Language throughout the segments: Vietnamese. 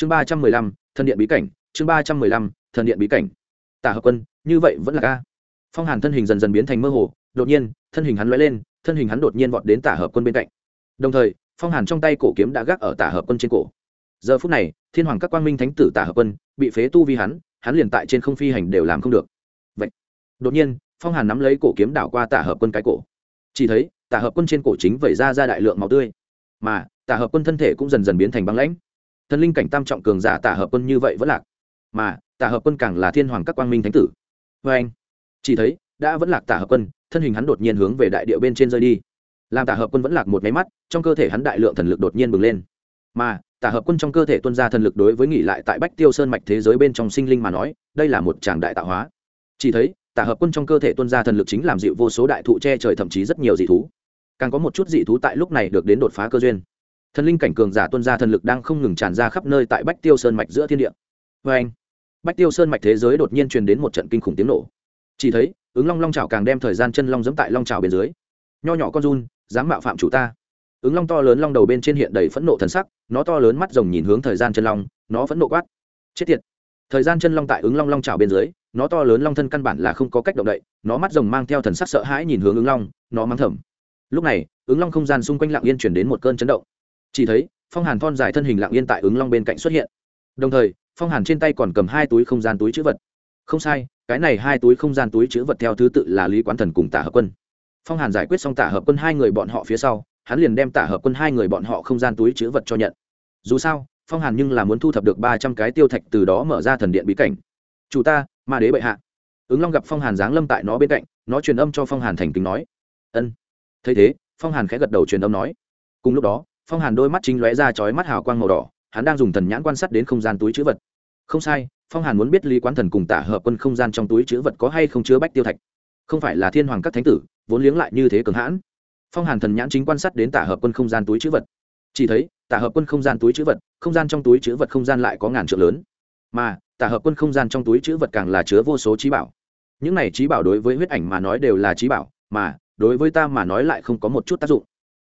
chương ba trăm mười lăm, thần điện bí cảnh, chương ba trăm mười lăm, thần điện bí cảnh. Tả hợp quân, như vậy vẫn là ca phong hàn thân hình dần dần biến thành mơ hồ, đột nhiên, thân hình hắn l lên, thân hình hắn đột nhiên vọt đến tả hợp quân bên cạnh. Đồng thời, phong hàn trong tay cổ kiếm đã gác ở tả hợp quân trên cổ. Giờ phút này, thiên hoàng các quang minh thánh tử tả hợp quân bị phế tu vi hắn hắn liền tại trên không phi hành đều làm không được. Vậy, đột nhiên, phong hàn nắm lấy cổ kiếm đảo qua tả hợp quân cái cổ. Chỉ thấy, tả hợp quân trên cổ chính vẩy ra ra đại lượng máu tươi. Mà, tả hợp quân thân thể cũng dần dần biến thành băng lãnh thần linh cảnh tam trọng cường giả tả hợp quân như vậy vẫn lạc, mà tả hợp quân càng là thiên hoàng các quang minh thánh tử. Vê anh, chỉ thấy đã vẫn lạc tả hợp quân, thân hình hắn đột nhiên hướng về đại địa bên trên rơi đi. Làm tả hợp quân vẫn lạc một máy mắt, trong cơ thể hắn đại lượng thần lực đột nhiên bừng lên. Mà tả hợp quân trong cơ thể tuân ra thần lực đối với nghỉ lại tại bách tiêu sơn mạch thế giới bên trong sinh linh mà nói, đây là một tràng đại tạo hóa. Chỉ thấy tả hợp quân trong cơ thể tuân ra thần lực chính làm dịu vô số đại thụ che trời thậm chí rất nhiều dị thú. Càng có một chút dị thú tại lúc này được đến đột phá cơ duyên thần linh cảnh cường giả tuân ra thần lực đang không ngừng tràn ra khắp nơi tại bách tiêu sơn mạch giữa thiên địa. Vê anh, bách tiêu sơn mạch thế giới đột nhiên truyền đến một trận kinh khủng tiếng nổ. Chỉ thấy, ứng long long trào càng đem thời gian chân long dẫm tại long trào bên dưới. Nho nhỏ con run, dám mạo phạm chủ ta. Ứng long to lớn long đầu bên trên hiện đầy phẫn nộ thần sắc, nó to lớn mắt rồng nhìn hướng thời gian chân long, nó phẫn nộ quát. Chết tiệt. Thời gian chân long tại ứng long long trào bên dưới, nó to lớn long thân căn bản là không có cách động đậy, nó mắt rồng mang theo thần sắc sợ hãi nhìn hướng ứng long, nó mắng thầm. Lúc này, ứng long không gian xung quanh lạng yên chuyển đến một cơn chấn động chỉ thấy, phong hàn thon dài thân hình lặng yên tại ứng long bên cạnh xuất hiện. Đồng thời, phong hàn trên tay còn cầm hai túi không gian túi chữ vật. Không sai, cái này hai túi không gian túi chữ vật theo thứ tự là lý quán thần cùng tả hợp quân. Phong hàn giải quyết xong tả hợp quân hai người bọn họ phía sau, hắn liền đem tả hợp quân hai người bọn họ không gian túi chữ vật cho nhận. Dù sao, phong hàn nhưng là muốn thu thập được ba trăm cái tiêu thạch từ đó mở ra thần điện bí cảnh. Chủ ta, ma đế bệ hạ. Ứng long gặp phong hàn giáng lâm tại nó bên cạnh, nó truyền âm cho phong hàn thành kính nói. Ân. Thấy thế, phong hàn khẽ gật đầu truyền âm nói. Cùng lúc đó phong hàn đôi mắt chính lóe ra chói mắt hào quang màu đỏ, hắn đang dùng thần nhãn quan sát đến không gian túi chữ vật. Không sai, phong hàn muốn biết lý quán thần cùng tả hợp quân không gian trong túi chữ vật có hay không chứa bách tiêu thạch. Không phải là thiên hoàng các thánh tử, vốn liếng lại như thế cường hãn. Phong hàn thần nhãn chính quan sát đến tả hợp quân không gian túi chữ vật. Chỉ thấy, tả hợp quân không gian túi chữ vật, không gian trong túi chữ vật không gian lại có ngàn trượng lớn. Mà, tả hợp quân không gian trong túi chữ vật càng là chứa vô số trí bảo. Những này trí bảo đối với huyết ảnh mà nói đều là trí bảo, mà, đối với ta mà nói lại không có một chút tác dụng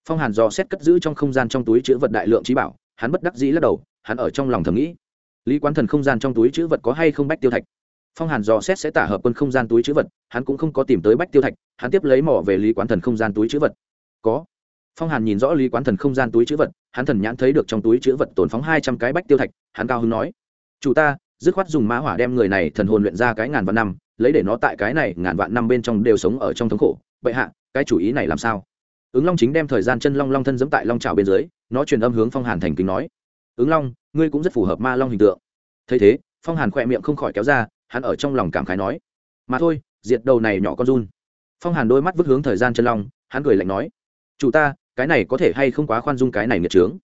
phong hàn dò xét cất giữ trong không gian trong túi chữ vật đại lượng trí bảo, hắn bất đắc dĩ lắc đầu, hắn ở trong lòng thầm nghĩ, lý quán thần không gian trong túi chữ vật có hay không bách tiêu thạch? Phong hàn dò xét sẽ tả hợp quân không gian túi chữ vật, hắn cũng không có tìm tới bách tiêu thạch, hắn tiếp lấy mỏ về lý quán thần không gian túi chữ vật. Có. Phong hàn nhìn rõ lý quán thần không gian túi chữ vật, hắn thần nhãn thấy được trong túi chữ vật tồn phóng hai trăm cái bách tiêu thạch, hắn cao hứng nói, chủ ta, dứt khoát dùng mã hỏa đem người này thần hồn luyện ra cái ngàn vạn năm, lấy để nó tại cái này ngàn vạn năm bên trong đều sống ở trong thống khổ. Vậy hạ, cái chủ ý này làm sao? Ứng long chính đem thời gian chân long long thân dẫm tại long trào bên dưới, nó truyền âm hướng phong hàn thành kính nói, ứng long, ngươi cũng rất phù hợp ma long hình tượng. Thấy thế, phong hàn khỏe miệng không khỏi kéo ra, hắn ở trong lòng cảm khái nói, mà thôi, diệt đầu này nhỏ con run. Phong hàn đôi mắt vứt hướng thời gian chân long, hắn cười lạnh nói, chủ ta, cái này có thể hay không quá khoan dung cái này nghiệt trướng?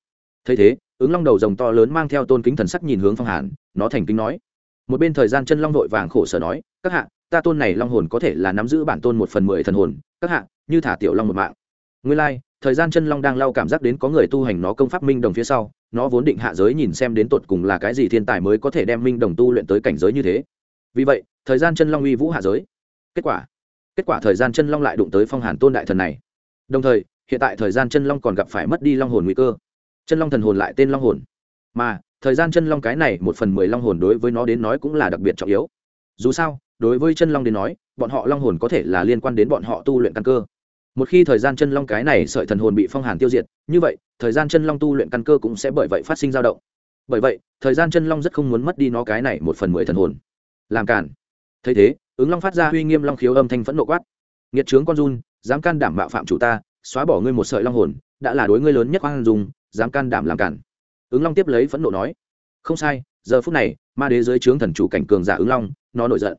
Thấy thế, ứng long đầu rồng to lớn mang theo tôn kính thần sắc nhìn hướng phong hàn, nó thành kính nói, một bên thời gian chân long vội vàng khổ sở nói, các hạ, ta tôn này long hồn có thể là nắm giữ bản tôn một phần mười thần hồn, các hạ, như thả tiểu long một mạng nguyên lai、like, thời gian chân long đang lau cảm giác đến có người tu hành nó công pháp minh đồng phía sau nó vốn định hạ giới nhìn xem đến tột cùng là cái gì thiên tài mới có thể đem minh đồng tu luyện tới cảnh giới như thế. Vì vậy thời gian chân long uy vũ hạ giới. Kết quả kết quả thời gian chân long lại đụng tới phong hàn tôn đại thần này. Đồng thời hiện tại thời gian chân long còn gặp phải mất đi long hồn nguy cơ. Chân long thần hồn lại tên long hồn. Mà thời gian chân long cái này một phần mười long hồn đối với nó đến nói cũng là đặc biệt trọng yếu. Dù sao đối với chân long đến nói bọn họ long hồn có thể là liên quan đến bọn họ tu luyện căn cơ một khi thời gian chân long cái này sợi thần hồn bị phong hàn tiêu diệt, như vậy, thời gian chân long tu luyện căn cơ cũng sẽ bởi vậy phát sinh dao động. Bởi vậy, thời gian chân long rất không muốn mất đi nó cái này một phần mười thần hồn. Làm cản thấy thế, ứng long phát ra uy nghiêm long khiếu âm thanh phẫn nộ quát. Nghiệt trướng con run, dám can đảm bạo phạm chủ ta, xóa bỏ ngươi một sợi long hồn, đã là đối ngươi lớn nhất oan dùng dám can đảm làm cản ứng long tiếp lấy phẫn nộ nói. Không sai, giờ phút này, ma đế dưới trướng thần chủ cảnh cường giả ứng long, nó nổi giận.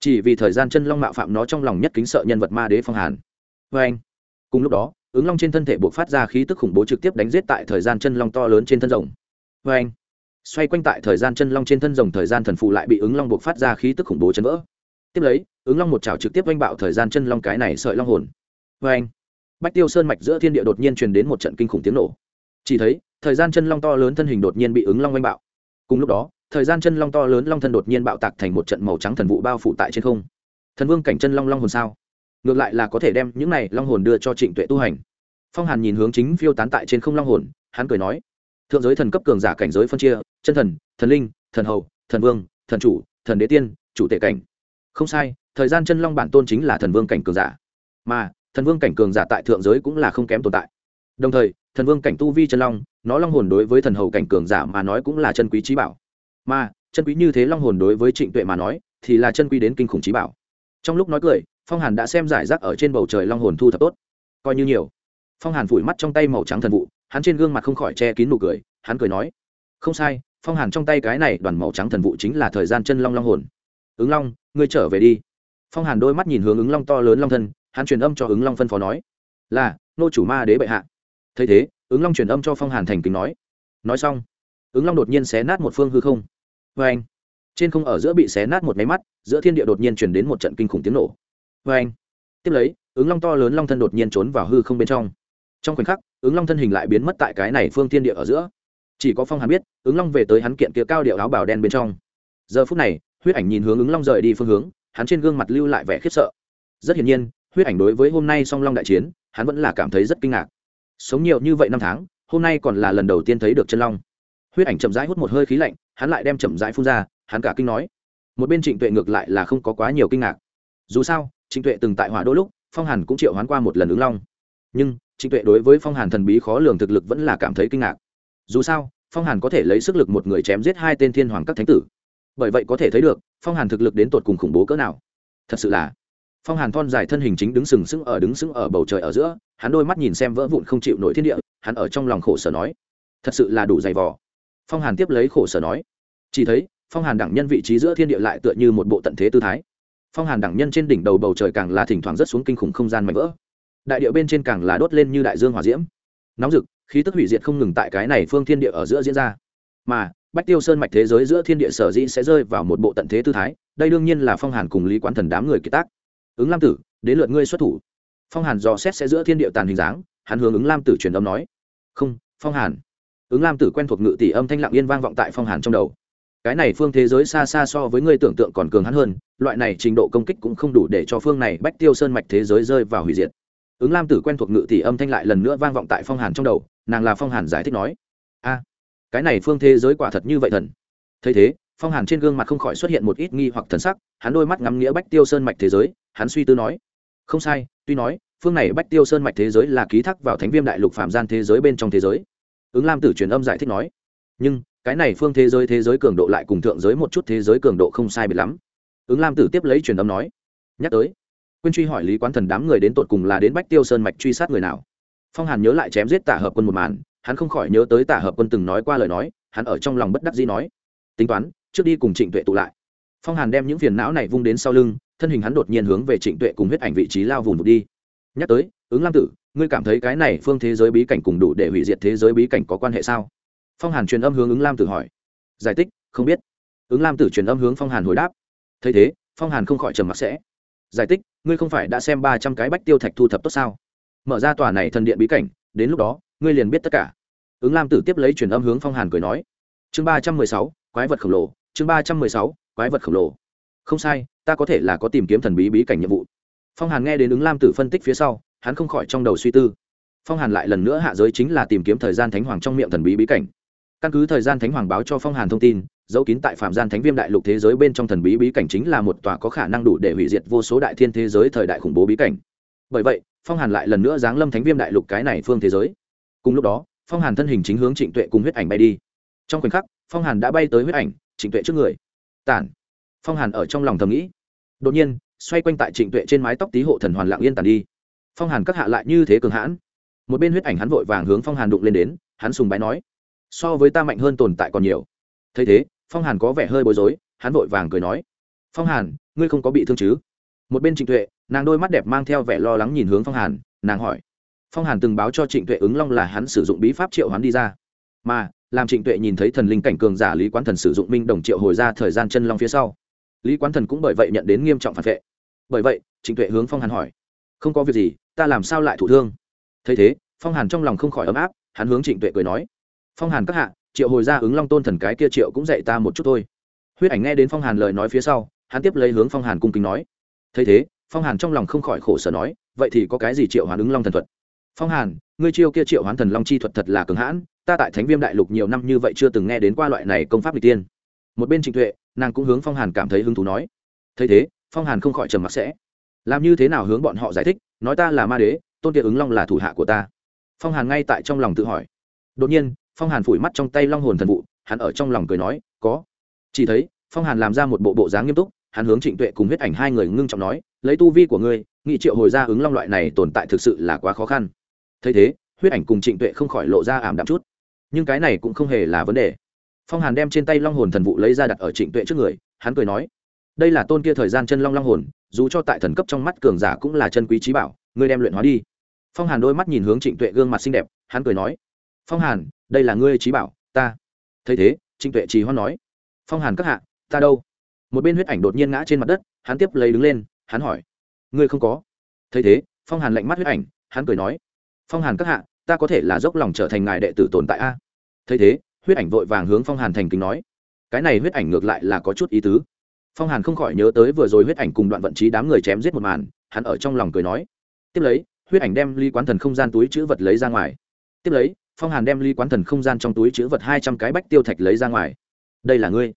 Chỉ vì thời gian chân long mạo phạm nó trong lòng nhất kính sợ nhân vật ma đế phong hàn vê anh. Cùng lúc đó, ứng long trên thân thể buộc phát ra khí tức khủng bố trực tiếp đánh giết tại thời gian chân long to lớn trên thân rồng. Vê anh. Xoay quanh tại thời gian chân long trên thân rồng, thời gian thần phụ lại bị ứng long buộc phát ra khí tức khủng bố chấn vỡ. Tiếp lấy, ứng long một chảo trực tiếp oanh bạo thời gian chân long cái này sợi long hồn. Vê anh. Bách tiêu sơn mạch giữa thiên địa đột nhiên truyền đến một trận kinh khủng tiếng nổ. Chỉ thấy, thời gian chân long to lớn thân hình đột nhiên bị ứng long oanh bạo. Cùng lúc đó, thời gian chân long to lớn long thân đột nhiên bạo tạc thành một trận màu trắng thần vụ bao phủ tại trên không. Thần vương cảnh chân long long hồn sao? Ngược lại là có thể đem những này long hồn đưa cho trịnh tuệ tu hành. Phong hàn nhìn hướng chính phiêu tán tại trên không long hồn, hắn cười nói, thượng giới thần cấp cường giả cảnh giới phân chia, chân thần thần linh, thần hầu, thần vương, thần chủ, thần đế tiên, chủ tể cảnh. Không sai, thời gian chân long bản tôn chính là thần vương cảnh cường giả. Mà, thần vương cảnh cường giả tại thượng giới cũng là không kém tồn tại. Đồng thời, thần vương cảnh tu vi chân long, nó long hồn đối với thần hầu cảnh cường giả mà nói cũng là chân quý trí bảo. Mà, chân quý như thế long hồn đối với trịnh tuệ mà nói, thì là chân quý đến kinh khủng trí bảo. Trong lúc nói cười phong hàn đã xem giải rác ở trên bầu trời long hồn thu thập tốt coi như nhiều phong hàn phủi mắt trong tay màu trắng thần vụ hắn trên gương mặt không khỏi che kín nụ cười hắn cười nói không sai phong hàn trong tay cái này đoàn màu trắng thần vụ chính là thời gian chân long long hồn ứng long ngươi trở về đi phong hàn đôi mắt nhìn hướng ứng long to lớn long thân hắn truyền âm cho ứng long phân phó nói là nô chủ ma đế bệ hạ thấy thế ứng long truyền âm cho phong hàn thành kính nói nói xong ứng long đột nhiên xé nát một phương hư không vê anh trên không ở giữa bị xé nát một máy mắt giữa thiên địa đột nhiên chuyển đến một trận kinh khủng tiếng nổ vê anh. Tiếp lấy, ứng long to lớn long thân đột nhiên trốn vào hư không bên trong. Trong khoảnh khắc, ứng long thân hình lại biến mất tại cái này phương thiên địa ở giữa. Chỉ có phong hàn biết, ứng long về tới hắn kiện kia cao điệu áo bào đen bên trong. Giờ phút này, huyết ảnh nhìn hướng ứng long rời đi phương hướng, hắn trên gương mặt lưu lại vẻ khiếp sợ. Rất hiển nhiên, huyết ảnh đối với hôm nay song long đại chiến, hắn vẫn là cảm thấy rất kinh ngạc. Sống nhiều như vậy năm tháng, hôm nay còn là lần đầu tiên thấy được chân long. Huyết ảnh chậm rãi hút một hơi khí lạnh, hắn lại đem chậm rãi phun ra, hắn cả kinh nói. Một bên trịnh tuệ ngược lại là không có quá nhiều kinh ngạc. Dù sao trịnh tuệ từng tại hỏa đôi lúc, phong hàn cũng triệu hoán qua một lần ứng long. Nhưng, trịnh tuệ đối với phong hàn thần bí khó lường thực lực vẫn là cảm thấy kinh ngạc. Dù sao, phong hàn có thể lấy sức lực một người chém giết hai tên thiên hoàng các thánh tử. Bởi vậy có thể thấy được, phong hàn thực lực đến tột cùng khủng bố cỡ nào. Thật sự là, phong hàn thon dài thân hình chính đứng sừng sững ở đứng sững ở bầu trời ở giữa, hắn đôi mắt nhìn xem vỡ vụn không chịu nổi thiên địa, hắn ở trong lòng khổ sở nói, thật sự là đủ dày vò. Phong hàn tiếp lấy khổ sở nói, chỉ thấy, phong hàn đẳng nhân vị trí giữa thiên địa lại tựa như một bộ tận thế tư thái phong hàn đẳng nhân trên đỉnh đầu bầu trời càng là thỉnh thoảng rất xuống kinh khủng không gian mạnh vỡ. Đại địa bên trên càng là đốt lên như đại dương hòa diễm. Nóng rực, khí tức hủy diệt không ngừng tại cái này phương thiên địa ở giữa diễn ra. Mà, bách tiêu sơn mạch thế giới giữa thiên địa sở dĩ sẽ rơi vào một bộ tận thế tư thái, đây đương nhiên là phong hàn cùng lý quán thần đám người kiệt tác. Ứng lam tử, đến lượt ngươi xuất thủ. Phong hàn dò xét sẽ giữa thiên địa tàn hình dáng, hắn hướng ứng lam tử truyền âm nói. Không, phong hàn. Ứng lam tử quen thuộc ngự tỷ âm thanh lặng yên vang vọng tại phong hàn trong đầu cái này phương thế giới xa xa so với ngươi tưởng tượng còn cường hắn hơn, loại này trình độ công kích cũng không đủ để cho phương này bách tiêu sơn mạch thế giới rơi vào hủy diệt. Ứng lam tử quen thuộc ngự thì âm thanh lại lần nữa vang vọng tại phong hàn trong đầu, nàng là phong hàn giải thích nói. A, cái này phương thế giới quả thật như vậy thần. Thấy thế, phong hàn trên gương mặt không khỏi xuất hiện một ít nghi hoặc thần sắc, hắn đôi mắt ngắm nghĩa bách tiêu sơn mạch thế giới, hắn suy tư nói. Không sai, tuy nói, phương này bách tiêu sơn mạch thế giới là ký thác vào thánh viêm đại lục phạm gian thế giới bên trong thế giới. Ứng lam tử truyền âm giải thích nói. Nhưng cái này phương thế giới thế giới cường độ lại cùng thượng giới một chút thế giới cường độ không sai biệt lắm. Ứng lam tử tiếp lấy truyền âm nói, nhắc tới, quyên truy hỏi lý quán thần đám người đến tột cùng là đến bách tiêu sơn mạch truy sát người nào. Phong hàn nhớ lại chém giết tả hợp quân một màn, hắn không khỏi nhớ tới tả hợp quân từng nói qua lời nói, hắn ở trong lòng bất đắc dĩ nói, tính toán, trước đi cùng trịnh tuệ tụ lại. Phong hàn đem những phiền não này vung đến sau lưng, thân hình hắn đột nhiên hướng về trịnh tuệ cùng huyết ảnh vị trí lao vùng đi. Nhắc tới, ứng lam tử, ngươi cảm thấy cái này phương thế giới bí cảnh cùng đủ để hủy diệt thế giới bí cảnh có quan hệ sao? Phong hàn truyền âm hướng ứng lam tử hỏi. Giải thích, không biết. Ứng lam tử truyền âm hướng phong hàn hồi đáp. Thấy thế, phong hàn không khỏi trầm mặc sẽ. Giải thích, ngươi không phải đã xem ba trăm cái bách tiêu thạch thu thập tốt sao? Mở ra tòa này thần điện bí cảnh, đến lúc đó, ngươi liền biết tất cả. Ứng lam tử tiếp lấy truyền âm hướng phong hàn cười nói. Chương ba trăm mười sáu, quái vật khổng lồ. Chương ba trăm mười sáu, quái vật khổng lồ. Không sai, ta có thể là có tìm kiếm thần bí bí cảnh nhiệm vụ. Phong hàn nghe đến ứng lam tử phân tích phía sau, hắn không khỏi trong đầu suy tư. Phong hàn lại lần nữa hạ giới chính là tìm kiếm thời gian thánh hoàng trong miệng thần bí bí cảnh căn cứ thời gian thánh hoàng báo cho phong hàn thông tin dấu kín tại phạm gian thánh viêm đại lục thế giới bên trong thần bí bí cảnh chính là một tòa có khả năng đủ để hủy diệt vô số đại thiên thế giới thời đại khủng bố bí cảnh. Bởi vậy, phong hàn lại lần nữa giáng lâm thánh viêm đại lục cái này phương thế giới. Cùng lúc đó, phong hàn thân hình chính hướng trịnh tuệ cùng huyết ảnh bay đi. Trong khoảnh khắc, phong hàn đã bay tới huyết ảnh, trịnh tuệ trước người. Tản. Phong hàn ở trong lòng thầm nghĩ. Đột nhiên, xoay quanh tại trịnh tuệ trên mái tóc tý hộ thần hoàn lặng yên tàn đi. Phong hàn các hạ lại như thế cường hãn. Một bên huyết ảnh hắn vội vàng hướng phong hàn đụng lên đến, hắn sùng bái nói so với ta mạnh hơn tồn tại còn nhiều. Thấy thế, phong hàn có vẻ hơi bối rối, hắn vội vàng cười nói, phong hàn, ngươi không có bị thương chứ? Một bên trịnh tuệ, nàng đôi mắt đẹp mang theo vẻ lo lắng nhìn hướng phong hàn, nàng hỏi, phong hàn từng báo cho trịnh tuệ ứng long là hắn sử dụng bí pháp triệu hắn đi ra, mà làm trịnh tuệ nhìn thấy thần linh cảnh cường giả lý quán thần sử dụng minh đồng triệu hồi ra thời gian chân long phía sau. Lý quán thần cũng bởi vậy nhận đến nghiêm trọng phản vệ. Bởi vậy, trịnh tuệ hướng phong hàn hỏi, không có việc gì, ta làm sao lại thụ thương? Thấy thế, phong hàn trong lòng không khỏi ấm áp, hắn hướng trịnh tuệ cười nói phong hàn các hạ, triệu hồi ra ứng long tôn thần cái kia triệu cũng dạy ta một chút thôi. Huyết ảnh nghe đến phong hàn lời nói phía sau, hắn tiếp lấy hướng phong hàn cung kính nói. Thấy thế, phong hàn trong lòng không khỏi khổ sở nói, vậy thì có cái gì triệu hoán ứng long thần thuật? Phong hàn, ngươi chiêu kia triệu hoán thần long chi thuật thật là cường hãn, ta tại thánh viêm đại lục nhiều năm như vậy chưa từng nghe đến qua loại này công pháp n tiên. Một bên trịnh tuệ, nàng cũng hướng phong hàn cảm thấy hứng thú nói. Thấy thế, phong hàn không khỏi trầm mặc sẽ. Làm như thế nào hướng bọn họ giải thích, nói ta là ma đế, tôn kia ứng long là thủ hạ của ta. Phong hàn ngay tại trong lòng tự hỏi. Đột nhiên phong hàn phủi mắt trong tay long hồn thần vụ, hắn ở trong lòng cười nói, có. Chỉ thấy, phong hàn làm ra một bộ bộ dáng nghiêm túc, hắn hướng trịnh tuệ cùng huyết ảnh hai người ngưng trọng nói, lấy tu vi của ngươi, nghị triệu hồi ra ứng long loại này tồn tại thực sự là quá khó khăn. Thấy thế, huyết ảnh cùng trịnh tuệ không khỏi lộ ra ảm đạm chút. Nhưng cái này cũng không hề là vấn đề. Phong hàn đem trên tay long hồn thần vụ lấy ra đặt ở trịnh tuệ trước người, hắn cười nói, đây là tôn kia thời gian chân long long hồn, dù cho tại thần cấp trong mắt cường giả cũng là chân quý trí bảo, ngươi đem luyện hóa đi. Phong hàn đôi mắt nhìn hướng trịnh tuệ gương mặt xinh đẹp, hắn cười nói, phong hàn đây là ngươi trí bảo, ta. Thấy thế, trịnh tuệ trì hoan nói, phong hàn các hạ, ta đâu? Một bên huyết ảnh đột nhiên ngã trên mặt đất, hắn tiếp lấy đứng lên, hắn hỏi, ngươi không có? Thấy thế, phong hàn lạnh mắt huyết ảnh, hắn cười nói, phong hàn các hạ, ta có thể là dốc lòng trở thành ngài đệ tử tồn tại a? Thấy thế, huyết ảnh vội vàng hướng phong hàn thành kính nói, cái này huyết ảnh ngược lại là có chút ý tứ. Phong hàn không khỏi nhớ tới vừa rồi huyết ảnh cùng đoạn vận trí đám người chém giết một màn, hắn ở trong lòng cười nói, tiếp lấy, huyết ảnh đem ly quán thần không gian túi chữ vật lấy ra ngoài. Tiếp lấy phong hàn đem ly quán thần không gian trong túi chữ vật hai trăm cái bách tiêu thạch lấy ra ngoài. Đây là ngươi.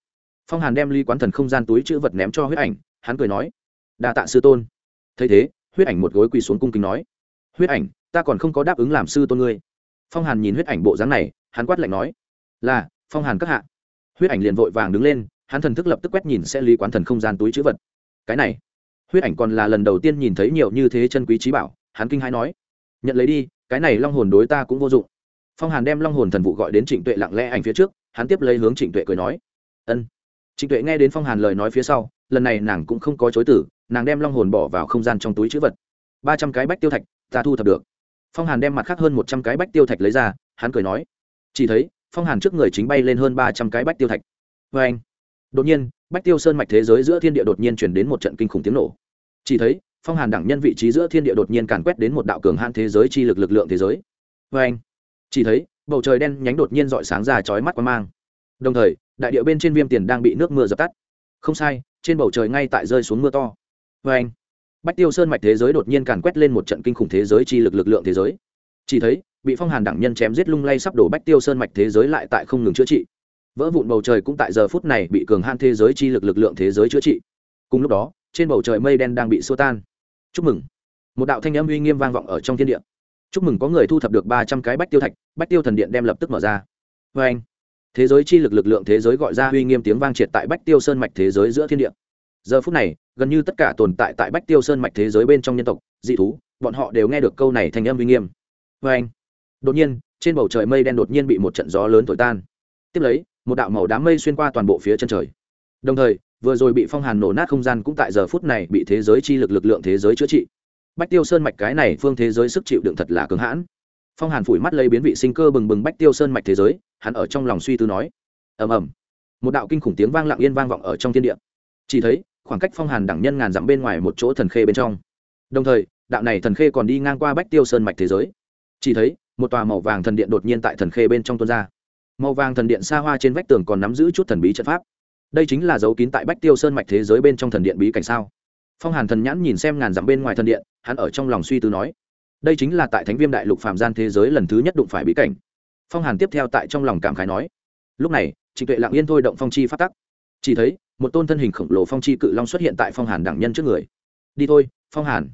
Phong hàn đem ly quán thần không gian túi chữ vật ném cho huyết ảnh, hắn cười nói, đa tạ sư tôn. Thấy thế, huyết ảnh một gối quỳ xuống cung kính nói, huyết ảnh, ta còn không có đáp ứng làm sư tôn ngươi. Phong hàn nhìn huyết ảnh bộ dáng này, hắn quát lạnh nói, là, phong hàn các hạ. Huyết ảnh liền vội vàng đứng lên, hắn thần thức lập tức quét nhìn sẽ ly quán thần không gian túi chữ vật. Cái này. Huyết ảnh còn là lần đầu tiên nhìn thấy nhiều như thế chân quý trí bảo, hắn kinh hãi nói, nhận lấy đi, cái này long hồn đối ta cũng vô dụng phong hàn đem long hồn thần vụ gọi đến trịnh tuệ lặng lẽ ảnh phía trước, hắn tiếp lấy hướng trịnh tuệ cười nói, ân. Trịnh tuệ nghe đến phong hàn lời nói phía sau, lần này nàng cũng không có chối tử nàng đem long hồn bỏ vào không gian trong túi chữ vật. Ba trăm cái bách tiêu thạch, ta thu thập được. Phong hàn đem mặt khác hơn một trăm cái bách tiêu thạch lấy ra, hắn cười nói, chỉ thấy, phong hàn trước người chính bay lên hơn ba trăm cái bách tiêu thạch. Vê anh, đột nhiên, bách tiêu sơn mạch thế giới giữa thiên địa đột nhiên chuyển đến một trận kinh khủng tiếng nổ. Chỉ thấy, phong hàn đẳng nhân vị trí giữa thiên địa đột nhiên càn quét đến một đạo cường hạn thế giới chi lực lực lượng thế giới. Vê anh chỉ thấy, bầu trời đen nhánh đột nhiên rọi sáng ra chói mắt quá mang. Đồng thời, đại địa bên trên viêm tiền đang bị nước mưa dập tắt. Không sai, trên bầu trời ngay tại rơi xuống mưa to. Vê anh, bách tiêu sơn mạch thế giới đột nhiên càn quét lên một trận kinh khủng thế giới chi lực lực lượng thế giới. Chỉ thấy, bị phong hàn đẳng nhân chém giết lung lay sắp đổ bách tiêu sơn mạch thế giới lại tại không ngừng chữa trị. Vỡ vụn bầu trời cũng tại giờ phút này bị cường han thế giới chi lực lực lượng thế giới chữa trị. Cùng lúc đó, trên bầu trời mây đen đang bị xua tan. Chúc mừng. Một đạo thanh âm uy nghiêm vang vọng ở trong thiên địa chúc mừng có người thu thập được ba trăm cái bách tiêu thạch, bách tiêu thần điện đem lập tức mở ra. Vê anh, thế giới chi lực lực lượng thế giới gọi ra uy nghiêm tiếng vang triệt tại bách tiêu sơn mạch thế giới giữa thiên địa. Giờ phút này, gần như tất cả tồn tại tại bách tiêu sơn mạch thế giới bên trong nhân tộc, dị thú, bọn họ đều nghe được câu này thành âm uy nghiêm. Vê anh, đột nhiên, trên bầu trời mây đen đột nhiên bị một trận gió lớn thổi tan. Tiếp lấy, một đạo màu đám mây xuyên qua toàn bộ phía chân trời. Đồng thời, vừa rồi bị phong hàn nổ nát không gian cũng tại giờ phút này bị thế giới chi lực lực lượng thế giới chữa trị bách tiêu sơn mạch cái này phương thế giới sức chịu đựng thật là cứng hãn. Phong hàn phủi mắt lấy biến vị sinh cơ bừng bừng bách tiêu sơn mạch thế giới, hắn ở trong lòng suy tư nói. Ầm ầm. Một đạo kinh khủng tiếng vang lặng yên vang vọng ở trong thiên địa. Chỉ thấy, khoảng cách phong hàn đẳng nhân ngàn dặm bên ngoài một chỗ thần khê bên trong. Đồng thời, đạo này thần khê còn đi ngang qua bách tiêu sơn mạch thế giới. Chỉ thấy, một tòa màu vàng thần điện đột nhiên tại thần khê bên trong tuôn ra. Màu vàng thần điện xa hoa trên vách tường còn nắm giữ chút thần bí trận pháp. Đây chính là dấu kín tại bách tiêu sơn mạch thế giới bên trong thần điện bí cảnh sao? Phong hàn thần nhãn nhìn xem ngàn dặm bên ngoài thần điện, hắn ở trong lòng suy tư nói, đây chính là tại thánh viêm đại lục phạm gian thế giới lần thứ nhất đụng phải bí cảnh. Phong hàn tiếp theo tại trong lòng cảm khái nói, lúc này, trịnh tuệ lặng yên thôi động phong chi phát tắc. Chỉ thấy, một tôn thân hình khổng lồ phong chi cự long xuất hiện tại phong hàn đẳng nhân trước người. Đi thôi, phong hàn.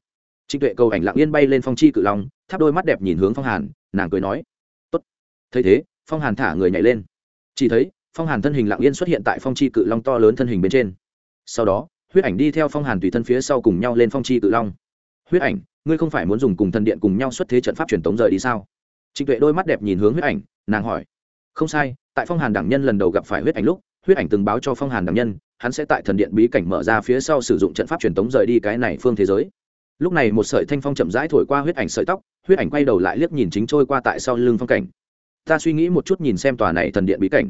Trịnh tuệ cầu ảnh lặng yên bay lên phong chi cự long, tháp đôi mắt đẹp nhìn hướng phong hàn, nàng cười nói, tốt. Thấy thế, phong hàn thả người nhảy lên. Chỉ thấy, phong hàn thân hình lặng yên xuất hiện tại phong chi cự long to lớn thân hình bên trên. Sau đó huyết ảnh đi theo phong hàn tùy thân phía sau cùng nhau lên phong chi cự long. Huyết ảnh, ngươi không phải muốn dùng cùng thần điện cùng nhau xuất thế trận pháp truyền tống rời đi sao? Trịnh tuệ đôi mắt đẹp nhìn hướng huyết ảnh, nàng hỏi. Không sai, tại phong hàn đẳng nhân lần đầu gặp phải huyết ảnh lúc, huyết ảnh từng báo cho phong hàn đẳng nhân, hắn sẽ tại thần điện bí cảnh mở ra phía sau sử dụng trận pháp truyền tống rời đi cái này phương thế giới. Lúc này một sợi thanh phong chậm rãi thổi qua huyết ảnh sợi tóc, huyết ảnh quay đầu lại liếc nhìn chính trôi qua tại sau lưng phong cảnh. Ta suy nghĩ một chút nhìn xem tòa này thần điện bí cảnh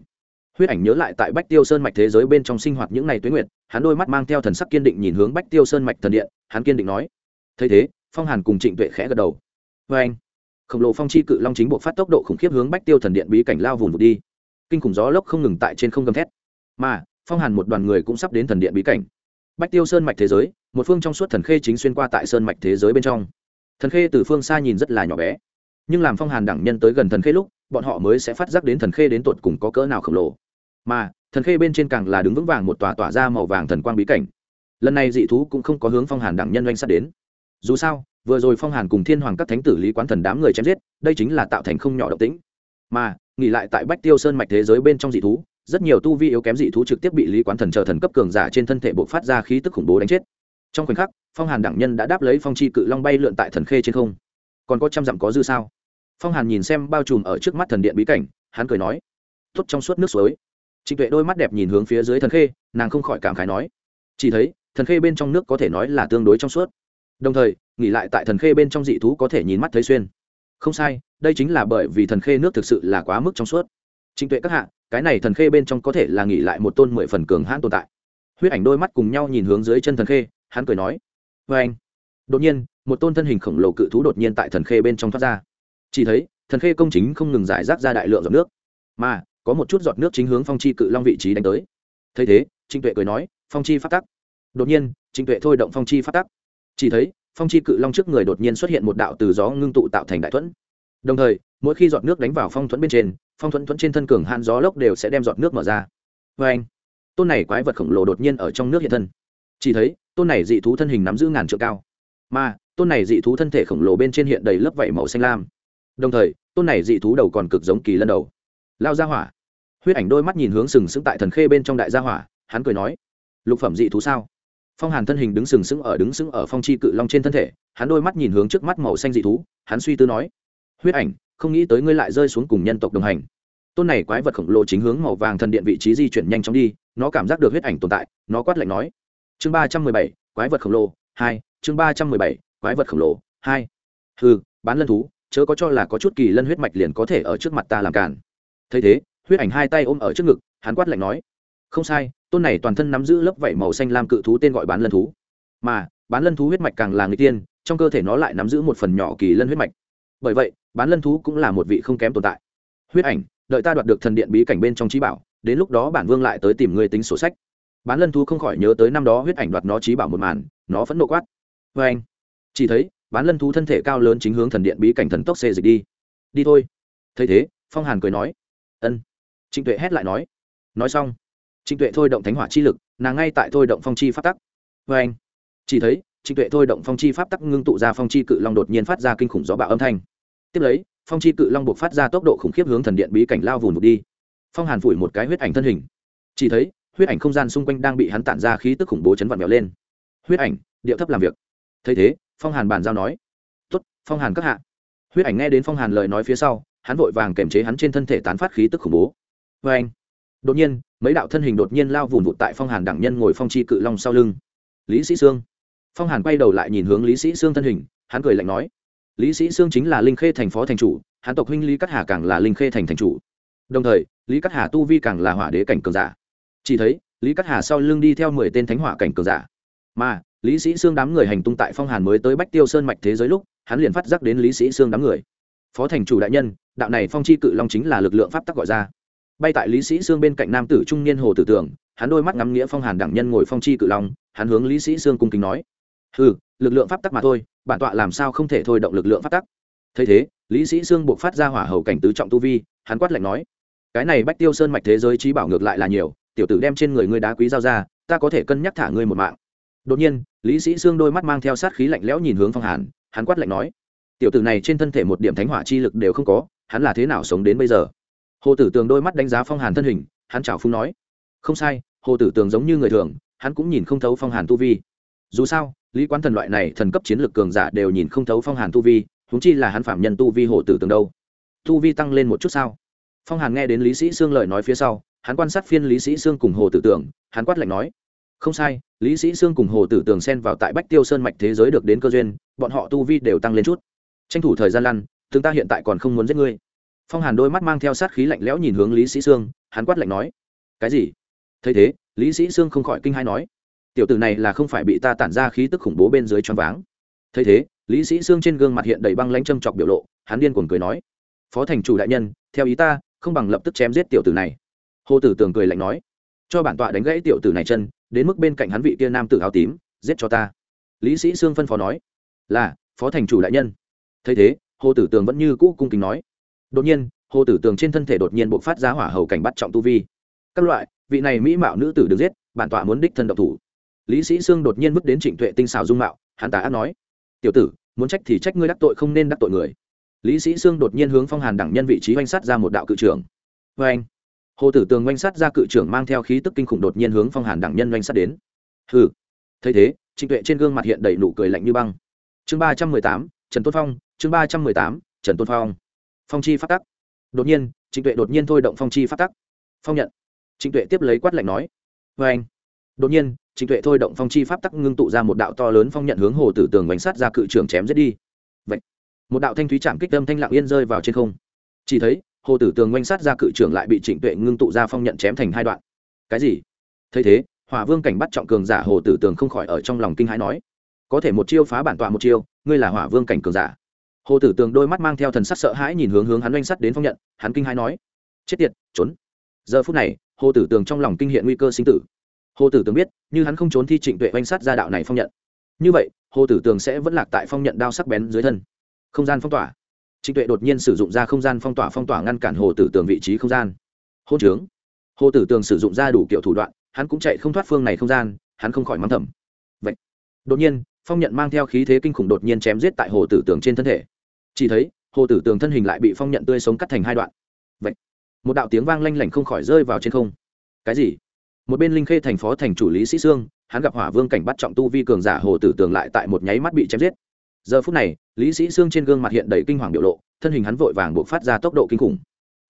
huyết ảnh nhớ lại tại bách tiêu sơn mạch thế giới bên trong sinh hoạt những ngày tuyến nguyệt, hắn đôi mắt mang theo thần sắc kiên định nhìn hướng bách tiêu sơn mạch thần điện, hắn kiên định nói. Thấy thế, phong hàn cùng trịnh tuệ khẽ gật đầu. Vê anh, khổng lồ phong chi cự long chính bộ phát tốc độ khủng khiếp hướng bách tiêu thần điện bí cảnh lao vùng vụt đi. Kinh khủng gió lốc không ngừng tại trên không gầm thét. Mà, phong hàn một đoàn người cũng sắp đến thần điện bí cảnh. Bách tiêu sơn mạch thế giới, một phương trong suốt thần khê chính xuyên qua tại sơn mạch thế giới bên trong. Thần khê từ phương xa nhìn rất là nhỏ bé. Nhưng làm phong hàn đẳng nhân tới gần thần khê lúc, bọn họ mới sẽ phát giác đến thần khê đến tột cùng có cỡ nào khổng lồ mà thần khê bên trên càng là đứng vững vàng một tòa tỏa ra màu vàng thần quang bí cảnh. Lần này dị thú cũng không có hướng phong hàn đẳng nhân doanh sát đến. Dù sao, vừa rồi phong hàn cùng thiên hoàng các thánh tử lý quán thần đám người chém giết, đây chính là tạo thành không nhỏ động tĩnh. Mà, nghỉ lại tại bách tiêu sơn mạch thế giới bên trong dị thú, rất nhiều tu vi yếu kém dị thú trực tiếp bị lý quán thần chờ thần cấp cường giả trên thân thể buộc phát ra khí tức khủng bố đánh chết. Trong khoảnh khắc, phong hàn đẳng nhân đã đáp lấy phong chi cự long bay lượn tại thần khê trên không. Còn có trăm dặm có dư sao? Phong hàn nhìn xem bao trùm ở trước mắt thần điện bí cảnh, hắn cười nói, tốt trong suốt nước suối trịnh tuệ đôi mắt đẹp nhìn hướng phía dưới thần khê, nàng không khỏi cảm khái nói, chỉ thấy, thần khê bên trong nước có thể nói là tương đối trong suốt. Đồng thời, nghỉ lại tại thần khê bên trong dị thú có thể nhìn mắt thấy xuyên. Không sai, đây chính là bởi vì thần khê nước thực sự là quá mức trong suốt. Trịnh tuệ các hạ, cái này thần khê bên trong có thể là nghỉ lại một tôn mười phần cường hãn tồn tại. Huyết ảnh đôi mắt cùng nhau nhìn hướng dưới chân thần khê, hắn cười nói vê anh. Đột nhiên, một tôn thân hình khổng lồ cự thú đột nhiên tại thần khê bên trong thoát ra. Chỉ thấy, thần khê công chính không ngừng giải rác ra đại lượng giọt nước. Mà có một chút giọt nước chính hướng phong chi cự long vị trí đánh tới. Thấy thế trinh tuệ cười nói, phong chi phát tắc. Đột nhiên trinh tuệ thôi động phong chi phát tắc. Chỉ thấy, phong chi cự long trước người đột nhiên xuất hiện một đạo từ gió ngưng tụ tạo thành đại thuẫn. Đồng thời, mỗi khi giọt nước đánh vào phong thuẫn bên trên, phong thuẫn thuẫn trên thân cường hạn gió lốc đều sẽ đem giọt nước mở ra. Vê anh, tôn này quái vật khổng lồ đột nhiên ở trong nước hiện thân. Chỉ thấy, tôn này dị thú thân hình nắm giữ ngàn trượng cao. Mà, tôn này dị thú thân thể khổng lồ bên trên hiện đầy lớp vảy màu xanh lam. Đồng thời, tôn này dị thú đầu còn cực giống kỳ lân đầu. Lao ra hỏa huyết ảnh đôi mắt nhìn hướng sừng sững tại thần khê bên trong đại gia hỏa, hắn cười nói, lục phẩm dị thú sao? Phong hàn thân hình đứng sừng sững ở, đứng sững ở phong chi cự long trên thân thể, hắn đôi mắt nhìn hướng trước mắt màu xanh dị thú, hắn suy tư nói, huyết ảnh, không nghĩ tới ngươi lại rơi xuống cùng nhân tộc đồng hành. Tôn này quái vật khổng lồ chính hướng màu vàng thần điện vị trí di chuyển nhanh chóng đi, nó cảm giác được huyết ảnh tồn tại, nó quát lạnh nói, chương ba trăm mười bảy, quái vật khổng lồ, hai, chương ba trăm mười bảy, quái vật khổng lồ, hai. Hư bán lân thú, chớ có cho là có chút kỳ lân huyết mạch liền có thể ở trước mặt ta làm cản thấy thế huyết ảnh hai tay ôm ở trước ngực, hắn quát lạnh nói, không sai, tôn này toàn thân nắm giữ lớp vảy màu xanh lam cự thú tên gọi bán lân thú. Mà, bán lân thú huyết mạch càng là người tiên, trong cơ thể nó lại nắm giữ một phần nhỏ kỳ lân huyết mạch. Bởi vậy, bán lân thú cũng là một vị không kém tồn tại. Huyết ảnh, đợi ta đoạt được thần điện bí cảnh bên trong trí bảo, đến lúc đó bản vương lại tới tìm người tính sổ sách. Bán lân thú không khỏi nhớ tới năm đó huyết ảnh đoạt nó trí bảo một màn, nó phẫn nộ quát vê anh chỉ thấy, bán lân thú thân thể cao lớn chính hướng thần điện bí cảnh thần tốc xê dịch đi. Đi thôi. Thấy thế, phong hàn cười nói, ân trịnh tuệ hét lại nói nói xong, trịnh tuệ thôi động thánh hỏa chi lực, nàng ngay tại thôi động phong chi pháp tắc. Vê anh, chỉ thấy, trịnh tuệ thôi động phong chi pháp tắc ngưng tụ ra phong chi cự long đột nhiên phát ra kinh khủng gió bạo âm thanh. Tiếp lấy, phong chi cự long buộc phát ra tốc độ khủng khiếp hướng thần điện bí cảnh lao vùn vụt đi. Phong hàn phủi một cái huyết ảnh thân hình. Chỉ thấy, huyết ảnh không gian xung quanh đang bị hắn tản ra khí tức khủng bố chấn vặn vẹo lên. Huyết ảnh, điệu thấp làm việc. Thấy thế, phong hàn bàn giao nói tuất phong hàn các hạ. Huyết ảnh nghe đến phong hàn lời nói phía sau, hắn vội vàng kềm chế hắn trên thân thể tán phát khí tức khủng bố vê anh. Đột nhiên, mấy đạo thân hình đột nhiên lao vùn vụt tại phong hàn đẳng nhân ngồi phong chi cự long sau lưng. Lý sĩ sương. Phong hàn quay đầu lại nhìn hướng lý sĩ sương thân hình, hắn cười lạnh nói, lý sĩ sương chính là linh khê thành phó thành chủ, hắn tộc huynh lý cát hà càng là linh khê thành thành chủ. Đồng thời, lý cát hà tu vi càng là hỏa đế cảnh cường giả. Chỉ thấy, lý cát hà sau lưng đi theo mười tên thánh hỏa cảnh cường giả. Mà, lý sĩ sương đám người hành tung tại phong hàn mới tới bách tiêu sơn mạch thế giới lúc, hắn liền phát giác đến lý sĩ sương đám người. Phó thành chủ đại nhân, đạo này phong chi cự long chính là lực lượng pháp tắc gọi ra bay tại lý sĩ sương bên cạnh nam tử trung niên hồ tử tưởng, hắn đôi mắt ngắm nghĩa phong hàn đẳng nhân ngồi phong chi cự long, hắn hướng lý sĩ sương cung kính nói ừ lực lượng pháp tắc mà thôi, bản tọa làm sao không thể thôi động lực lượng pháp tắc? Thấy thế, lý sĩ sương buộc phát ra hỏa hầu cảnh tứ trọng tu vi, hắn quát lạnh nói, cái này bách tiêu sơn mạch thế giới trí bảo ngược lại là nhiều, tiểu tử đem trên người ngươi đá quý giao ra, ta có thể cân nhắc thả ngươi một mạng. Đột nhiên, lý sĩ sương đôi mắt mang theo sát khí lạnh lẽo nhìn hướng phong hàn, hắn quát lạnh nói, tiểu tử này trên thân thể một điểm thánh hỏa chi lực đều không có, hắn là thế nào sống đến bây giờ? Hồ tử tường đôi mắt đánh giá phong hàn thân hình, hắn chào phung nói, không sai, hồ tử tường giống như người thường, hắn cũng nhìn không thấu phong hàn tu vi. Dù sao, lý quán thần loại này thần cấp chiến lược cường giả đều nhìn không thấu phong hàn tu vi húng chi là hắn phạm nhân tu vi hồ tử tường đâu. Tu vi tăng lên một chút sao? Phong hàn nghe đến lý sĩ sương lời nói phía sau, hắn quan sát phiên lý sĩ sương cùng hồ tử tường, hắn quát lạnh nói, không sai, lý sĩ sương cùng hồ tử tường xen vào tại bách tiêu sơn mạch thế giới được đến cơ duyên, bọn họ tu vi đều tăng lên chút. Tranh thủ thời gian lăn, chúng ta hiện tại còn không muốn giết ngươi phong hàn đôi mắt mang theo sát khí lạnh lẽo nhìn hướng lý sĩ sương, hắn quát lạnh nói, cái gì? Thấy thế, lý sĩ sương không khỏi kinh hai nói, tiểu tử này là không phải bị ta tản ra khí tức khủng bố bên dưới choáng váng. Thấy thế, lý sĩ sương trên gương mặt hiện đầy băng lãnh châm chọc biểu lộ, hắn điên cuồng cười nói, phó thành chủ đại nhân, theo ý ta, không bằng lập tức chém giết tiểu tử này. Hồ tử tường cười lạnh nói, cho bản tọa đánh gãy tiểu tử này chân, đến mức bên cạnh hắn vị kia nam tử áo tím, giết cho ta. Lý sĩ sương phân phó nói, là, phó thành chủ đại nhân. Thấy thế, hồ tử tường vẫn như cũ cung kính nói đột nhiên, hồ tử tường trên thân thể đột nhiên bộc phát ra hỏa hầu cảnh bắt trọng tu vi. Các loại, vị này mỹ mạo nữ tử được giết, bản tọa muốn đích thân độc thủ. Lý sĩ sương đột nhiên bước đến trịnh tuệ tinh xảo dung mạo, hắn tà ác nói, tiểu tử, muốn trách thì trách ngươi đắc tội không nên đắc tội người. Lý sĩ sương đột nhiên hướng phong hàn đẳng nhân vị trí oanh sát ra một đạo cự trưởng. Vê anh hồ tử tường oanh sát ra cự trưởng mang theo khí tức kinh khủng đột nhiên hướng phong hàn đẳng nhân oanh sát đến. Hừ! Thấy thế, trịnh tuệ trên gương mặt hiện đầy nụ cười lạnh như băng. Chương ba trăm mười tám, trần tôn phong, chương ba trăm mười tám, trần tôn phong phong chi phát tắc. Đột nhiên, trịnh tuệ đột nhiên thôi động phong chi phát tắc. Phong nhận. Trịnh tuệ tiếp lấy quát lạnh nói. Vê anh. Đột nhiên, trịnh tuệ thôi động phong chi pháp tắc ngưng tụ ra một đạo to lớn phong nhận hướng hồ tử tường bánh sát ra cự trưởng chém giết đi. Vậy, một đạo thanh thúy chạm kích tâm thanh lặng yên rơi vào trên không. Chỉ thấy, hồ tử tường oanh sát ra cự trưởng lại bị trịnh tuệ ngưng tụ ra phong nhận chém thành hai đoạn. Cái gì? Thấy thế, hỏa vương cảnh bắt trọng cường giả hồ tử tường không khỏi ở trong lòng kinh hãi nói. Có thể một chiêu phá bản tọa một chiêu, ngươi là hỏa vương cảnh cường giả hồ tử tường đôi mắt mang theo thần sắc sợ hãi nhìn hướng hướng hắn oanh sắt đến phong nhận, hắn kinh hãi nói, chết tiệt, trốn. Giờ phút này, hồ tử tường trong lòng kinh hiện nguy cơ sinh tử. Hồ tử tường biết, như hắn không trốn thi trịnh tuệ oanh Sắt ra đạo này phong nhận. Như vậy, hồ tử tường sẽ vẫn lạc tại phong nhận đao sắc bén dưới thân. Không gian phong tỏa. Trịnh tuệ đột nhiên sử dụng ra không gian phong tỏa phong tỏa ngăn cản hồ tử tường vị trí không gian. Hôn trướng. Hồ tử tường sử dụng ra đủ kiểu thủ đoạn, hắn cũng chạy không thoát phương này không gian, hắn không khỏi mắng thầm. Vậy, đột nhiên, phong nhận mang theo khí thế kinh khủng đột nhiên chém giết tại hồ tử tường trên thân thể chỉ thấy, hồ tử tường thân hình lại bị phong nhận tươi sống cắt thành hai đoạn. Vậy, một đạo tiếng vang lanh lảnh không khỏi rơi vào trên không. Cái gì? Một bên linh khê thành phó thành chủ lý sĩ sương, hắn gặp hỏa vương cảnh bắt trọng tu vi cường giả hồ tử tường lại tại một nháy mắt bị chém giết. Giờ phút này, lý sĩ sương trên gương mặt hiện đầy kinh hoàng biểu lộ, thân hình hắn vội vàng buộc phát ra tốc độ kinh khủng.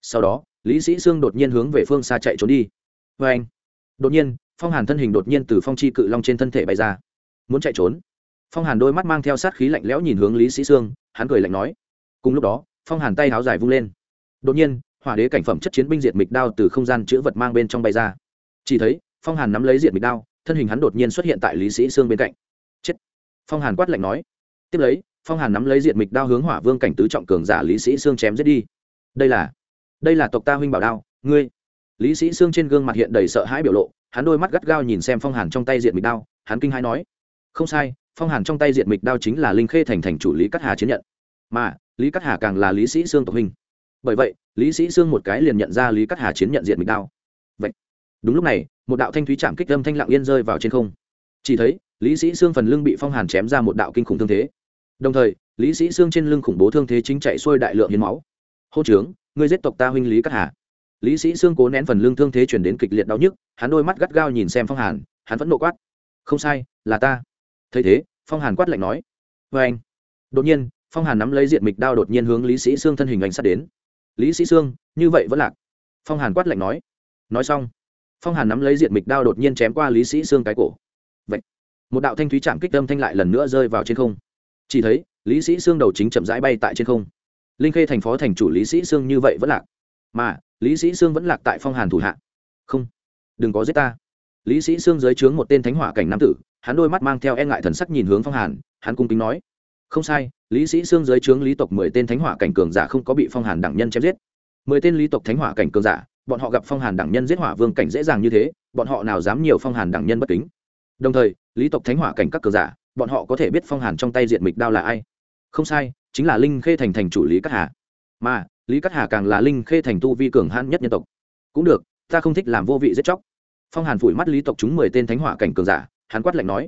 Sau đó, lý sĩ sương đột nhiên hướng về phương xa chạy trốn đi. Vê anh đột nhiên, phong hàn thân hình đột nhiên từ phong chi cự long trên thân thể bay ra. Muốn chạy trốn? Phong hàn đôi mắt mang theo sát khí lạnh lẽo nhìn hướng lý sĩ sương, hắn cười lạnh nói. Cùng lúc đó, phong hàn tay háo dài vung lên. Đột nhiên, hỏa đế cảnh phẩm chất chiến binh diệt mịch đao từ không gian chữ vật mang bên trong bay ra. Chỉ thấy, phong hàn nắm lấy diệt mịch đao, thân hình hắn đột nhiên xuất hiện tại lý sĩ sương bên cạnh. Chết! Phong hàn quát lạnh nói. Tiếp lấy, phong hàn nắm lấy diệt mịch đao hướng hỏa vương cảnh tứ trọng cường giả lý sĩ sương chém giết đi. Đây là đây là tộc ta huynh bảo đao, ngươi. Lý sĩ sương trên gương mặt hiện đầy sợ hãi biểu lộ, hắn đôi mắt gắt gao nhìn xem phong hàn trong tay diệt mịch đao, hắn kinh hãi nói. Không sai phong hàn trong tay diệt mịch đao chính là linh khê thành thành chủ lý cát hà chiến nhận mà lý cát hà càng là lý sĩ sương tộc huynh bởi vậy lý sĩ sương một cái liền nhận ra lý cát hà chiến nhận diệt mịch đao vậy đúng lúc này một đạo thanh thúy chạm kích âm thanh lặng yên rơi vào trên không chỉ thấy lý sĩ sương phần lưng bị phong hàn chém ra một đạo kinh khủng thương thế đồng thời lý sĩ sương trên lưng khủng bố thương thế chính chạy xuôi đại lượng hiến máu hô trướng ngươi giết tộc ta huynh lý cát hà lý sĩ sương cố nén phần lưng thương thế chuyển đến kịch liệt đau nhức hắn đôi mắt gắt gao nhìn xem phong hàn hắn vẫn nộ quát không sai là ta thấy thế, phong hàn quát lạnh nói vê anh. Đột nhiên, phong hàn nắm lấy diện mịch đao đột nhiên hướng lý sĩ sương thân hình ảnh sát đến. Lý sĩ sương, như vậy vẫn lạc. Phong hàn quát lạnh nói. Nói xong, phong hàn nắm lấy diện mịch đao đột nhiên chém qua lý sĩ sương cái cổ. Vậy một đạo thanh thúy chạm kích âm thanh lại lần nữa rơi vào trên không. Chỉ thấy, lý sĩ sương đầu chính chậm rãi bay tại trên không. Linh khê thành phó thành chủ lý sĩ sương như vậy vẫn lạc. Mà, lý sĩ sương vẫn lạc tại phong hàn thủ hạ. Không, đừng có giết ta. Lý sĩ sương dưới trướng một tên thánh hỏa cảnh nam tử hắn đôi mắt mang theo e ngại thần sắc nhìn hướng phong hàn, hắn cung kính nói, không sai, lý sĩ xương dưới trướng lý tộc mười tên thánh hỏa cảnh cường giả không có bị phong hàn đẳng nhân chém giết. Mười tên lý tộc thánh hỏa cảnh cường giả, bọn họ gặp phong hàn đẳng nhân giết hỏa vương cảnh dễ dàng như thế, bọn họ nào dám nhiều phong hàn đẳng nhân bất kính. Đồng thời, lý tộc thánh hỏa cảnh các cường giả, bọn họ có thể biết phong hàn trong tay diện mịch đao là ai. Không sai, chính là linh khê thành thành chủ lý cát hà. Mà, lý cát hà càng là linh khê thành tu vi cường hãn nhất nhân tộc. Cũng được, ta không thích làm vô vị giết chóc. Phong hàn phủi mắt lý tộc chúng mười tên thánh hỏa cảnh cường giả hắn quát lạnh nói.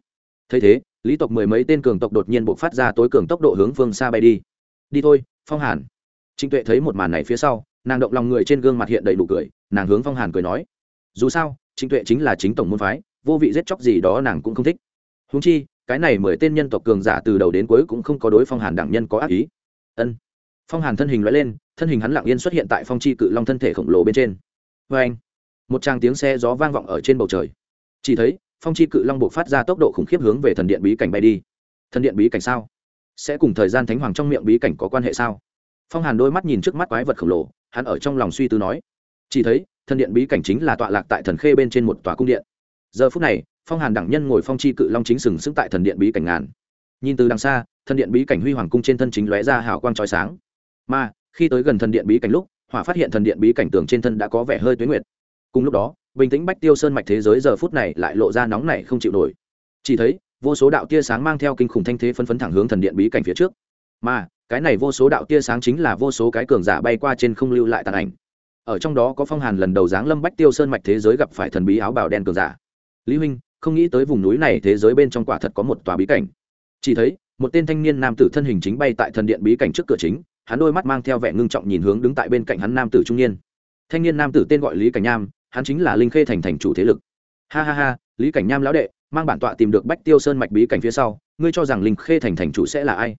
Thấy thế, lý tộc mười mấy tên cường tộc đột nhiên buộc phát ra tối cường tốc độ hướng phương xa bay đi. Đi thôi, phong hàn. Trịnh tuệ thấy một màn này phía sau, nàng động lòng người trên gương mặt hiện đầy đủ cười, nàng hướng phong hàn cười nói. Dù sao, trịnh tuệ chính là chính tổng môn phái, vô vị giết chóc gì đó nàng cũng không thích. Húng chi, cái này mười tên nhân tộc cường giả từ đầu đến cuối cũng không có đối phong hàn đảng nhân có ác ý. Ân. Phong hàn thân hình loại lên, thân hình hắn lặng yên xuất hiện tại phong chi cự long thân thể khổng lồ bên trên. Vê anh một tràng tiếng xe gió vang vọng ở trên bầu trời. Chỉ thấy phong chi cự long buộc phát ra tốc độ khủng khiếp hướng về thần điện bí cảnh bay đi. Thần điện bí cảnh sao? Sẽ cùng thời gian thánh hoàng trong miệng bí cảnh có quan hệ sao? Phong hàn đôi mắt nhìn trước mắt quái vật khổng lồ, hắn ở trong lòng suy tư nói. Chỉ thấy, thần điện bí cảnh chính là tọa lạc tại thần khê bên trên một tòa cung điện. Giờ phút này, phong hàn đẳng nhân ngồi phong chi cự long chính sừng sững tại thần điện bí cảnh ngàn. Nhìn từ đằng xa, thần điện bí cảnh huy hoàng cung trên thân chính lóe ra hào quang trói sáng. Mà, khi tới gần thần điện bí cảnh lúc, hỏa phát hiện thần điện bí cảnh tường trên thân đã có vẻ hơi tuyến nguyệt cùng lúc đó, bình tĩnh bách tiêu sơn mạch thế giới giờ phút này lại lộ ra nóng này không chịu nổi. Chỉ thấy, vô số đạo tia sáng mang theo kinh khủng thanh thế phân phấn thẳng hướng thần điện bí cảnh phía trước. Mà, cái này vô số đạo tia sáng chính là vô số cái cường giả bay qua trên không lưu lại tàn ảnh. Ở trong đó có phong hàn lần đầu giáng lâm bách tiêu sơn mạch thế giới gặp phải thần bí áo bào đen cường giả. Lý huynh, không nghĩ tới vùng núi này thế giới bên trong quả thật có một tòa bí cảnh. Chỉ thấy, một tên thanh niên nam tử thân hình chính bay tại thần điện bí cảnh trước cửa chính, hắn đôi mắt mang theo vẻ ngưng trọng nhìn hướng đứng tại bên cạnh hắn nam tử trung niên. Thanh niên nam tử tên gọi lý cảnh nham hắn chính là linh khê thành thành chủ thế lực. Ha ha ha, lý cảnh nham lão đệ, mang bản tọa tìm được bách tiêu sơn mạch bí cảnh phía sau, ngươi cho rằng linh khê thành thành chủ sẽ là ai?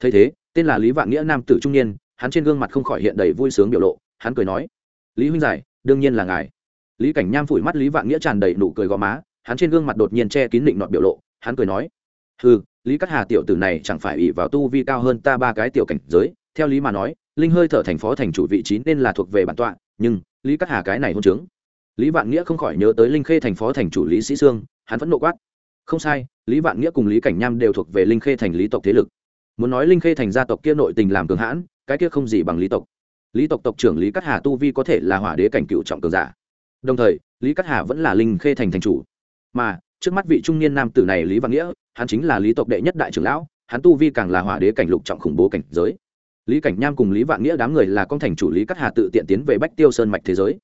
Thấy thế, tên là lý vạn nghĩa nam tử trung niên, hắn trên gương mặt không khỏi hiện đầy vui sướng biểu lộ, hắn cười nói, lý huynh giải, đương nhiên là ngài. Lý cảnh nham phủi mắt lý vạn nghĩa tràn đầy nụ cười gò má, hắn trên gương mặt đột nhiên che kín định nọt biểu lộ, hắn cười nói ừ lý cắt hà tiểu tử này chẳng phải ỉ vào tu vi cao hơn ta ba cái tiểu cảnh giới, theo lý mà nói, linh hơi thở thành phó thành chủ vị trí nên là thuộc về bản tọa, nhưng lý cắt hà cái này hôn chứng lý vạn nghĩa không khỏi nhớ tới linh khê thành phó thành chủ lý sĩ sương, hắn vẫn nộ quát. Không sai, lý vạn nghĩa cùng lý cảnh nham đều thuộc về linh khê thành lý tộc thế lực. Muốn nói linh khê thành gia tộc kia nội tình làm cường hãn, cái kia không gì bằng lý tộc. Lý tộc tộc trưởng lý cát hà tu vi có thể là hỏa đế cảnh cựu trọng cường giả. Đồng thời, lý cát hà vẫn là linh khê thành thành chủ. Mà, trước mắt vị trung niên nam tử này lý vạn nghĩa, hắn chính là lý tộc đệ nhất đại trưởng lão, hắn tu vi càng là hỏa đế cảnh lục trọng khủng bố cảnh giới. Lý cảnh nham cùng lý vạn nghĩa đám người là con thành chủ lý cát hà tự tiện tiến về bách tiêu sơn mạch thế giới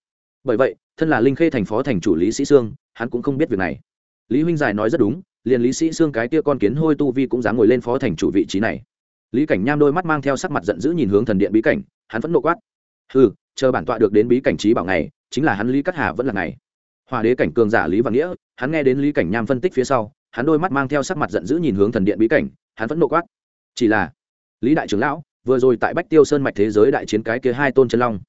bởi vậy, thân là linh khê thành phó thành chủ lý sĩ sương, hắn cũng không biết việc này. Lý huynh giải nói rất đúng, liền lý sĩ sương cái tia con kiến hôi tu vi cũng dám ngồi lên phó thành chủ vị trí này. Lý cảnh nham đôi mắt mang theo sắc mặt giận dữ nhìn hướng thần điện bí cảnh, hắn vẫn nộ quát. Ừ chờ bản tọa được đến bí cảnh trí bảo này chính là hắn lý cát hà vẫn là ngày. Hòa đế cảnh cường giả lý văn nghĩa, hắn nghe đến lý cảnh nham phân tích phía sau, hắn đôi mắt mang theo sắc mặt giận dữ nhìn hướng thần điện bí cảnh, hắn vẫn nộ quát. Chỉ là, lý đại trưởng lão, vừa rồi tại bách tiêu sơn mạch thế giới đại chiến cái kia hai tôn chân long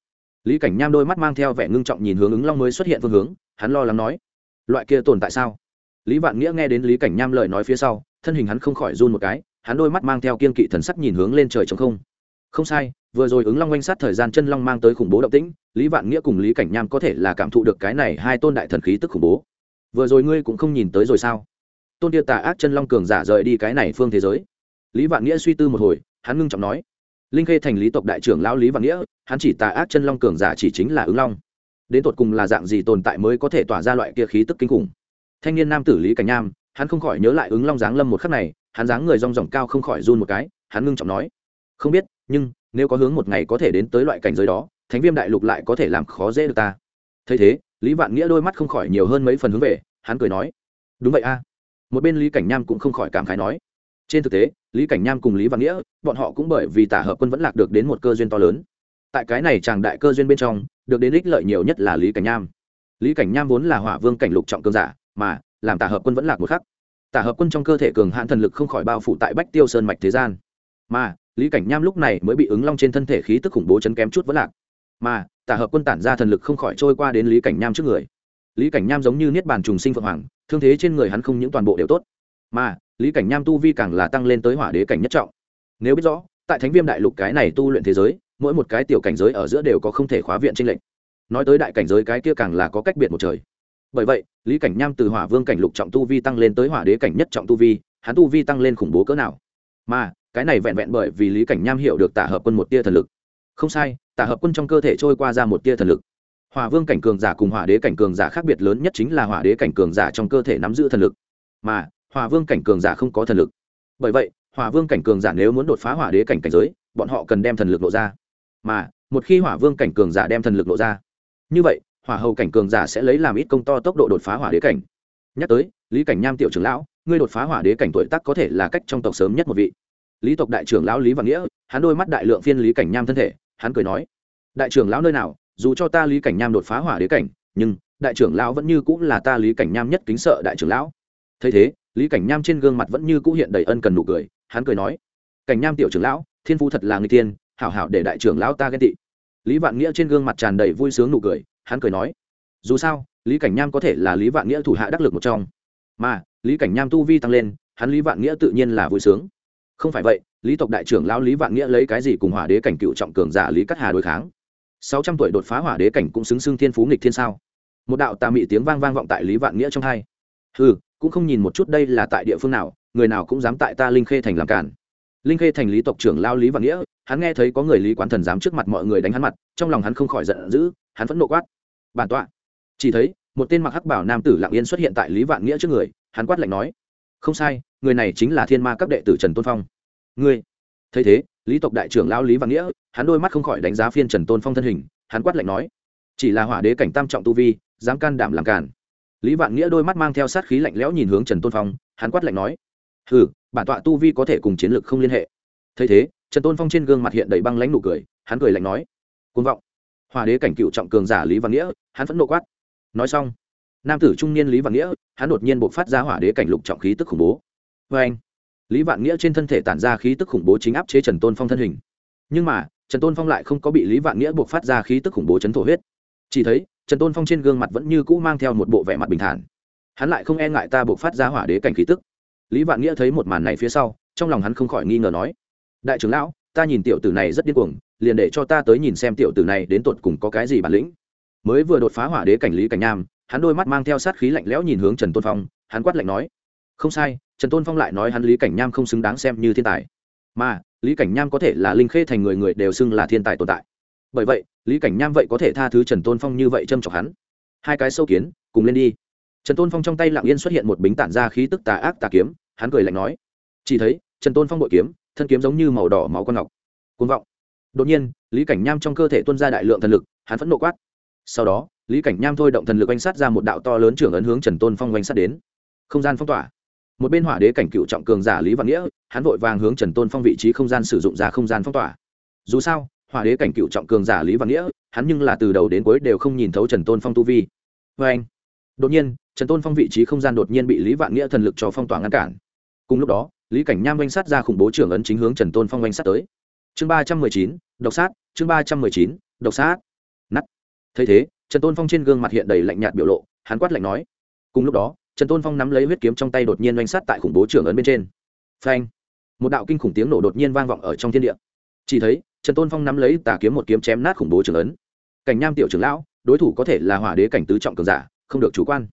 lý cảnh nham đôi mắt mang theo vẻ ngưng trọng nhìn hướng ứng long mới xuất hiện phương hướng, hắn lo lắng nói, loại kia tồn tại sao? Lý vạn nghĩa nghe đến lý cảnh nham lời nói phía sau, thân hình hắn không khỏi run một cái, hắn đôi mắt mang theo kiên kỵ thần sắc nhìn hướng lên trời trống không. Không sai, vừa rồi ứng long oanh sát thời gian chân long mang tới khủng bố động tĩnh, lý vạn nghĩa cùng lý cảnh nham có thể là cảm thụ được cái này hai tôn đại thần khí tức khủng bố. Vừa rồi ngươi cũng không nhìn tới rồi sao? Tôn tiêu tà ác chân long cường giả rời đi cái này phương thế giới. Lý vạn nghĩa suy tư một hồi, hắn ngưng trọng nói linh khê thành lý tộc đại trưởng lão lý vạn nghĩa, hắn chỉ tà ác chân long cường giả chỉ chính là ứng long. Đến tột cùng là dạng gì tồn tại mới có thể tỏa ra loại kia khí tức kinh khủng? Thanh niên nam tử lý cảnh nham hắn không khỏi nhớ lại ứng long dáng lâm một khắc này, hắn dáng người rong ròng cao không khỏi run một cái, hắn ngưng trọng nói, không biết, nhưng nếu có hướng một ngày có thể đến tới loại cảnh giới đó, thánh viêm đại lục lại có thể làm khó dễ được ta. Thấy thế, lý vạn nghĩa đôi mắt không khỏi nhiều hơn mấy phần hướng về, hắn cười nói, đúng vậy a. Một bên lý cảnh nham cũng không khỏi cảm khái nói, trên thực tế lý cảnh nham cùng lý văn nghĩa, bọn họ cũng bởi vì tả hợp quân vẫn lạc được đến một cơ duyên to lớn. Tại cái này chàng đại cơ duyên bên trong, được đến ích lợi nhiều nhất là lý cảnh nham. Lý cảnh nham vốn là hỏa vương cảnh lục trọng cường giả, mà làm tả hợp quân vẫn lạc một khắc, tả hợp quân trong cơ thể cường hạn thần lực không khỏi bao phủ tại bách tiêu sơn mạch thế gian. Mà, lý cảnh nham lúc này mới bị ứng long trên thân thể khí tức khủng bố chấn kém chút vẫn lạc. Mà, tả hợp quân tản ra thần lực không khỏi trôi qua đến lý cảnh nham trước người. Lý cảnh nham giống như niết bàn trùng sinh phượng hoàng, thương thế trên người hắn không những toàn bộ đều tốt, mà lý cảnh nham tu vi càng là tăng lên tới hỏa đế cảnh nhất trọng. Nếu biết rõ, tại thánh viêm đại lục cái này tu luyện thế giới, mỗi một cái tiểu cảnh giới ở giữa đều có không thể khóa viện tranh lệnh nói tới đại cảnh giới cái kia càng là có cách biệt một trời. Bởi vậy, lý cảnh nham từ hỏa vương cảnh lục trọng tu vi tăng lên tới hỏa đế cảnh nhất trọng tu vi, hắn tu vi tăng lên khủng bố cỡ nào? Mà, cái này vẹn vẹn bởi vì lý cảnh nham hiểu được tả hợp quân một tia thần lực. Không sai, tả hợp quân trong cơ thể trôi qua ra một tia thần lực. Hỏa vương cảnh cường giả cùng hỏa đế cảnh cường giả khác biệt lớn nhất chính là hỏa đế cảnh cường giả trong cơ thể nắm giữ thần lực. Mà hỏa vương cảnh cường giả không có thần lực. Bởi vậy, hỏa vương cảnh cường giả nếu muốn đột phá hỏa đế cảnh cảnh giới, bọn họ cần đem thần lực lộ ra. Mà, một khi hỏa vương cảnh cường giả đem thần lực lộ ra, như vậy, hỏa hầu cảnh cường giả sẽ lấy làm ít công to tốc độ đột phá hỏa đế cảnh. Nhắc tới, lý cảnh nham tiểu trưởng lão, ngươi đột phá hỏa đế cảnh tuổi tác có thể là cách trong tộc sớm nhất một vị. Lý tộc đại trưởng lão lý văn nghĩa, hắn đôi mắt đại lượng phiên lý cảnh nham thân thể, hắn cười nói, đại trưởng lão nơi nào, dù cho ta lý cảnh nham đột phá hỏa đế cảnh, nhưng đại trưởng lão vẫn như cũng là ta lý cảnh nham nhất kính sợ đại trưởng lão. Thấy thế lý cảnh nham trên gương mặt vẫn như cũ hiện đầy ân cần nụ cười, hắn cười nói, cảnh nham tiểu trưởng lão, thiên phu thật là người tiên, hảo hảo để đại trưởng lão ta ghen tị. Lý vạn nghĩa trên gương mặt tràn đầy vui sướng nụ cười, hắn cười nói, dù sao, lý cảnh nham có thể là lý vạn nghĩa thủ hạ đắc lực một trong, mà lý cảnh nham tu vi tăng lên, hắn lý vạn nghĩa tự nhiên là vui sướng. Không phải vậy, lý tộc đại trưởng lão lý vạn nghĩa lấy cái gì cùng hỏa đế cảnh cựu trọng cường giả lý cắt hà đối kháng? Sáu trăm tuổi đột phá hỏa đế cảnh cũng xứng xưng thiên phú nghịch thiên sao? Một đạo tà mị tiếng vang vang vọng tại lý vạn nghĩa trong hai. Ừ cũng không nhìn một chút đây là tại địa phương nào, người nào cũng dám tại ta linh khê thành làm cản linh khê thành lý tộc trưởng lao lý và nghĩa, hắn nghe thấy có người lý quán thần dám trước mặt mọi người đánh hắn mặt, trong lòng hắn không khỏi giận dữ, hắn vẫn nộ quát. Bản tọa. Chỉ thấy, một tên mặc hắc bảo nam tử lạng yên xuất hiện tại lý vạn nghĩa trước người, hắn quát lạnh nói. Không sai, người này chính là thiên ma các đệ tử trần tôn phong. Ngươi. Thấy thế, lý tộc đại trưởng lão lý văn nghĩa, hắn đôi mắt không khỏi đánh giá phiên trần tôn phong thân hình, hắn quát lạnh nói. Chỉ là hỏa đế cảnh tam trọng tu vi, dám can đảm làm cản lý vạn nghĩa đôi mắt mang theo sát khí lạnh lẽo nhìn hướng trần tôn phong, hắn quát lạnh nói, hừ, bản tọa tu vi có thể cùng chiến lược không liên hệ. Thấy thế, trần tôn phong trên gương mặt hiện đầy băng lãnh nụ cười, hắn cười lạnh nói côn vọng. Hòa đế cảnh cựu trọng cường giả lý Vạn nghĩa, hắn vẫn nộ quát, nói xong. Nam tử trung niên lý Vạn nghĩa, hắn đột nhiên buộc phát ra hỏa đế cảnh lục trọng khí tức khủng bố. Vê anh lý vạn nghĩa trên thân thể tản ra khí tức khủng bố chính áp chế trần tôn phong thân hình. Nhưng mà, trần tôn phong lại không có bị lý vạn nghĩa buộc phát ra khí tức khủng bố chấn thổ huyết. Chỉ thấy trần tôn phong trên gương mặt vẫn như cũ mang theo một bộ vẻ mặt bình thản. Hắn lại không e ngại ta buộc phát ra hỏa đế cảnh khí tức. Lý vạn nghĩa thấy một màn này phía sau, trong lòng hắn không khỏi nghi ngờ nói, đại trưởng lão, ta nhìn tiểu tử này rất điên cuồng, liền để cho ta tới nhìn xem tiểu tử này đến tột cùng có cái gì bản lĩnh. Mới vừa đột phá hỏa đế cảnh lý cảnh nham, hắn đôi mắt mang theo sát khí lạnh lẽo nhìn hướng trần tôn phong, hắn quát lạnh nói, không sai, trần tôn phong lại nói hắn lý cảnh nham không xứng đáng xem như thiên tài. Mà, lý cảnh nham có thể là linh khê thành người người đều xưng là thiên tài tồn tại bởi vậy, lý cảnh nham vậy có thể tha thứ trần tôn phong như vậy châm chọc hắn. Hai cái sâu kiến, cùng lên đi. Trần tôn phong trong tay lặng yên xuất hiện một bính tản ra khí tức tà ác tà kiếm, hắn cười lạnh nói. Chỉ thấy, trần tôn phong bội kiếm, thân kiếm giống như màu đỏ máu con ngọc. Côn vọng. Đột nhiên, lý cảnh nham trong cơ thể tuôn ra đại lượng thần lực, hắn phẫn nộ quát. Sau đó, lý cảnh nham thôi động thần lực oanh sát ra một đạo to lớn trưởng ấn hướng trần tôn phong oanh sát đến. Không gian phong tỏa. Một bên hỏa đế cảnh cựu trọng cường giả lý văn nghĩa, hắn vội vàng hướng trần tôn phong vị trí không gian sử dụng ra không gian phong tỏa. Dù sao hỏa đế cảnh cựu trọng cường giả lý văn nghĩa, hắn nhưng là từ đầu đến cuối đều không nhìn thấu trần tôn phong tu vi. Vê anh, đột nhiên, trần tôn phong vị trí không gian đột nhiên bị lý vạn nghĩa thần lực cho phong tỏa ngăn cản. Cùng lúc đó, lý cảnh nham oanh sát ra khủng bố trưởng ấn chính hướng trần tôn phong oanh sát tới. Chương ba trăm mười chín, độc sát, chương ba trăm mười chín, độc sát. Nắt thấy thế, trần tôn phong trên gương mặt hiện đầy lạnh nhạt biểu lộ, hắn quát lạnh nói. Cùng lúc đó, trần tôn phong nắm lấy huyết kiếm trong tay đột nhiên oanh sát tại khủng bố trưởng ấn bên trên. Phanh. Một đạo kinh khủng tiếng nổ đột nhiên vang vọng ở trong thiên địa. Chỉ thấy trần tôn phong nắm lấy tà kiếm một kiếm chém nát khủng bố trưởng ấn. Cảnh nham tiểu trưởng lão, đối thủ có thể là hỏa đế cảnh tứ trọng cường giả, không được chủ quan.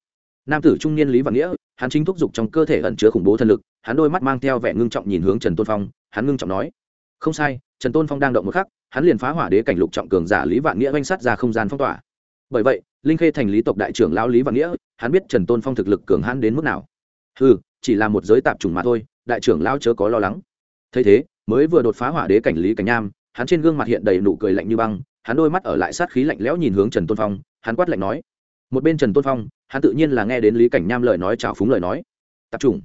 Nam tử trung niên lý văn nghĩa, hắn chính thúc giục trong cơ thể ẩn chứa khủng bố thân lực, hắn đôi mắt mang theo vẻ ngưng trọng nhìn hướng trần tôn phong, hắn ngưng trọng nói, không sai, trần tôn phong đang động một khắc, hắn liền phá hỏa đế cảnh lục trọng cường giả lý vạn nghĩa oanh sát ra không gian phong tỏa. Bởi vậy, linh khê thành lý tộc đại trưởng lão lý vạn nghĩa, hắn biết trần tôn phong thực lực cường hãn đến mức nào. Ừ chỉ là một giới tạp trùng mà thôi, đại trưởng lão chớ có lo lắng. Thấy thế, mới vừa đột phá hỏa đế cảnh lý cảnh nham hắn trên gương mặt hiện đầy nụ cười lạnh như băng, hắn đôi mắt ở lại sát khí lạnh lẽo nhìn hướng trần tôn phong, hắn quát lạnh nói. Một bên trần tôn phong, hắn tự nhiên là nghe đến lý cảnh nham lời nói trào phúng lời nói. Tập trung.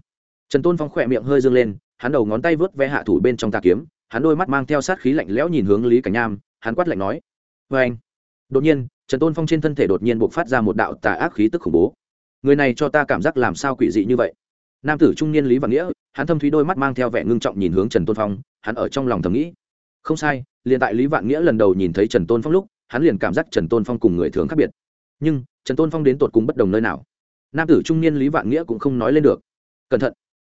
Trần tôn phong khỏe miệng hơi dương lên, hắn đầu ngón tay vớt ve hạ thủ bên trong tà kiếm, hắn đôi mắt mang theo sát khí lạnh lẽo nhìn hướng lý cảnh nham, hắn quát lạnh nói. Vê anh đột nhiên, trần tôn phong trên thân thể đột nhiên buộc phát ra một đạo tà ác khí tức khủng bố. Người này cho ta cảm giác làm sao quỷ dị như vậy? Nam tử trung niên lý văn nghĩa, hắn thâm thúy đôi mắt mang theo vẻ ngưng trọng nhìn hướng trần tôn phong, hắn ở trong lòng thầm nghĩ không sai, liền tại lý vạn nghĩa lần đầu nhìn thấy trần tôn phong lúc, hắn liền cảm giác trần tôn phong cùng người thường khác biệt. Nhưng, trần tôn phong đến tột cùng bất đồng nơi nào? Nam tử trung niên lý vạn nghĩa cũng không nói lên được. Cẩn thận!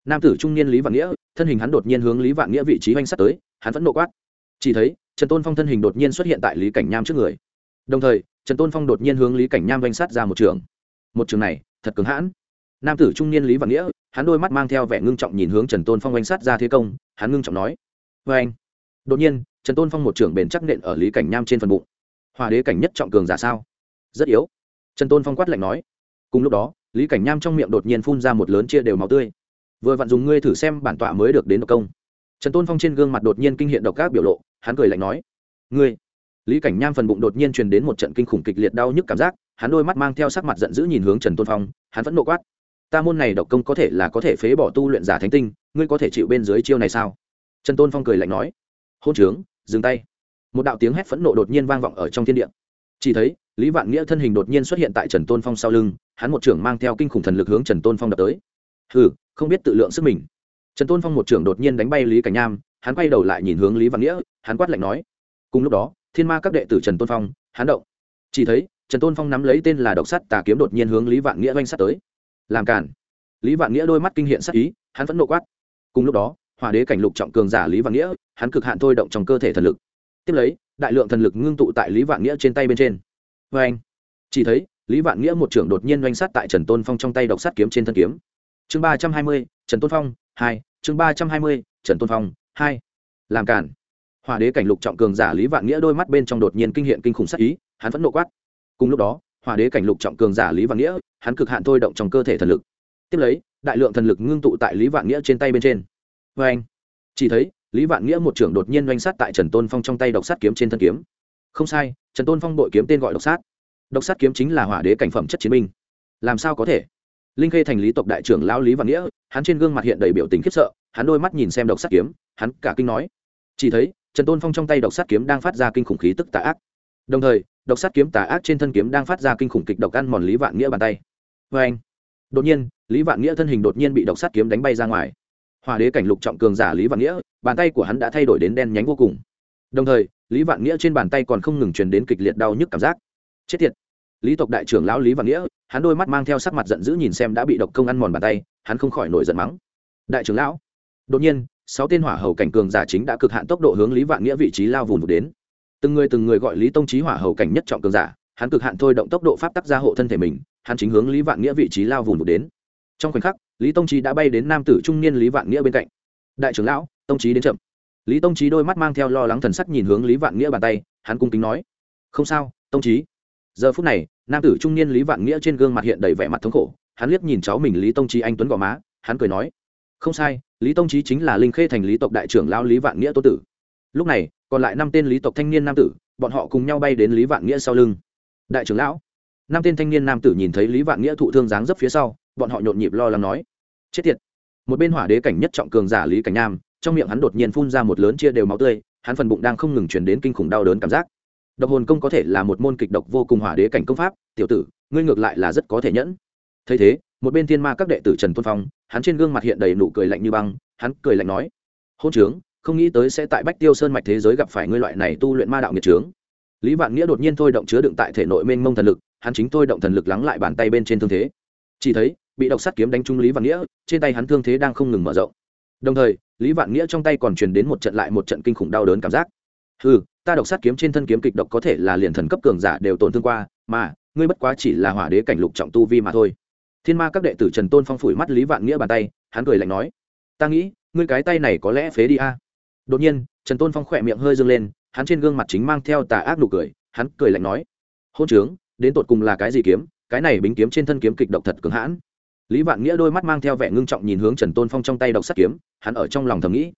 Nam tử trung niên lý vạn nghĩa, thân hình hắn đột nhiên hướng lý vạn nghĩa vị trí oanh sắt tới, hắn vẫn nộ quát. Chỉ thấy, trần tôn phong thân hình đột nhiên xuất hiện tại lý cảnh nham trước người. Đồng thời, trần tôn phong đột nhiên hướng lý cảnh nham oanh sắt ra một trường. Một trường này, thật cứng hãn. Nam tử trung niên lý vạn nghĩa, hắn đôi mắt mang theo vẻ ngưng trọng nhìn hướng trần tôn phong oanh sắt ra thế công, hắn ngưng trọng nói. Vê anh đột nhiên, trần tôn phong một trưởng bền chắc nện ở lý cảnh nham trên phần bụng. Hòa đế cảnh nhất trọng cường giả sao? Rất yếu. Trần tôn phong quát lạnh nói. Cùng lúc đó, lý cảnh nham trong miệng đột nhiên phun ra một lớn chia đều máu tươi. Vừa vặn dùng ngươi thử xem bản tọa mới được đến độc công. Trần tôn phong trên gương mặt đột nhiên kinh hiện độc các biểu lộ, hắn cười lạnh nói. Ngươi. Lý cảnh nham phần bụng đột nhiên truyền đến một trận kinh khủng kịch liệt đau nhức cảm giác, hắn đôi mắt mang theo sắc mặt giận dữ nhìn hướng trần tôn phong, hắn vẫn nộ quát. Ta môn này độc công có thể là có thể phế bỏ tu luyện giả thánh tinh, ngươi có thể chịu bên dưới chiêu này sao? Trần tôn phong cười lạnh nói hôn trướng, dừng tay. Một đạo tiếng hét phẫn nộ đột nhiên vang vọng ở trong thiên địa. Chỉ thấy, lý vạn nghĩa thân hình đột nhiên xuất hiện tại trần tôn phong sau lưng, hắn một trưởng mang theo kinh khủng thần lực hướng trần tôn phong đập tới. Hừ, không biết tự lượng sức mình. Trần tôn phong một trưởng đột nhiên đánh bay lý cảnh nham hắn quay đầu lại nhìn hướng lý vạn nghĩa, hắn quát lạnh nói. Cùng lúc đó, thiên ma các đệ tử trần tôn phong, hắn động. Chỉ thấy, trần tôn phong nắm lấy tên là độc sắt tà kiếm đột nhiên hướng lý vạn nghĩa oanh sắt tới. Làm cản lý vạn nghĩa đôi mắt kinh hiện sắc ý, hắn vẫn nộ quát. Cùng lúc đó hỏa đế cảnh lục trọng cường giả lý vạn nghĩa, hắn cực hạn thôi động trong cơ thể thần lực. Tiếp lấy, đại lượng thần lực ngưng tụ tại lý vạn nghĩa trên tay bên trên. Vê anh chỉ thấy, lý vạn nghĩa một trưởng đột nhiên oanh sát tại trần tôn phong trong tay độc sát kiếm trên thân kiếm. Chương ba trăm hai mươi, trần tôn phong, hai. Chương ba trăm hai mươi, trần tôn phong, hai. Làm cản hòa đế cảnh lục trọng cường giả lý vạn nghĩa đôi mắt bên trong đột nhiên kinh hiện kinh khủng sắc ý, hắn vẫn nộ quát. Cùng lúc đó hòa đế cảnh lục trọng cường giả lý vạn nghĩa, hắn cực hạn thôi động trong cơ thể thần lực. Tiếp lấy, đại lượng thần lực ngưng tụ tại lý vạn nghĩa trên tay bên trên vê anh. Chỉ thấy, lý vạn nghĩa một trưởng đột nhiên oanh sát tại trần tôn phong trong tay độc sát kiếm trên thân kiếm. Không sai, trần tôn phong bội kiếm tên gọi độc sát. Độc sát kiếm chính là hỏa đế cảnh phẩm chất chiến binh. Làm sao có thể? Linh khê thành lý tộc đại trưởng lão lý vạn nghĩa, hắn trên gương mặt hiện đầy biểu tình khiếp sợ, hắn đôi mắt nhìn xem độc sát kiếm, hắn cả kinh nói. Chỉ thấy, trần tôn phong trong tay độc sát kiếm đang phát ra kinh khủng khí tức tà ác. Đồng thời, độc sát kiếm tà ác trên thân kiếm đang phát ra kinh khủng kịch độc ăn mòn lý vạn nghĩa bàn tay. Vê anh. Đột nhiên, lý vạn nghĩa thân hình đột nhiên bị độc sát kiếm đánh bay ra ngoài hòa đế cảnh lục trọng cường giả lý vạn nghĩa, bàn tay của hắn đã thay đổi đến đen nhánh vô cùng. Đồng thời, lý vạn nghĩa trên bàn tay còn không ngừng truyền đến kịch liệt đau nhức cảm giác. Chết tiệt! Lý tộc đại trưởng lão lý vạn nghĩa, hắn đôi mắt mang theo sắc mặt giận dữ nhìn xem đã bị độc công ăn mòn bàn tay, hắn không khỏi nổi giận mắng. Đại trưởng lão! Đột nhiên, sáu tên hỏa hầu cảnh cường giả chính đã cực hạn tốc độ hướng lý vạn nghĩa vị trí lao vùn vụt đến. Từng người từng người gọi lý tông trí hỏa hầu cảnh nhất trọng cường giả, hắn cực hạn thôi động tốc độ pháp tắc gia hộ thân thể mình, hắn chính hướng lý vạn nghĩa vị trí lao vùn vụt đến trong khoảnh khắc, lý tông trí đã bay đến nam tử trung niên lý vạn nghĩa bên cạnh. Đại trưởng lão, tông trí đến chậm. Lý tông trí đôi mắt mang theo lo lắng thần sắc nhìn hướng lý vạn nghĩa bàn tay, hắn cung kính nói, không sao, tông trí giờ phút này, nam tử trung niên lý vạn nghĩa trên gương mặt hiện đầy vẻ mặt thống khổ, hắn liếc nhìn cháu mình lý tông trí anh tuấn gò má, hắn cười nói, không sai, lý tông trí chính là linh khê thành lý tộc đại trưởng lão lý vạn nghĩa tô tử. Lúc này, còn lại năm tên lý tộc thanh niên nam tử, bọn họ cùng nhau bay đến lý vạn nghĩa sau lưng. Đại trưởng lão. Năm tên thanh niên nam tử nhìn thấy lý vạn nghĩa thụ thương dáng dấp phía sau bọn họ nhộn nhịp lo lắng nói, chết tiệt. Một bên hỏa đế cảnh nhất trọng cường giả lý cảnh nam, trong miệng hắn đột nhiên phun ra một lớn chia đều máu tươi, hắn phần bụng đang không ngừng chuyển đến kinh khủng đau đớn cảm giác. Độc hồn công có thể là một môn kịch độc vô cùng hỏa đế cảnh công pháp, tiểu tử, ngươi ngược lại là rất có thể nhẫn. Thấy thế, một bên thiên ma các đệ tử trần tuân phong, hắn trên gương mặt hiện đầy nụ cười lạnh như băng, hắn cười lạnh nói, hôn trướng, không nghĩ tới sẽ tại bách tiêu sơn mạch thế giới gặp phải ngươi loại này tu luyện ma đạo nghiệt trướng. Lý vạn nghĩa đột nhiên thôi động chứa đựng tại thể nội mênh mông thần lực, hắn chính thôi động thần lực lắng lại bàn tay bên trên thương thế. Chỉ thấy bị độc sắt kiếm đánh trúng lý vạn nghĩa, trên tay hắn thương thế đang không ngừng mở rộng. Đồng thời, lý vạn nghĩa trong tay còn truyền đến một trận lại một trận kinh khủng đau đớn cảm giác. Ừ ta độc sát kiếm trên thân kiếm kịch độc có thể là liền thần cấp cường giả đều tổn thương qua, mà, ngươi bất quá chỉ là hỏa đế cảnh lục trọng tu vi mà thôi. Thiên ma các đệ tử trần tôn phong phủi mắt lý vạn nghĩa bàn tay, hắn cười lạnh nói, ta nghĩ, ngươi cái tay này có lẽ phế đi a. Đột nhiên, trần tôn phong khỏe miệng hơi dâng lên, hắn trên gương mặt chính mang theo tà ác nụ cười, hắn cười lạnh nói, hôn trướng, đến tột cùng là cái gì kiếm? Cái này bính kiếm trên thân kiếm kịch độc thật cứng hãn lý vạn nghĩa đôi mắt mang theo vẻ ngưng trọng nhìn hướng trần tôn phong trong tay độc sắt kiếm, hắn ở trong lòng thầm nghĩ.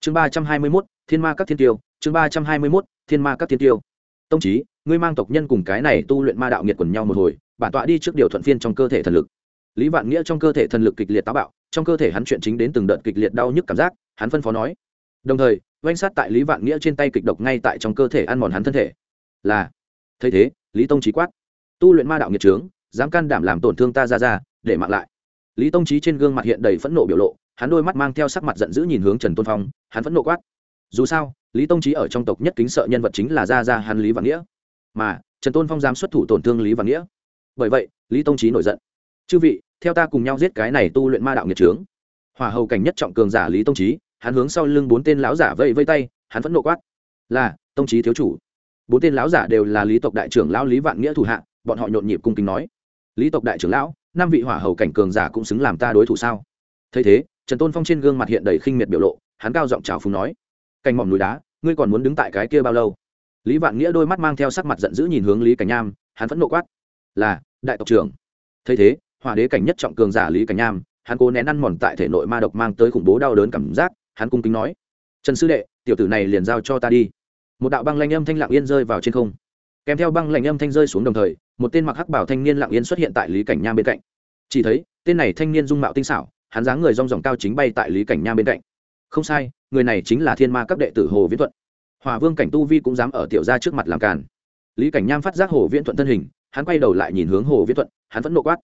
Chương ba trăm hai mươi mốt, thiên ma các thiên tiêu, chương ba trăm hai mươi mốt, thiên ma các thiên tiêu. Tông trí ngươi mang tộc nhân cùng cái này tu luyện ma đạo nghiệt quần nhau một hồi, bản tọa đi trước điều thuận phiên trong cơ thể thần lực. Lý vạn nghĩa trong cơ thể thần lực kịch liệt táo bạo, trong cơ thể hắn chuyện chính đến từng đợt kịch liệt đau nhức cảm giác, hắn phân phó nói. Đồng thời oanh sát tại lý vạn nghĩa trên tay kịch độc ngay tại trong cơ thể ăn mòn hắn thân thể. Là, thấy thế, lý tông trí quát. Tu luyện ma đạo nghiệt trướng, dám can đảm làm tổn thương ta ra ra, để mạng lại lý tông trí trên gương mặt hiện đầy phẫn nộ biểu lộ, hắn đôi mắt mang theo sắc mặt giận dữ nhìn hướng trần tôn phong, hắn phẫn nộ quát. Dù sao, lý tông trí ở trong tộc nhất kính sợ nhân vật chính là gia gia hắn lý vạn nghĩa. Mà, trần tôn phong dám xuất thủ tổn thương lý vạn nghĩa. Bởi vậy, lý tông trí nổi giận. Chư vị, theo ta cùng nhau giết cái này tu luyện ma đạo nghiệt trướng. Hỏa hầu cảnh nhất trọng cường giả lý tông trí hắn hướng sau lưng bốn tên lão giả vây vây tay, hắn phẫn nộ quát. Là, tông trí thiếu chủ. Bốn tên lão giả đều là lý tộc đại trưởng lão lý vạn nghĩa thủ hạ, bọn họ nhộn nhịp cung kính nói. Lý tộc đại trưởng lão năm vị hỏa hầu cảnh cường giả cũng xứng làm ta đối thủ sao? Thấy thế, trần tôn phong trên gương mặt hiện đầy khinh miệt biểu lộ, hắn cao giọng trào phúng nói, cành mỏm núi đá, ngươi còn muốn đứng tại cái kia bao lâu? Lý vạn nghĩa đôi mắt mang theo sắc mặt giận dữ nhìn hướng lý cảnh nham, hắn phẫn nộ quát, là, đại tộc trưởng. Thấy thế, hỏa đế cảnh nhất trọng cường giả lý cảnh nham, hắn cố nén ăn mòn tại thể nội ma độc mang tới khủng bố đau đớn cảm giác, hắn cung kính nói, trần sư đệ, tiểu tử này liền giao cho ta đi. Một đạo băng lanh âm thanh lặng yên rơi vào trên không. Kèm theo băng lanh âm thanh rơi xuống đồng thời một tên mặc hắc bảo thanh niên lặng yên xuất hiện tại lý cảnh nham bên cạnh. Chỉ thấy, tên này thanh niên dung mạo tinh xảo, hắn dáng người rong ròng cao chính bay tại lý cảnh nham bên cạnh. Không sai, người này chính là thiên ma các đệ tử hồ viễn thuận. Hòa vương cảnh tu vi cũng dám ở tiểu ra trước mặt làm càn. Lý cảnh nham phát giác hồ viễn thuận thân hình, hắn quay đầu lại nhìn hướng hồ viễn thuận, hắn vẫn nộ quát.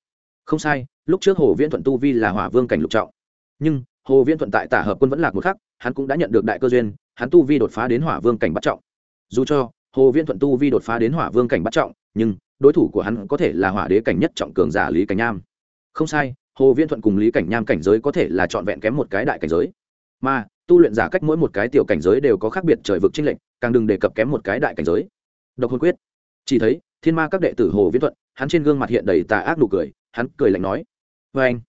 Không sai, lúc trước hồ viễn thuận tu vi là hỏa vương cảnh lục trọng. Nhưng, hồ viễn thuận tại tả hợp quân vẫn lạc một khắc, hắn cũng đã nhận được đại cơ duyên, hắn tu vi đột phá đến hỏa vương cảnh bắt trọng. Dù cho hồ viễn thuận tu vi đột phá đến hỏa vương cảnh bắt trọng, nhưng đối thủ của hắn có thể là hỏa đế cảnh nhất trọng cường giả lý cảnh nham. Không sai, hồ viễn thuận cùng lý cảnh nham cảnh giới có thể là trọn vẹn kém một cái đại cảnh giới. Mà, tu luyện giả cách mỗi một cái tiểu cảnh giới đều có khác biệt trời vực trinh lệnh càng đừng đề cập kém một cái đại cảnh giới. Độc hồn quyết. Chỉ thấy, thiên ma các đệ tử hồ viễn thuận, hắn trên gương mặt hiện đầy tà ác nụ cười, hắn cười lạnh nói vê anh.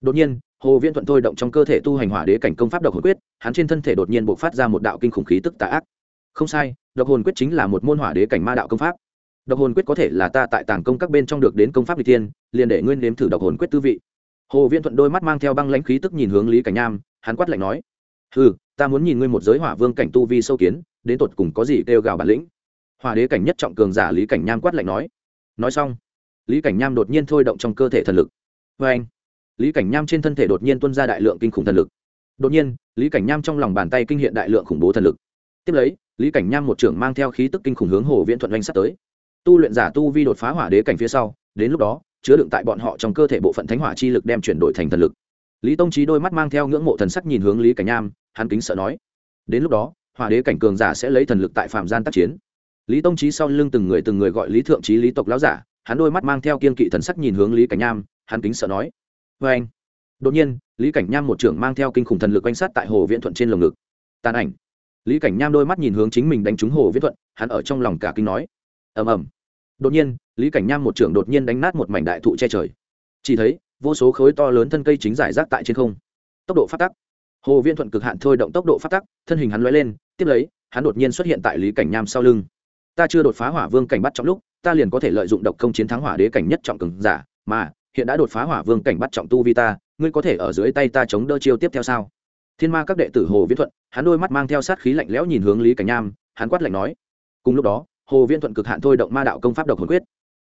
Đột nhiên, hồ viễn thuận thôi động trong cơ thể tu hành hỏa đế cảnh công pháp độc hồn quyết, hắn trên thân thể đột nhiên bộc phát ra một đạo kinh khủng khí tức tà ác không sai, độc hồn quyết chính là một môn hỏa đế cảnh ma đạo công pháp. Độc hồn quyết có thể là ta tại tàng công các bên trong được đến công pháp n tiên, liền để nguyên nếm thử độc hồn quyết tư vị. Hồ viễn thuận đôi mắt mang theo băng lãnh khí tức nhìn hướng lý cảnh nham hắn quát lạnh nói ừ ta muốn nhìn ngươi một giới hỏa vương cảnh tu vi sâu kiến, đến tột cùng có gì kêu gào bản lĩnh? Hỏa đế cảnh nhất trọng cường giả lý cảnh nham quát lạnh nói nói xong. Lý cảnh nham đột nhiên thôi động trong cơ thể thần lực. Vê anh, lý cảnh nham trên thân thể đột nhiên tuân ra đại lượng kinh khủng thần lực. Đột nhiên, lý cảnh nham trong lòng bàn tay kinh hiện đại lượng khủng bố thần lực. Tiếp lấy lý cảnh nham một trưởng mang theo khí tức kinh khủng hướng hồ viễn thuận oanh sắp tới. Tu luyện giả tu vi đột phá hỏa đế cảnh phía sau, đến lúc đó, chứa đựng tại bọn họ trong cơ thể bộ phận thánh hỏa chi lực đem chuyển đổi thành thần lực. Lý tông trí đôi mắt mang theo ngưỡng mộ thần sắc nhìn hướng lý cảnh nham, hắn kính sợ nói, đến lúc đó, hỏa đế cảnh cường giả sẽ lấy thần lực tại phạm gian tác chiến. Lý tông trí sau lưng từng người từng người gọi lý thượng trí lý tộc lão giả, hắn đôi mắt mang theo kiên kỵ thần sắc nhìn hướng lý cảnh nham, hắn kính sợ nói vê anh. Đột nhiên, lý cảnh nham một trưởng mang theo kinh khủng thần lực quanh sát tại hồ viễn thuận trên lồng ngực. Tàn ảnh lý cảnh nham đôi mắt nhìn hướng chính mình đánh trúng hồ viễn thuận, hắn ở trong lòng cả kinh nói. Ầm ầm. Đột nhiên, lý cảnh nham một trưởng đột nhiên đánh nát một mảnh đại thụ che trời. Chỉ thấy, vô số khối to lớn thân cây chính giải rác tại trên không. Tốc độ phát tắc. Hồ viễn thuận cực hạn thôi động tốc độ phát tắc, thân hình hắn l lên, tiếp lấy, hắn đột nhiên xuất hiện tại lý cảnh nham sau lưng. Ta chưa đột phá hỏa vương cảnh bắt trong lúc, ta liền có thể lợi dụng độc công chiến thắng hỏa đế cảnh nhất trọng cường giả, mà, hiện đã đột phá hỏa vương cảnh bắt trọng tu vi ta, ngươi có thể ở dưới tay ta chống đỡ chiêu tiếp theo sao? Thiên ma các đệ tử hồ viễn thuận, hắn đôi mắt mang theo sát khí lạnh lẽo nhìn hướng lý cảnh nham hắn quát lạnh nói, cùng lúc đó, hồ viễn thuận cực hạn thôi động ma đạo công pháp độc hồn quyết.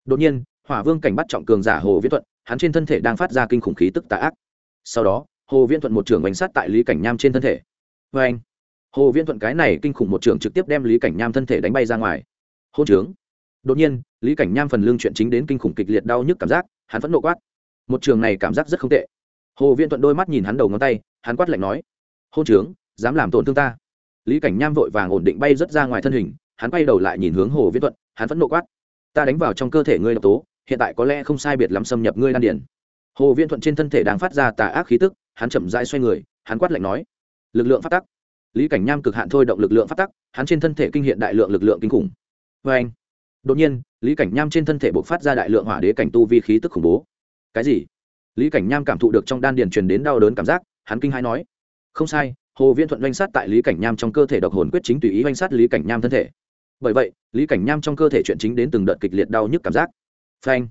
Đột nhiên, hỏa vương cảnh bắt trọng cường giả hồ viễn thuận, hắn trên thân thể đang phát ra kinh khủng khí tức tà ác. Sau đó, hồ viễn thuận một trưởng bánh sát tại lý cảnh nham trên thân thể. Vê anh hồ viễn thuận cái này kinh khủng một trưởng trực tiếp đem lý cảnh nham thân thể đánh bay ra ngoài. Hôn trướng! Đột nhiên, lý cảnh nham phần lương chuyện chính đến kinh khủng kịch liệt đau nhức cảm giác, hắn vẫn nộ quát. Một trường này cảm giác rất không tệ. Hồ viễn thuận đôi mắt nhìn hắn đầu ngón tay, hắn quát lạnh nói hôn trướng, dám làm tổn thương ta. Lý cảnh nham vội vàng ổn định bay rất ra ngoài thân hình, hắn bay đầu lại nhìn hướng hồ viễn thuận, hắn vẫn nộ quát. Ta đánh vào trong cơ thể ngươi độc tố, hiện tại có lẽ không sai biệt lắm xâm nhập ngươi đan điển hồ viễn thuận trên thân thể đang phát ra tà ác khí tức, hắn chậm rãi xoay người, hắn quát lạnh nói. Lực lượng phát tắc. Lý cảnh nham cực hạn thôi động lực lượng phát tắc, hắn trên thân thể kinh hiện đại lượng lực lượng kinh khủng. Vê anh, đột nhiên, lý cảnh nham trên thân thể buộc phát ra đại lượng hỏa đế cảnh tu vi khí tức khủng bố. Cái gì? Lý cảnh nham cảm thụ được trong đan điền truyền đến đau đớn cảm giác, hắn kinh hãi nói không sai, hồ viễn thuận oanh sát tại lý cảnh nham trong cơ thể độc hồn quyết chính tùy ý oanh sát lý cảnh nham thân thể. Bởi vậy, lý cảnh nham trong cơ thể chuyện chính đến từng đợt kịch liệt đau nhức cảm giác. Phanh!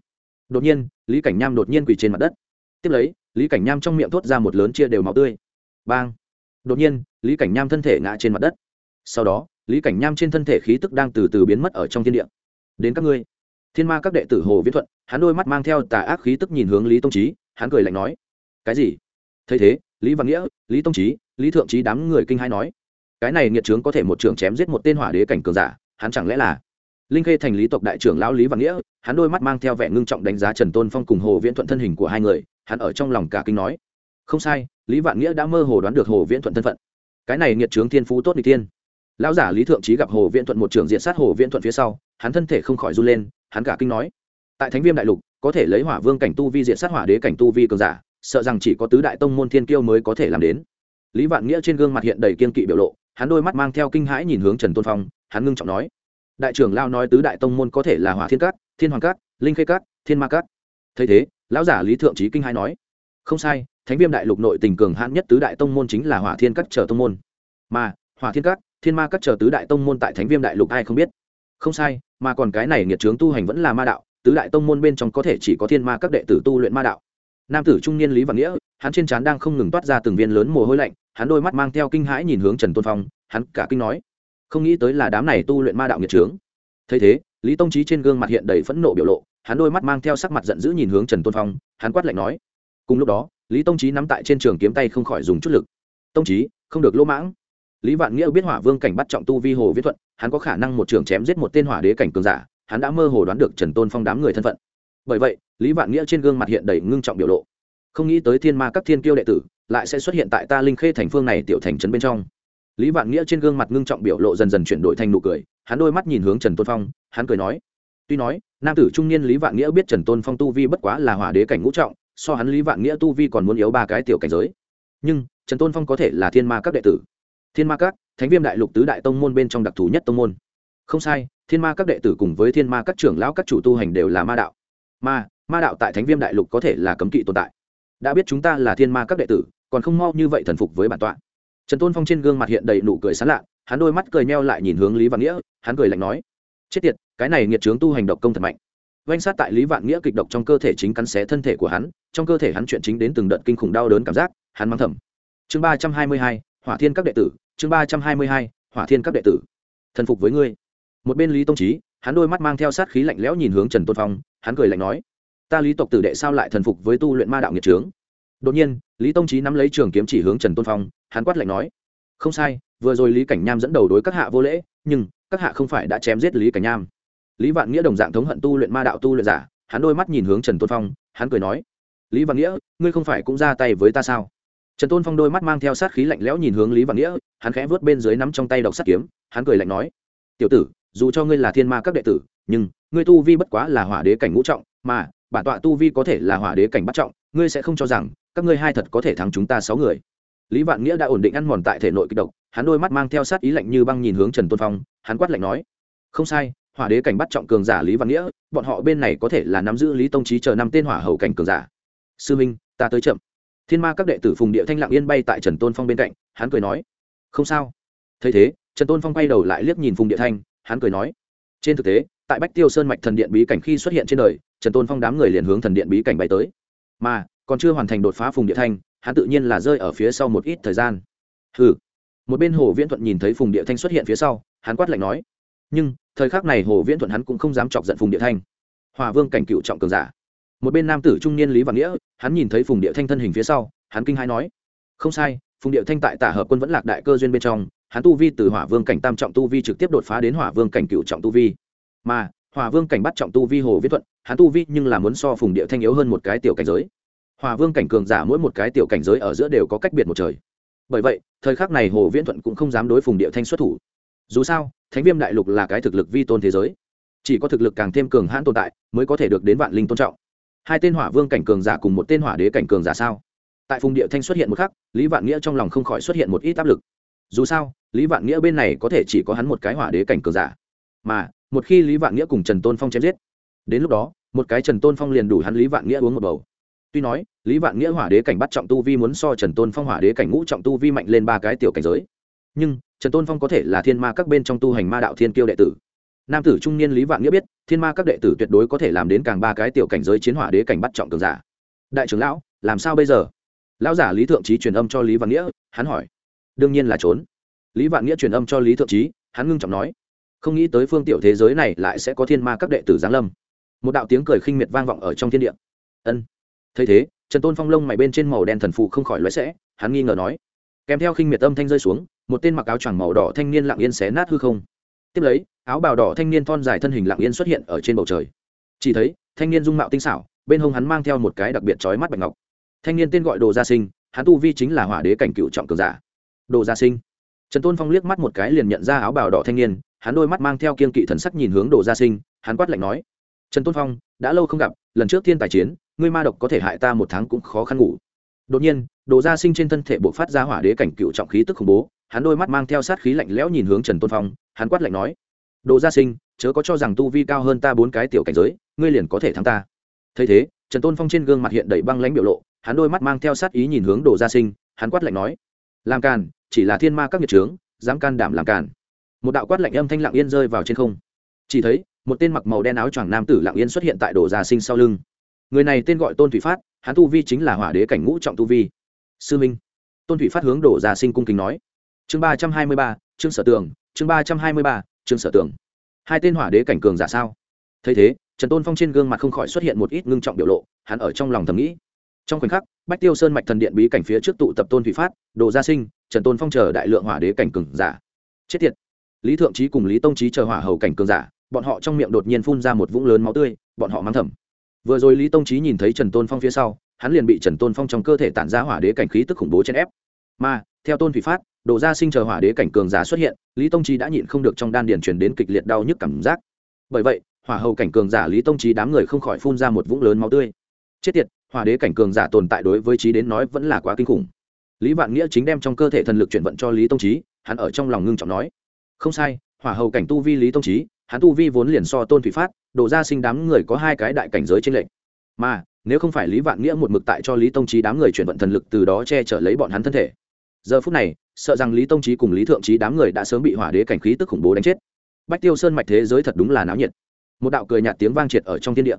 Đột nhiên, lý cảnh nham đột nhiên quỳ trên mặt đất. Tiếp lấy, lý cảnh nham trong miệng thốt ra một lớn chia đều máu tươi. Bang! Đột nhiên, lý cảnh nham thân thể ngã trên mặt đất. Sau đó, lý cảnh nham trên thân thể khí tức đang từ từ biến mất ở trong thiên địa. Đến các ngươi. Thiên ma các đệ tử hồ viễn thuận, hắn đôi mắt mang theo tà ác khí tức nhìn hướng lý tông trí hắn cười lạnh nói. Cái gì? Thấy thế lý văn nghĩa, lý tông trí, lý thượng trí đám người kinh hai nói, cái này nghiệt trướng có thể một trường chém giết một tên hỏa đế cảnh cường giả, hắn chẳng lẽ là linh khê thành lý tộc đại trưởng lão lý văn nghĩa, hắn đôi mắt mang theo vẻ ngưng trọng đánh giá trần tôn phong cùng hồ viễn thuận thân hình của hai người, hắn ở trong lòng cả kinh nói, không sai, lý vạn nghĩa đã mơ hồ đoán được hồ viễn thuận thân phận. Cái này nghiệt trướng thiên phú tốt n g tiên lão giả lý thượng trí gặp hồ viễn thuận một trường diện sát hồ viễn thuận phía sau, hắn thân thể không khỏi run lên, hắn cả kinh nói, tại thánh viêm đại lục, có thể lấy hỏa vương cảnh tu vi diện sát hỏa đế cảnh tu vi cường giả sợ rằng chỉ có tứ đại tông môn thiên kiêu mới có thể làm đến. Lý vạn nghĩa trên gương mặt hiện đầy kiên kỵ biểu lộ, hắn đôi mắt mang theo kinh hãi nhìn hướng trần tôn phong, hắn ngưng trọng nói, đại trưởng lao nói tứ đại tông môn có thể là hỏa thiên cát, thiên hoàng cát, linh khê cát, thiên ma cát. Thấy thế, lão giả lý thượng trí kinh hãi nói, không sai, thánh viêm đại lục nội tình cường hãn nhất tứ đại tông môn chính là hỏa thiên cát chờ tông môn. Mà, hỏa thiên cát, thiên ma cát chờ tứ đại tông môn tại thánh viêm đại lục ai không biết? Không sai, mà còn cái này nghiệt trướng tu hành vẫn là ma đạo, tứ đại tông môn bên trong có thể chỉ có thiên ma các đệ tử tu luyện ma đạo nam tử trung niên lý văn nghĩa, hắn trên trán đang không ngừng toát ra từng viên lớn mồ hôi lạnh, hắn đôi mắt mang theo kinh hãi nhìn hướng trần tôn phong, hắn cả kinh nói, không nghĩ tới là đám này tu luyện ma đạo nghiệt trướng. Thấy thế, lý tông trí trên gương mặt hiện đầy phẫn nộ biểu lộ, hắn đôi mắt mang theo sắc mặt giận dữ nhìn hướng trần tôn phong, hắn quát lạnh nói, cùng lúc đó, lý tông trí nắm tại trên trường kiếm tay không khỏi dùng chút lực. Tông trí không được lỗ mãng. Lý vạn nghĩa biết hỏa vương cảnh bắt trọng tu vi hồ viết thuận, hắn có khả năng một trường chém giết một tên hỏa đế cảnh cường giả, hắn đã mơ hồ đoán được trần tôn phong đám người thân phận bởi vậy, lý vạn nghĩa trên gương mặt hiện đầy ngưng trọng biểu lộ. Không nghĩ tới thiên ma các thiên kiêu đệ tử lại sẽ xuất hiện tại ta linh khê thành phương này tiểu thành trấn bên trong. Lý vạn nghĩa trên gương mặt ngưng trọng biểu lộ dần dần chuyển đổi thành nụ cười, hắn đôi mắt nhìn hướng trần tôn phong, hắn cười nói, tuy nói, nam tử trung niên lý vạn nghĩa biết trần tôn phong tu vi bất quá là hỏa đế cảnh ngũ trọng, so hắn lý vạn nghĩa tu vi còn muốn yếu ba cái tiểu cảnh giới. Nhưng, trần tôn phong có thể là thiên ma các đệ tử. Thiên ma các, thánh viêm đại lục tứ đại tông môn bên trong đặc thù nhất tông môn. Không sai, thiên ma các đệ tử cùng với thiên ma các trưởng lão các chủ tu hành đều là ma đạo ma ma đạo tại thánh viêm đại lục có thể là cấm kỵ tồn tại. Đã biết chúng ta là thiên ma các đệ tử, còn không mau như vậy thần phục với bản tọa. Trần tôn phong trên gương mặt hiện đầy nụ cười sán lạ, hắn đôi mắt cười meo lại nhìn hướng lý vạn nghĩa, hắn cười lạnh nói, chết tiệt, cái này nghiệt trướng tu hành độc công thật mạnh. Oanh sát tại lý vạn nghĩa kịch độc trong cơ thể chính cắn xé thân thể của hắn, trong cơ thể hắn chuyện chính đến từng đợt kinh khủng đau đớn cảm giác, hắn mang thầm. Chương ba trăm hai mươi hai, hỏa thiên các đệ tử, chương ba trăm hai mươi hai, hỏa thiên các đệ tử. Thần phục với ngươi. Một bên lý tông trí hắn đôi mắt mang theo sát khí lạnh lẽo nhìn hướng trần tôn phong, hắn cười lạnh nói, ta lý tộc tử đệ sao lại thần phục với tu luyện ma đạo nghiệt trướng? Đột nhiên, lý tông trí nắm lấy trường kiếm chỉ hướng trần tôn phong, hắn quát lạnh nói, không sai, vừa rồi lý cảnh nham dẫn đầu đối các hạ vô lễ, nhưng các hạ không phải đã chém giết lý cảnh nham. Lý vạn nghĩa đồng dạng thống hận tu luyện ma đạo tu luyện giả, hắn đôi mắt nhìn hướng trần tôn phong, hắn cười nói, lý vạn nghĩa, ngươi không phải cũng ra tay với ta sao? Trần tôn phong đôi mắt mang theo sát khí lạnh lẽo nhìn hướng lý vạn nghĩa, hắn khẽ vớt bên dưới nắm trong tay độc sắt kiếm, hắn cười lạnh nói, tiểu tử dù cho ngươi là thiên ma các đệ tử, nhưng ngươi tu vi bất quá là hỏa đế cảnh ngũ trọng, mà bản tọa tu vi có thể là hỏa đế cảnh bắt trọng, ngươi sẽ không cho rằng các ngươi hai thật có thể thắng chúng ta sáu người. Lý vạn nghĩa đã ổn định ăn mòn tại thể nội kịch độc, hắn đôi mắt mang theo sát ý lạnh như băng nhìn hướng trần tôn phong, hắn quát lạnh nói, không sai, hỏa đế cảnh bắt trọng cường giả lý vạn nghĩa, bọn họ bên này có thể là nắm giữ lý tông trí chờ năm tên hỏa hầu cảnh cường giả. Sư minh, ta tới chậm. Thiên ma các đệ tử phùng địa thanh lặng yên bay tại trần tôn phong bên cạnh, hắn cười nói, không sao. Thấy thế, trần tôn phong quay đầu lại liếc nhìn phùng địa thanh hắn cười nói, trên thực tế, tại bách tiêu sơn mạch thần điện bí cảnh khi xuất hiện trên đời, trần tôn phong đám người liền hướng thần điện bí cảnh bay tới. Mà, còn chưa hoàn thành đột phá phùng địa thanh, hắn tự nhiên là rơi ở phía sau một ít thời gian. Hừ. Một bên hồ viễn thuận nhìn thấy phùng địa thanh xuất hiện phía sau, hắn quát lạnh nói, nhưng, thời khắc này hồ viễn thuận hắn cũng không dám chọc giận phùng địa thanh. Hòa vương cảnh cựu trọng cường giả. Một bên nam tử trung niên lý Văn nghĩa, hắn nhìn thấy phùng địa thanh thân hình phía sau, hắn kinh hai nói, không sai, phùng địa thanh tại tả hợp quân vẫn lạc đại cơ duyên bên trong hắn tu vi từ hỏa vương cảnh tam trọng tu vi trực tiếp đột phá đến hỏa vương cảnh cựu trọng tu vi. Mà, hỏa vương cảnh bắt trọng tu vi hồ viết thuận, hắn tu vi nhưng là muốn so phùng địa thanh yếu hơn một cái tiểu cảnh giới. Hỏa vương cảnh cường giả mỗi một cái tiểu cảnh giới ở giữa đều có cách biệt một trời. Bởi vậy, thời khắc này hồ viễn thuận cũng không dám đối phùng địa thanh xuất thủ. Dù sao, thánh viêm đại lục là cái thực lực vi tôn thế giới. Chỉ có thực lực càng thêm cường hãn tồn tại, mới có thể được đến vạn linh tôn trọng. Hai tên hỏa vương cảnh cường giả cùng một tên hỏa đế cảnh cường giả sao? Tại phùng địa thanh xuất hiện một khắc, lý vạn nghĩa trong lòng không khỏi xuất hiện một ít áp lực dù sao, lý vạn nghĩa bên này có thể chỉ có hắn một cái hỏa đế cảnh cường giả. Mà, một khi lý vạn nghĩa cùng trần tôn phong chém giết, đến lúc đó, một cái trần tôn phong liền đủ hắn lý vạn nghĩa uống một bầu. Tuy nói, lý vạn nghĩa hỏa đế cảnh bắt trọng tu vi muốn so trần tôn phong hỏa đế cảnh ngũ trọng tu vi mạnh lên ba cái tiểu cảnh giới. Nhưng, trần tôn phong có thể là thiên ma các bên trong tu hành ma đạo thiên kiêu đệ tử. Nam tử trung niên lý vạn nghĩa biết, thiên ma các đệ tử tuyệt đối có thể làm đến càng ba cái tiểu cảnh giới chiến hỏa đế cảnh bắt trọng cường giả. Đại trưởng lão, làm sao bây giờ? Lão giả lý thượng trí truyền âm cho lý vạn nghĩa, hắn hỏi đương nhiên là trốn. Lý vạn nghĩa truyền âm cho lý thượng trí, hắn ngưng trọng nói, không nghĩ tới phương tiểu thế giới này lại sẽ có thiên ma các đệ tử giáng lâm. Một đạo tiếng cười khinh miệt vang vọng ở trong thiên địa. Ân. Thấy thế, trần tôn phong lông mày bên trên màu đen thần phụ không khỏi loé sẽ hắn nghi ngờ nói, kèm theo khinh miệt âm thanh rơi xuống, một tên mặc áo choàng màu đỏ thanh niên lặng yên xé nát hư không. Tiếp lấy, áo bào đỏ thanh niên thon dài thân hình lặng yên xuất hiện ở trên bầu trời. Chỉ thấy, thanh niên dung mạo tinh xảo, bên hông hắn mang theo một cái đặc biệt trói mắt bạch ngọc. Thanh niên tên gọi đồ gia sinh, hắn tu vi chính là hỏa đế cảnh cựu trọng cường giả đồ gia sinh. Trần tôn phong liếc mắt một cái liền nhận ra áo bào đỏ thanh niên, hắn đôi mắt mang theo kiên kỵ thần sắc nhìn hướng đồ gia sinh, hắn quát lạnh nói, trần tôn phong, đã lâu không gặp, lần trước thiên tài chiến, ngươi ma độc có thể hại ta một tháng cũng khó khăn ngủ. Đột nhiên, đồ gia sinh trên thân thể buộc phát ra hỏa đế cảnh cựu trọng khí tức khủng bố, hắn đôi mắt mang theo sát khí lạnh lẽo nhìn hướng trần tôn phong, hắn quát lạnh nói, đồ gia sinh, chớ có cho rằng tu vi cao hơn ta bốn cái tiểu cảnh giới, ngươi liền có thể thắng ta. Thấy thế, trần tôn phong trên gương mặt hiện đầy băng lãnh biểu lộ, hắn đôi mắt mang theo sát ý nhìn hướng đồ gia sinh, hắn quát lạnh nói, làm càn chỉ là thiên ma các nhiệt trướng, dám can đảm làm càn. Một đạo quát lạnh âm thanh lặng yên rơi vào trên không. Chỉ thấy, một tên mặc màu đen áo choàng nam tử lặng yên xuất hiện tại đồ gia sinh sau lưng. Người này tên gọi tôn thủy phát, hắn tu vi chính là hỏa đế cảnh ngũ trọng tu vi. Sư minh. Tôn thủy phát hướng đồ gia sinh cung kính nói. Chương ba trăm hai mươi ba chương sở tường, chương ba trăm hai mươi ba chương sở tường. Hai tên hỏa đế cảnh cường giả sao? Thấy thế, trần tôn phong trên gương mặt không khỏi xuất hiện một ít ngưng trọng biểu lộ, hắn ở trong lòng thầm nghĩ trong khoảnh khắc, bách tiêu sơn mạch thần điện bí cảnh phía trước tụ tập tôn thủy phát, đồ gia sinh, trần tôn phong chờ đại lượng hỏa đế cảnh cường giả. Chết tiệt. Lý thượng trí cùng lý tông trí chờ hỏa hầu cảnh cường giả, bọn họ trong miệng đột nhiên phun ra một vũng lớn máu tươi, bọn họ mang thầm. Vừa rồi lý tông trí nhìn thấy trần tôn phong phía sau, hắn liền bị trần tôn phong trong cơ thể tản ra hỏa đế cảnh khí tức khủng bố chèn ép. Mà, theo tôn thủy phát, đồ gia sinh chờ hỏa đế cảnh cường giả xuất hiện, lý tông trí đã nhịn không được trong đan điền truyền đến kịch liệt đau nhức cảm giác. Bởi vậy, hỏa hầu cảnh cường giả lý tông trí đám người không khỏi phun ra một vũng lớn máu tươi. Chết tiệt hòa đế cảnh cường giả tồn tại đối với trí đến nói vẫn là quá kinh khủng. Lý vạn nghĩa chính đem trong cơ thể thần lực chuyển vận cho lý tông trí hắn ở trong lòng ngưng trọng nói, không sai, hỏa hầu cảnh tu vi lý tông trí hắn tu vi vốn liền so tôn thủy phát đổ gia sinh đám người có hai cái đại cảnh giới trên lệnh mà, nếu không phải lý vạn nghĩa một mực tại cho lý tông trí đám người chuyển vận thần lực từ đó che chở lấy bọn hắn thân thể. Giờ phút này, sợ rằng lý tông trí cùng lý thượng trí đám người đã sớm bị hỏa đế cảnh khí tức khủng bố đánh chết. Bách tiêu sơn mạch thế giới thật đúng là náo nhiệt. Một đạo cười nhạt tiếng vang triệt ở trong thiên địa.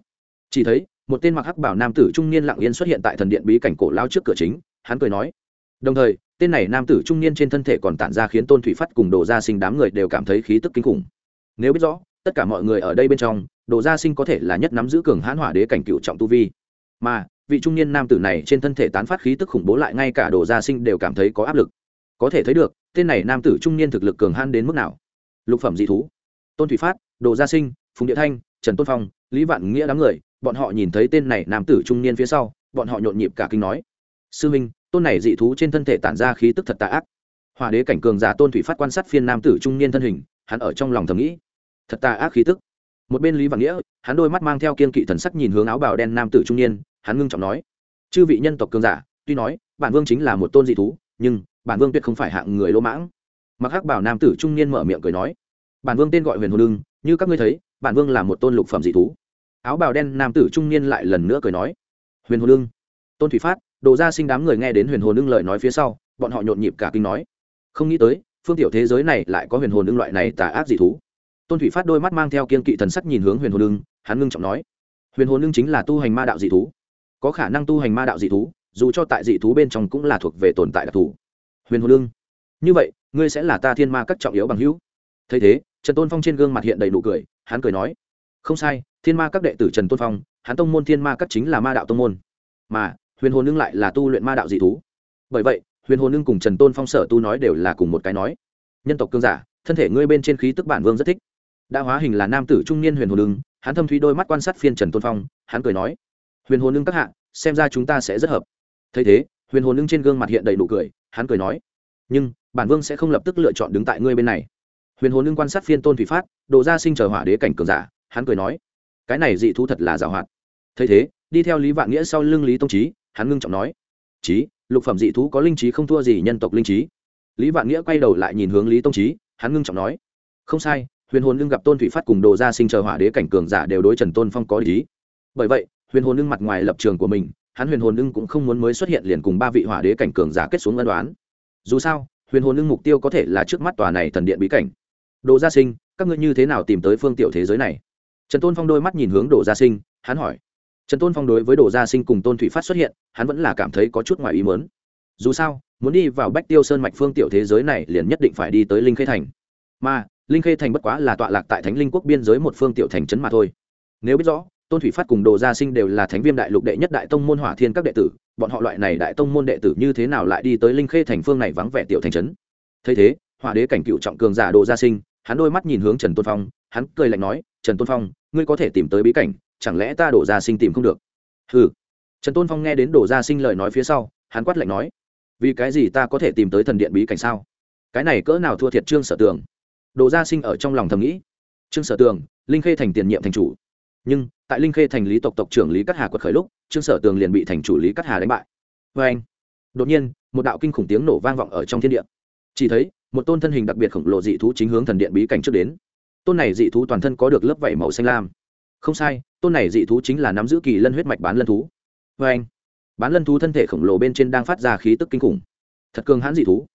Chỉ thấy một tên mặc hắc bảo nam tử trung niên lặng yên xuất hiện tại thần điện bí cảnh cổ lao trước cửa chính, hắn cười nói. Đồng thời, tên này nam tử trung niên trên thân thể còn tản ra khiến tôn thủy phát cùng đồ gia sinh đám người đều cảm thấy khí tức kinh khủng. Nếu biết rõ, tất cả mọi người ở đây bên trong, đồ gia sinh có thể là nhất nắm giữ cường hãn hỏa đế cảnh cựu trọng tu vi. Mà, vị trung niên nam tử này trên thân thể tán phát khí tức khủng bố lại ngay cả đồ gia sinh đều cảm thấy có áp lực. Có thể thấy được, tên này nam tử trung niên thực lực cường hãn đến mức nào. Lục phẩm dị thú. Tôn thủy phát, đồ gia sinh, phùng địa thanh, trần tôn phong, lý vạn nghĩa đám người bọn họ nhìn thấy tên này nam tử trung niên phía sau, bọn họ nhộn nhịp cả kinh nói, sư minh tôn này dị thú trên thân thể tản ra khí tức thật tà ác. Hòa đế cảnh cường giả tôn thủy phát quan sát phiên nam tử trung niên thân hình, hắn ở trong lòng thầm nghĩ, thật tà ác khí tức. Một bên lý Văn nghĩa, hắn đôi mắt mang theo kiên kỵ thần sắc nhìn hướng áo bào đen nam tử trung niên, hắn ngưng trọng nói, chư vị nhân tộc cường giả, tuy nói, bản vương chính là một tôn dị thú, nhưng bản vương tuyệt không phải hạng người lỗ mãng. Mặc hắc bảo nam tử trung niên mở miệng cười nói, bản vương tên gọi huyền hồ lưng như các ngươi thấy, bản vương là một tôn lục phẩm dị thú áo bào đen nam tử trung niên lại lần nữa cười nói huyền hồn Lương, tôn thủy phát đồ ra sinh đám người nghe đến huyền hồn Lương lời nói phía sau bọn họ nhộn nhịp cả kinh nói không nghĩ tới phương tiểu thế giới này lại có huyền hồn Lương loại này tà ác dị thú. Tôn thủy phát đôi mắt mang theo kiên kỵ thần sắc nhìn hướng huyền hồn Lương, hắn ngưng trọng nói huyền hồn Lương chính là tu hành ma đạo dị thú. Có khả năng tu hành ma đạo dị thú dù cho tại dị thú bên trong cũng là thuộc về tồn tại đặc thù. Huyền hồn Lương, như vậy ngươi sẽ là ta thiên ma các trọng yếu bằng hữu. Thấy thế trần tôn phong trên gương mặt hiện đầy nụ cười hắn cười nói không sai, thiên ma các đệ tử trần tôn phong, hắn tông môn thiên ma các chính là ma đạo tông môn. Mà, huyền hồn nương lại là tu luyện ma đạo dị thú. Bởi vậy, huyền hồn nương cùng trần tôn phong sở tu nói đều là cùng một cái nói. Nhân tộc cương giả, thân thể ngươi bên trên khí tức bản vương rất thích. Đã hóa hình là nam tử trung niên huyền hồn nương hắn thâm thúy đôi mắt quan sát phiên trần tôn phong, hắn cười nói. Huyền hồn nương các hạ, xem ra chúng ta sẽ rất hợp. Thấy thế, huyền hồn nương trên gương mặt hiện đầy nụ cười, hắn cười nói. Nhưng, bản vương sẽ không lập tức lựa chọn đứng tại ngươi bên này. Huyền hồn nương quan sát phiên tôn thủy phát, độ ra sinh trở hỏa đế cảnh cường giả hắn cười nói, cái này dị thú thật là giàu hoạt thấy thế, đi theo lý vạn nghĩa sau lưng lý tông trí hắn ngưng trọng nói trí lục phẩm dị thú có linh trí không thua gì nhân tộc linh trí. Lý vạn nghĩa quay đầu lại nhìn hướng lý tông trí hắn ngưng trọng nói, không sai, huyền hồn lưng gặp tôn thủy phát cùng đồ gia sinh chờ hỏa đế cảnh cường giả đều đối trần tôn phong có lý bởi vậy, huyền hồn lưng mặt ngoài lập trường của mình, hắn huyền hồn lưng cũng không muốn mới xuất hiện liền cùng ba vị hỏa đế cảnh cường giả kết xuống ân đoán dù sao, huyền hồn lưng mục tiêu có thể là trước mắt tòa này thần điện bí cảnh. Đồ gia sinh, các ngươi như thế nào tìm tới phương tiểu thế giới này? Trần tôn phong đôi mắt nhìn hướng đồ gia sinh, hắn hỏi. Trần tôn phong đối với đồ gia sinh cùng tôn thủy phát xuất hiện, hắn vẫn là cảm thấy có chút ngoài ý mớn dù sao, muốn đi vào bách tiêu sơn mạch phương tiểu thế giới này liền nhất định phải đi tới linh khê thành. Mà, linh khê thành bất quá là tọa lạc tại thánh linh quốc biên giới một phương tiểu thành trấn mà thôi. Nếu biết rõ, tôn thủy phát cùng đồ gia sinh đều là thánh viêm đại lục đệ nhất đại tông môn hỏa thiên các đệ tử, bọn họ loại này đại tông môn đệ tử như thế nào lại đi tới linh khê thành phương này vắng vẻ tiểu thành trấn? Thấy thế hỏa đế cảnh cựu trọng cường giả đồ gia sinh, hắn đôi mắt nhìn hướng trần tôn phong, hắn cười lạnh nói trần tôn phong, ngươi có thể tìm tới bí cảnh, chẳng lẽ ta đổ gia sinh tìm không được? Ừ trần tôn phong nghe đến đổ gia sinh lời nói phía sau, hắn quát lạnh nói, vì cái gì ta có thể tìm tới thần điện bí cảnh sao? Cái này cỡ nào thua thiệt trương sở tường. Đồ gia sinh ở trong lòng thầm nghĩ. Trương sở tường, linh khê thành tiền nhiệm thành chủ. Nhưng, tại linh khê thành lý tộc tộc trưởng lý cát hà quật khởi lúc, trương sở tường liền bị thành chủ lý cát hà đánh bại. Vê anh, đột nhiên, một đạo kinh khủng tiếng nổ vang vọng ở trong thiên địa. Chỉ thấy, một tôn thân hình đặc biệt khổng lồ dị thú chính hướng thần điện bí cảnh trước đến tôn này dị thú toàn thân có được lớp vảy màu xanh lam. Không sai, tôn này dị thú chính là nắm giữ kỳ lân huyết mạch bán lân thú. Vê anh, bán lân thú thân thể khổng lồ bên trên đang phát ra khí tức kinh khủng. Thật cường hãn dị thú.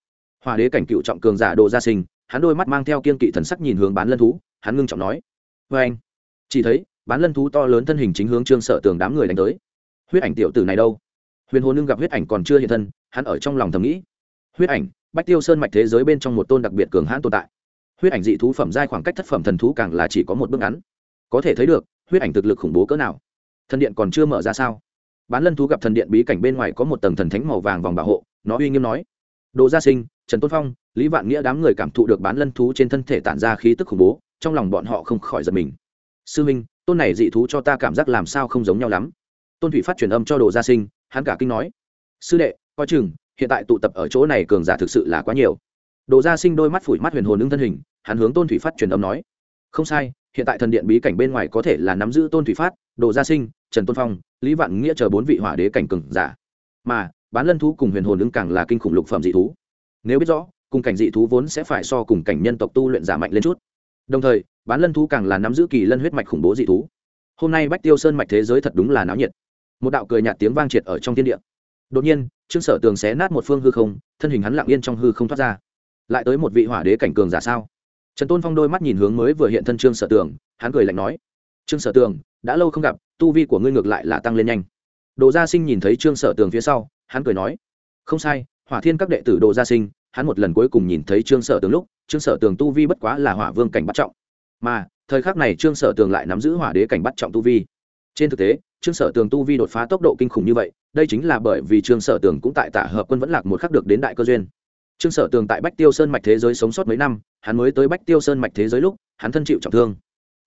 Hòa đế cảnh cựu trọng cường giả độ gia sinh, hắn đôi mắt mang theo kiên kỵ thần sắc nhìn hướng bán lân thú, hắn ngưng trọng nói. Vê anh, chỉ thấy, bán lân thú to lớn thân hình chính hướng trương sợ tường đám người đánh tới. Huyết ảnh tiểu tử này đâu? Huyền hồn nương gặp huyết ảnh còn chưa hiện thân, hắn ở trong lòng thầm nghĩ. Huyết ảnh, bách tiêu sơn mạch thế giới bên trong một tôn đặc biệt cường hãn tồn tại huyết ảnh dị thú phẩm giai khoảng cách thất phẩm thần thú càng là chỉ có một bước ngắn. Có thể thấy được, huyết ảnh thực lực khủng bố cỡ nào. Thần điện còn chưa mở ra sao? Bán lân thú gặp thần điện bí cảnh bên ngoài có một tầng thần thánh màu vàng vòng bảo hộ, nó uy nghiêm nói. Đồ gia sinh, trần tôn phong, lý vạn nghĩa đám người cảm thụ được bán lân thú trên thân thể tản ra khí tức khủng bố, trong lòng bọn họ không khỏi giật mình. Sư minh, tôn này dị thú cho ta cảm giác làm sao không giống nhau lắm. Tôn thủy phát truyền âm cho đồ gia sinh, hắn cả kinh nói. Sư đệ, coi chừng, hiện tại tụ tập ở chỗ này cường giả thực sự là quá nhiều. Đồ gia sinh đôi mắt phủi mắt huyền hồn ứng thân hình hắn hướng tôn thủy phát truyền âm nói, không sai, hiện tại thần điện bí cảnh bên ngoài có thể là nắm giữ tôn thủy phát, đồ gia sinh, trần tôn phong, lý vạn nghĩa chờ bốn vị hỏa đế cảnh cường giả. Mà, bán lân thú cùng huyền hồn ứng càng là kinh khủng lục phẩm dị thú. Nếu biết rõ, cùng cảnh dị thú vốn sẽ phải so cùng cảnh nhân tộc tu luyện giả mạnh lên chút. Đồng thời, bán lân thú càng là nắm giữ kỳ lân huyết mạch khủng bố dị thú. Hôm nay bách tiêu sơn mạch thế giới thật đúng là náo nhiệt. Một đạo cười nhạt tiếng vang triệt ở trong thiên địa. Đột nhiên, trương sở tường xé nát một phương hư không, thân hình hắn lặng yên trong hư không thoát ra. Lại tới một vị hỏa đế cảnh cường giả sao? Trần tôn phong đôi mắt nhìn hướng mới vừa hiện thân trương sở tường, hắn cười lạnh nói, trương sở tường, đã lâu không gặp, tu vi của ngươi ngược lại là tăng lên nhanh. Đồ gia sinh nhìn thấy trương sở tường phía sau, hắn cười nói, không sai, hỏa thiên các đệ tử đồ gia sinh, hắn một lần cuối cùng nhìn thấy trương sở tường lúc, trương sở tường tu vi bất quá là hỏa vương cảnh bắt trọng. Mà, thời khắc này trương sở tường lại nắm giữ hỏa đế cảnh bắt trọng tu vi. Trên thực tế, trương sở tường tu vi đột phá tốc độ kinh khủng như vậy, đây chính là bởi vì trương sở tường cũng tại tả hợp quân vẫn lạc một khắc được đến đại cơ duyên trương sở tường tại bách tiêu sơn mạch thế giới sống sót mấy năm, hắn mới tới bách tiêu sơn mạch thế giới lúc, hắn thân chịu trọng thương.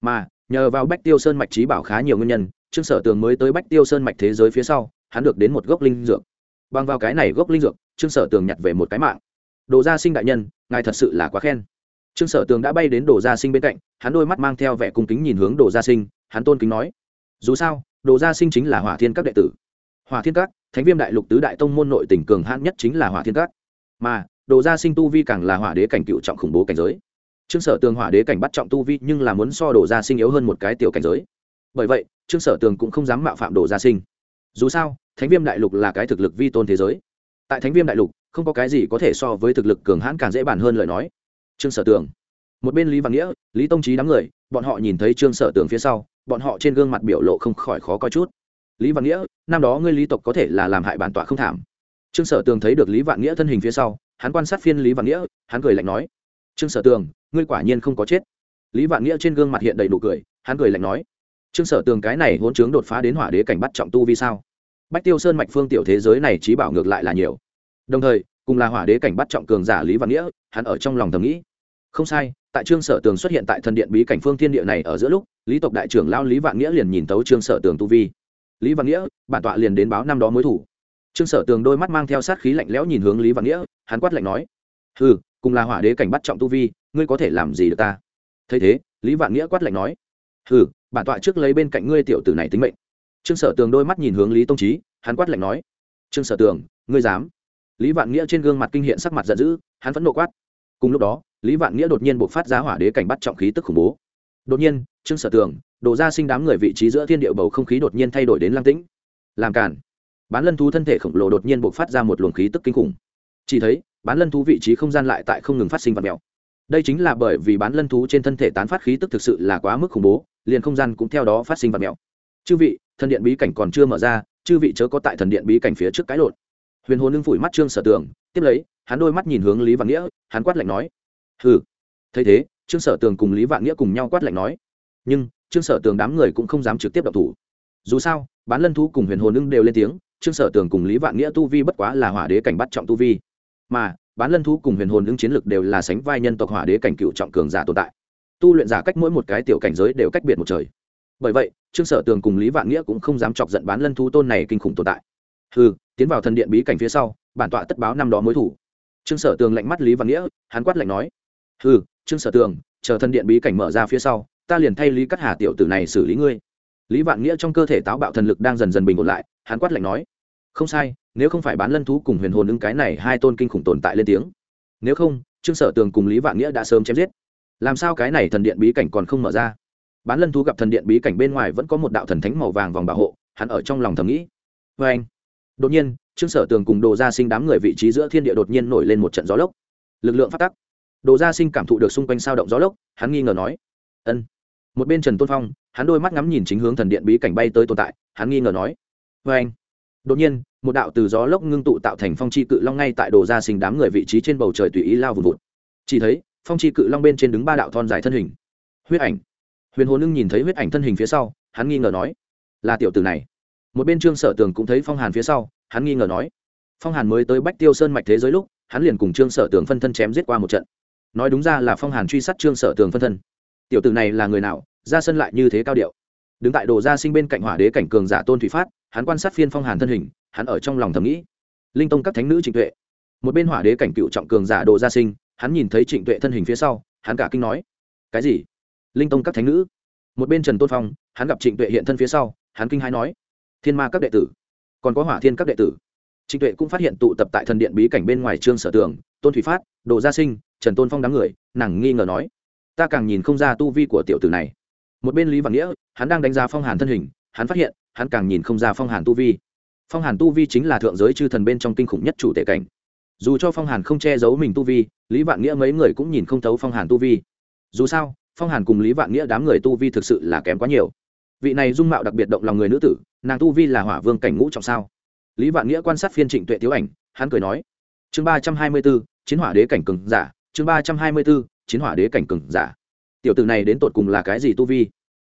Mà, nhờ vào bách tiêu sơn mạch trí bảo khá nhiều nguyên nhân, trương sở tường mới tới bách tiêu sơn mạch thế giới phía sau, hắn được đến một gốc linh dược. Bằng vào cái này gốc linh dược, trương sở tường nhặt về một cái mạng. Đồ gia sinh đại nhân, ngài thật sự là quá khen. Trương sở tường đã bay đến đồ gia sinh bên cạnh, hắn đôi mắt mang theo vẻ cung kính nhìn hướng đồ gia sinh, hắn tôn kính nói, dù sao, đồ gia sinh chính là hỏa thiên các đệ tử. Hỏa thiên các, thánh viêm đại lục tứ đại tông môn nội tỉnh cường hãn nhất chính là hỏa thiên các. Mà đồ gia sinh tu vi càng là hỏa đế cảnh cựu trọng khủng bố cảnh giới. Trương sở tường hỏa đế cảnh bắt trọng tu vi nhưng là muốn so đồ gia sinh yếu hơn một cái tiểu cảnh giới. Bởi vậy, trương sở tường cũng không dám mạo phạm đồ gia sinh. Dù sao, thánh viêm đại lục là cái thực lực vi tôn thế giới. Tại thánh viêm đại lục, không có cái gì có thể so với thực lực cường hãn càng dễ bàn hơn lời nói. Trương sở tường. Một bên lý văn nghĩa, lý tông trí đám người, bọn họ nhìn thấy trương sở tường phía sau, bọn họ trên gương mặt biểu lộ không khỏi khó coi chút. Lý văn nghĩa, năm đó ngươi lý tộc có thể là làm hại bản tọa không thảm. Trương sở tường thấy được lý vạn nghĩa thân hình phía sau hắn quan sát phiên lý vạn nghĩa, hắn cười lạnh nói, trương sở tường, ngươi quả nhiên không có chết. Lý vạn nghĩa trên gương mặt hiện đầy đủ cười, hắn cười lạnh nói, trương sở tường cái này hỗn trướng đột phá đến hỏa đế cảnh bắt trọng tu vì sao? Bách tiêu sơn mạch phương tiểu thế giới này trí bảo ngược lại là nhiều. Đồng thời, cùng là hỏa đế cảnh bắt trọng cường giả lý vạn nghĩa, hắn ở trong lòng thầm nghĩ, không sai, tại trương sở tường xuất hiện tại thần điện bí cảnh phương thiên địa này ở giữa lúc, lý tộc đại trưởng lao lý vạn nghĩa liền nhìn tấu trương sở tường tu vi. Lý vạn nghĩa, bản tọa liền đến báo năm đó mối thủ trương sở tường đôi mắt mang theo sát khí lạnh lẽo nhìn hướng lý vạn nghĩa, hắn quát lạnh nói ừ cùng là hỏa đế cảnh bắt trọng tu vi, ngươi có thể làm gì được ta? Thấy thế, lý vạn nghĩa quát lạnh nói ừ bản tọa trước lấy bên cạnh ngươi tiểu tử này tính mệnh. Trương sở tường đôi mắt nhìn hướng lý tông trí hắn quát lạnh nói, trương sở tường, ngươi dám? Lý vạn nghĩa trên gương mặt kinh hiện sắc mặt giận dữ, hắn vẫn nộ quát. Cùng lúc đó, lý vạn nghĩa đột nhiên buộc phát giá hỏa đế cảnh bắt trọng khí tức khủng bố. Đột nhiên, trương sở tường, đổ ra sinh đám người vị trí giữa thiên địa bầu không khí đột nhiên thay đổi đến lang tĩnh. Làm cản bán lân thú thân thể khổng lồ đột nhiên buộc phát ra một luồng khí tức kinh khủng. Chỉ thấy, bán lân thú vị trí không gian lại tại không ngừng phát sinh vật mèo. Đây chính là bởi vì bán lân thú trên thân thể tán phát khí tức thực sự là quá mức khủng bố, liền không gian cũng theo đó phát sinh vật mèo. Chư vị, thần điện bí cảnh còn chưa mở ra, chư vị chớ có tại thần điện bí cảnh phía trước cái lộn. Huyền hồn lưng phủi mắt trương sở tường, tiếp lấy, hắn đôi mắt nhìn hướng lý vạn nghĩa, hắn quát lạnh nói. Hừ. Thấy thế, trương sở tường cùng lý vạn nghĩa cùng nhau quát lạnh nói. Nhưng, trương sở tường đám người cũng không dám trực tiếp đập thủ. Dù sao, bán lân thú cùng huyền hồn lưng đều lên tiếng trương sở tường cùng lý vạn nghĩa tu vi bất quá là hỏa đế cảnh bắt trọng tu vi. Mà, bán lân thú cùng huyền hồn ứng chiến lực đều là sánh vai nhân tộc hỏa đế cảnh cựu trọng cường giả tồn tại. Tu luyện giả cách mỗi một cái tiểu cảnh giới đều cách biệt một trời. Bởi vậy, trương sở tường cùng lý vạn nghĩa cũng không dám chọc giận bán lân thú tôn này kinh khủng tồn tại. Ừ tiến vào thần điện bí cảnh phía sau, bản tọa tất báo năm đó mối thủ. Trương sở tường lạnh mắt lý vạn nghĩa, hắn quát lạnh nói ừ trương sở tường, chờ thần điện bí cảnh mở ra phía sau, ta liền thay lý cắt hà tiểu tử này xử lý ngươi lý vạn nghĩa trong cơ thể táo bạo thần lực đang dần dần bình ổn lại, hắn quát lạnh nói, không sai, nếu không phải bán lân thú cùng huyền hồn ứng cái này hai tôn kinh khủng tồn tại lên tiếng. Nếu không, trương sở tường cùng lý vạn nghĩa đã sớm chém giết. Làm sao cái này thần điện bí cảnh còn không mở ra? Bán lân thú gặp thần điện bí cảnh bên ngoài vẫn có một đạo thần thánh màu vàng vòng bảo hộ, hắn ở trong lòng thầm nghĩ. Vê anh, đột nhiên, trương sở tường cùng đồ gia sinh đám người vị trí giữa thiên địa đột nhiên nổi lên một trận gió lốc. Lực lượng phát tắc. Đồ gia sinh cảm thụ được xung quanh sao động gió lốc, hắn nghi ngờ nói, ân. Một bên trần tôn phong hắn đôi mắt ngắm nhìn chính hướng thần điện bí cảnh bay tới tồn tại, hắn nghi ngờ nói vê anh. Đột nhiên, một đạo từ gió lốc ngưng tụ tạo thành phong chi cự long ngay tại đồ gia sinh đám người vị trí trên bầu trời tùy ý lao vùn vụt. Chỉ thấy, phong chi cự long bên trên đứng ba đạo thon dài thân hình. Huyết ảnh. Huyền hồ nưng nhìn thấy huyết ảnh thân hình phía sau, hắn nghi ngờ nói, là tiểu tử này. Một bên trương sở tường cũng thấy phong hàn phía sau, hắn nghi ngờ nói, phong hàn mới tới bách tiêu sơn mạch thế giới lúc, hắn liền cùng trương sở tường phân thân chém giết qua một trận. Nói đúng ra là phong hàn truy sát trương sở tường phân thân. Tiểu tử này là người nào? Ra sân lại như thế cao điệu. Đứng tại đồ gia sinh bên cạnh hỏa đế cảnh cường giả tôn thủy phát, hắn quan sát phiên phong hàn thân hình, hắn ở trong lòng thầm nghĩ. Linh tông các thánh nữ trịnh tuệ. Một bên hỏa đế cảnh cựu trọng cường giả đồ gia sinh, hắn nhìn thấy trịnh tuệ thân hình phía sau, hắn cả kinh nói, cái gì? Linh tông các thánh nữ? Một bên trần tôn phong, hắn gặp trịnh tuệ hiện thân phía sau, hắn kinh hãi nói, thiên ma các đệ tử, còn có hỏa thiên các đệ tử. Trịnh tuệ cũng phát hiện tụ tập tại thần điện bí cảnh bên ngoài trương sở tường, tôn thủy phát, đồ gia sinh, trần tôn phong đám người, nàng nghi ngờ nói, ta càng nhìn không ra tu vi của tiểu tử này một bên lý văn nghĩa, hắn đang đánh giá phong hàn thân hình, hắn phát hiện, hắn càng nhìn không ra phong hàn tu vi. Phong hàn tu vi chính là thượng giới chư thần bên trong kinh khủng nhất chủ tể cảnh. Dù cho phong hàn không che giấu mình tu vi, lý vạn nghĩa mấy người cũng nhìn không thấu phong hàn tu vi. Dù sao, phong hàn cùng lý vạn nghĩa đám người tu vi thực sự là kém quá nhiều. Vị này dung mạo đặc biệt động lòng người nữ tử, nàng tu vi là hỏa vương cảnh ngũ trọng sao? Lý vạn nghĩa quan sát phiên trịnh tuệ tiếu ảnh, hắn cười nói, chương ba trăm hai mươi b ố chiến hỏa đế cảnh cừng giả, chương ba trăm hai mươi b ố chiến hỏa đế cảnh cừng giả tiểu tử này đến tột cùng là cái gì tu vi?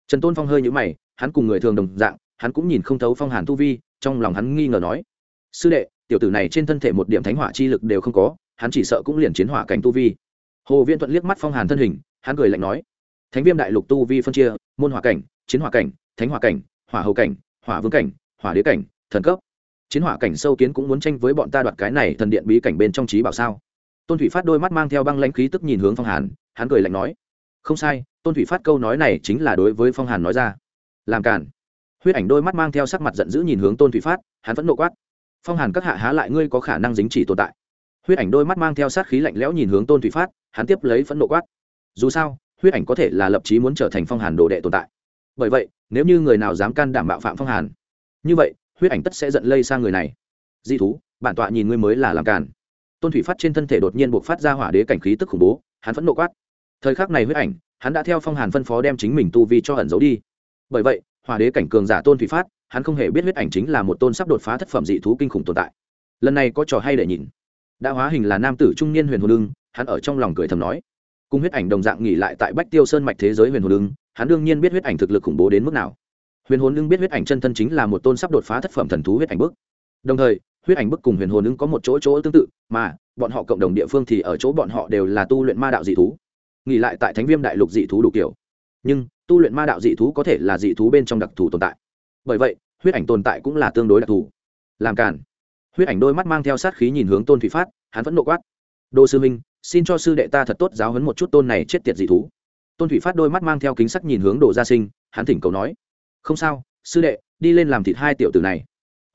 Trần tôn phong hơi nhữ mày, hắn cùng người thường đồng dạng, hắn cũng nhìn không thấu phong hàn tu vi, trong lòng hắn nghi ngờ nói, sư đệ, tiểu tử này trên thân thể một điểm thánh hỏa chi lực đều không có, hắn chỉ sợ cũng liền chiến hỏa cảnh tu vi. Hồ viễn thuận liếc mắt phong hàn thân hình, hắn cười lạnh nói, thánh viêm đại lục tu vi phân chia, môn hỏa cảnh, chiến hỏa cảnh, thánh hỏa cảnh, hỏa hầu cảnh, hỏa vương cảnh, hỏa đế cảnh, thần cấp. Chiến hỏa cảnh sâu kiến cũng muốn tranh với bọn ta đoạt cái này thần điện bí cảnh bên trong trí bảo sao? Tôn thủy phát đôi mắt mang theo băng lãnh khí tức nhìn hướng phong hàn, hắn cười lạnh nói không sai, tôn thủy phát câu nói này chính là đối với phong hàn nói ra. Làm cản. Huyết ảnh đôi mắt mang theo sắc mặt giận dữ nhìn hướng tôn thủy phát, hắn vẫn nộ quát. Phong hàn các hạ há lại ngươi có khả năng dính chỉ tồn tại? Huyết ảnh đôi mắt mang theo sát khí lạnh lẽo nhìn hướng tôn thủy phát, hắn tiếp lấy phẫn nộ quát. Dù sao, huyết ảnh có thể là lập chí muốn trở thành phong hàn đồ đệ tồn tại. Bởi vậy, nếu như người nào dám can đảm bạo phạm phong hàn, như vậy, huyết ảnh tất sẽ giận lây sang người này. Di thú, bản tọa nhìn ngươi mới là làm càn tôn thủy phát trên thân thể đột nhiên buộc phát ra hỏa đế cảnh khí tức khủng bố, hắn phẫn nộ quát thời khắc này huyết ảnh, hắn đã theo phong hàn phân phó đem chính mình tu vi cho ẩn giấu đi. Bởi vậy hòa đế cảnh cường giả tôn thủy phát, hắn không hề biết huyết ảnh chính là một tôn sắp đột phá thất phẩm dị thú kinh khủng tồn tại. Lần này có trò hay để nhìn. Đã hóa hình là nam tử trung niên huyền hồ lưng, hắn ở trong lòng cười thầm nói. Cùng huyết ảnh đồng dạng nghỉ lại tại bách tiêu sơn mạch thế giới huyền hồ lưng, hắn đương nhiên biết huyết ảnh thực lực khủng bố đến mức nào. Huyền hồn lưng biết huyết ảnh chân thân chính là một tôn sắp đột phá thất phẩm thần thú huyết ảnh bức. Đồng thời, huyết ảnh bức cùng huyền hồn lưng có một chỗ chỗ tương tự, mà bọn họ cộng đồng địa phương thì ở chỗ bọn họ đều là tu luyện ma đạo dị thú nghỉ lại tại thánh viêm đại lục dị thú đủ kiểu. Nhưng, tu luyện ma đạo dị thú có thể là dị thú bên trong đặc thù tồn tại. Bởi vậy, huyết ảnh tồn tại cũng là tương đối đặc thù. Làm cản huyết ảnh đôi mắt mang theo sát khí nhìn hướng tôn thủy phát, hắn vẫn nộ quát. Đô sư minh xin cho sư đệ ta thật tốt giáo hấn một chút tôn này chết tiệt dị thú. Tôn thủy phát đôi mắt mang theo kính sắc nhìn hướng đồ gia sinh, hắn thỉnh cầu nói. Không sao, sư đệ, đi lên làm thịt hai tiểu tử này.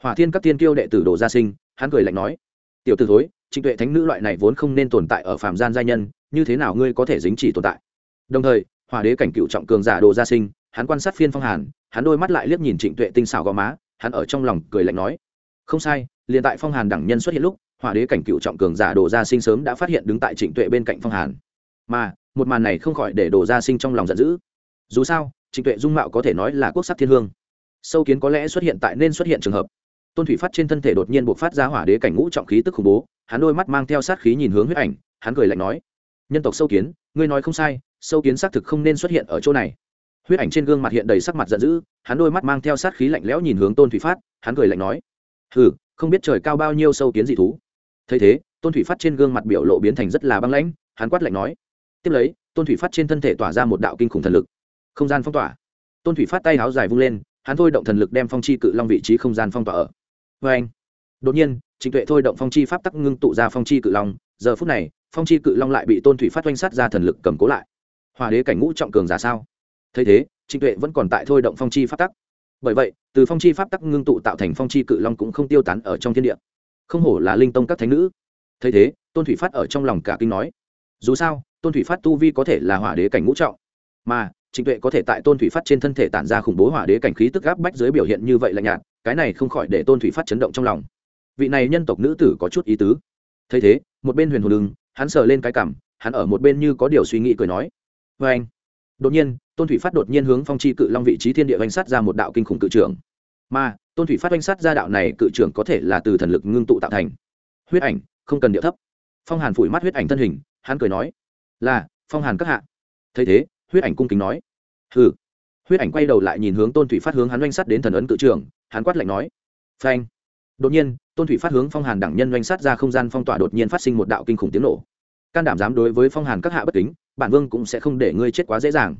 Hỏa thiên các tiên kiêu đệ tử đồ gia sinh, hắn cười lạnh nói. Tiểu tử thối, trịnh tuệ thánh nữ loại này vốn không nên tồn tại ở phàm gian gia nhân như thế nào ngươi có thể dính chỉ tồn tại? Đồng thời, hỏa đế cảnh cựu trọng cường giả đồ gia sinh, hắn quan sát phiên phong hàn, hắn đôi mắt lại liếc nhìn trịnh tuệ tinh xảo gò má, hắn ở trong lòng cười lạnh nói, không sai, liền tại phong hàn đẳng nhân xuất hiện lúc, hỏa đế cảnh cựu trọng cường giả đồ gia sinh sớm đã phát hiện đứng tại trịnh tuệ bên cạnh phong hàn. Mà, một màn này không khỏi để đồ gia sinh trong lòng giận dữ. Dù sao, trịnh tuệ dung mạo có thể nói là quốc sắc thiên hương. Sâu kiến có lẽ xuất hiện tại nên xuất hiện trường hợp. Tôn thủy phát trên thân thể đột nhiên buộc phát ra hỏa đế cảnh ngũ trọng khí tức khủng bố, hắn đôi mắt mang theo sát khí nhìn hướng huyết ảnh, hắn cười lạnh nói nhân tộc sâu kiến, ngươi nói không sai, sâu kiến xác thực không nên xuất hiện ở chỗ này. Huyết ảnh trên gương mặt hiện đầy sắc mặt giận dữ, hắn đôi mắt mang theo sát khí lạnh lẽo nhìn hướng tôn thủy phát, hắn cười lạnh nói, hừ, không biết trời cao bao nhiêu sâu kiến dị thú. Thấy thế, tôn thủy phát trên gương mặt biểu lộ biến thành rất là băng lãnh, hắn quát lạnh nói, tiếp lấy, tôn thủy phát trên thân thể tỏa ra một đạo kinh khủng thần lực. Không gian phong tỏa. Tôn thủy phát tay áo dài vung lên, hắn thôi động thần lực đem phong chi cự long vị trí không gian phong tỏa ở. Vê anh đột nhiên, trịnh tuệ thôi động phong chi pháp tắc ngưng tụ ra phong chi cự long, giờ phút này phong chi cự long lại bị tôn thủy phát oanh sát ra thần lực cầm cố lại. Hòa đế cảnh ngũ trọng cường giả sao? Thấy thế, trịnh tuệ vẫn còn tại thôi động phong chi pháp tắc. Bởi vậy, từ phong chi pháp tắc ngưng tụ tạo thành phong chi cự long cũng không tiêu tán ở trong thiên địa. Không hổ là linh tông các thánh nữ. Thấy thế, tôn thủy phát ở trong lòng cả kinh nói, dù sao, tôn thủy phát tu vi có thể là hỏa đế cảnh ngũ trọng, mà trịnh tuệ có thể tại tôn thủy phát trên thân thể tản ra khủng bố hỏa đế cảnh khí tức gáp bách dưới biểu hiện như vậy lạnh nhạt, cái này không khỏi để tôn thủy phát chấn động trong lòng. Vị này nhân tộc nữ tử có chút ý tứ. Thấy thế, một bên huyền hồn đường hắn sờ lên cái cằm hắn ở một bên như có điều suy nghĩ cười nói. Vê anh. Đột nhiên, tôn thủy phát đột nhiên hướng phong chi cự long vị trí thiên địa oanh sát ra một đạo kinh khủng cự trưởng. Mà, tôn thủy phát oanh sát ra đạo này cự trưởng có thể là từ thần lực ngưng tụ tạo thành. Huyết ảnh, không cần địa thấp. Phong hàn phủi mắt huyết ảnh thân hình, hắn cười nói. Là, phong hàn các hạ. Thấy thế, huyết ảnh cung kính nói. Hừ. Huyết ảnh quay đầu lại nhìn hướng tôn thủy phát hướng hắn oanh sát đến thần ấn cự trưởng, hắn quát lạnh nói. Phanh. Đột nhiên tôn thủy phát hướng phong hàn đẳng nhân doanh sát ra không gian phong tỏa đột nhiên phát sinh một đạo kinh khủng tiếng nổ. Can đảm dám đối với phong hàn các hạ bất kính, bản vương cũng sẽ không để ngươi chết quá dễ dàng.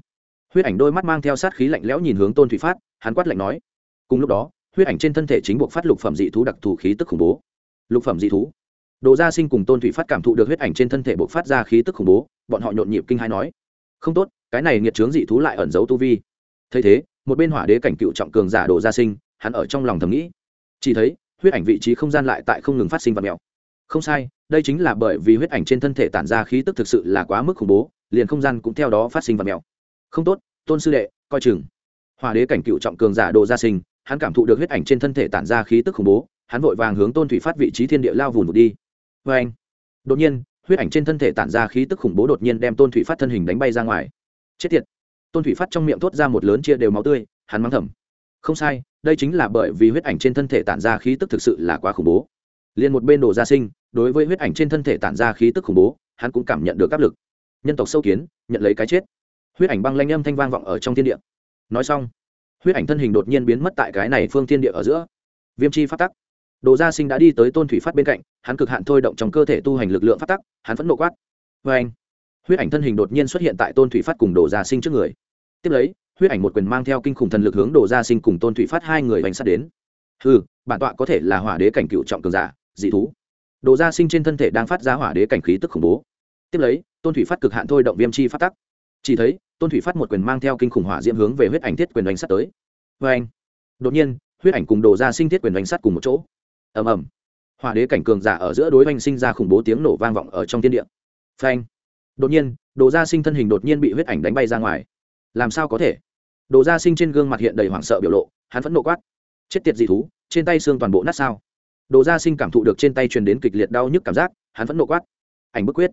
Huyết ảnh đôi mắt mang theo sát khí lạnh lẽo nhìn hướng tôn thủy phát, hắn quát lạnh nói. Cùng lúc đó, huyết ảnh trên thân thể chính buộc phát lục phẩm dị thú đặc thù khí tức khủng bố. Lục phẩm dị thú. Đồ gia sinh cùng tôn thủy phát cảm thụ được huyết ảnh trên thân thể buộc phát ra khí tức khủng bố, bọn họ nhộn nhịp kinh hai nói. Không tốt, cái này nghiệt trướng dị thú lại ẩn giấu tu vi. Thấy thế, một bên hỏa đế cảnh cựu trọng cường giả đồ gia sinh, hắn ở trong lòng thầm nghĩ. Chỉ thấy huyết ảnh vị trí không gian lại tại không ngừng phát sinh vật mèo không sai, đây chính là bởi vì huyết ảnh trên thân thể tản ra khí tức thực sự là quá mức khủng bố, liền không gian cũng theo đó phát sinh vật mèo không tốt, tôn sư đệ, coi chừng. Hòa đế cảnh cựu trọng cường giả đồ gia sinh, hắn cảm thụ được huyết ảnh trên thân thể tản ra khí tức khủng bố, hắn vội vàng hướng tôn thủy phát vị trí thiên địa lao vùn vụt đi. Vê anh, đột nhiên, huyết ảnh trên thân thể tản ra khí tức khủng bố đột nhiên đem tôn thủy phát thân hình đánh bay ra ngoài. Chết tiệt. Tôn thủy phát trong miệng thốt ra một lớn chia đều máu tươi, hắn mắng thầm. Không sai đây chính là bởi vì huyết ảnh trên thân thể tản ra khí tức thực sự là quá khủng bố. Liền một bên đồ gia sinh, đối với huyết ảnh trên thân thể tản ra khí tức khủng bố, hắn cũng cảm nhận được áp lực. Nhân tộc sâu kiến, nhận lấy cái chết. Huyết ảnh băng lanh âm thanh vang vọng ở trong thiên địa. Nói xong, huyết ảnh thân hình đột nhiên biến mất tại cái này phương thiên địa ở giữa. Viêm chi phát tắc. Đồ gia sinh đã đi tới tôn thủy phát bên cạnh, hắn cực hạn thôi động trong cơ thể tu hành lực lượng phát tắc, hắn vẫn nộ quát. Vê anh huyết ảnh thân hình đột nhiên xuất hiện tại tôn thủy phát cùng đồ gia sinh trước người. Tiếp lấy huyết ảnh một quyền mang theo kinh khủng thần lực hướng đồ gia sinh cùng tôn thủy phát hai người bánh sát đến. Ừ bản tọa có thể là hỏa đế cảnh cựu trọng cường giả, dị thú. Đồ gia sinh trên thân thể đang phát ra hỏa đế cảnh khí tức khủng bố. Tiếp lấy, tôn thủy phát cực hạn thôi động viêm chi phát tắc. Chỉ thấy, tôn thủy phát một quyền mang theo kinh khủng hỏa diễm hướng về huyết ảnh thiết quyền đánh sắt tới. Vê anh đột nhiên, huyết ảnh cùng đồ gia sinh thiết quyền đánh sắt cùng một chỗ. Ầm ầm. Hỏa đế cảnh cường giả ở giữa đối oanh sinh ra khủng bố tiếng nổ vang vọng ở trong thiên địa. Phanh. Đột nhiên, đồ gia sinh thân hình đột nhiên bị huyết ảnh đánh bay ra ngoài. Làm sao có thể? Đồ gia sinh trên gương mặt hiện đầy hoảng sợ biểu lộ, hắn vẫn nộ quát. Chết tiệt dị thú, trên tay xương toàn bộ nát sao? Đồ gia sinh cảm thụ được trên tay truyền đến kịch liệt đau nhức cảm giác, hắn vẫn nộ quát. Ảnh bức quyết.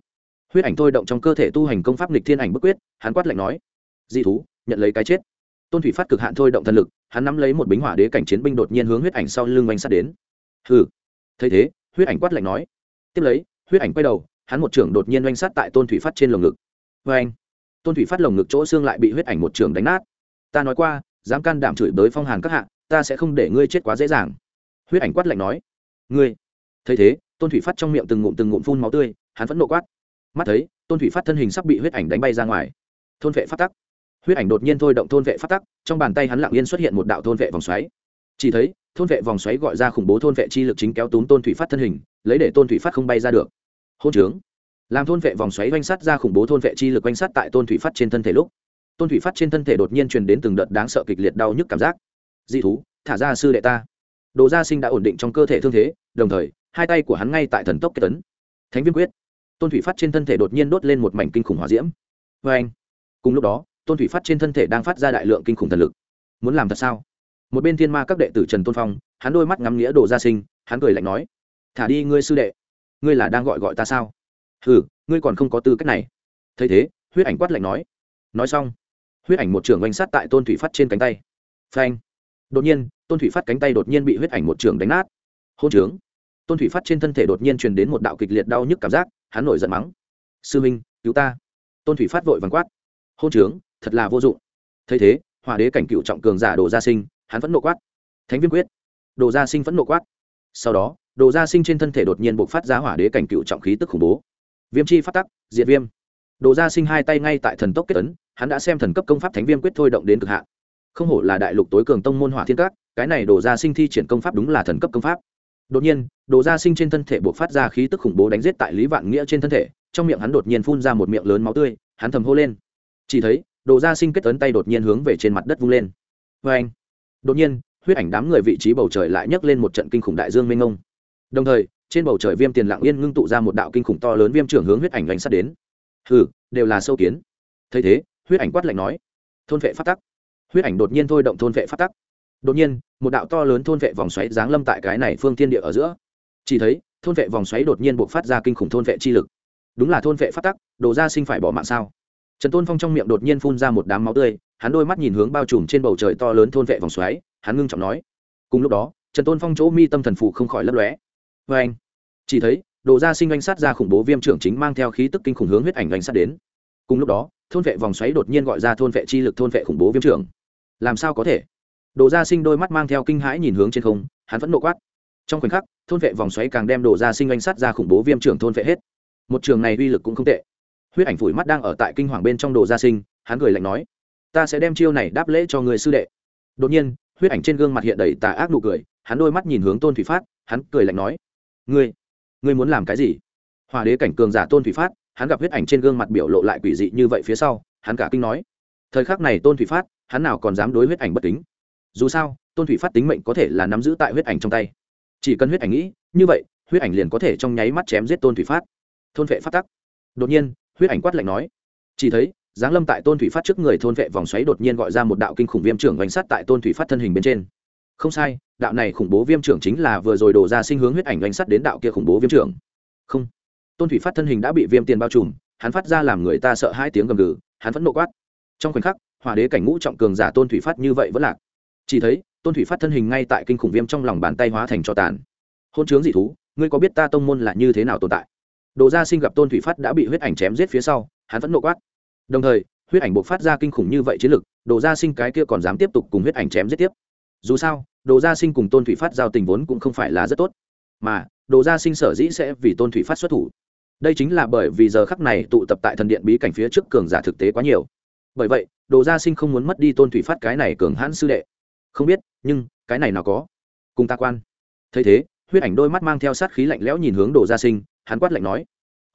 Huyết ảnh thôi động trong cơ thể tu hành công pháp nghịch thiên ảnh bức quyết, hắn quát lạnh nói. Dị thú, nhận lấy cái chết. Tôn thủy phát cực hạn thôi động thần lực, hắn nắm lấy một bính hỏa đế cảnh chiến binh đột nhiên hướng huyết ảnh sau lưng oanh sát đến. Hừ. Thấy thế, huyết ảnh quát lạnh nói. Tiếp lấy, huyết ảnh quay đầu, hắn một trưởng đột nhiên oanh sát tại tôn thủy phát trên lồng ngực. Vê anh tôn thủy phát lồng ngực chỗ xương lại bị huyết ảnh một trưởng đánh nát ta nói qua, dám can đảm chửi bới phong hàn các hạ, ta sẽ không để ngươi chết quá dễ dàng. Huyết ảnh quát lạnh nói. Ngươi. Thấy thế, tôn thủy phát trong miệng từng ngụm từng ngụm phun máu tươi, hắn vẫn nộ quát. Mắt thấy, tôn thủy phát thân hình sắp bị huyết ảnh đánh bay ra ngoài. Thôn vệ phát tắc. Huyết ảnh đột nhiên thôi động thôn vệ phát tắc, trong bàn tay hắn lặng yên xuất hiện một đạo thôn vệ vòng xoáy. Chỉ thấy, thôn vệ vòng xoáy gọi ra khủng bố thôn vệ chi lực chính kéo túm tôn thủy phát thân hình, lấy để tôn thủy phát không bay ra được. Hôn trướng. Làm thôn vệ vòng xoáy oanh sắt ra khủng bố thôn vệ chi lực oanh sắt tại tôn thủy phát trên thân thể lúc tôn thủy phát trên thân thể đột nhiên truyền đến từng đợt đáng sợ kịch liệt đau nhức cảm giác. Dị thú, thả ra sư đệ ta. Đồ gia sinh đã ổn định trong cơ thể thương thế, đồng thời, hai tay của hắn ngay tại thần tốc kết tấn. Thánh viêm quyết. Tôn thủy phát trên thân thể đột nhiên đốt lên một mảnh kinh khủng hỏa diễm. Vê anh cùng lúc đó, tôn thủy phát trên thân thể đang phát ra đại lượng kinh khủng thần lực. Muốn làm thật sao? Một bên thiên ma các đệ tử trần tôn phong, hắn đôi mắt ngắm nghĩa đồ gia sinh, hắn cười lạnh nói, thả đi ngươi sư đệ. Ngươi là đang gọi gọi ta sao? Ừ ngươi còn không có tư cách này. Thấy thế, huyết ảnh quát lạnh nói nói xong huyết ảnh một trường oanh sát tại tôn thủy phát trên cánh tay. Phanh. Đột nhiên, tôn thủy phát cánh tay đột nhiên bị huyết ảnh một trường đánh nát. Hôn trướng. Tôn thủy phát trên thân thể đột nhiên truyền đến một đạo kịch liệt đau nhức cảm giác, hắn nổi giận mắng. Sư minh, cứu ta. Tôn thủy phát vội vàng quát. Hôn trướng, thật là vô dụng. Thấy thế hòa đế cảnh cựu trọng cường giả đồ gia sinh, hắn vẫn nộ quát. Thánh viêm quyết. Đồ gia sinh vẫn nộ quát. Sau đó, đồ gia sinh trên thân thể đột nhiên buộc phát ra hỏa đế cảnh cựu trọng khí tức khủng bố. Viêm chi phát tắc, diệt viêm. Đồ gia sinh hai tay ngay tại thần tốc kết tấn hắn đã xem thần cấp công pháp thánh viêm quyết thôi động đến cực hạn. Không hổ là đại lục tối cường tông môn hỏa thiên các, cái này đồ gia sinh thi triển công pháp đúng là thần cấp công pháp. Đột nhiên, đồ gia sinh trên thân thể buộc phát ra khí tức khủng bố đánh giết tại lý vạn nghĩa trên thân thể, trong miệng hắn đột nhiên phun ra một miệng lớn máu tươi, hắn thầm hô lên. Chỉ thấy, đồ gia sinh kết tấn tay đột nhiên hướng về trên mặt đất vung lên. Vê anh, đột nhiên, huyết ảnh đám người vị trí bầu trời lại nhấc lên một trận kinh khủng đại dương mênh ngông đồng thời, trên bầu trời viêm tiền lặng yên ngưng tụ ra một đạo kinh khủng to lớn viêm trưởng hướng huyết ảnh đánh sát đến. Hừ, đều là sâu kiến. Thấy thế huyết ảnh quát lạnh nói, thôn vệ phát tắc. Huyết ảnh đột nhiên thôi động thôn vệ phát tắc. Đột nhiên, một đạo to lớn thôn vệ vòng xoáy giáng lâm tại cái này phương thiên địa ở giữa. Chỉ thấy, thôn vệ vòng xoáy đột nhiên buộc phát ra kinh khủng thôn vệ chi lực. Đúng là thôn vệ phát tắc, đồ ra sinh phải bỏ mạng sao? Trần tôn phong trong miệng đột nhiên phun ra một đám máu tươi, hắn đôi mắt nhìn hướng bao trùm trên bầu trời to lớn thôn vệ vòng xoáy, hắn ngưng trọng nói. Cùng lúc đó, trần tôn phong chỗ mi tâm thần phụ không khỏi lấp lóe. Vê anh, chỉ thấy, đồ gia sinh oanh sát ra khủng bố viêm trưởng chính mang theo khí tức kinh khủng hướng huyết ảnh oanh sát đến. Cùng lúc đó thôn vệ vòng xoáy đột nhiên gọi ra thôn vệ chi lực thôn vệ khủng bố viêm trưởng. Làm sao có thể? Đồ gia sinh đôi mắt mang theo kinh hãi nhìn hướng trên không, hắn vẫn nộ quát. Trong khoảnh khắc, thôn vệ vòng xoáy càng đem đồ gia sinh oanh sát ra khủng bố viêm trưởng thôn vệ hết. Một trường này uy lực cũng không tệ. Huyết ảnh phủi mắt đang ở tại kinh hoàng bên trong đồ gia sinh, hắn cười lạnh nói, ta sẽ đem chiêu này đáp lễ cho người sư đệ. Đột nhiên, huyết ảnh trên gương mặt hiện đầy tà ác nụ cười, hắn đôi mắt nhìn hướng tôn thủy phát, hắn cười lạnh nói, ngươi ngươi muốn làm cái gì? Hòa đế cảnh cường giả tôn thủy phát hắn gặp huyết ảnh trên gương mặt biểu lộ lại quỷ dị như vậy phía sau, hắn cả kinh nói, thời khắc này tôn thủy phát, hắn nào còn dám đối huyết ảnh bất kính? Dù sao, tôn thủy phát tính mệnh có thể là nắm giữ tại huyết ảnh trong tay. Chỉ cần huyết ảnh nghĩ, như vậy, huyết ảnh liền có thể trong nháy mắt chém giết tôn thủy phát. Thôn vệ phát tắc. Đột nhiên, huyết ảnh quát lạnh nói, chỉ thấy, giáng lâm tại tôn thủy phát trước người thôn vệ vòng xoáy đột nhiên gọi ra một đạo kinh khủng viêm trưởng oanh sát tại tôn thủy phát thân hình bên trên. Không sai, đạo này khủng bố viêm trưởng chính là vừa rồi đổ ra sinh hướng huyết ảnh oanh sát đến đạo kia khủng bố viêm trưởng. Không tôn thủy phát thân hình đã bị viêm tiền bao trùm, hắn phát ra làm người ta sợ hai tiếng gầm gừ, hắn vẫn nộ quát. Trong khoảnh khắc, hỏa đế cảnh ngũ trọng cường giả tôn thủy phát như vậy vẫn lạc. Chỉ thấy, tôn thủy phát thân hình ngay tại kinh khủng viêm trong lòng bàn tay hóa thành cho tàn. Hôn chướng dị thú, ngươi có biết ta tông môn là như thế nào tồn tại? Đồ gia sinh gặp tôn thủy phát đã bị huyết ảnh chém giết phía sau, hắn vẫn nộ quát. Đồng thời, huyết ảnh buộc phát ra kinh khủng như vậy chiến lực, đồ gia sinh cái kia còn dám tiếp tục cùng huyết ảnh chém giết tiếp. Dù sao, đồ gia sinh cùng tôn thủy phát giao tình vốn cũng không phải là rất tốt. Mà, đồ gia sinh sở dĩ sẽ vì tôn thủy phát xuất thủ đây chính là bởi vì giờ khắc này tụ tập tại thần điện bí cảnh phía trước cường giả thực tế quá nhiều. Bởi vậy, đồ gia sinh không muốn mất đi tôn thủy phát cái này cường hãn sư đệ. Không biết, nhưng, cái này nào có? Cùng ta quan. Thấy thế, huyết ảnh đôi mắt mang theo sát khí lạnh lẽo nhìn hướng đồ gia sinh, hắn quát lạnh nói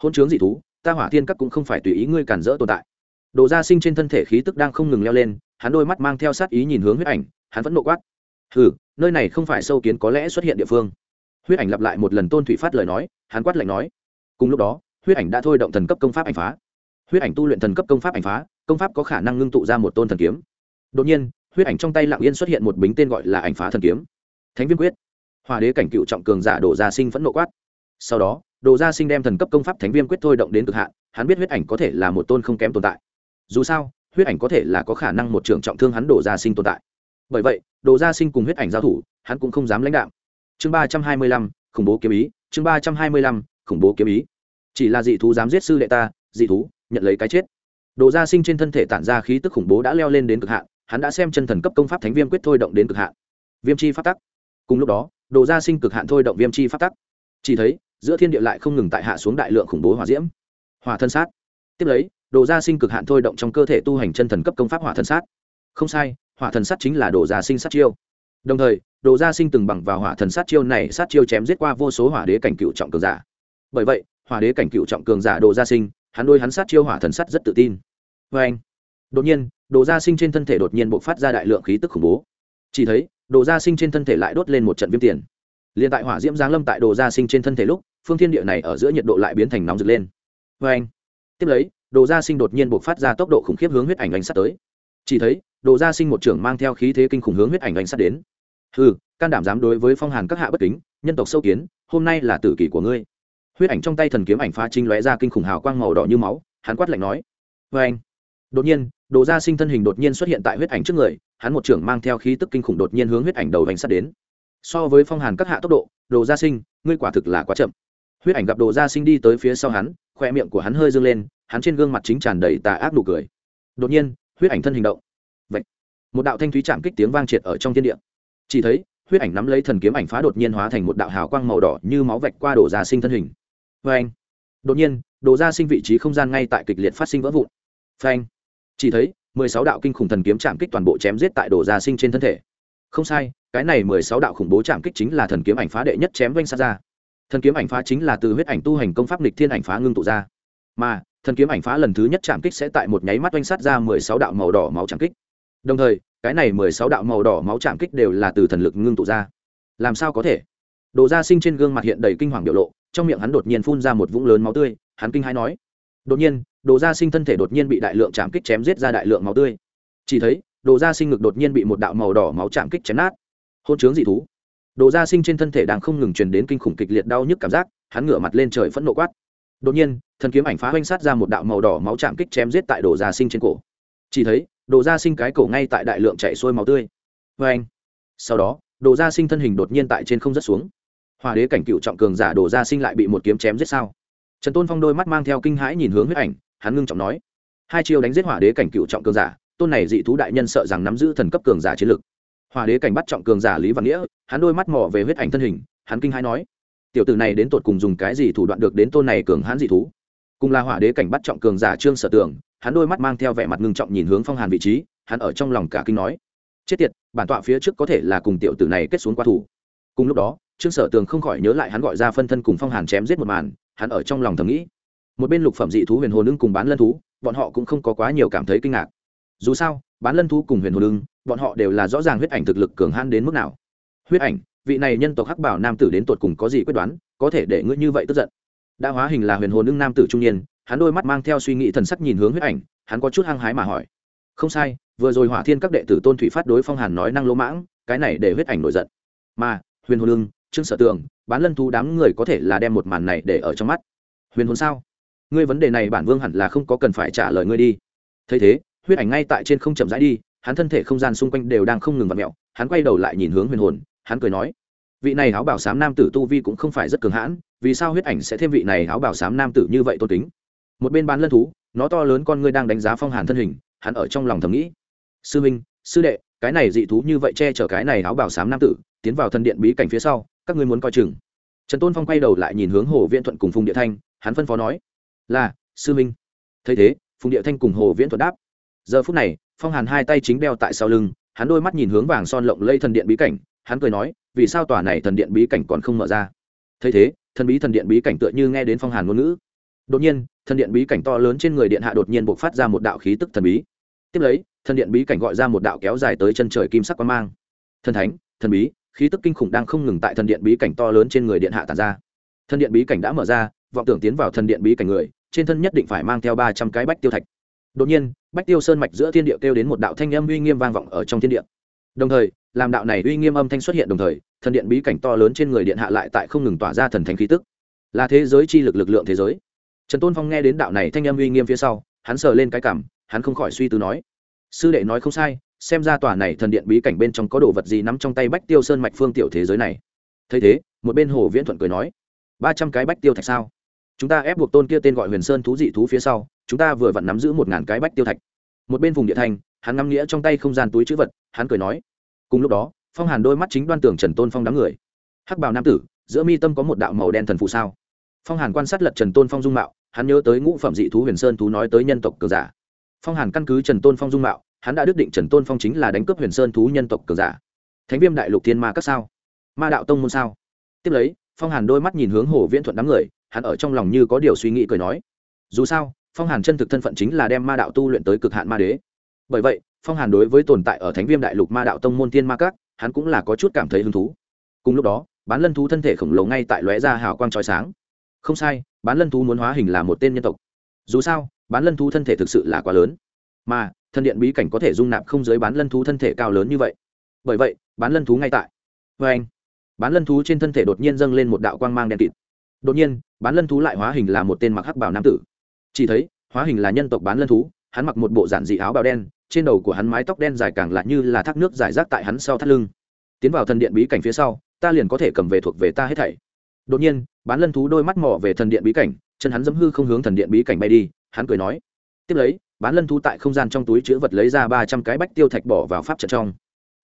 hôn chướng dị thú, ta hỏa thiên các cũng không phải tùy ý ngươi cản rỡ tồn tại. Đồ gia sinh trên thân thể khí tức đang không ngừng leo lên, hắn đôi mắt mang theo sát ý nhìn hướng huyết ảnh, hắn vẫn nộ quát, hừ, nơi này không phải sâu kiến có lẽ xuất hiện địa phương. Huyết ảnh lặp lại một lần tôn thủy phát lời nói, hắn quát lạnh nói cùng lúc đó, huyết ảnh đã thôi động thần cấp công pháp ảnh phá. Huyết ảnh tu luyện thần cấp công pháp ảnh phá, công pháp có khả năng ngưng tụ ra một tôn thần kiếm. Đột nhiên, huyết ảnh trong tay lạng yên xuất hiện một bính tên gọi là ảnh phá thần kiếm. Thánh viêm quyết. Hòa đế cảnh cựu trọng cường giả đổ gia sinh phẫn nộ quát. Sau đó đồ gia sinh đem thần cấp công pháp thánh viêm quyết thôi động đến cực hạn, hắn biết huyết ảnh có thể là một tôn không kém tồn tại. Dù sao, huyết ảnh có thể là có khả năng một trường trọng thương hắn đổ gia sinh tồn tại. Bởi vậy đồ gia sinh cùng huyết ảnh giao thủ, hắn cũng không dám lãnh đạo chương ba trăm hai mươi lăm, khủng bố kiếm ý, chương ba trăm hai mươi lăm, khủng bố kiếm ý chỉ là dị thú dám giết sư đệ ta, dị thú, nhận lấy cái chết. Đồ gia sinh trên thân thể tản ra khí tức khủng bố đã leo lên đến cực hạn, hắn đã xem chân thần cấp công pháp thánh viêm quyết thôi động đến cực hạn. Viêm chi phát tắc. Cùng lúc đó, đồ gia sinh cực hạn thôi động viêm chi phát tắc. Chỉ thấy, giữa thiên địa lại không ngừng tại hạ xuống đại lượng khủng bố hỏa diễm. Hỏa thân sát. Tiếp lấy, đồ gia sinh cực hạn thôi động trong cơ thể tu hành chân thần cấp công pháp hỏa thân sát. Không sai, hỏa thần sát chính là đồ gia sinh sát chiêu. Đồng thời, đồ gia sinh từng bằng vào hỏa thần sát chiêu này sát chiêu chém giết qua vô số hỏa đế cảnh cựu trọng cường giả. Bởi vậy hỏa đế cảnh cựu trọng cường giả đồ gia sinh, hắn đôi hắn sát chiêu hỏa thần sát rất tự tin. Vê anh, đột nhiên, đồ gia sinh trên thân thể đột nhiên bộc phát ra đại lượng khí tức khủng bố. Chỉ thấy, đồ gia sinh trên thân thể lại đốt lên một trận viêm tiền. Liền tại hỏa diễm giáng lâm tại đồ gia sinh trên thân thể lúc, phương thiên địa này ở giữa nhiệt độ lại biến thành nóng rực lên. Vê anh, tiếp lấy, đồ gia sinh đột nhiên bộc phát ra tốc độ khủng khiếp hướng huyết ảnh ánh sát tới. Chỉ thấy, đồ gia sinh một trưởng mang theo khí thế kinh khủng hướng huyết ảnh ánh sát đến. Ừ can đảm dám đối với phong hàn các hạ bất kính, nhân tộc sâu kiến, hôm nay là tử kỷ của ngươi huyết ảnh trong tay thần kiếm ảnh phá trinh lóe ra kinh khủng hào quang màu đỏ như máu, hắn quát lạnh nói vê anh đột nhiên, đồ gia sinh thân hình đột nhiên xuất hiện tại huyết ảnh trước người, hắn một trưởng mang theo khí tức kinh khủng đột nhiên hướng huyết ảnh đầu vành sắt đến. So với phong hàn các hạ tốc độ, đồ gia sinh, ngươi quả thực là quá chậm. Huyết ảnh gặp đồ gia sinh đi tới phía sau hắn khoe miệng của hắn hơi dâng lên, hắn trên gương mặt chính tràn đầy tà ác nụ cười. Đột nhiên, huyết ảnh thân hình động. Vậy một đạo thanh thúy chạm kích tiếng vang triệt ở trong thiên địa. Chỉ thấy, huyết ảnh nắm lấy thần kiếm ảnh phá đột nhiên hóa thành một đạo hào quang màu đỏ như máu vạch qua đồ gia sinh thân hình. Anh, đột nhiên đồ ra sinh vị trí không gian ngay tại kịch liệt phát sinh vỡ vụn. Phanh. Chỉ thấy mười sáu đạo kinh khủng thần kiếm chạm kích toàn bộ chém giết tại đồ ra sinh trên thân thể. Không sai cái này mười sáu đạo khủng bố chạm kích chính là thần kiếm ảnh phá đệ nhất chém vanh sát ra. Thần kiếm ảnh phá chính là từ huyết ảnh tu hành công pháp lịch thiên ảnh phá ngưng tụ ra. Mà thần kiếm ảnh phá lần thứ nhất chạm kích sẽ tại một nháy mắt oanh sát ra mười sáu đạo màu đỏ máu chạm kích. Đồng thời cái này mười sáu đạo màu đỏ máu chạm kích đều là từ thần lực ngưng tụ ra. Làm sao có thể? Đồ gia sinh trên gương mặt hiện đầy kinh hoàng biểu lộ trong miệng hắn đột nhiên phun ra một vũng lớn máu tươi, hắn kinh hãi nói, đột nhiên, đồ gia sinh thân thể đột nhiên bị đại lượng chạm kích chém giết ra đại lượng máu tươi. Chỉ thấy, đồ gia sinh ngực đột nhiên bị một đạo màu đỏ máu chạm kích chém nát. Hôn chướng dị thú. Đồ gia sinh trên thân thể đang không ngừng truyền đến kinh khủng kịch liệt đau nhức cảm giác, hắn ngửa mặt lên trời phẫn nộ quát. Đột nhiên, thần kiếm ảnh phá hoanh sát ra một đạo màu đỏ máu chạm kích chém giết tại đồ gia sinh trên cổ. Chỉ thấy, đồ gia sinh cái cổ ngay tại đại lượng chạy xuôi máu tươi. Vê anh sau đó, đồ gia sinh thân hình đột nhiên tại trên không rớt xuống hòa đế cảnh cựu trọng cường giả đổ ra sinh lại bị một kiếm chém giết sao? Trần tôn phong đôi mắt mang theo kinh hãi nhìn hướng huyết ảnh, hắn ngưng trọng nói, hai chiêu đánh giết hỏa đế cảnh cựu trọng cường giả, tôn này dị thú đại nhân sợ rằng nắm giữ thần cấp cường giả chiến lực. Hỏa đế cảnh bắt trọng cường giả lý văn nghĩa, hắn đôi mắt mò về huyết ảnh thân hình, hắn kinh hãi nói, tiểu tử này đến tột cùng dùng cái gì thủ đoạn được đến tôn này cường hãn dị thú? Cùng là hỏa đế cảnh bắt trọng cường giả trương sở tường, hắn đôi mắt mang theo vẻ mặt ngưng trọng nhìn hướng phong hàn vị trí, hắn ở trong lòng cả kinh nói, chết tiệt, bản tọa phía trước có thể là cùng tiểu tử này kết xuống qua thủ. Cùng lúc đó trương sở tường không khỏi nhớ lại hắn gọi ra phân thân cùng phong hàn chém giết một màn, hắn ở trong lòng thầm nghĩ. Một bên lục phẩm dị thú huyền hồn ưng cùng bán lân thú, bọn họ cũng không có quá nhiều cảm thấy kinh ngạc. Dù sao, bán lân thú cùng huyền hồn ưng, bọn họ đều là rõ ràng huyết ảnh thực lực cường hãn đến mức nào. Huyết ảnh, vị này nhân tộc hắc bảo nam tử đến tột cùng có gì quyết đoán, có thể để ngươi như vậy tức giận. Đã hóa hình là huyền hồn ưng nam tử trung niên, hắn đôi mắt mang theo suy nghĩ thần sắc nhìn hướng huyết ảnh, hắn có chút hăng hái mà hỏi. Không sai, vừa rồi hỏa thiên các đệ tử tôn thủy phát đối phong hàn nói năng lỗ mãng, cái này để huyết ảnh nổi giận. Mà, huyền hồn ưng trương sở tường, bán lân thú đám người có thể là đem một màn này để ở trong mắt. Huyền hồn sao? Ngươi vấn đề này bản vương hẳn là không có cần phải trả lời ngươi đi. Thấy thế, huyết ảnh ngay tại trên không chậm rãi đi, hắn thân thể không gian xung quanh đều đang không ngừng vặn mẹo hắn quay đầu lại nhìn hướng huyền hồn, hắn cười nói, vị này áo bảo xám nam tử tu vi cũng không phải rất cường hãn, vì sao huyết ảnh sẽ thêm vị này áo bảo xám nam tử như vậy tôn kính? Một bên bán lân thú, nó to lớn con ngươi đang đánh giá phong hàn thân hình, hắn ở trong lòng thầm nghĩ, sư minh, sư đệ, cái này dị thú như vậy che chở cái này áo bảo xám nam tử, tiến vào thân điện bí cảnh phía sau các ngươi muốn coi chừng. Trần tôn phong quay đầu lại nhìn hướng hồ viễn thuận cùng phùng địa thanh, hắn phân phó nói, là, sư minh thấy thế, phùng địa thanh cùng hồ viễn thuận đáp. Giờ phút này, phong hàn hai tay chính đeo tại sau lưng, hắn đôi mắt nhìn hướng vàng son lộng lây thần điện bí cảnh, hắn cười nói, vì sao tòa này thần điện bí cảnh còn không mở ra? Thấy thế, thần bí thần điện bí cảnh tựa như nghe đến phong hàn ngôn ngữ. Đột nhiên, thần điện bí cảnh to lớn trên người điện hạ đột nhiên buộc phát ra một đạo khí tức thần bí. Tiếp lấy, thần điện bí cảnh gọi ra một đạo kéo dài tới chân trời kim sắc quang mang. Thần thánh, thần bí khí tức kinh khủng đang không ngừng tại thần điện bí cảnh to lớn trên người điện hạ tàn ra. Thần điện bí cảnh đã mở ra, vọng tưởng tiến vào thần điện bí cảnh người, trên thân nhất định phải mang theo ba trăm cái bách tiêu thạch. Đột nhiên, bách tiêu sơn mạch giữa thiên địa kêu đến một đạo thanh âm uy nghiêm vang vọng ở trong thiên địa. Đồng thời, làm đạo này uy nghiêm âm thanh xuất hiện đồng thời, thần điện bí cảnh to lớn trên người điện hạ lại tại không ngừng tỏa ra thần thánh khí tức. Là thế giới chi lực lực lượng thế giới. Trần tôn phong nghe đến đạo này thanh âm uy nghiêm phía sau, hắn sờ lên cái cảm, hắn không khỏi suy tư nói, sư đệ nói không sai xem ra tòa này thần điện bí cảnh bên trong có đồ vật gì nắm trong tay bách tiêu sơn mạch phương tiểu thế giới này. Thấy thế, một bên hồ viễn thuận cười nói, ba trăm cái bách tiêu thạch sao? Chúng ta ép buộc tôn kia tên gọi huyền sơn thú dị thú phía sau, chúng ta vừa vặn nắm giữ một ngàn cái bách tiêu thạch. Một bên vùng địa thành, hắn ngắm nghĩa trong tay không gian túi chữ vật, hắn cười nói, cùng lúc đó, phong hàn đôi mắt chính đoan tưởng trần tôn phong đám người. Hắc bào nam tử, giữa mi tâm có một đạo màu đen thần phụ sao? Phong hàn quan sát lật trần tôn phong dung mạo, hắn nhớ tới ngũ phẩm dị thú huyền sơn thú nói tới nhân tộc cờ giả. Phong hàn căn cứ trần tôn phong dung mạo hắn đã đức định trần tôn phong chính là đánh cướp huyền sơn thú nhân tộc cường giả. Thánh viêm đại lục thiên ma các sao? Ma đạo tông môn sao? Tiếp lấy, phong hàn đôi mắt nhìn hướng hồ viễn thuận đám người, hắn ở trong lòng như có điều suy nghĩ cười nói. Dù sao, phong hàn chân thực thân phận chính là đem ma đạo tu luyện tới cực hạn ma đế. Bởi vậy, phong hàn đối với tồn tại ở thánh viêm đại lục ma đạo tông môn thiên ma các, hắn cũng là có chút cảm thấy hứng thú. Cùng lúc đó, bán lân thú thân thể khổng lồ ngay tại lóe ra hào quang trói sáng. Không sai, bán lân thú muốn hóa hình là một tên nhân tộc. Dù sao, bán lân thú thân thể thực sự là quá lớn. Mà thân điện bí cảnh có thể dung nạp không giới bán lân thú thân thể cao lớn như vậy. Bởi vậy, bán lân thú ngay tại. Vê anh, bán lân thú trên thân thể đột nhiên dâng lên một đạo quang mang đen kịt. Đột nhiên, bán lân thú lại hóa hình là một tên mặc hắc bảo nam tử. Chỉ thấy, hóa hình là nhân tộc bán lân thú, hắn mặc một bộ giản dị áo bào đen, trên đầu của hắn mái tóc đen dài càng lại như là thác nước dài rác tại hắn sau thắt lưng. Tiến vào thần điện bí cảnh phía sau, ta liền có thể cầm về thuộc về ta hết thảy. Đột nhiên, bán lân thú đôi mắt mò về thần điện bí cảnh, chân hắn dẫm hư không hướng thần điện bí cảnh bay đi, hắn cười nói. Tiếp lấy bán lân thú tại không gian trong túi chữ vật lấy ra ba trăm cái bách tiêu thạch bỏ vào pháp trận trong.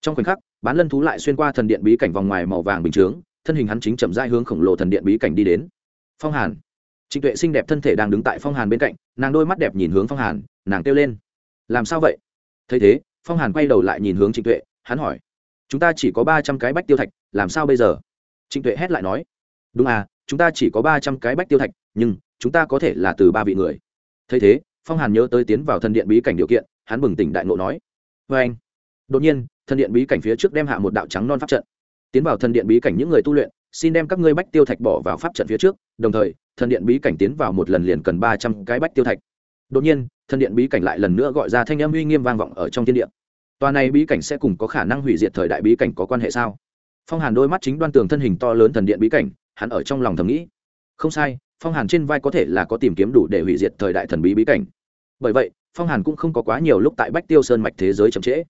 Trong khoảnh khắc, bán lân thú lại xuyên qua thần điện bí cảnh vòng ngoài màu vàng bình chướng, thân hình hắn chính chậm rãi hướng khổng lồ thần điện bí cảnh đi đến. Phong hàn. Trịnh tuệ xinh đẹp thân thể đang đứng tại phong hàn bên cạnh, nàng đôi mắt đẹp nhìn hướng phong hàn, nàng kêu lên. Làm sao vậy? Thấy thế, phong hàn quay đầu lại nhìn hướng trịnh tuệ, hắn hỏi. Chúng ta chỉ có ba trăm cái bách tiêu thạch, làm sao bây giờ? Trịnh tuệ hét lại nói. Đúng à chúng ta chỉ có ba trăm cái bách tiêu thạch, nhưng chúng ta có thể là từ ba vị người. Thấy thế phong hàn nhớ tới tiến vào thần điện bí cảnh điều kiện, hắn bừng tỉnh đại ngộ nói vê anh. Đột nhiên, thần điện bí cảnh phía trước đem hạ một đạo trắng non pháp trận. Tiến vào thần điện bí cảnh những người tu luyện, xin đem các ngươi bách tiêu thạch bỏ vào pháp trận phía trước, đồng thời, thần điện bí cảnh tiến vào một lần liền cần ba trăm cái bách tiêu thạch. Đột nhiên, thần điện bí cảnh lại lần nữa gọi ra thanh âm uy nghiêm vang vọng ở trong thiên điện tòa này bí cảnh sẽ cùng có khả năng hủy diệt thời đại bí cảnh có quan hệ sao? Phong hàn đôi mắt chính đoan tường thân hình to lớn thần điện bí cảnh, hắn ở trong lòng thầm nghĩ. Không sai, phong hàn trên vai có thể là có tìm kiếm đủ để hủy diệt thời đại thần bí bí cảnh bởi vậy, phong hàn cũng không có quá nhiều lúc tại bách tiêu sơn mạch thế giới chậm trễ.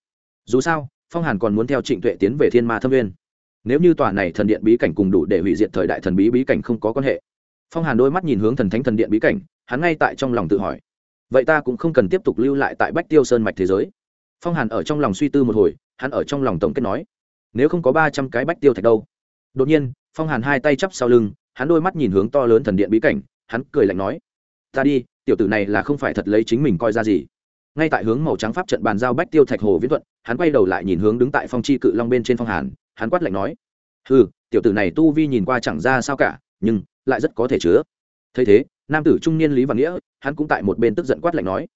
Dù sao, phong hàn còn muốn theo trịnh tuệ tiến về thiên ma thâm viên nếu như tòa này thần điện bí cảnh cùng đủ để hủy diệt thời đại thần bí bí cảnh không có quan hệ. Phong hàn đôi mắt nhìn hướng thần thánh thần điện bí cảnh, hắn ngay tại trong lòng tự hỏi. Vậy ta cũng không cần tiếp tục lưu lại tại bách tiêu sơn mạch thế giới. Phong hàn ở trong lòng suy tư một hồi, hắn ở trong lòng tổng kết nói. Nếu không có ba trăm cái bách tiêu thạch đâu. Đột nhiên, phong hàn hai tay chắp sau lưng, hắn đôi mắt nhìn hướng to lớn thần điện bí cảnh, hắn cười lạnh nói. Ta đi tiểu tử này là không phải thật lấy chính mình coi ra gì. Ngay tại hướng màu trắng pháp trận bàn giao bách tiêu thạch hồ viễn thuận hắn quay đầu lại nhìn hướng đứng tại phong chi cự long bên trên phong hàn, hắn quát lạnh nói ừ tiểu tử này tu vi nhìn qua chẳng ra sao cả, nhưng lại rất có thể chứa. Thấy thế, nam tử trung niên lý văn nghĩa, hắn cũng tại một bên tức giận quát lạnh nói,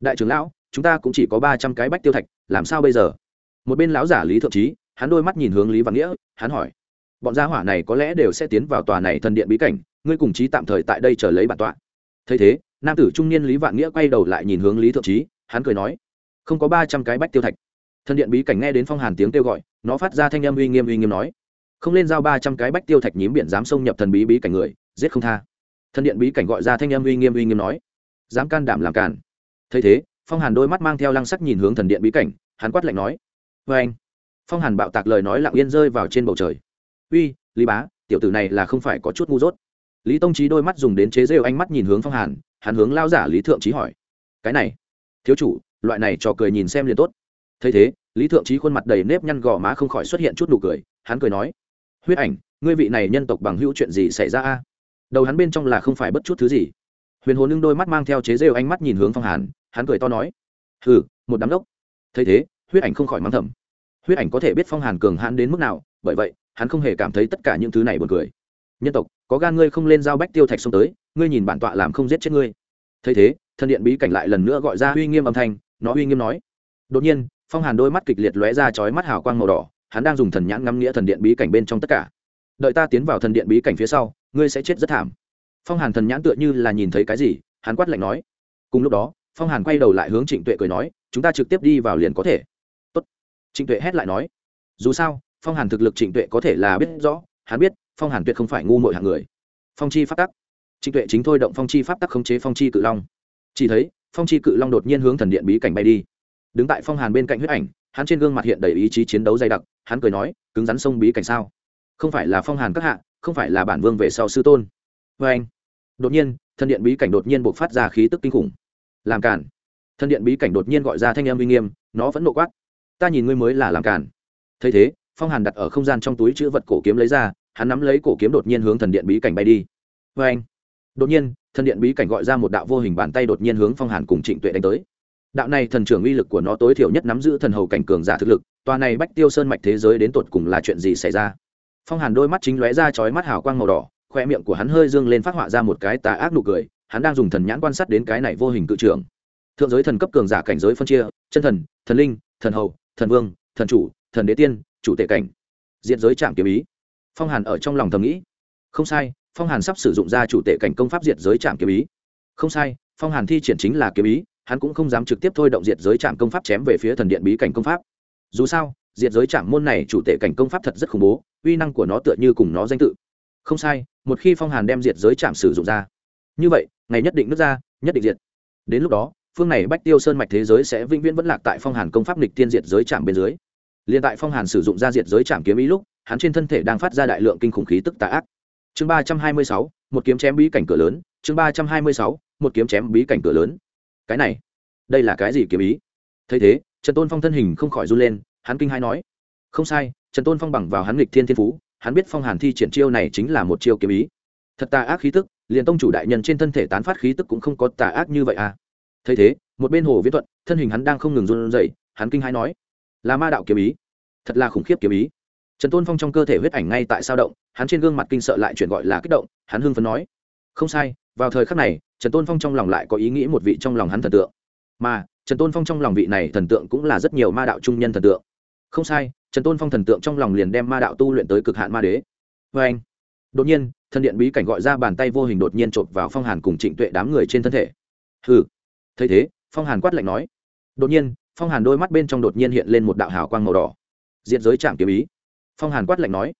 đại trưởng lão, chúng ta cũng chỉ có ba trăm cái bách tiêu thạch, làm sao bây giờ? Một bên lão giả lý thượng trí, hắn đôi mắt nhìn hướng lý văn nghĩa, hắn hỏi, bọn gia hỏa này có lẽ đều sẽ tiến vào tòa này thần điện bí cảnh, ngươi cùng chí tạm thời tại đây chờ lấy bản tọa. Thấy thế nam tử trung niên lý vạn nghĩa quay đầu lại nhìn hướng lý thượng trí, hắn cười nói, không có ba trăm cái bách tiêu thạch. Thần điện bí cảnh nghe đến phong hàn tiếng kêu gọi, nó phát ra thanh âm uy nghiêm uy nghiêm nói, không lên giao ba trăm cái bách tiêu thạch nhím biển dám xông nhập thần bí bí cảnh người, giết không tha. Thần điện bí cảnh gọi ra thanh âm uy nghiêm uy nghiêm nói, dám can đảm làm cản thấy thế, phong hàn đôi mắt mang theo lăng sắc nhìn hướng thần điện bí cảnh, hắn quát lạnh nói vê anh. Phong hàn bạo tạc lời nói lặng yên rơi vào trên bầu trời. Uy, lý bá, tiểu tử này là không phải có chút ngu dốt. Lý tông trí đôi mắt dùng đến chế rêu ánh mắt nhìn hướng phong hàn hắn hướng lao giả lý thượng trí hỏi. Cái này, thiếu chủ, loại này trò cười nhìn xem liền tốt. Thấy thế, lý thượng trí khuôn mặt đầy nếp nhăn gò má không khỏi xuất hiện chút nụ cười, hắn cười nói, huyết ảnh, ngươi vị này nhân tộc bằng hữu chuyện gì xảy ra a? Đầu hắn bên trong là không phải bất chút thứ gì. Huyền hồn nương đôi mắt mang theo chế rêu ánh mắt nhìn hướng phong hàn, hắn cười to nói, hừ, một đám đốc. Thấy thế, huyết ảnh không khỏi mắng thầm. Huyết ảnh có thể biết phong hàn cường hãn đến mức nào, bởi vậy, hắn không hề cảm thấy tất cả những thứ này buồn cười. Nhân tộc, có gan ngươi không lên giao bách tiêu thạch xông tới ngươi nhìn bản tọa làm không giết chết ngươi. Thấy thế, thân điện bí cảnh lại lần nữa gọi ra uy nghiêm âm thanh, nó uy nghiêm nói. Đột nhiên, phong hàn đôi mắt kịch liệt lóe ra chói mắt hào quang màu đỏ, hắn đang dùng thần nhãn ngắm nghĩa thần điện bí cảnh bên trong tất cả. Đợi ta tiến vào thần điện bí cảnh phía sau, ngươi sẽ chết rất thảm. Phong hàn thần nhãn tựa như là nhìn thấy cái gì, hắn quát lạnh nói. Cùng lúc đó, phong hàn quay đầu lại hướng trịnh tuệ cười nói, chúng ta trực tiếp đi vào liền có thể. Tốt. trịnh tuệ hét lại nói. Dù sao, phong hàn thực lực trịnh tuệ có thể là biết rõ, hắn biết phong hàn tuyệt không phải ngu mội hạng người. Phong chi phát tắc trịnh tuệ chính thôi động phong chi pháp tắc khống chế phong chi cự long. Chỉ thấy, phong chi cự long đột nhiên hướng thần điện bí cảnh bay đi. Đứng tại phong hàn bên cạnh huyết ảnh, hắn trên gương mặt hiện đầy ý chí chiến đấu dày đặc, hắn cười nói, cứng rắn sông bí cảnh sao? Không phải là phong hàn các hạ, không phải là bản vương về sau sư tôn. Vê anh, đột nhiên, thần điện bí cảnh đột nhiên buộc phát ra khí tức kinh khủng. Làm cản thần điện bí cảnh đột nhiên gọi ra thanh em uy nghiêm, nó vẫn nộ quát. Ta nhìn ngươi mới là làm cản thấy thế, phong hàn đặt ở không gian trong túi chữ vật cổ kiếm lấy ra, hắn nắm lấy cổ kiếm đột nhiên hướng thần điện bí cảnh bay đi. Vê anh đột nhiên, thần điện bí cảnh gọi ra một đạo vô hình bàn tay đột nhiên hướng phong hàn cùng trịnh tuệ đánh tới. Đạo này thần trưởng uy lực của nó tối thiểu nhất nắm giữ thần hầu cảnh cường giả thực lực, tòa này bách tiêu sơn mạch thế giới đến tột cùng là chuyện gì xảy ra? Phong hàn đôi mắt chính lóe ra chói mắt hào quang màu đỏ khoe miệng của hắn hơi dương lên phát họa ra một cái tà ác nụ cười, hắn đang dùng thần nhãn quan sát đến cái này vô hình cự trưởng. Thượng giới thần cấp cường giả cảnh giới phân chia, chân thần thần linh, thần hầu, thần vương, thần chủ, thần đế tiên, chủ tể cảnh. Diện giới trạm kiếm ý. Phong hàn ở trong lòng thầm nghĩ. Không sai phong hàn sắp sử dụng ra chủ tể cảnh công pháp diệt giới trạm kiếm ý. Không sai, phong hàn thi triển chính là kiếm ý, hắn cũng không dám trực tiếp thôi động diệt giới trạm công pháp chém về phía thần điện bí cảnh công pháp. Dù sao, diệt giới trạm môn này chủ tể cảnh công pháp thật rất khủng bố, uy năng của nó tựa như cùng nó danh tự. Không sai, một khi phong hàn đem diệt giới trạm sử dụng ra. Như vậy, ngày nhất định nước ra, nhất định diệt. Đến lúc đó, phương này bách tiêu sơn mạch thế giới sẽ vĩnh viễn vẫn lạc tại phong hàn công pháp lịch tiên diệt giới trạm bên dưới. Liền tại phong hàn sử dụng ra diệt giới trạm kiếm ý lúc, hắn trên thân thể đang phát ra đại lượng kinh khủng khí tức tà ác chương ba trăm hai mươi sáu, một kiếm chém bí cảnh cửa lớn. Chương ba trăm hai mươi sáu, một kiếm chém bí cảnh cửa lớn. Cái này, đây là cái gì kiếm ý? Thấy thế, trần tôn phong thân hình không khỏi run lên, hắn kinh hai nói, không sai, trần tôn phong bằng vào hắn lịch thiên thiên phú, hắn biết phong hàn thi triển chiêu này chính là một chiêu kiếm ý. Thật tà ác khí tức, liền tông chủ đại nhân trên thân thể tán phát khí tức cũng không có tà ác như vậy à. Thấy thế, một bên hồ viết thuận, thân hình hắn đang không ngừng run rẩy, hắn kinh hai nói, là ma đạo kiếm ý, thật là khủng khiếp kiếm ý trần tôn phong trong cơ thể huyết ảnh ngay tại sao động, hắn trên gương mặt kinh sợ lại chuyển gọi là kích động, hắn hưng phấn nói, không sai, vào thời khắc này, trần tôn phong trong lòng lại có ý nghĩ một vị trong lòng hắn thần tượng. Mà, trần tôn phong trong lòng vị này thần tượng cũng là rất nhiều ma đạo trung nhân thần tượng. Không sai, trần tôn phong thần tượng trong lòng liền đem ma đạo tu luyện tới cực hạn ma đế. Vê anh, đột nhiên, thần điện bí cảnh gọi ra bàn tay vô hình đột nhiên chộp vào phong hàn cùng trịnh tuệ đám người trên thân thể. Hừ, thấy thế, phong hàn quát lạnh nói. Đột nhiên, phong hàn đôi mắt bên trong đột nhiên hiện lên một đạo hào quang màu đỏ. Diện giới chạm kiếm ý phong hàn quát lạnh nói.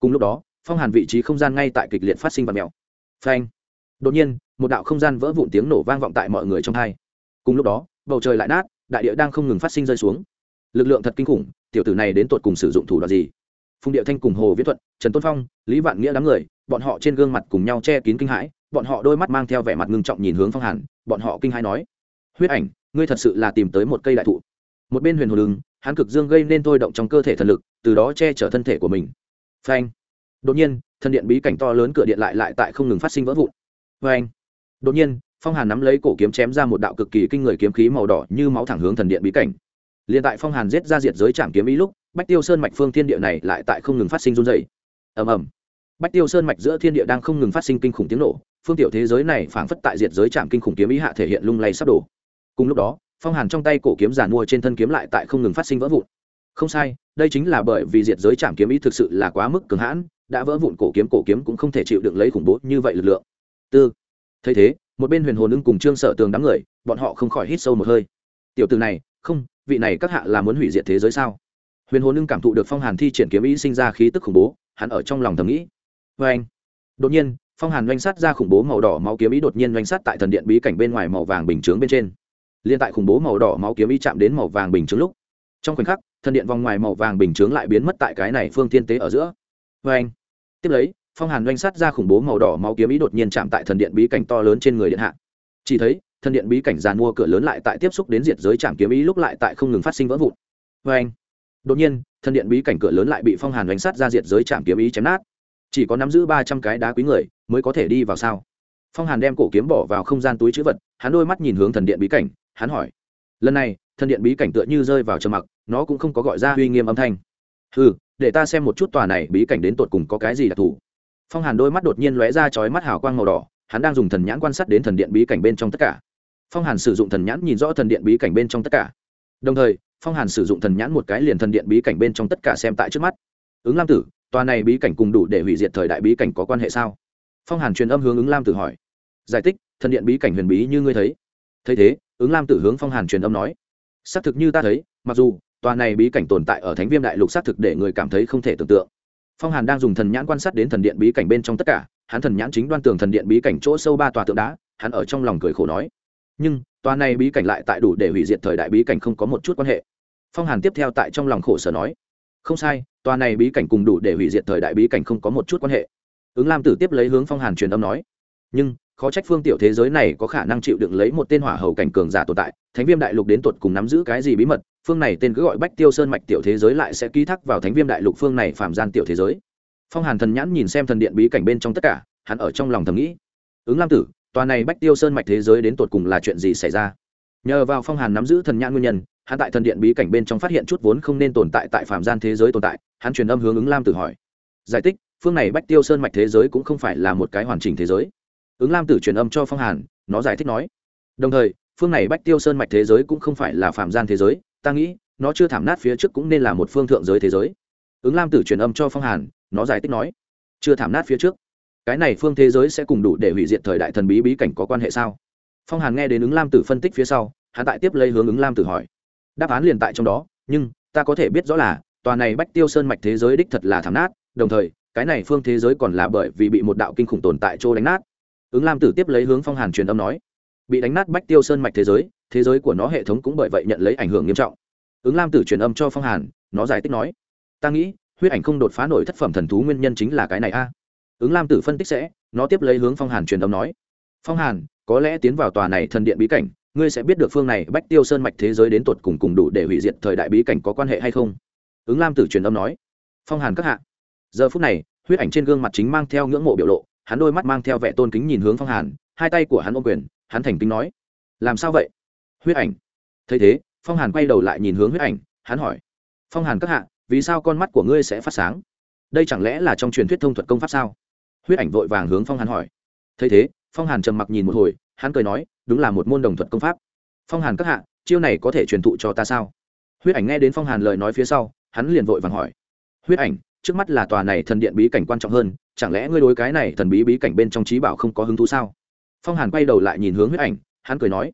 Cùng lúc đó, phong hàn vị trí không gian ngay tại kịch liệt phát sinh và mèo. Phanh. Đột nhiên, một đạo không gian vỡ vụn tiếng nổ vang vọng tại mọi người trong hai. Cùng lúc đó, bầu trời lại nát, đại địa đang không ngừng phát sinh rơi xuống. Lực lượng thật kinh khủng, tiểu tử này đến tột cùng sử dụng thủ đoạn gì? Phùng điệu thanh cùng hồ viết thuận, trần tôn phong, lý vạn nghĩa đám người, bọn họ trên gương mặt cùng nhau che kín kinh hãi, bọn họ đôi mắt mang theo vẻ mặt ngưng trọng nhìn hướng phong hàn, bọn họ kinh hãi nói. Huyết ảnh, ngươi thật sự là tìm tới một cây đại thụ. Một bên huyền hồ lưng hắn cực dương gây nên thôi động trong cơ thể thần lực, từ đó che chở thân thể của mình. Phanh. Đột nhiên, thần điện bí cảnh to lớn cửa điện lại lại tại không ngừng phát sinh vỡ vụn. Phanh. Đột nhiên, phong hàn nắm lấy cổ kiếm chém ra một đạo cực kỳ kinh người kiếm khí màu đỏ như máu thẳng hướng thần điện bí cảnh. Liền tại phong hàn giết ra diệt giới trảm kiếm ý lúc, bách tiêu sơn mạch phương thiên địa này lại tại không ngừng phát sinh run dày ầm ầm. Bách tiêu sơn mạch giữa thiên địa đang không ngừng phát sinh kinh khủng tiếng nổ, phương tiểu thế giới này phảng phất tại diệt giới trảm kinh khủng kiếm ý hạ thể hiện lung lay sắp đổ. Cùng lúc đó phong hàn trong tay cổ kiếm giàn mua trên thân kiếm lại tại không ngừng phát sinh vỡ vụn. Không sai, đây chính là bởi vì diệt giới trảm kiếm ý thực sự là quá mức cường hãn, đã vỡ vụn cổ kiếm cổ kiếm cũng không thể chịu đựng lấy khủng bố như vậy lực lượng. Tư. Thấy thế, một bên huyền hồn ưng cùng trương sở tường đám người, bọn họ không khỏi hít sâu một hơi. Tiểu từ này, không, vị này các hạ là muốn hủy diệt thế giới sao? Huyền hồn ưng cảm thụ được phong hàn thi triển kiếm ý sinh ra khí tức khủng bố, hắn ở trong lòng thầm nghĩ. Vê anh đột nhiên, phong hàn doanh sát ra khủng bố màu đỏ máu kiếm ý đột nhiên doanh sát tại thần điện bí cảnh bên ngoài màu vàng bình chướng bên trên liên tại khủng bố màu đỏ máu kiếm ý chạm đến màu vàng bình chướng lúc, trong khoảnh khắc thần điện vòng ngoài màu vàng bình chướng lại biến mất tại cái này phương thiên tế ở giữa. Vê anh, tiếp lấy, phong hàn doanh sát ra khủng bố màu đỏ máu kiếm ý đột nhiên chạm tại thần điện bí cảnh to lớn trên người điện hạ. Chỉ thấy thần điện bí cảnh giàn mua cửa lớn lại tại tiếp xúc đến diệt giới chạm kiếm ý lúc lại tại không ngừng phát sinh vỡ vụn. Vê anh, đột nhiên thần điện bí cảnh cửa lớn lại bị phong hàn doanh sát ra diệt giới chạm kiếm ý chém nát. Chỉ có nắm giữ ba trăm cái đá quý người mới có thể đi vào sao? Phong hàn đem cổ kiếm bỏ vào không gian túi chữ vật, hắn đôi mắt nhìn hướng thần điện bí cảnh hắn hỏi. Lần này, thần điện bí cảnh tựa như rơi vào trầm mặc, nó cũng không có gọi ra uy nghiêm âm thanh. Ừ để ta xem một chút tòa này bí cảnh đến tột cùng có cái gì đặc thù. Phong hàn đôi mắt đột nhiên lóe ra chói mắt hào quang màu đỏ, hắn đang dùng thần nhãn quan sát đến thần điện bí cảnh bên trong tất cả. Phong hàn sử dụng thần nhãn nhìn rõ thần điện bí cảnh bên trong tất cả. Đồng thời, phong hàn sử dụng thần nhãn một cái liền thần điện bí cảnh bên trong tất cả xem tại trước mắt. Ứng lam tử, tòa này bí cảnh cùng đủ để hủy diệt thời đại bí cảnh có quan hệ sao? Phong hàn truyền âm hướng ứng lam tử hỏi. Giải thích, thần điện bí cảnh huyền bí như ngươi thấy. Thấy thế ứng lam tử hướng phong hàn truyền âm nói, xác thực như ta thấy, mặc dù tòa này bí cảnh tồn tại ở thánh viêm đại lục xác thực để người cảm thấy không thể tưởng tượng. Phong hàn đang dùng thần nhãn quan sát đến thần điện bí cảnh bên trong tất cả, hắn thần nhãn chính đoan tường thần điện bí cảnh chỗ sâu ba tòa tượng đá, hắn ở trong lòng cười khổ nói. Nhưng, tòa này bí cảnh lại tại đủ để hủy diệt thời đại bí cảnh không có một chút quan hệ. Phong hàn tiếp theo tại trong lòng khổ sở nói, không sai, tòa này bí cảnh cùng đủ để hủy diệt thời đại bí cảnh không có một chút quan hệ. Ứng lam tử tiếp lấy hướng phong hàn truyền âm nói, nhưng khó trách phương tiểu thế giới này có khả năng chịu đựng lấy một tên hỏa hầu cảnh cường giả tồn tại, thánh viêm đại lục đến tột cùng nắm giữ cái gì bí mật, phương này tên cứ gọi bách tiêu sơn mạch tiểu thế giới lại sẽ ký thác vào thánh viêm đại lục phương này phạm gian tiểu thế giới. Phong hàn thần nhãn nhìn xem thần điện bí cảnh bên trong tất cả, hắn ở trong lòng thầm nghĩ. Ứng lam tử, tòa này bách tiêu sơn mạch thế giới đến tột cùng là chuyện gì xảy ra? Nhờ vào phong hàn nắm giữ thần nhãn nguyên nhân, hắn tại thần điện bí cảnh bên trong phát hiện chút vốn không nên tồn tại tại phạm gian thế giới tồn tại, hắn truyền âm hướng ứng lam tử hỏi. Giải thích, phương này bách tiêu sơn mạch thế giới cũng không phải là một cái hoàn chỉnh thế giới ứng lam tử truyền âm cho phong hàn, nó giải thích nói, đồng thời, phương này bách tiêu sơn mạch thế giới cũng không phải là phạm gian thế giới, ta nghĩ, nó chưa thảm nát phía trước cũng nên là một phương thượng giới thế giới. Ứng lam tử truyền âm cho phong hàn, nó giải thích nói, chưa thảm nát phía trước, cái này phương thế giới sẽ cùng đủ để hủy diệt thời đại thần bí bí cảnh có quan hệ sao? Phong hàn nghe đến ứng lam tử phân tích phía sau, hắn tại tiếp lấy hướng ứng lam tử hỏi, đáp án liền tại trong đó, nhưng ta có thể biết rõ là, tòa này bách tiêu sơn mạch thế giới đích thật là thảm nát, đồng thời, cái này phương thế giới còn là bởi vì bị một đạo kinh khủng tồn tại chỗ đánh nát ứng lam tử tiếp lấy hướng phong hàn truyền âm nói, bị đánh nát bách tiêu sơn mạch thế giới thế giới của nó hệ thống cũng bởi vậy nhận lấy ảnh hưởng nghiêm trọng. Ứng lam tử truyền âm cho phong hàn, nó giải thích nói, ta nghĩ, huyết ảnh không đột phá nổi thất phẩm thần thú nguyên nhân chính là cái này a. Ứng lam tử phân tích sẽ, nó tiếp lấy hướng phong hàn truyền âm nói, phong hàn, có lẽ tiến vào tòa này thần điện bí cảnh, ngươi sẽ biết được phương này bách tiêu sơn mạch thế giới đến tột cùng cùng đủ để hủy diệt thời đại bí cảnh có quan hệ hay không. Ứng lam tử truyền âm nói, phong hàn các hạ, giờ phút này, huyết ảnh trên gương mặt chính mang theo ngưỡng mộ biểu lộ hắn đôi mắt mang theo vẻ tôn kính nhìn hướng phong hàn, hai tay của hắn ôm quyền, hắn thành kính nói, làm sao vậy? Huyết ảnh. Thấy thế, phong hàn quay đầu lại nhìn hướng huyết ảnh, hắn hỏi, phong hàn các hạ, vì sao con mắt của ngươi sẽ phát sáng? Đây chẳng lẽ là trong truyền thuyết thông thuật công pháp sao? Huyết ảnh vội vàng hướng phong hàn hỏi. Thấy thế, phong hàn trầm mặc nhìn một hồi, hắn cười nói, đúng là một môn đồng thuật công pháp. Phong hàn các hạ, chiêu này có thể truyền thụ cho ta sao? Huyết ảnh nghe đến phong hàn lời nói phía sau, hắn liền vội vàng hỏi. Huyết ảnh, trước mắt là tòa này thần điện bí cảnh quan trọng hơn chẳng lẽ ngươi đối cái này thần bí bí cảnh bên trong trí bảo không có hứng thú sao? Phong hàn quay đầu lại nhìn hướng huyết ảnh, hắn cười nói,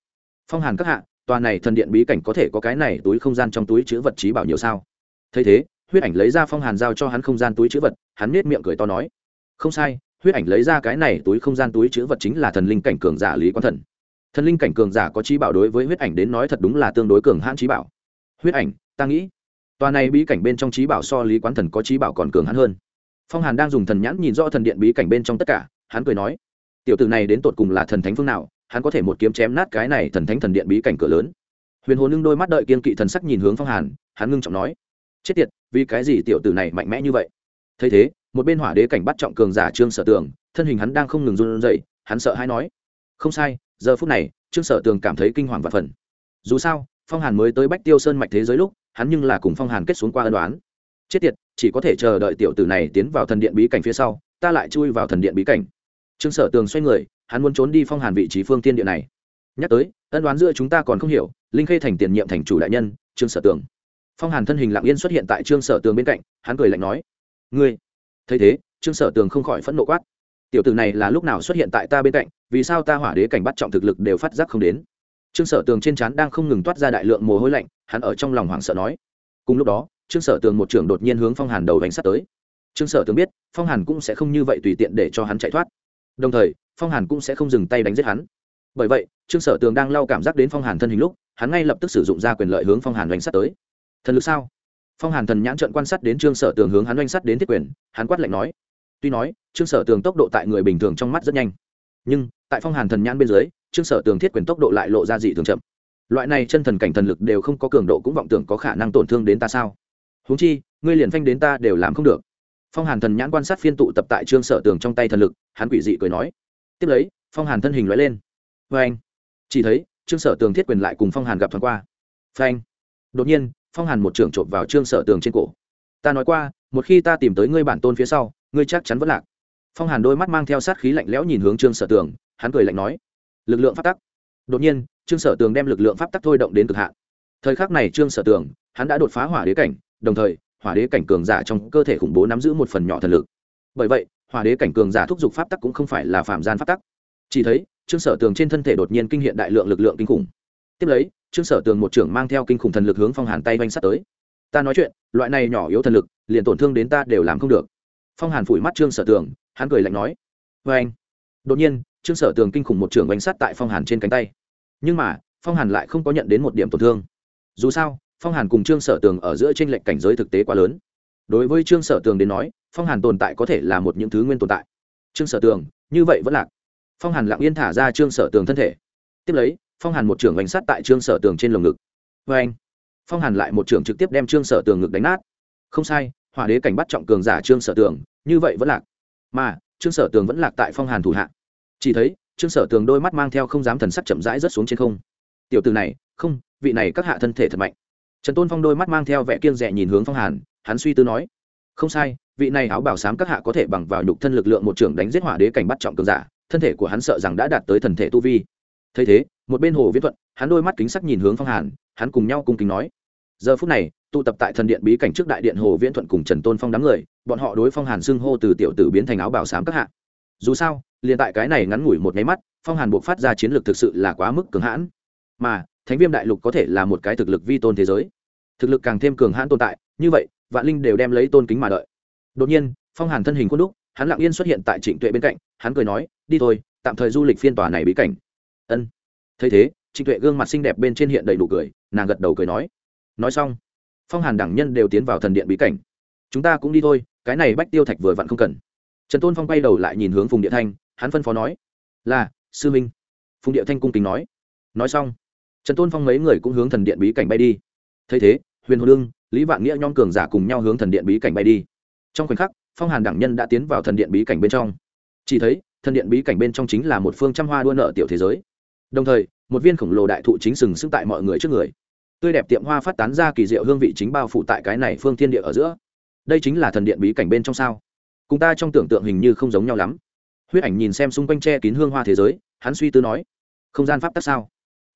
phong hàn các hạ, tòa này thần điện bí cảnh có thể có cái này túi không gian trong túi chữ vật trí bảo nhiều sao? Thấy thế, huyết ảnh lấy ra phong hàn giao cho hắn không gian túi chữ vật, hắn nết miệng cười to nói, không sai, huyết ảnh lấy ra cái này túi không gian túi chữ vật chính là thần linh cảnh cường giả lý quán thần. Thần linh cảnh cường giả có trí bảo đối với huyết ảnh đến nói thật đúng là tương đối cường hãn trí bảo. Huyết ảnh, ta nghĩ, tòa này bí cảnh bên trong trí bảo so lý quán thần có trí bảo còn cường hãn hơn phong hàn đang dùng thần nhãn nhìn rõ thần điện bí cảnh bên trong tất cả, hắn cười nói, tiểu tử này đến tột cùng là thần thánh phương nào? Hắn có thể một kiếm chém nát cái này thần thánh thần điện bí cảnh cửa lớn. Huyền hồ nương đôi mắt đợi kiên kỵ thần sắc nhìn hướng phong hàn, hắn ngưng trọng nói, chết tiệt, vì cái gì tiểu tử này mạnh mẽ như vậy? Thấy thế, một bên hỏa đế cảnh bắt trọng cường giả trương sở tường, thân hình hắn đang không ngừng run rẩy, hắn sợ hay nói, không sai, giờ phút này, trương sở tường cảm thấy kinh hoàng và phần. Dù sao, phong hàn mới tới bách tiêu sơn mạch thế giới lúc, hắn nhưng là cùng phong hàn kết xuống qua ân đoán chết tiệt chỉ có thể chờ đợi tiểu tử này tiến vào thần điện bí cảnh phía sau, ta lại chui vào thần điện bí cảnh. Trương sở tường xoay người, hắn muốn trốn đi phong hàn vị trí phương tiên điện này. Nhắc tới, ân đoán giữa chúng ta còn không hiểu, linh khê thành tiền nhiệm thành chủ đại nhân, trương sở tường. Phong hàn thân hình lặng yên xuất hiện tại trương sở tường bên cạnh, hắn cười lạnh nói, ngươi. Thấy thế, trương sở tường không khỏi phẫn nộ quát, tiểu tử này là lúc nào xuất hiện tại ta bên cạnh, vì sao ta hỏa đế cảnh bắt trọng thực lực đều phát giác không đến? Trương sở tường trên trán đang không ngừng toát ra đại lượng mồ hôi lạnh, hắn ở trong lòng hoảng sợ nói, cùng lúc đó trương sở tường một trưởng đột nhiên hướng phong hàn đầu đánh sát tới. Trương sở tường biết, phong hàn cũng sẽ không như vậy tùy tiện để cho hắn chạy thoát. Đồng thời, phong hàn cũng sẽ không dừng tay đánh giết hắn. Bởi vậy, trương sở tường đang lau cảm giác đến phong hàn thân hình lúc, hắn ngay lập tức sử dụng ra quyền lợi hướng phong hàn đánh sát tới. Thần lực sao? Phong hàn thần nhãn trận quan sát đến trương sở tường hướng hắn oanh sắt đến thiết quyền, hắn quát lạnh nói. Tuy nói, trương sở tường tốc độ tại người bình thường trong mắt rất nhanh. Nhưng, tại phong hàn thần nhãn bên dưới, trương sở tường thiết quyền tốc độ lại lộ ra dị thường chậm. Loại này chân thần cảnh thần lực đều không có cường độ cũng vọng tưởng có khả năng tổn thương đến ta sao? Huống chi, ngươi liền phanh đến ta đều làm không được. Phong hàn thần nhãn quan sát phiên tụ tập tại trương sở tường trong tay thần lực, hắn quỷ dị cười nói. Tiếp lấy, phong hàn thân hình loại lên. Vê anh chỉ thấy, trương sở tường thiết quyền lại cùng phong hàn gặp thoáng qua. Phanh. Đột nhiên, phong hàn một trưởng trộm vào trương sở tường trên cổ. Ta nói qua, một khi ta tìm tới ngươi bản tôn phía sau, ngươi chắc chắn vẫn lạc. Phong hàn đôi mắt mang theo sát khí lạnh lẽo nhìn hướng trương sở tường, hắn cười lạnh nói. Lực lượng pháp tắc. Đột nhiên, trương sở tường đem lực lượng pháp tắc thôi động đến cực hạn thời khắc này trương sở tưởng hắn đã đột phá hỏa đế cảnh, đồng thời, hỏa đế cảnh cường giả trong cơ thể khủng bố nắm giữ một phần nhỏ thần lực. Bởi vậy, hỏa đế cảnh cường giả thúc giục pháp tắc cũng không phải là phạm gian pháp tắc. Chỉ thấy, trương sở tường trên thân thể đột nhiên kinh hiện đại lượng lực lượng kinh khủng. Tiếp lấy, trương sở tường một trưởng mang theo kinh khủng thần lực hướng phong hàn tay oanh sắt tới. Ta nói chuyện, loại này nhỏ yếu thần lực, liền tổn thương đến ta đều làm không được. Phong hàn phủi mắt trương sở tường, hắn cười lạnh nói vê anh đột nhiên, trương sở tường kinh khủng một trưởng oanh sắt tại phong hàn trên cánh tay. Nhưng mà, phong hàn lại không có nhận đến một điểm tổn thương dù sao, phong hàn cùng trương sở tường ở giữa t r ê n lệch cảnh giới thực tế quá lớn. Đối với trương sở tường đến nói, phong hàn tồn tại có thể là một những thứ nguyên tồn tại. Trương sở tường, như vậy vẫn lạc. Phong hàn lặng yên thả ra trương sở tường thân thể. Tiếp lấy, phong hàn một trưởng bánh sắt tại trương sở tường trên lồng ngực. Vê anh phong hàn lại một trưởng trực tiếp đem trương sở tường ngực đánh nát. Không sai, hỏa đế cảnh bắt trọng cường giả trương sở tường, như vậy vẫn lạc. Mà, trương sở tường vẫn lạc tại phong hàn thủ hạ. Chỉ thấy, trương sở tường đôi mắt mang theo không dám thần sắc chậm rãi rớt xuống trên không. Tiểu từ này không, vị này các hạ thân thể thật mạnh. Trần tôn phong đôi mắt mang theo vẻ kiêng rẻ nhìn hướng phong hàn, hắn suy tư nói, không sai, vị này áo bảo sám các hạ có thể bằng vào nhục thân lực lượng một trưởng đánh giết hỏa đế cảnh bắt trọng cường giả, thân thể của hắn sợ rằng đã đạt tới thần thể tu vi. Thấy thế, một bên hồ viễn thuận, hắn đôi mắt kính sắc nhìn hướng phong hàn, hắn cùng nhau cung kính nói, giờ phút này, tụ tập tại thần điện bí cảnh trước đại điện hồ viễn thuận cùng trần tôn phong đám người, bọn họ đối phong hàn xưng hô từ tiểu tử biến thành áo bảo sám các hạ. Dù sao, liền tại cái này ngắn ngủi một nháy mắt, phong hàn buộc phát ra chiến lược thực sự là quá mức cường hãn. Mà thánh viêm đại lục có thể là một cái thực lực vi tôn thế giới. Thực lực càng thêm cường hãn tồn tại, như vậy, vạn linh đều đem lấy tôn kính mà đợi. Đột nhiên, phong hàn thân hình khuôn đúc, hắn lặng yên xuất hiện tại trịnh tuệ bên cạnh, hắn cười nói, đi thôi, tạm thời du lịch phiên tòa này bí cảnh. Ân. Thấy thế, trịnh tuệ gương mặt xinh đẹp bên trên hiện đầy đủ cười, nàng gật đầu cười nói nói xong, phong hàn đẳng nhân đều tiến vào thần điện bí cảnh. Chúng ta cũng đi thôi, cái này bách tiêu thạch vừa vặn không cần. Trần tôn phong quay đầu lại nhìn hướng phùng địa thanh, hắn phân phó nói, là, sư minh. Phùng địa thanh cung kính nói nói xong trần tôn phong mấy người cũng hướng thần điện bí cảnh bay đi. Thấy thế, huyền hồ lương, lý vạn nghĩa nhom cường giả cùng nhau hướng thần điện bí cảnh bay đi. Trong khoảnh khắc, phong hàn đẳng nhân đã tiến vào thần điện bí cảnh bên trong. Chỉ thấy, thần điện bí cảnh bên trong chính là một phương trăm hoa đua nợ tiểu thế giới. Đồng thời, một viên khổng lồ đại thụ chính sừng sững tại mọi người trước người. Tươi đẹp tiệm hoa phát tán ra kỳ diệu hương vị chính bao phủ tại cái này phương thiên địa ở giữa. Đây chính là thần điện bí cảnh bên trong sao? Cùng ta trong tưởng tượng hình như không giống nhau lắm. Huyết ảnh nhìn xem xung quanh che kín hương hoa thế giới, hắn suy tư nói, không gian pháp tắc sao?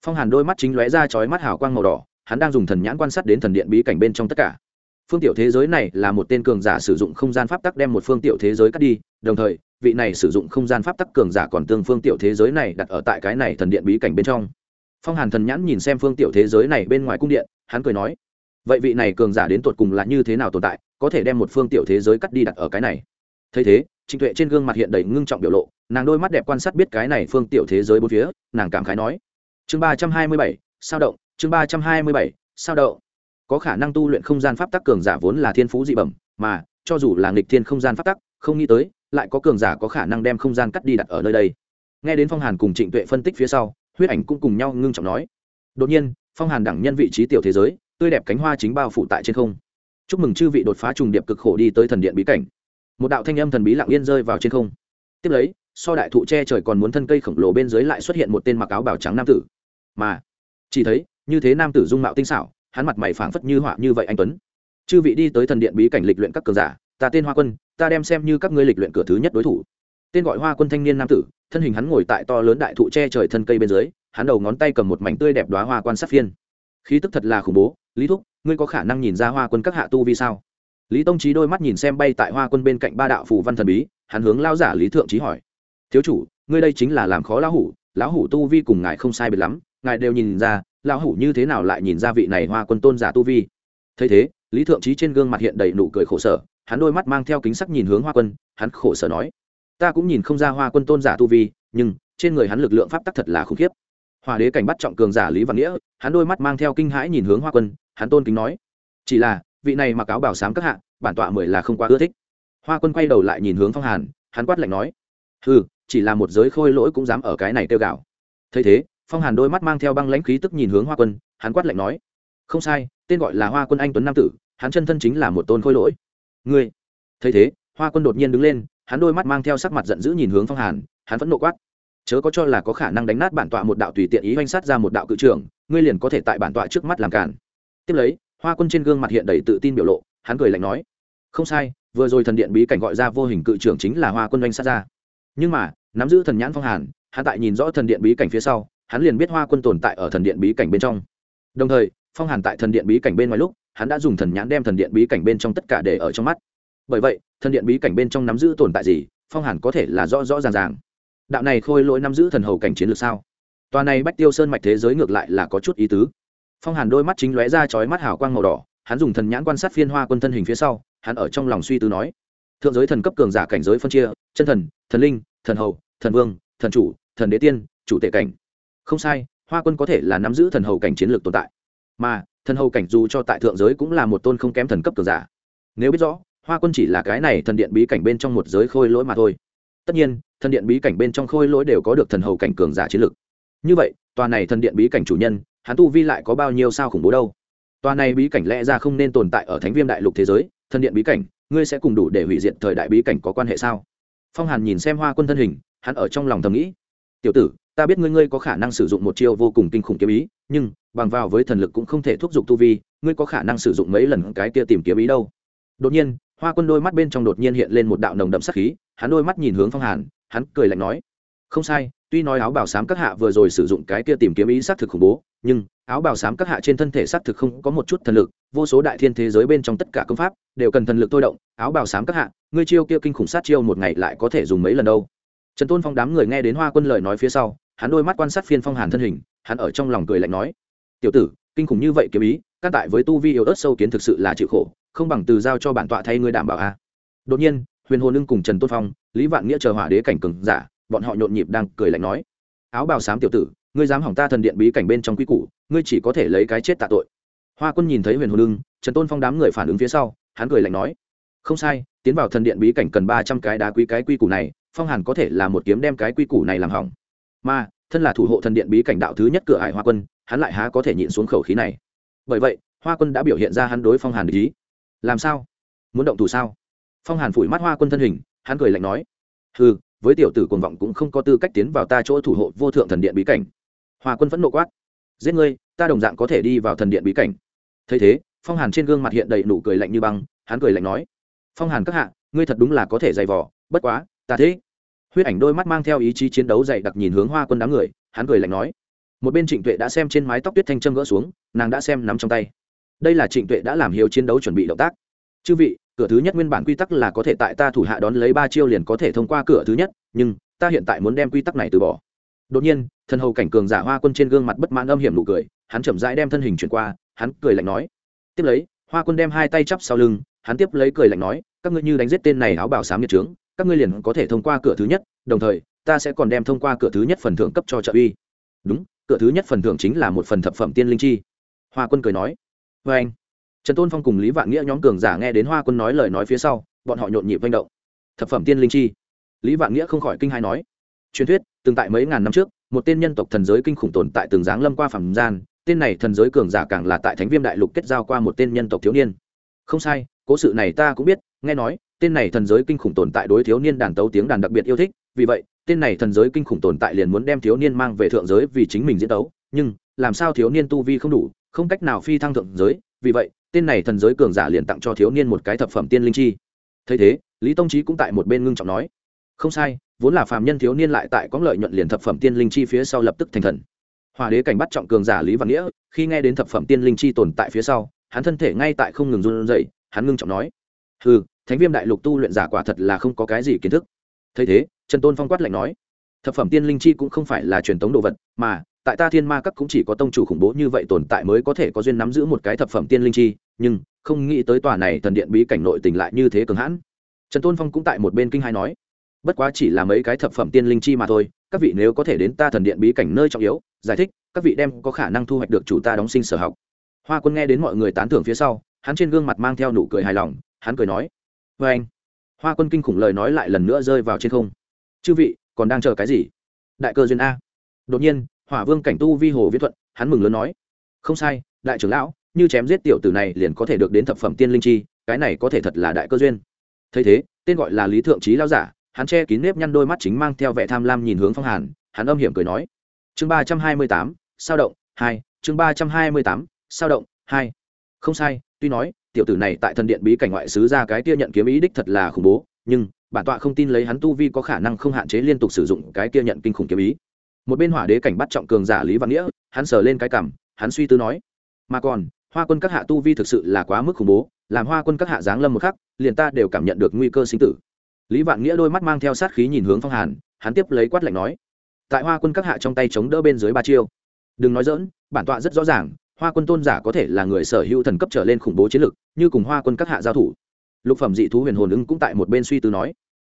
Phong hàn đôi mắt chính lóe ra chói mắt hào quang màu đỏ, hắn đang dùng thần nhãn quan sát đến thần điện bí cảnh bên trong tất cả. Phương tiểu thế giới này là một tên cường giả sử dụng không gian pháp tắc đem một phương tiểu thế giới cắt đi, đồng thời, vị này sử dụng không gian pháp tắc cường giả còn tương phương tiểu thế giới này đặt ở tại cái này thần điện bí cảnh bên trong. Phong hàn thần nhãn nhìn xem phương tiểu thế giới này bên ngoài cung điện, hắn cười nói, vậy vị này cường giả đến tột cùng là như thế nào tồn tại, có thể đem một phương tiểu thế giới cắt đi đặt ở cái này? Thấy thế, trịnh tuệ trên gương mặt hiện đầy ngưng trọng biểu lộ, nàng đôi mắt đẹp quan sát biết cái này phương tiểu thế giới bốn phía, nàng cảm khái nói chương ba trăm hai mươi bảy, sao động, chương ba trăm hai mươi bảy, sao động. Có khả năng tu luyện không gian pháp tắc cường giả vốn là thiên phú dị bẩm, mà, cho dù là nghịch thiên không gian pháp tắc, không nghĩ tới, lại có cường giả có khả năng đem không gian cắt đi đặt ở nơi đây. Nghe đến phong hàn cùng trịnh tuệ phân tích phía sau, huyết ảnh cũng cùng nhau ngưng trọng nói. Đột nhiên, phong hàn đẳng nhân vị trí tiểu thế giới, tươi đẹp cánh hoa chính bao phủ tại trên không. Chúc mừng chư vị đột phá trùng điệp cực khổ đi tới thần điện bí cảnh. Một đạo thanh âm thần bí lặng yên rơi vào trên không. Tiếp lấy, so đại thụ che trời còn muốn thân cây khổng lồ bên dưới lại xuất hiện một tên mặc áo bào trắng nam tử mà chỉ thấy như thế nam tử dung mạo tinh xảo, hắn mặt mày phảng phất như họa như vậy anh tuấn. Chư vị đi tới thần điện bí cảnh lịch luyện các cường giả, ta tên hoa quân, ta đem xem như các ngươi lịch luyện cửa thứ nhất đối thủ. Tên gọi hoa quân thanh niên nam tử, thân hình hắn ngồi tại to lớn đại thụ che trời thân cây bên dưới, hắn đầu ngón tay cầm một mảnh tươi đẹp đoá hoa quan sát phiên. Khí tức thật là khủng bố, lý thúc, ngươi có khả năng nhìn ra hoa quân các hạ tu vì sao? Lý tông trí đôi mắt nhìn xem bay tại hoa quân bên cạnh ba đạo phù văn thần bí, hắn hướng lao giả lý thượng trí hỏi. Thiếu chủ, ngươi đây chính là làm khó lão hủ lão hủ tu vi cùng ngài không sai biệt lắm ngài đều nhìn ra, lão hủ như thế nào lại nhìn ra vị này hoa quân tôn giả tu vi. Thấy thế, lý thượng trí trên gương mặt hiện đầy nụ cười khổ sở, hắn đôi mắt mang theo kính sắc nhìn hướng hoa quân, hắn khổ sở nói, ta cũng nhìn không ra hoa quân tôn giả tu vi, nhưng trên người hắn lực lượng pháp tắc thật là khủng khiếp. Hòa đế cảnh bắt trọng cường giả lý văn nghĩa, hắn đôi mắt mang theo kinh hãi nhìn hướng hoa quân, hắn tôn kính nói, chỉ là, vị này mặc áo bảo sám các hạ, bản tọa mười là không quá ưa thích. Hoa quân quay đầu lại nhìn hướng phong hàn, hắn quát lạnh nói ừ chỉ là một giới khôi lỗi cũng dám ở cái này tiêu gạo. Thấy thế phong hàn đôi mắt mang theo băng lãnh khí tức nhìn hướng hoa quân hắn quát lạnh nói không sai tên gọi là hoa quân anh tuấn nam tử hắn chân thân chính là một tôn khôi lỗi ngươi thấy thế hoa quân đột nhiên đứng lên hắn đôi mắt mang theo sắc mặt giận dữ nhìn hướng phong hàn hắn vẫn nộ quát chớ có cho là có khả năng đánh nát bản tọa một đạo tùy tiện ý oanh sát ra một đạo cự trưởng ngươi liền có thể tại bản tọa trước mắt làm cản tiếp lấy hoa quân trên gương mặt hiện đầy tự tin biểu lộ hắn cười lạnh nói không sai vừa rồi thần điện bí cảnh gọi ra vô hình cự trưởng chính là hoa quân oanh sát ra nhưng mà nắm giữ thần nhãn phong hàn hắn tại nhìn rõ thần điện bí cảnh phía sau hắn liền biết hoa quân tồn tại ở thần điện bí cảnh bên trong. Đồng thời, phong hàn tại thần điện bí cảnh bên ngoài lúc, hắn đã dùng thần nhãn đem thần điện bí cảnh bên trong tất cả để ở trong mắt. Bởi vậy, thần điện bí cảnh bên trong nắm giữ tồn tại gì, phong hàn có thể là rõ rõ ràng ràng. Đạo này khôi lỗi nắm giữ thần hầu cảnh chiến lược sao? Tòa này bách tiêu sơn mạch thế giới ngược lại là có chút ý tứ. Phong hàn đôi mắt chính lóe ra chói mắt hào quang màu đỏ, hắn dùng thần nhãn quan sát phiên hoa quân thân hình phía sau, hắn ở trong lòng suy tư nói thượng giới thần cấp cường giả cảnh giới phân chia, chân thần thần linh, thần hầu, thần vương, thần chủ, thần đế tiên, chủ tệ cảnh không sai, hoa quân có thể là nắm giữ thần hầu cảnh chiến lược tồn tại. Mà, thần hầu cảnh dù cho tại thượng giới cũng là một tôn không kém thần cấp cường giả. Nếu biết rõ, hoa quân chỉ là cái này thần điện bí cảnh bên trong một giới khôi lỗi mà thôi. Tất nhiên, thần điện bí cảnh bên trong khôi lỗi đều có được thần hầu cảnh cường giả chiến lược. Như vậy, tòa này thần điện bí cảnh chủ nhân, hắn tu vi lại có bao nhiêu sao khủng bố đâu? Tòa này bí cảnh lẽ ra không nên tồn tại ở thánh viêm đại lục thế giới, thần điện bí cảnh, ngươi sẽ cùng đủ để hủy diệt thời đại bí cảnh có quan hệ sao? Phong hàn nhìn xem hoa quân thân hình, hắn ở trong lòng thầm nghĩ. Tiểu tử ta biết ngươi ngươi có khả năng sử dụng một chiêu vô cùng kinh khủng kiếm ý, nhưng, bằng vào với thần lực cũng không thể thúc giục tu vi, ngươi có khả năng sử dụng mấy lần cái kia tìm kiếm ý đâu. Đột nhiên, hoa quân đôi mắt bên trong đột nhiên hiện lên một đạo nồng đậm sắc khí, hắn đôi mắt nhìn hướng phong hàn, hắn cười lạnh nói, không sai, tuy nói áo bào sám các hạ vừa rồi sử dụng cái kia tìm kiếm ý xác thực khủng bố, nhưng áo bào sám các hạ trên thân thể xác thực không có một chút thần lực, vô số đại thiên thế giới bên trong tất cả công pháp đều cần thần lực thôi động, áo bào sám các hạ, ngươi chiêu kia kinh khủng sát chiêu một ngày lại có thể dùng mấy lần đâu? Trần tôn phong đám người nghe đến hoa quân lời nói phía sau hắn đôi mắt quan sát phiên phong hàn thân hình, hắn ở trong lòng cười lạnh nói, tiểu tử, kinh khủng như vậy kiếm ý, các tại với tu vi yếu ớt sâu kiến thực sự là chịu khổ, không bằng từ giao cho bản tọa thay ngươi đảm bảo a. Đột nhiên, huyền hồ nương cùng trần tôn phong, lý vạn nghĩa chờ hỏa đế cảnh cường giả, bọn họ nhộn nhịp đang cười lạnh nói, áo bào xám tiểu tử, ngươi dám hỏng ta thần điện bí cảnh bên trong quy củ, ngươi chỉ có thể lấy cái chết tạ tội. Hoa quân nhìn thấy huyền hồ nương trần tôn phong đám người phản ứng phía sau, hắn cười lạnh nói, không sai, tiến vào thần điện bí cảnh cần ba trăm cái đá quý cái quy củ này, phong hàn có thể là một kiếm đem cái quy củ này làm hỏng mà, thân là thủ hộ thần điện bí cảnh đạo thứ nhất cửa hải hoa quân, hắn lại há có thể nhịn xuống khẩu khí này. Bởi vậy, hoa quân đã biểu hiện ra hắn đối phong hàn ý. Làm sao? Muốn động thủ sao? Phong hàn phủi mắt hoa quân thân hình, hắn cười lạnh nói ừ với tiểu tử cuồng vọng cũng không có tư cách tiến vào ta chỗ thủ hộ vô thượng thần điện bí cảnh. Hoa quân vẫn nộ quát, giết ngươi, ta đồng dạng có thể đi vào thần điện bí cảnh. Thấy thế, phong hàn trên gương mặt hiện đầy nụ cười lạnh như băng, hắn cười lạnh nói, phong hàn các hạ, ngươi thật đúng là có thể dày vò, bất quá, ta thế huyết ảnh đôi mắt mang theo ý chí chiến đấu dày đặc nhìn hướng hoa quân đám người, hắn cười lạnh nói. Một bên trịnh tuệ đã xem trên mái tóc tuyết thanh châm gỡ xuống, nàng đã xem nắm trong tay. Đây là trịnh tuệ đã làm hiếu chiến đấu chuẩn bị động tác. Chư vị, cửa thứ nhất nguyên bản quy tắc là có thể tại ta thủ hạ đón lấy ba chiêu liền có thể thông qua cửa thứ nhất, nhưng ta hiện tại muốn đem quy tắc này từ bỏ. Đột nhiên, thần hầu cảnh cường giả hoa quân trên gương mặt bất mãn âm hiểm nụ cười, hắn chậm rãi đem thân hình chuyển qua, hắn cười lạnh nói. Tiếp lấy, hoa quân đem hai tay chắp sau lưng, hắn tiếp lấy cười lạnh nói, các ngươi như đánh giết tên này áo bảo sám nhiệt trướng các ngươi liền có thể thông qua cửa thứ nhất, đồng thời, ta sẽ còn đem thông qua cửa thứ nhất phần thưởng cấp cho trợ uy. Đúng, cửa thứ nhất phần thưởng chính là một phần thập phẩm tiên linh chi. Hoa quân cười nói. Vê anh, trần tôn phong cùng lý vạn nghĩa nhóm cường giả nghe đến hoa quân nói lời nói phía sau, bọn họ nhộn nhịp manh động. Thập phẩm tiên linh chi. Lý vạn nghĩa không khỏi kinh hai nói. Truyền thuyết, từng tại mấy ngàn năm trước, một tên nhân tộc thần giới kinh khủng tồn tại từng giáng lâm qua phẩm gian, tên này thần giới cường giả càng là tại thánh viêm đại lục kết giao qua một tên nhân tộc thiếu niên. Không sai, cố sự này ta cũng biết, nghe nói tên này thần giới kinh khủng tồn tại đối thiếu niên đàn tấu tiếng đàn đặc biệt yêu thích, vì vậy, tên này thần giới kinh khủng tồn tại liền muốn đem thiếu niên mang về thượng giới vì chính mình diễn tấu, nhưng, làm sao thiếu niên tu vi không đủ, không cách nào phi thăng thượng giới, vì vậy, tên này thần giới cường giả liền tặng cho thiếu niên một cái thập phẩm tiên linh chi. Thấy thế, lý tông trí cũng tại một bên ngưng trọng nói, không sai, vốn là phàm nhân thiếu niên lại tại có lợi nhuận liền thập phẩm tiên linh chi phía sau lập tức thành thần. Hòa đế cảnh bắt trọng cường giả lý văn nghĩa, khi nghe đến thập phẩm tiên linh chi tồn tại phía sau, hắn thân thể ngay tại không ngừng run rẩy, hắn ngưng trọng nói ừ thánh viêm đại lục tu luyện giả quả thật là không có cái gì kiến thức. Thấy thế, trần tôn phong quát lạnh nói, thập phẩm tiên linh chi cũng không phải là truyền thống đồ vật, mà tại ta thiên ma các cũng chỉ có tông chủ khủng bố như vậy tồn tại mới có thể có duyên nắm giữ một cái thập phẩm tiên linh chi, nhưng không nghĩ tới tòa này thần điện bí cảnh nội tình lại như thế cường hãn. Trần tôn phong cũng tại một bên kinh hai nói, bất quá chỉ là mấy cái thập phẩm tiên linh chi mà thôi, các vị nếu có thể đến ta thần điện bí cảnh nơi trọng yếu, giải thích, các vị đem có khả năng thu hoạch được chủ ta đóng sinh sở học. Hoa quân nghe đến mọi người tán thưởng phía sau, hắn trên gương mặt mang theo nụ cười hài lòng, hắn cười nói vê anh, hoa quân kinh khủng lời nói lại lần nữa rơi vào trên không. Chư vị, còn đang chờ cái gì? Đại cơ duyên a. Đột nhiên, hỏa vương cảnh tu vi hồ viết thuận, hắn mừng lớn nói. Không sai, đại trưởng lão, như chém giết tiểu tử này liền có thể được đến thập phẩm tiên linh chi, cái này có thể thật là đại cơ duyên. Thấy thế, tên gọi là lý thượng trí lao giả, hắn che kín nếp nhăn đôi mắt chính mang theo vẻ tham lam nhìn hướng phong hàn, hắn âm hiểm cười nói. Chương ba trăm hai mươi tám, sao động, hai, chương ba trăm hai mươi tám, sao động, hai. Không sai, tuy nói tiểu tử này tại thần điện bí cảnh ngoại sứ ra cái kia nhận kiếm ý đích thật là khủng bố, nhưng bản tọa không tin lấy hắn tu vi có khả năng không hạn chế liên tục sử dụng cái kia nhận kinh khủng kiếm ý. Một bên hỏa đế cảnh bắt trọng cường giả lý văn nghĩa, hắn sờ lên cái cảm hắn suy tư nói, mà còn, hoa quân các hạ tu vi thực sự là quá mức khủng bố, làm hoa quân các hạ giáng lâm một khắc, liền ta đều cảm nhận được nguy cơ sinh tử. Lý vạn nghĩa đôi mắt mang theo sát khí nhìn hướng phong hàn, hắn tiếp lấy quát lạnh nói, tại hoa quân các hạ trong tay chống đỡ bên dưới ba chiêu. Đừng nói dỡn bản tọa rất rõ ràng hoa quân tôn giả có thể là người sở hữu thần cấp trở lên khủng bố chiến lực, như cùng hoa quân các hạ giao thủ. Lục phẩm dị thú huyền hồn ứng cũng tại một bên suy tư nói,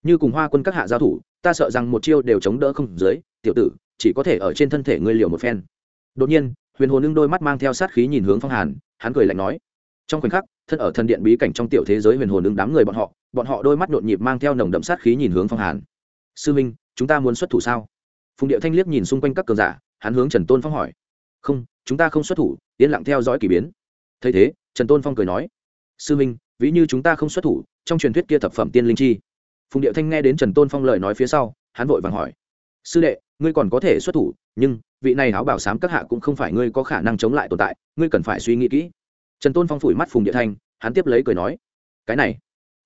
như cùng hoa quân các hạ giao thủ, ta sợ rằng một chiêu đều chống đỡ không dưới, tiểu tử, chỉ có thể ở trên thân thể ngươi liều một phen. Đột nhiên, huyền hồn ưng đôi mắt mang theo sát khí nhìn hướng phong hàn, hắn cười lạnh nói, trong khoảnh khắc, thân ở thần điện bí cảnh trong tiểu thế giới huyền hồn ưng đám người bọn họ bọn họ đôi mắt nhộn nhịp mang theo nồng đậm sát khí nhìn hướng phong hàn. Sư minh, chúng ta muốn xuất thủ sao? Phùng điệu thanh liếc nhìn xung quanh các cường giả, hắn hướng trần tôn phong hỏi, không, chúng ta không xuất thủ yên lặng theo dõi k ỳ biến. Thấy thế, trần tôn phong cười nói, sư minh, ví như chúng ta không xuất thủ, trong truyền thuyết kia thập phẩm tiên linh chi. Phùng điệu thanh nghe đến trần tôn phong lời nói phía sau, hắn vội vàng hỏi, sư đệ, ngươi còn có thể xuất thủ, nhưng vị này áo bảo sám các hạ cũng không phải ngươi có khả năng chống lại tồn tại, ngươi cần phải suy nghĩ kỹ. Trần tôn phong phủi mắt phùng điệu thanh, hắn tiếp lấy cười nói, cái này.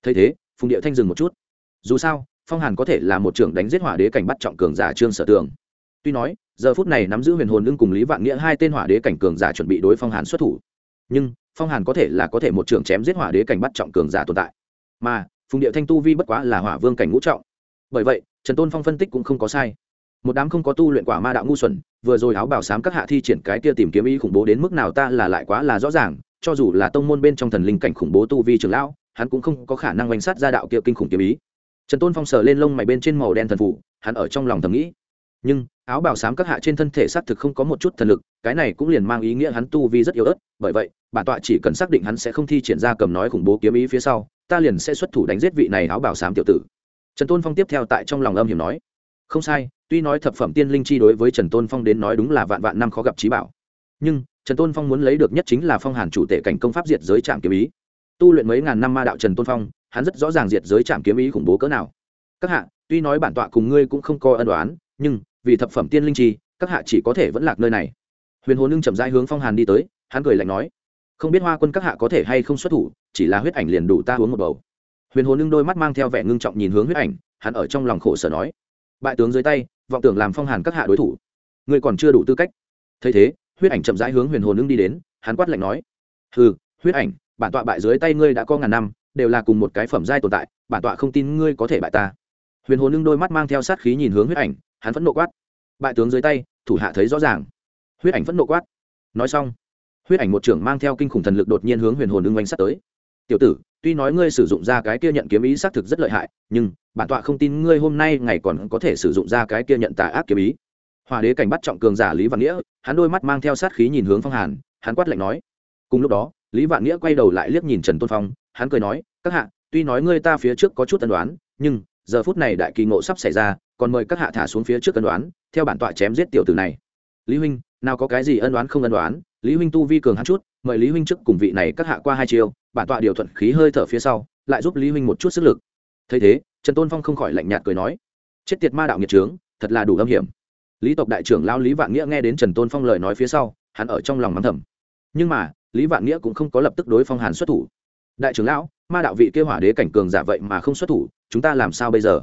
Thấy thế, phùng điệu thanh dừng một chút. Dù sao, phong hàn có thể là một trưởng đánh giết hỏa đế cảnh bắt trọng cường giả trương sở tường. Tuy nói giờ phút này nắm giữ huyền hồn lưng cùng lý vạn nghĩa hai tên hỏa đế cảnh cường giả chuẩn bị đối phong hàn xuất thủ nhưng phong hàn có thể là có thể một trường chém giết hỏa đế cảnh bắt trọng cường giả tồn tại mà phùng địa thanh tu vi bất quá là hỏa vương cảnh ngũ trọng bởi vậy trần tôn phong phân tích cũng không có sai một đám không có tu luyện quả ma đạo ngu xuẩn vừa rồi áo bảo sám các hạ thi triển cái kia tìm kiếm ý khủng bố đến mức nào ta là lại quá là rõ ràng cho dù là tông môn bên trong thần linh cảnh khủng bố tu vi trường lão hắn cũng không có khả năng oanh sát ra đạo kia kinh khủng kiếm ý trần tôn phong sờ lên lông mày bên trên màu đen thần phủ hắn ở trong lòng thầm nghĩ nhưng áo bảo sám các hạ trên thân thể xác thực không có một chút thần lực, cái này cũng liền mang ý nghĩa hắn tu vi rất yếu ớt, bởi vậy, bản tọa chỉ cần xác định hắn sẽ không thi triển ra cầm nói khủng bố kiếm ý phía sau, ta liền sẽ xuất thủ đánh giết vị này áo bảo sám tiểu tử. Trần tôn phong tiếp theo tại trong lòng âm hiểm nói, không sai, tuy nói thập phẩm tiên linh chi đối với trần tôn phong đến nói đúng là vạn vạn năm khó gặp trí bảo, nhưng trần tôn phong muốn lấy được nhất chính là phong hàn chủ tể cảnh công pháp diệt giới trạm kiếm ý. Tu luyện mấy ngàn năm ma đạo trần tôn phong, hắn rất rõ ràng diệt giới trạm kiếm ý khủng bố cỡ nào. Các hạ, tuy nói bản tọa cùng ngươi cũng không có ân đoán nhưng vì thập phẩm tiên linh chi, các hạ chỉ có thể vẫn lạc nơi này. Huyền hồ nương chậm rãi hướng phong hàn đi tới, hắn cười lạnh nói, không biết hoa quân các hạ có thể hay không xuất thủ, chỉ là huyết ảnh liền đủ ta uống một bầu. Huyền hồ nương đôi mắt mang theo vẻ ngưng trọng nhìn hướng huyết ảnh, hắn ở trong lòng khổ sở nói, bại tướng dưới tay, vọng tưởng làm phong hàn các hạ đối thủ. Ngươi còn chưa đủ tư cách. Thấy thế, huyết ảnh chậm rãi hướng huyền hồn nương đi đến, hắn quát lạnh nói, hừ, huyết ảnh, bản tọa bại dưới tay ngươi đã có ngàn năm, đều là cùng một cái phẩm giai tồn tại, bản tọa không tin ngươi có thể bại ta. Huyền hồn nương đôi mắt mang theo sát khí nhìn hướng huyết ảnh hắn phẫn nộ quát. Bại tướng dưới tay, thủ hạ thấy rõ ràng. Huyết ảnh phẫn nộ quát. Nói xong, huyết ảnh một trưởng mang theo kinh khủng thần lực đột nhiên hướng huyền hồn ưng oanh sắt tới. Tiểu tử, tuy nói ngươi sử dụng ra cái kia nhận kiếm ý xác thực rất lợi hại, nhưng bản tọa không tin ngươi hôm nay ngày còn có thể sử dụng ra cái kia nhận tà ác kiếm ý. Hòa đế cảnh bắt trọng cường giả lý vạn nghĩa, hắn đôi mắt mang theo sát khí nhìn hướng phong hàn, hắn quát lạnh nói. Cùng lúc đó, lý vạn nghĩa quay đầu lại liếc nhìn trần tôn phong, hắn cười nói, các hạ, tuy nói ngươi ta phía trước có chút tân đoán nhưng giờ phút này đại kỳ ngộ sắp xảy ra còn mời các hạ thả xuống phía trước ân đoán, theo bản tọa chém giết tiểu tử này. Lý huynh, nào có cái gì ân đoán không ân đoán, lý huynh tu vi cường hắn chút, mời lý huynh trước cùng vị này các hạ qua hai chiều bản tọa điều thuận khí hơi thở phía sau, lại giúp lý huynh một chút sức lực. Thấy thế, trần tôn phong không khỏi lạnh nhạt cười nói, chết tiệt ma đạo nghiệt trướng, thật là đủ âm hiểm. Lý tộc đại trưởng lao lý vạn nghĩa nghe đến trần tôn phong lời nói phía sau, hắn ở trong lòng mắng thầm. Nhưng mà, lý vạn nghĩa cũng không có lập tức đối phong hàn xuất thủ. Đại trưởng lão, ma đạo vị kêu hỏa đế cảnh cường giả vậy mà không xuất thủ, chúng ta làm sao bây giờ?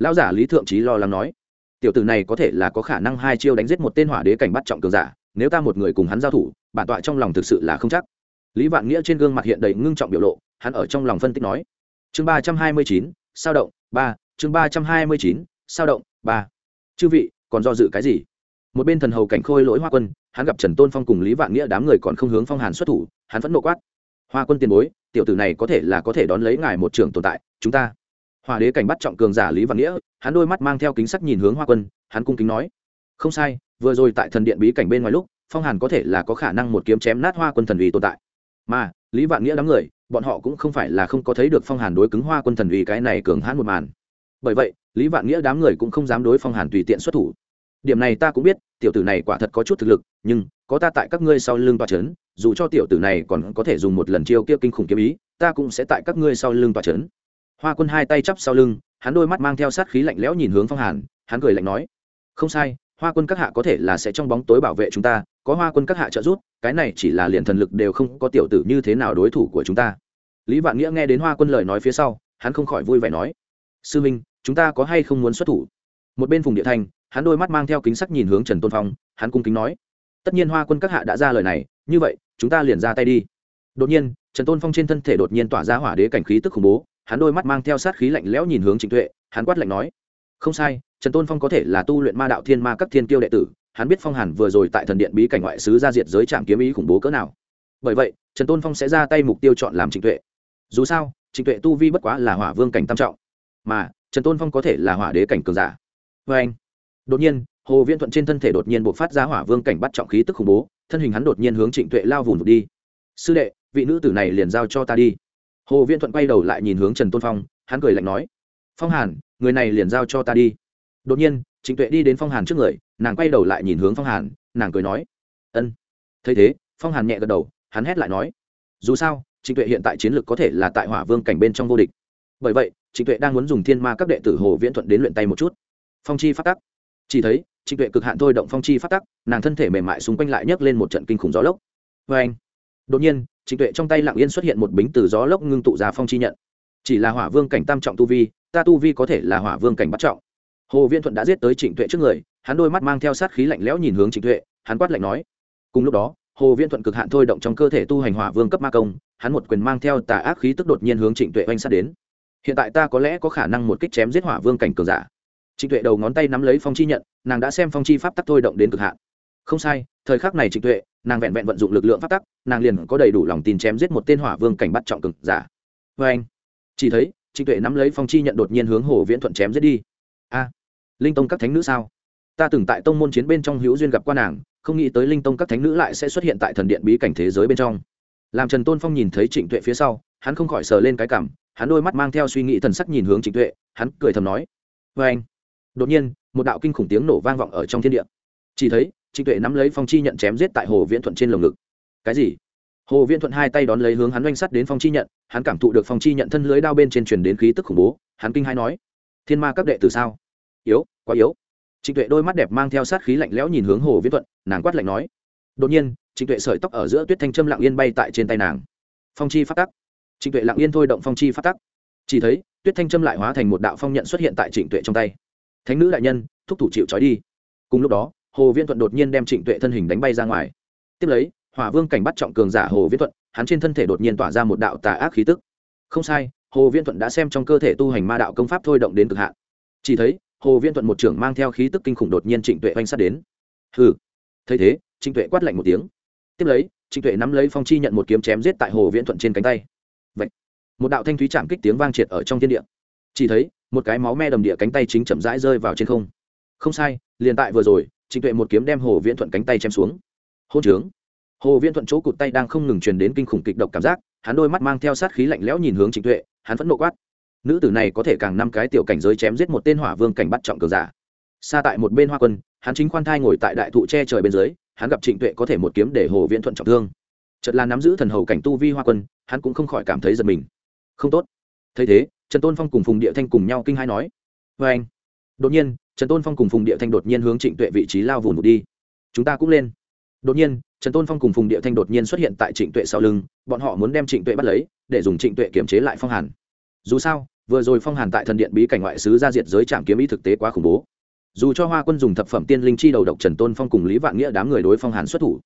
Lão giả lý thượng trí lo lắng nói, tiểu tử này có thể là có khả năng hai chiêu đánh giết một tên hỏa đế cảnh bắt trọng cường giả, nếu ta một người cùng hắn giao thủ, bản tọa trong lòng thực sự là không chắc. Lý vạn nghĩa trên gương mặt hiện đầy ngưng trọng biểu lộ, hắn ở trong lòng phân tích nói, chương ba trăm hai mươi chín, sao động, ba, chương ba trăm hai mươi chín, sao động, ba. Chư vị, còn do dự cái gì? Một bên thần hầu cảnh khôi lỗi hoa quân, hắn gặp trần tôn phong cùng lý vạn nghĩa đám người còn không hướng phong hàn xuất thủ, hắn vẫn nộ quát, hoa quân tiền bối, tiểu tử này có thể là có thể đón lấy ngài một trường tồn tại, chúng ta hòa đế cảnh bắt trọng cường giả lý vạn nghĩa, hắn đôi mắt mang theo kính sắc nhìn hướng hoa quân, hắn cung kính nói, không sai, vừa rồi tại thần điện bí cảnh bên ngoài lúc, phong hàn có thể là có khả năng một kiếm chém nát hoa quân thần vì tồn tại. Mà, lý vạn nghĩa đám người, bọn họ cũng không phải là không có thấy được phong hàn đối cứng hoa quân thần uy cái này cường hãn một màn. Bởi vậy, lý vạn nghĩa đám người cũng không dám đối phong hàn tùy tiện xuất thủ. Điểm này ta cũng biết, tiểu tử này quả thật có chút thực lực, nhưng, có ta tại các ngươi sau lưng toa c h ấ n dù cho tiểu tử này còn có thể dùng một lần chiêu kia kinh khủng kiếm ý, ta cũng sẽ tại các ngươi sau lưng toa c h ấ n hoa quân hai tay chắp sau lưng hắn đôi mắt mang theo sát khí lạnh lẽo nhìn hướng phong hàn hắn cười lạnh nói không sai hoa quân các hạ có thể là sẽ trong bóng tối bảo vệ chúng ta có hoa quân các hạ trợ giúp cái này chỉ là liền thần lực đều không có tiểu tử như thế nào đối thủ của chúng ta. Lý vạn nghĩa nghe đến hoa quân lời nói phía sau hắn không khỏi vui vẻ nói sư minh chúng ta có hay không muốn xuất thủ? Một bên vùng địa thành, hắn đôi mắt mang theo kính sắc nhìn hướng trần tôn phong hắn cung kính nói tất nhiên hoa quân các hạ đã ra lời này như vậy chúng ta liền ra tay đi. Đột nhiên trần tôn phong trên thân thể đột nhiên tỏa ra hỏa đế cảnh khí tức khủng bố hắn đôi mắt mang theo sát khí lạnh lẽo nhìn hướng trịnh tuệ, hắn quát lạnh nói, không sai, trần tôn phong có thể là tu luyện ma đạo thiên ma các thiên tiêu đệ tử, hắn biết phong hàn vừa rồi tại thần điện bí cảnh ngoại sứ ra diệt giới trạm kiếm ý khủng bố cỡ nào. Bởi vậy, trần tôn phong sẽ ra tay mục tiêu chọn làm trịnh tuệ. Dù sao, trịnh tuệ tu vi bất quá là hỏa vương cảnh tam trọng, mà trần tôn phong có thể là hỏa đế cảnh cường giả. Vê vâng. anh, đột nhiên, hồ viễn thuận trên thân thể đột nhiên buộc phát ra hỏa vương cảnh bắt trọng khí tức khủng bố, thân hình hắn đột nhiên hướng trịnh tuệ lao vùng vụt đi. Sư đệ, vị nữ tử này liền giao cho ta đi hồ viễn thuận quay đầu lại nhìn hướng trần tôn phong, hắn cười lạnh nói, phong hàn, người này liền giao cho ta đi. Đột nhiên, trịnh tuệ đi đến phong hàn trước người, nàng quay đầu lại nhìn hướng phong hàn, nàng cười nói, ân. Thấy thế, phong hàn nhẹ gật đầu, hắn hét lại nói, dù sao, trịnh tuệ hiện tại chiến lược có thể là tại hỏa vương cảnh bên trong vô địch. Bởi vậy, trịnh tuệ đang muốn dùng thiên ma các đệ tử hồ viễn thuận đến luyện tay một chút. Phong chi phát tắc. Chỉ thấy, trịnh tuệ cực hạn thôi động phong chi phát tắc, nàng thân thể mềm mại xung quanh lại nhấc lên một trận kinh khủng gió lốc. Vê anh đột nhiên trịnh tuệ trong tay lặng yên xuất hiện một bính từ gió lốc ngưng tụ ra phong chi nhận. Chỉ là hỏa vương cảnh tam trọng tu vi, ta tu vi có thể là hỏa vương cảnh bắt trọng. Hồ viên thuận đã giết tới trịnh tuệ trước người, hắn đôi mắt mang theo sát khí lạnh lẽo nhìn hướng trịnh tuệ, hắn quát lạnh nói. Cùng lúc đó, hồ viên thuận cực hạn thôi động trong cơ thể tu hành hỏa vương cấp ma công, hắn một quyền mang theo tà ác khí tức đột nhiên hướng trịnh tuệ oanh sát đến. Hiện tại ta có lẽ có khả năng một kích chém giết hỏa vương cảnh cường giả. Trịnh tuệ đầu ngón tay nắm lấy phong chi nhận, nàng đã xem phong chi pháp tắc thôi động đến cực hạn. Không sai thời khắc này trịnh tuệ, nàng vẹn vẹn vận dụng lực lượng pháp tắc, nàng liền có đầy đủ lòng tin chém giết một tên hỏa vương cảnh bắt trọng cực giả. Vê anh, chỉ thấy, trịnh tuệ nắm lấy phong chi nhận đột nhiên hướng hồ viễn thuận chém giết đi. A, linh tông các thánh nữ sao? Ta từng tại tông môn chiến bên trong hữu duyên gặp qua nàng, không nghĩ tới linh tông các thánh nữ lại sẽ xuất hiện tại thần điện bí cảnh thế giới bên trong. Làm trần tôn phong nhìn thấy trịnh tuệ phía sau, hắn không khỏi sờ lên cái cảm, hắn đôi mắt mang theo suy nghĩ thần sắc nhìn hướng trịnh tuệ, hắn cười thầm nói. Vê anh, đột nhiên, một đạo kinh khủng tiếng nổ vang vọng ở trong thiên địa. Chỉ thấy trịnh tuệ nắm lấy phong chi nhận chém giết tại hồ viễn thuận trên lồng ngực. Cái gì? Hồ viễn thuận hai tay đón lấy hướng hắn oanh sắt đến phong chi nhận, hắn cảm thụ được phong chi nhận thân lưới đao bên trên truyền đến khí tức khủng bố, hắn kinh hai nói, thiên ma các đệ từ sao? Yếu, quá yếu. Trịnh tuệ đôi mắt đẹp mang theo sát khí lạnh lẽo nhìn hướng hồ viễn thuận, nàng quát lạnh nói, đột nhiên, trịnh tuệ sợi tóc ở giữa tuyết thanh châm lặng yên bay tại trên tay nàng. Phong chi phát tắc. Trịnh tuệ lặng yên thôi động phong chi phát tắc. Chỉ thấy, tuyết thanh châm lại hóa thành một đạo phong nhận xuất hiện tại trịnh tuệ trong tay. Thánh nữ đại nhân, thúc thủ chịu trói đi. Cùng lúc đó hồ viên thuận đột nhiên đem trịnh tuệ thân hình đánh bay ra ngoài. Tiếp lấy, hỏa vương cảnh bắt trọng cường giả hồ viên thuận, hắn trên thân thể đột nhiên tỏa ra một đạo tà ác khí tức. Không sai, hồ viên thuận đã xem trong cơ thể tu hành ma đạo công pháp thôi động đến cực hạn. Chỉ thấy, hồ viên thuận một trưởng mang theo khí tức kinh khủng đột nhiên trịnh tuệ oanh sát đến. Hừ. Thấy thế, trịnh tuệ quát lạnh một tiếng. Tiếp lấy, trịnh tuệ nắm lấy phong chi nhận một kiếm chém giết tại hồ viễn thuận trên cánh tay. Vậy một đạo thanh thúy chạm kích tiếng vang triệt ở trong thiên địa. Chỉ thấy, một cái máu me đầm địa cánh tay chính chậm rãi rơi vào trên không. Không sai, liền tại vừa rồi trịnh tuệ một kiếm đem hồ viễn thuận cánh tay chém xuống. Hôn trướng. Hồ viễn thuận chỗ cụt tay đang không ngừng truyền đến kinh khủng kịch độc cảm giác, hắn đôi mắt mang theo sát khí lạnh lẽo nhìn hướng trịnh tuệ, hắn vẫn nộ quát. Nữ tử này có thể càng năm cái tiểu cảnh giới chém giết một tên hỏa vương cảnh bắt trọng cường giả. Xa tại một bên hoa quân, hắn chính khoan thai ngồi tại đại thụ che trời bên dưới, hắn gặp trịnh tuệ có thể một kiếm để hồ viễn thuận trọng thương. Chật là nắm giữ thần hầu cảnh tu vi hoa quân, hắn cũng không khỏi cảm thấy giật mình. Không tốt. Thấy thế, trần tôn phong cùng phùng địa thanh cùng nhau kinh hai nói. Vê anh đột nhiên trần tôn phong cùng phùng địa thanh đột nhiên hướng trịnh tuệ vị trí lao vùn một đi. Chúng ta cũng lên. Đột nhiên, trần tôn phong cùng phùng địa thanh đột nhiên xuất hiện tại trịnh tuệ sau lưng, bọn họ muốn đem trịnh tuệ bắt lấy, để dùng trịnh tuệ kiểm chế lại phong hàn. Dù sao, vừa rồi phong hàn tại thần điện bí cảnh ngoại sứ ra diệt giới trạm kiếm ý thực tế quá khủng bố. Dù cho hoa quân dùng thập phẩm tiên linh chi đầu độc trần tôn phong cùng lý vạn nghĩa đám người đối phong hàn xuất thủ,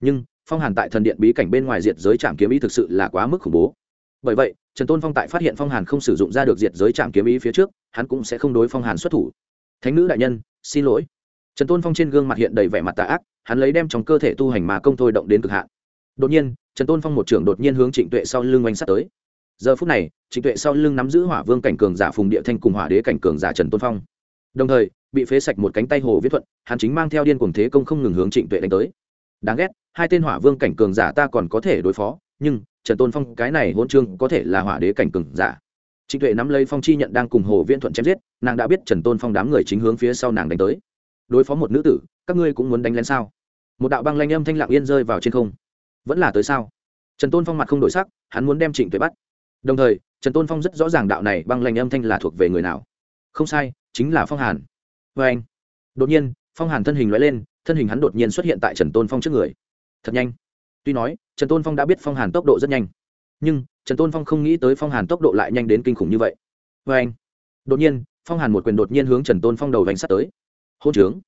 nhưng phong hàn tại thần điện bí cảnh bên ngoài diệt giới trạm kiếm ý thực sự là quá mức khủng bố. Bởi vậy, trần tôn phong tại phát hiện phong hàn không sử dụng ra được diệt giới trạm kiếm ý phía trước, hắn cũng sẽ không đối phong hàn xuất thủ thánh nữ đại nhân, xin lỗi. Trần tôn phong trên gương mặt hiện đầy vẻ mặt tà ác, hắn lấy đem trong cơ thể tu hành mà công thôi động đến cực hạn. Đột nhiên, trần tôn phong một trưởng đột nhiên hướng trịnh tuệ sau lưng oanh s tới. Giờ phút này, trịnh tuệ sau lưng nắm giữ hỏa vương cảnh cường giả phùng địa thanh cùng hỏa đế cảnh cường giả trần tôn phong. Đồng thời, bị phế sạch một cánh tay hồ viết thuận, hắn chính mang theo điên cuồng thế công không ngừng hướng trịnh tuệ đánh tới. Đáng ghét, hai tên hỏa vương cảnh cường giả ta còn có thể đối phó, nhưng trần tôn phong cái này hôn chương có thể là hỏa đế cảnh cường giả trịnh tuệ nắm lấy phong chi nhận đang cùng hồ viễn thuận chém giết, nàng đã biết trần tôn phong đám người chính hướng phía sau nàng đánh tới. Đối phó một nữ tử, các ngươi cũng muốn đánh lén sao? Một đạo băng lanh âm thanh lặng yên rơi vào trên không. Vẫn là tới sao? Trần tôn phong mặt không đổi sắc, hắn muốn đem trịnh tuệ bắt. Đồng thời, trần tôn phong rất rõ ràng đạo này băng lanh âm thanh là thuộc về người nào. Không sai, chính là phong hàn. Vê anh. Đột nhiên, phong hàn thân hình loại lên, thân hình hắn đột nhiên xuất hiện tại trần tôn phong trước người. Thật nhanh. Tuy nói, trần tôn phong đã biết phong hàn tốc độ rất nhanh nhưng, trần tôn phong không nghĩ tới phong hàn tốc độ lại nhanh đến kinh khủng như vậy. Vê anh, đột nhiên, phong hàn một quyền đột nhiên hướng trần tôn phong đầu vành sắt tới. Hôn trướng.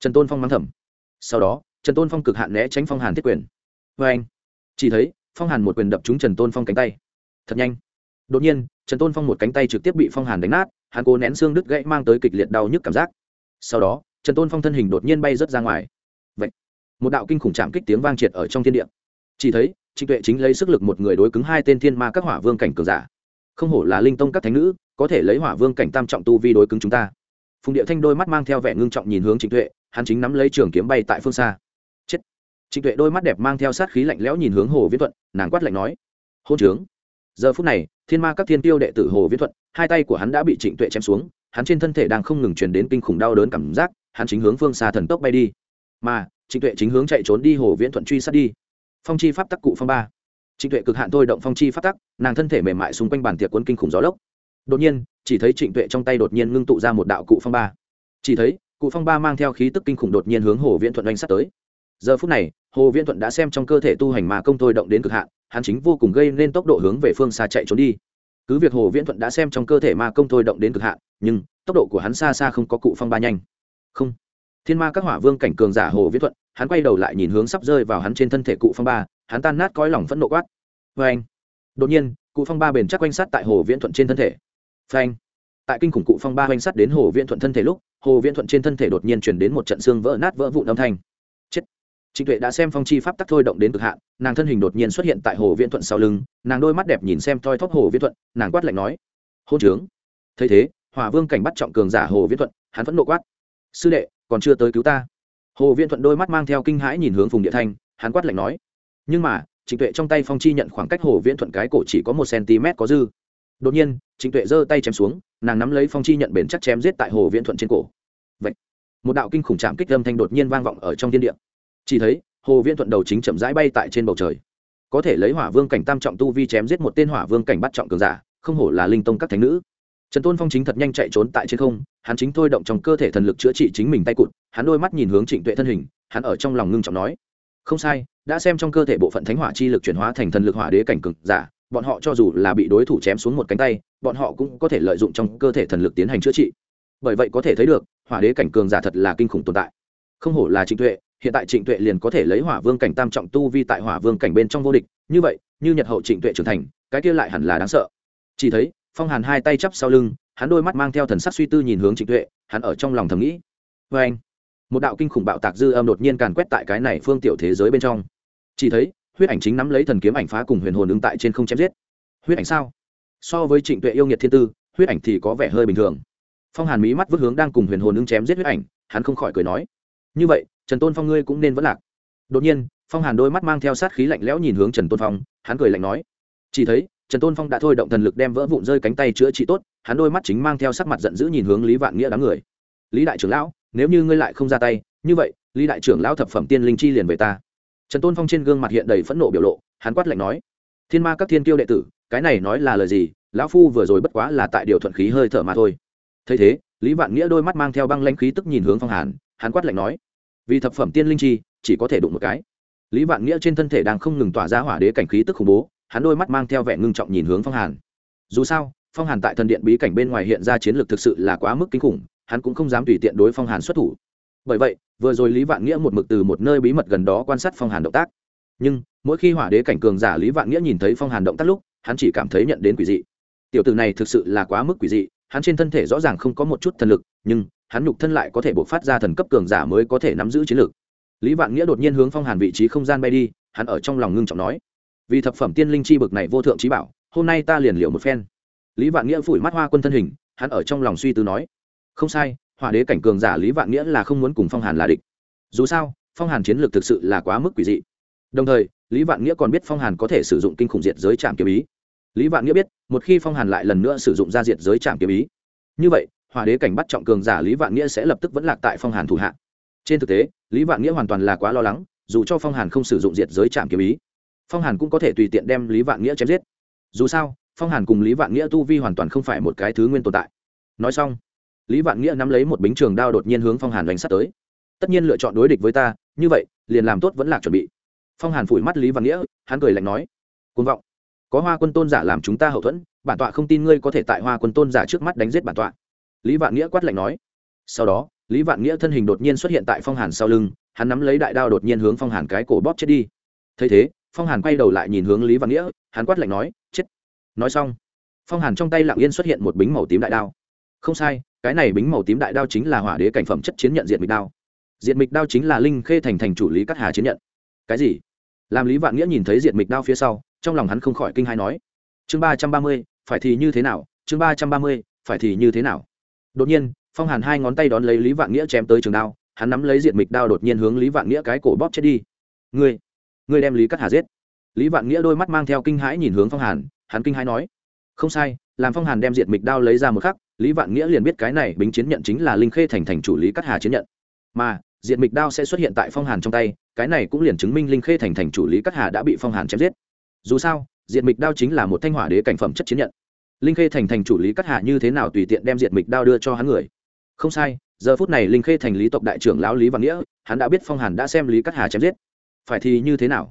Trần tôn phong mắng thầm. Sau đó, trần tôn phong cực hạn né tránh phong hàn thiết quyền. Vê anh, chỉ thấy, phong hàn một quyền đập trúng trần tôn phong cánh tay. Thật nhanh. Đột nhiên, trần tôn phong một cánh tay trực tiếp bị phong hàn đánh nát, hắn cố nén xương đứt gãy mang tới kịch liệt đau nhức cảm giác. Sau đó, trần tôn phong thân hình đột nhiên bay rớt ra ngoài. Vậy một đạo kinh khủng chạm kích tiếng vang triệt ở trong thiên địa. Chỉ thấy trịnh tuệ chính lấy sức lực một người đối cứng hai tên thiên ma các hỏa vương cảnh cường giả. Không hổ là linh tông các thánh nữ, có thể lấy hỏa vương cảnh tam trọng tu vi đối cứng chúng ta. Phùng điệu thanh đôi mắt mang theo vẻ ngưng trọng nhìn hướng trịnh tuệ, hắn chính nắm lấy trường kiếm bay tại phương xa. Chết! Trịnh tuệ đôi mắt đẹp mang theo sát khí lạnh lẽo nhìn hướng hồ viễn thuận, nàng quát lạnh nói, hôn trướng! Giờ phút này, thiên ma các thiên tiêu đệ tử hồ viễn thuận, hai tay của hắn đã bị trịnh tuệ chém xuống, hắn trên thân thể đang không ngừng truyền đến kinh khủng đau đớn cảm giác, hắn chính hướng phương xa thần tốc bay đi. Mà, trịnh tuệ chính hướng chạy trốn đi hồ viễn thuận truy sát đi phong chi pháp tắc cụ phong ba. Trịnh tuệ cực hạn thôi động phong chi pháp tắc, nàng thân thể mềm mại xung quanh bàn tiệc quân kinh khủng gió lốc. Đột nhiên, chỉ thấy trịnh tuệ trong tay đột nhiên ngưng tụ ra một đạo cụ phong ba. Chỉ thấy, cụ phong ba mang theo khí tức kinh khủng đột nhiên hướng hồ viễn thuận oanh sát tới. Giờ phút này, hồ viễn thuận đã xem trong cơ thể tu hành mà công thôi động đến cực hạn, hắn chính vô cùng gây nên tốc độ hướng về phương xa chạy trốn đi. Cứ việc hồ viễn thuận đã xem trong cơ thể ma công thôi động đến cực hạn, nhưng tốc độ của hắn xa xa không có cụ phong ba nhanh. Không. Thiên ma các hỏa vương cảnh cường giả hồ viễn thuận hắn quay đầu lại nhìn hướng sắp rơi vào hắn trên thân thể cụ phong ba, hắn tan nát cõi lòng phẫn nộ quát. Vê anh đột nhiên, cụ phong ba bền chắc quanh sát tại hồ viễn thuận trên thân thể. Phanh. Tại kinh khủng cụ phong ba quanh sát đến hồ viễn thuận thân thể lúc, hồ viễn thuận trên thân thể đột nhiên chuyển đến một trận xương vỡ nát vỡ vụn âm thanh. Chết. Trịnh tuệ đã xem phong chi pháp tắc thôi động đến cực hạn, nàng thân hình đột nhiên xuất hiện tại hồ viễn thuận sau lưng, nàng đôi mắt đẹp nhìn xem thoi thóp hồ viễn thuận, nàng quát lạnh nói. Hôn trướng. Thấy thế, hỏa vương cảnh bắt trọng cường giả hồ viễn thuận, hắn vẫn nộ quát. Sư đệ, còn chưa tới cứu ta hồ viễn thuận đôi mắt mang theo kinh hãi nhìn hướng phùng địa thanh, hắn quát lạnh nói, nhưng mà, trịnh tuệ trong tay phong chi nhận khoảng cách hồ viễn thuận cái cổ chỉ có một cm có dư. Đột nhiên, trịnh tuệ giơ tay chém xuống, nàng nắm lấy phong chi nhận bền chắc chém giết tại hồ viễn thuận trên cổ. Vậy, một đạo kinh khủng chạm kích âm thanh đột nhiên vang vọng ở trong thiên địa. Chỉ thấy, hồ viễn thuận đầu chính chậm rãi bay tại trên bầu trời. Có thể lấy hỏa vương cảnh tam trọng tu vi chém giết một tên hỏa vương cảnh bắt trọng cường giả, không hổ là linh tông các thánh nữ trần tôn phong chính thật nhanh chạy trốn tại trên không, hắn chính thôi động trong cơ thể thần lực chữa trị chính mình tay cụt, hắn đôi mắt nhìn hướng trịnh tuệ thân hình, hắn ở trong lòng ngưng trọng nói, không sai, đã xem trong cơ thể bộ phận thánh hỏa chi lực chuyển hóa thành thần lực hỏa đế cảnh cực giả, bọn họ cho dù là bị đối thủ chém xuống một cánh tay, bọn họ cũng có thể lợi dụng trong cơ thể thần lực tiến hành chữa trị. Bởi vậy có thể thấy được, hỏa đế cảnh cường giả thật là kinh khủng tồn tại. Không hổ là trịnh tuệ, hiện tại trịnh tuệ liền có thể lấy hỏa vương cảnh tam trọng tu vi tại hỏa vương cảnh bên trong vô địch, như vậy, như nhật hậu trịnh tuệ trưởng thành, cái kia lại hẳn là đáng sợ. Chỉ thấy phong hàn hai tay chắp sau lưng, hắn đôi mắt mang theo thần sắc suy tư nhìn hướng trịnh tuệ, hắn ở trong lòng thầm nghĩ vê anh. Một đạo kinh khủng bạo tạc dư âm đột nhiên càn quét tại cái này phương tiểu thế giới bên trong. Chỉ thấy, huyết ảnh chính nắm lấy thần kiếm ảnh phá cùng huyền hồn ứng tại trên không chém giết. Huyết ảnh sao? So với trịnh tuệ yêu nghiệt thiên tư, huyết ảnh thì có vẻ hơi bình thường. Phong hàn mỹ mắt vứt hướng đang cùng huyền hồn ứng chém giết huyết ảnh, hắn không khỏi cười nói, như vậy, trần tôn phong ngươi cũng nên vẫn lạc. Đột nhiên, phong hàn đôi mắt mang theo sát khí lạnh lẽo nhìn hướng trần tôn phong, hắn cười lạnh nói, chỉ thấy trần tôn phong đã thôi động thần lực đem vỡ vụn rơi cánh tay chữa trị tốt, hắn đôi mắt chính mang theo sắc mặt giận dữ nhìn hướng lý vạn nghĩa đám người. Lý đại trưởng lão, nếu như ngươi lại không ra tay, như vậy, lý đại trưởng lão thập phẩm tiên linh chi liền về ta. Trần tôn phong trên gương mặt hiện đầy phẫn nộ biểu lộ, hắn quát lạnh nói, thiên ma các thiên kiêu đệ tử, cái này nói là lời gì? Lão phu vừa rồi bất quá là tại điều thuận khí hơi thở mà thôi. Thấy thế, lý vạn nghĩa đôi mắt mang theo băng lanh khí tức nhìn hướng phong hàn, hắn quát lạnh nói, vì thập phẩm tiên linh chi, chỉ có thể đụng một cái. Lý vạn nghĩa trên thân thể đang không ngừng tỏa ra hỏa đế cảnh khí tức khủng bố hắn đôi mắt mang theo vẻ ngưng trọng nhìn hướng phong hàn dù sao phong hàn tại thần điện bí cảnh bên ngoài hiện ra chiến lược thực sự là quá mức kinh khủng hắn cũng không dám tùy tiện đối phong hàn xuất thủ bởi vậy vừa rồi lý vạn nghĩa một mực từ một nơi bí mật gần đó quan sát phong hàn động tác nhưng mỗi khi hỏa đế cảnh cường giả lý vạn nghĩa nhìn thấy phong hàn động tác lúc hắn chỉ cảm thấy nhận đến quỷ dị tiểu tử này thực sự là quá mức quỷ dị hắn trên thân thể rõ ràng không có một chút thần lực nhưng hắn nhục thân lại có thể buộc phát ra thần cấp cường giả mới có thể nắm giữ chiến lược lý vạn nghĩa đột nhiên hướng phong hàn vị trí không gian bay đi hắn ở trong lòng ngưng trọng nói vì thập phẩm tiên linh chi bực này vô thượng trí bảo, hôm nay ta liền liệu một phen. Lý vạn nghĩa phủi mắt hoa quân thân hình, hắn ở trong lòng suy tư nói, không sai, hỏa đế cảnh cường giả lý vạn nghĩa là không muốn cùng phong hàn là địch. Dù sao, phong hàn chiến lược thực sự là quá mức quỷ dị. Đồng thời, lý vạn nghĩa còn biết phong hàn có thể sử dụng kinh khủng diệt giới trạm kiếm ý. Lý vạn nghĩa biết, một khi phong hàn lại lần nữa sử dụng ra diệt giới trạm kiếm ý, như vậy, hỏa đế cảnh bắt trọng cường giả lý vạn nghĩa sẽ lập tức vẫn lạc tại phong hàn thủ hạ. Trên thực tế, lý vạn nghĩa hoàn toàn là quá lo lắng, dù cho phong hàn không sử dụng diệt giới trạm kiếm ý phong hàn cũng có thể tùy tiện đem lý vạn nghĩa chém giết dù sao phong hàn cùng lý vạn nghĩa tu vi hoàn toàn không phải một cái thứ nguyên tồn tại nói xong lý vạn nghĩa nắm lấy một bính trường đao đột nhiên hướng phong hàn đánh sát tới tất nhiên lựa chọn đối địch với ta như vậy liền làm tốt vẫn là chuẩn bị phong hàn phủi mắt lý vạn nghĩa hắn cười lạnh nói côn vọng có hoa quân tôn giả làm chúng ta hậu thuẫn bản tọa không tin ngươi có thể tại hoa quân tôn giả trước mắt đánh giết bản tọa lý vạn nghĩa quát lạnh nói sau đó lý vạn nghĩa thân hình đột nhiên xuất hiện tại phong hàn sau lưng hắn nắm lấy đại đao đột nhiên hướng phong hàn cái cổ bóp chết đi thấy thế phong hàn quay đầu lại nhìn hướng lý vạn nghĩa, hắn quát lạnh nói, chết! Nói xong. Phong hàn trong tay lặng yên xuất hiện một bính màu tím đại đao. Không sai, cái này bính màu tím đại đao chính là hỏa đế cảnh phẩm chất chiến nhận diện mịch đao. Diện mịch đao chính là linh khê thành thành chủ lý cắt hà chiến nhận. Cái gì? Làm lý vạn nghĩa nhìn thấy diện mịch đao phía sau, trong lòng hắn không khỏi kinh hai nói, chương ba trăm ba mươi, phải thì như thế nào? Chương ba trăm ba mươi, phải thì như thế nào? Đột nhiên, phong hàn hai ngón tay đón lấy lý vạn nghĩa chém tới trường đao, hắn nắm lấy diện mịch đao đột nhiên hướng lý vạn nghĩa cái cổ bóp chết đi. Ngươi ngươi đem lý cắt hà giết. Lý vạn nghĩa đôi mắt mang theo kinh hãi nhìn hướng phong hàn, hắn kinh hãi nói, không sai, làm phong hàn đem diện mịch đao lấy ra một khắc, lý vạn nghĩa liền biết cái này bính chiến nhận chính là linh khê thành thành chủ lý cắt hà chiến nhận. Mà diện mịch đao sẽ xuất hiện tại phong hàn trong tay, cái này cũng liền chứng minh linh khê thành thành chủ lý cắt hà đã bị phong hàn chém giết. Dù sao diện mịch đao chính là một thanh hỏa đế cảnh phẩm chất chiến nhận. Linh khê thành thành chủ lý cắt hà như thế nào tùy tiện đem diện mịch đao đưa cho hắn người? Không sai, giờ phút này linh khê thành lý tộc đại trưởng lão lý vạn nghĩa, hắn đã biết phong hàn đã xem lý cắt hà chém giết phải thì như thế nào?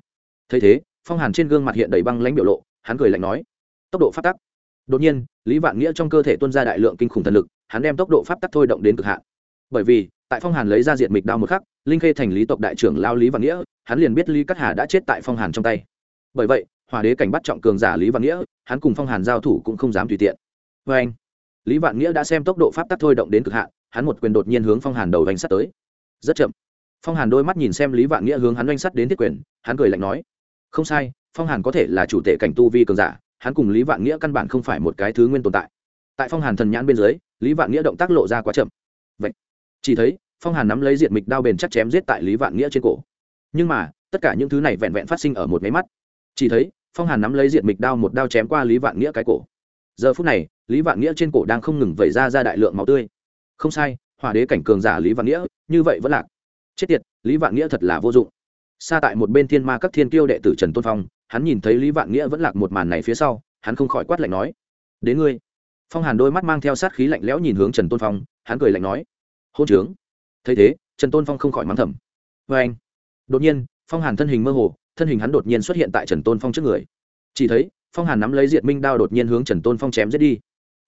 Thấy thế, phong hàn trên gương mặt hiện đầy băng lãnh biểu lộ, hắn cười lạnh nói, tốc độ phát tắc. Đột nhiên, lý vạn nghĩa trong cơ thể tuân ra đại lượng kinh khủng thần lực, hắn đem tốc độ pháp tắc thôi động đến cực hạn. Bởi vì, tại phong hàn lấy ra diện mịch đao một khắc, linh khê thành lý tộc đại trưởng lao lý vạn nghĩa, hắn liền biết lý cắt hà đã chết tại phong hàn trong tay. Bởi vậy hòa đế cảnh bắt trọng cường giả lý vạn nghĩa, hắn cùng phong hàn giao thủ cũng không dám tùy tiện. Vê anh, lý vạn nghĩa đã xem tốc độ pháp tắc thôi động đến cực hạn, hắn một quyền đột nhiên hướng phong hàn đầu đánh sắt tới. Rất chậm phong hàn đôi mắt nhìn xem lý vạn nghĩa hướng hắn oanh sắt đến thiết quyền, hắn cười lạnh nói, không sai, phong hàn có thể là chủ tệ cảnh tu vi cường giả, hắn cùng lý vạn nghĩa căn bản không phải một cái thứ nguyên tồn tại. Tại phong hàn thần nhãn bên dưới, lý vạn nghĩa động tác lộ ra quá chậm. Vậy, chỉ thấy phong hàn nắm lấy diện mịch đao bền chắc chém giết tại lý vạn nghĩa trên cổ. Nhưng mà, tất cả những thứ này vẹn vẹn phát sinh ở một máy mắt. Chỉ thấy, phong hàn nắm lấy diện mịch đao một đao chém qua lý vạn nghĩa cái cổ. Giờ phút này, lý vạn nghĩa trên cổ đang không ngừng vẩy ra ra đại lượng máu tươi. Không sai, hỏa đế cảnh cường giả lý vạn nghĩa, như vậy vẫn lạc chết tiệt, lý vạn nghĩa thật là vô dụng. Xa tại một bên thiên ma các thiên kiêu đệ tử trần tôn phong, hắn nhìn thấy lý vạn nghĩa vẫn lạc một màn này phía sau, hắn không khỏi quát lạnh nói, đến ngươi. Phong hàn đôi mắt mang theo sát khí lạnh lẽo nhìn hướng trần tôn phong, hắn cười lạnh nói, hôn trướng. Thấy thế, trần tôn phong không khỏi mắng thầm vê anh. Đột nhiên, phong hàn thân hình mơ hồ, thân hình hắn đột nhiên xuất hiện tại trần tôn phong trước người. Chỉ thấy, phong hàn nắm lấy diệt minh đao đột nhiên hướng trần tôn phong chém giết đi.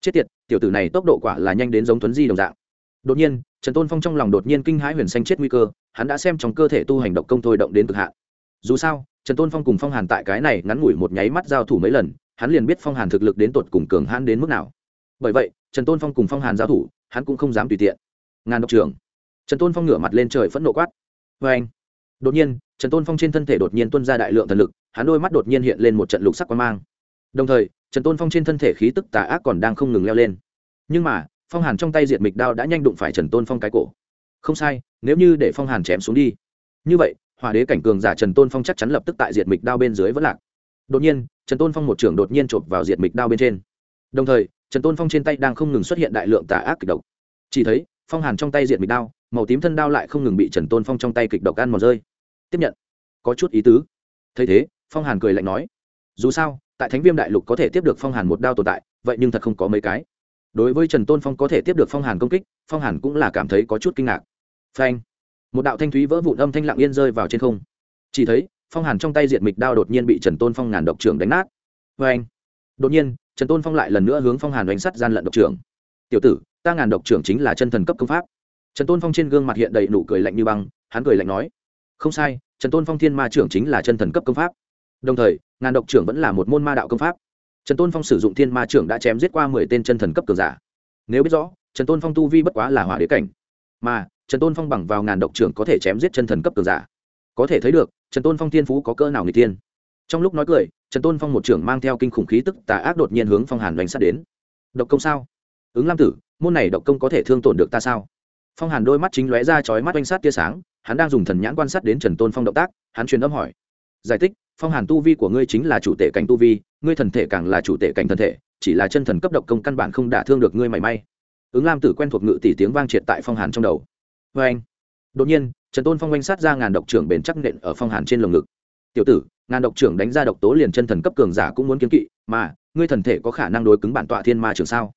Chết tiệt, tiểu tử này tốc độ quả là nhanh đến giống tuấn di đồng dạng. Đột nhiên trần tôn phong trong lòng đột nhiên kinh hãi huyền xanh chết nguy cơ, hắn đã xem trong cơ thể tu hành động công thôi động đến cực hạn. Dù sao, trần tôn phong cùng phong hàn tại cái này ngắn ngủi một nháy mắt giao thủ mấy lần, hắn liền biết phong hàn thực lực đến tột cùng cường hãn đến mức nào. Bởi vậy, trần tôn phong cùng phong hàn giao thủ, hắn cũng không dám tùy tiện. Ngàn độc trưởng. Trần tôn phong ngửa mặt lên trời phẫn nộ quát. Vê anh. Đột nhiên, trần tôn phong trên thân thể đột nhiên tuân ra đại lượng thần lực, hắn đôi mắt đột nhiên hiện lên một trận lục sắc quan mang. Đồng thời, trần tôn phong trên thân thể khí tức tà ác còn đang không ngừng leo lên. Nhưng mà phong hàn trong tay diệt mịch đao đã nhanh đụng phải trần tôn phong cái cổ. Không sai, nếu như để phong hàn chém xuống đi. Như vậy hòa đế cảnh cường giả trần tôn phong chắc chắn lập tức tại diệt mịch đao bên dưới vẫn lạc. Đột nhiên, trần tôn phong một trưởng đột nhiên chộp vào diệt mịch đao bên trên. Đồng thời, trần tôn phong trên tay đang không ngừng xuất hiện đại lượng tà ác kịch độc. Chỉ thấy, phong hàn trong tay diệt mịch đao, màu tím thân đao lại không ngừng bị trần tôn phong trong tay kịch độc ăn mòn rơi. Tiếp nhận. Có chút ý tứ. Thấy thế, phong hàn cười lạnh nói. Dù sao, tại thánh viêm đại lục có thể tiếp được phong hàn một đao tồn tại, vậy nhưng thật không có mấy cái đối với trần tôn phong có thể tiếp được phong hàn công kích, phong hàn cũng là cảm thấy có chút kinh ngạc. Phanh. Một đạo thanh thúy vỡ vụn âm thanh lặng yên rơi vào trên không. Chỉ thấy, phong hàn trong tay diệt mịch đao đột nhiên bị trần tôn phong ngàn độc trưởng đánh nát. Phanh. Đột nhiên, trần tôn phong lại lần nữa hướng phong hàn đánh sắt gian lận độc trưởng. Tiểu tử, ta ngàn độc trưởng chính là chân thần cấp công pháp. Trần tôn phong trên gương mặt hiện đầy nụ cười lạnh như băng, hắn cười lạnh nói, không sai, trần tôn phong thiên ma trưởng chính là chân thần cấp công pháp. Đồng thời, ngàn độc trưởng vẫn là một môn ma đạo công pháp trần tôn phong sử dụng thiên ma trưởng đã chém giết qua mười tên chân thần cấp cường giả. Nếu biết rõ, trần tôn phong tu vi bất quá là hỏa đế cảnh, mà trần tôn phong bằng vào ngàn độc trưởng có thể chém giết chân thần cấp cường giả. Có thể thấy được, trần tôn phong thiên phú có cỡ nào người tiên trong lúc nói cười, trần tôn phong một trưởng mang theo kinh khủng khí tức tà ác đột nhiên hướng phong hàn đánh sát đến. Độc công sao? Ứng lam tử, môn này độc công có thể thương tổn được ta sao? Phong hàn đôi mắt chính lóe ra chói mắt oanh sát tia sáng, hắn đang dùng thần nhãn quan sát đến trần tôn phong động tác, hắn truyền âm hỏi. Giải thích phong hàn tu vi của ngươi chính là chủ tể cảnh tu vi, ngươi thần thể càng là chủ tể cảnh thần thể, chỉ là chân thần cấp độc công căn bản không đả thương được ngươi mảy may. Ứng lam tử quen thuộc ngự tỷ tiếng vang triệt tại phong hàn trong đầu. Vê anh, đột nhiên, trần tôn phong oanh sát ra ngàn độc trưởng bền chắc nện ở phong hàn trên lồng ngực. Tiểu tử, ngàn độc trưởng đánh ra độc tố liền chân thần cấp cường giả cũng muốn kiếm kỵ, mà, ngươi thần thể có khả năng đối cứng bản tọa thiên ma trường sao?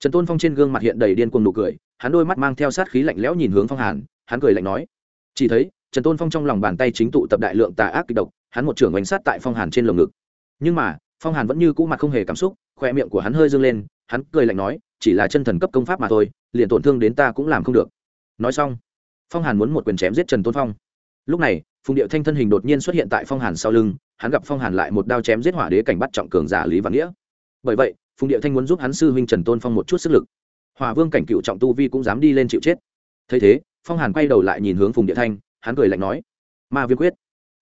Trần tôn phong trên gương mặt hiện đầy điên cuồng nụ cười, hắn đôi mắt mang theo sát khí lạnh lẽo nhìn hướng phong hàn, hắn cười lạnh nói. Chỉ thấy, trần tôn phong trong lòng bàn tay chính tụ tập đại lượng tà ác kịch độc hắn một trưởng oanh sát tại phong hàn trên lồng ngực. Nhưng mà, phong hàn vẫn như cũ mặt không hề cảm xúc, khoe miệng của hắn hơi dâng lên, hắn cười lạnh nói, chỉ là chân thần cấp công pháp mà thôi, liền tổn thương đến ta cũng làm không được. Nói xong, phong hàn muốn một quyền chém giết trần tôn phong. Lúc này, phùng điệu thanh thân hình đột nhiên xuất hiện tại phong hàn sau lưng, hắn gặp phong hàn lại một đao chém giết hỏa đế cảnh bắt trọng cường giả lý văn nghĩa. Bởi vậy, phùng điệu thanh muốn giúp hắn sư huynh trần tôn phong một chút sức lực. Hòa vương cảnh cựu trọng tu vi cũng dám đi lên chịu chết. Thấy thế, phong hàn quay đầu lại nhìn hướng phùng điệu thanh, hắn cười lạnh nói, ma viêm quyết.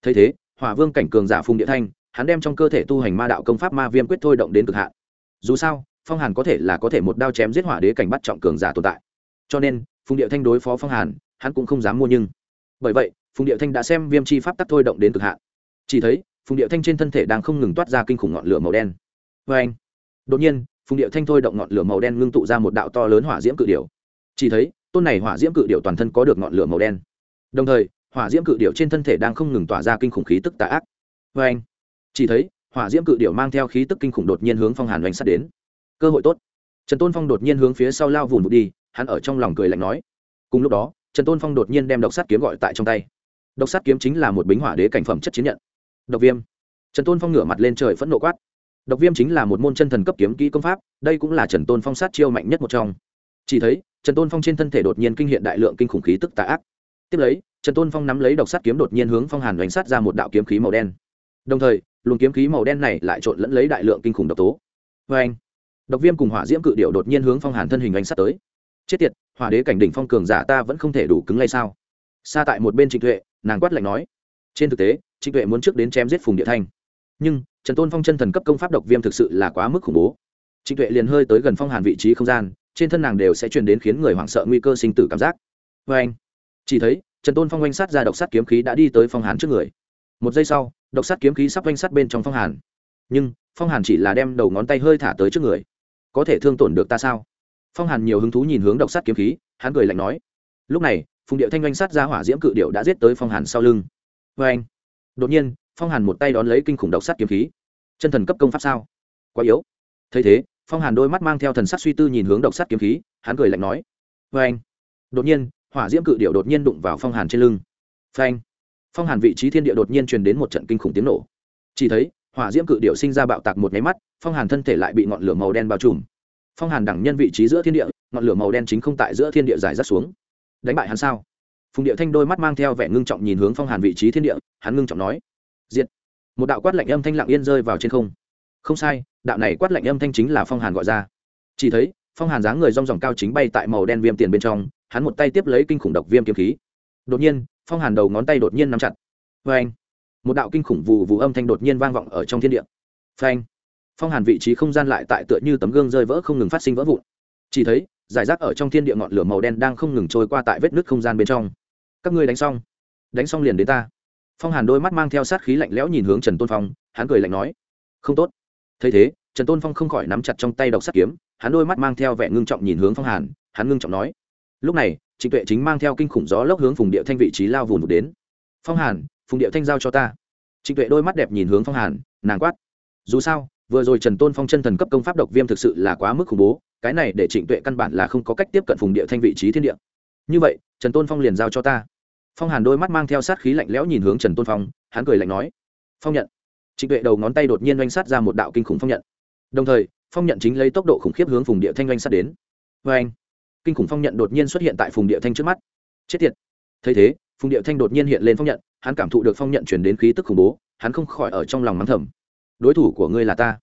Thấy thế hỏa vương cảnh cường giả phùng địa thanh, hắn đem trong cơ thể tu hành ma đạo công pháp ma viêm quyết thôi động đến cực hạn. Dù sao, phong hàn có thể là có thể một đao chém giết hỏa đế cảnh bắt trọng cường giả tồn tại. Cho nên, phùng địa thanh đối phó phong hàn, hắn cũng không dám mua nhưng. Bởi vậy, phùng địa thanh đã xem viêm chi pháp tắc thôi động đến cực hạn. Chỉ thấy, phùng địa thanh trên thân thể đang không ngừng toát ra kinh khủng ngọn lửa màu đen. Vê anh, đột nhiên, phùng địa thanh thôi động ngọn lửa màu đen ngưng tụ ra một đạo to lớn hỏa diễm cự điểu. chỉ thấy, tôn này hỏa diễm cự điểu toàn thân có được ngọn lửa màu đen. Đồng thời hỏa diễm cự điệu trên thân thể đang không ngừng tỏa ra kinh khủng khí tức tà ác. Vê anh, chỉ thấy, hỏa diễm cự điệu mang theo khí tức kinh khủng đột nhiên hướng phong hàn oanh sắt đến. Cơ hội tốt. Trần tôn phong đột nhiên hướng phía sau lao vùn vụt đi, hắn ở trong lòng cười lạnh nói. Cùng lúc đó, trần tôn phong đột nhiên đem độc sắt kiếm gọi tại trong tay. Độc sắt kiếm chính là một bính hỏa đế cảnh phẩm chất chiến nhận. Độc viêm. Trần tôn phong ngửa mặt lên trời phẫn nộ quát. Độc viêm chính là một môn chân thần cấp kiếm kỹ công pháp, đây cũng là trần tôn phong sát chiêu mạnh nhất một trong. Chỉ thấy, trần tôn phong trên thân thể đột nhiên kinh hiện đại lượng kinh khủng khí tức tà ác tiếp lấy, trần tôn phong nắm lấy độc sắt kiếm đột nhiên hướng phong hàn đánh sát ra một đạo kiếm khí màu đen. Đồng thời, luồng kiếm khí màu đen này lại trộn lẫn lấy đại lượng kinh khủng độc tố. Vê anh, độc viêm cùng hỏa diễm cự điệu đột nhiên hướng phong hàn thân hình đánh sát tới. Chết tiệt, hỏa đế cảnh đỉnh phong cường giả ta vẫn không thể đủ cứng lay sao? Xa tại một bên trịnh tuệ, nàng quát lạnh nói. Trên thực tế, trịnh tuệ muốn trước đến chém giết phùng địa thanh. Nhưng, trần tôn phong chân thần cấp công pháp độc viêm thực sự là quá mức khủng bố. Trịnh tuệ liền hơi tới gần phong hàn vị trí không gian, trên thân nàng đều sẽ truyền đến khiến người hoảng sợ nguy cơ sinh tử cảm giác. Vê anh chỉ thấy, trần tôn phong oanh sát ra độc sát kiếm khí đã đi tới phong hàn trước người. Một giây sau, độc sát kiếm khí sắp oanh sát bên trong phong hàn. Nhưng, phong hàn chỉ là đem đầu ngón tay hơi thả tới trước người. Có thể thương tổn được ta sao? Phong hàn nhiều hứng thú nhìn hướng độc sát kiếm khí, hắn cười lạnh nói. Lúc này, phùng điệu thanh oanh sát ra hỏa diễm cự điệu đã giết tới phong hàn sau lưng. Vê anh đột nhiên, phong hàn một tay đón lấy kinh khủng độc sát kiếm khí. Chân thần cấp công pháp sao? Quá yếu. Thấy thế, phong hàn đôi mắt mang theo thần sắc suy tư nhìn hướng độc sát kiếm khí, hắn cười lạnh nói. Vê anh đột nhiên hỏa diễm cự điệu đột nhiên đụng vào phong hàn trên lưng. Phanh! Phong hàn vị trí thiên địa đột nhiên truyền đến một trận kinh khủng tiếng nổ. Chỉ thấy, hỏa diễm cự điệu sinh ra bạo tạc một nháy mắt, phong hàn thân thể lại bị ngọn lửa màu đen bao trùm. Phong hàn đẳng nhân vị trí giữa thiên địa, ngọn lửa màu đen chính không tại giữa thiên địa dài rác xuống. Đánh bại hắn sao? Phùng điệu thanh đôi mắt mang theo vẻ ngưng trọng nhìn hướng phong hàn vị trí thiên địa, hắn ngưng trọng nói. Diện một đạo quát lạnh âm thanh lặng yên rơi vào trên không. Không sai, đạo này quát lạnh âm thanh chính là phong hàn gọi ra. Chỉ thấy, phong hàn dáng người rong ròng cao chính bay tại màu đen viêm tiền bên trong hắn một tay tiếp lấy kinh khủng độc viêm kiếm khí. Đột nhiên, phong hàn đầu ngón tay đột nhiên nắm chặt. Vê anh một đạo kinh khủng vù vù âm thanh đột nhiên vang vọng ở trong thiên địa. Phanh. Phong hàn vị trí không gian lại tại tựa như tấm gương rơi vỡ không ngừng phát sinh vỡ vụn. Chỉ thấy, giải rác ở trong thiên địa ngọn lửa màu đen đang không ngừng trôi qua tại vết nứt không gian bên trong. Các ngươi đánh xong. Đánh xong liền đến ta. Phong hàn đôi mắt mang theo sát khí lạnh lẽo nhìn hướng trần tôn phong, hắn cười lạnh nói. Không tốt. Thấy thế, trần tôn phong không khỏi nắm chặt trong tay độc sắt kiếm, hắn đôi mắt mang theo vẻ ngưng trọng nhìn hướng phong hàn, hắn ngưng trọng nói lúc này, trịnh tuệ chính mang theo kinh khủng gió lốc hướng phùng địa thanh vị trí lao vùn vụt đến. Phong hàn, phùng địa thanh giao cho ta. Trịnh tuệ đôi mắt đẹp nhìn hướng phong hàn, nàng quát. Dù sao, vừa rồi trần tôn phong chân thần cấp công pháp độc viêm thực sự là quá mức khủng bố, cái này để trịnh tuệ căn bản là không có cách tiếp cận phùng địa thanh vị trí thiên địa. Như vậy, trần tôn phong liền giao cho ta. Phong hàn đôi mắt mang theo sát khí lạnh lẽo nhìn hướng trần tôn phong, hắn cười lạnh nói. Phong nhận. Trịnh tuệ đầu ngón tay đột nhiên oanh sát ra một đạo kinh khủng phong nhận. Đồng thời, phong nhận chính lấy tốc độ khủng khiếp hướng phùng địa thanh oanh sát đến. Vê anh kinh khủng phong nhận đột nhiên xuất hiện tại phùng địa thanh trước mắt. Chết tiệt. Thấy thế, phùng địa thanh đột nhiên hiện lên phong nhận, hắn cảm thụ được phong nhận chuyển đến khí tức khủng bố, hắn không khỏi ở trong lòng mắng thầm. Đối thủ của ngươi là ta.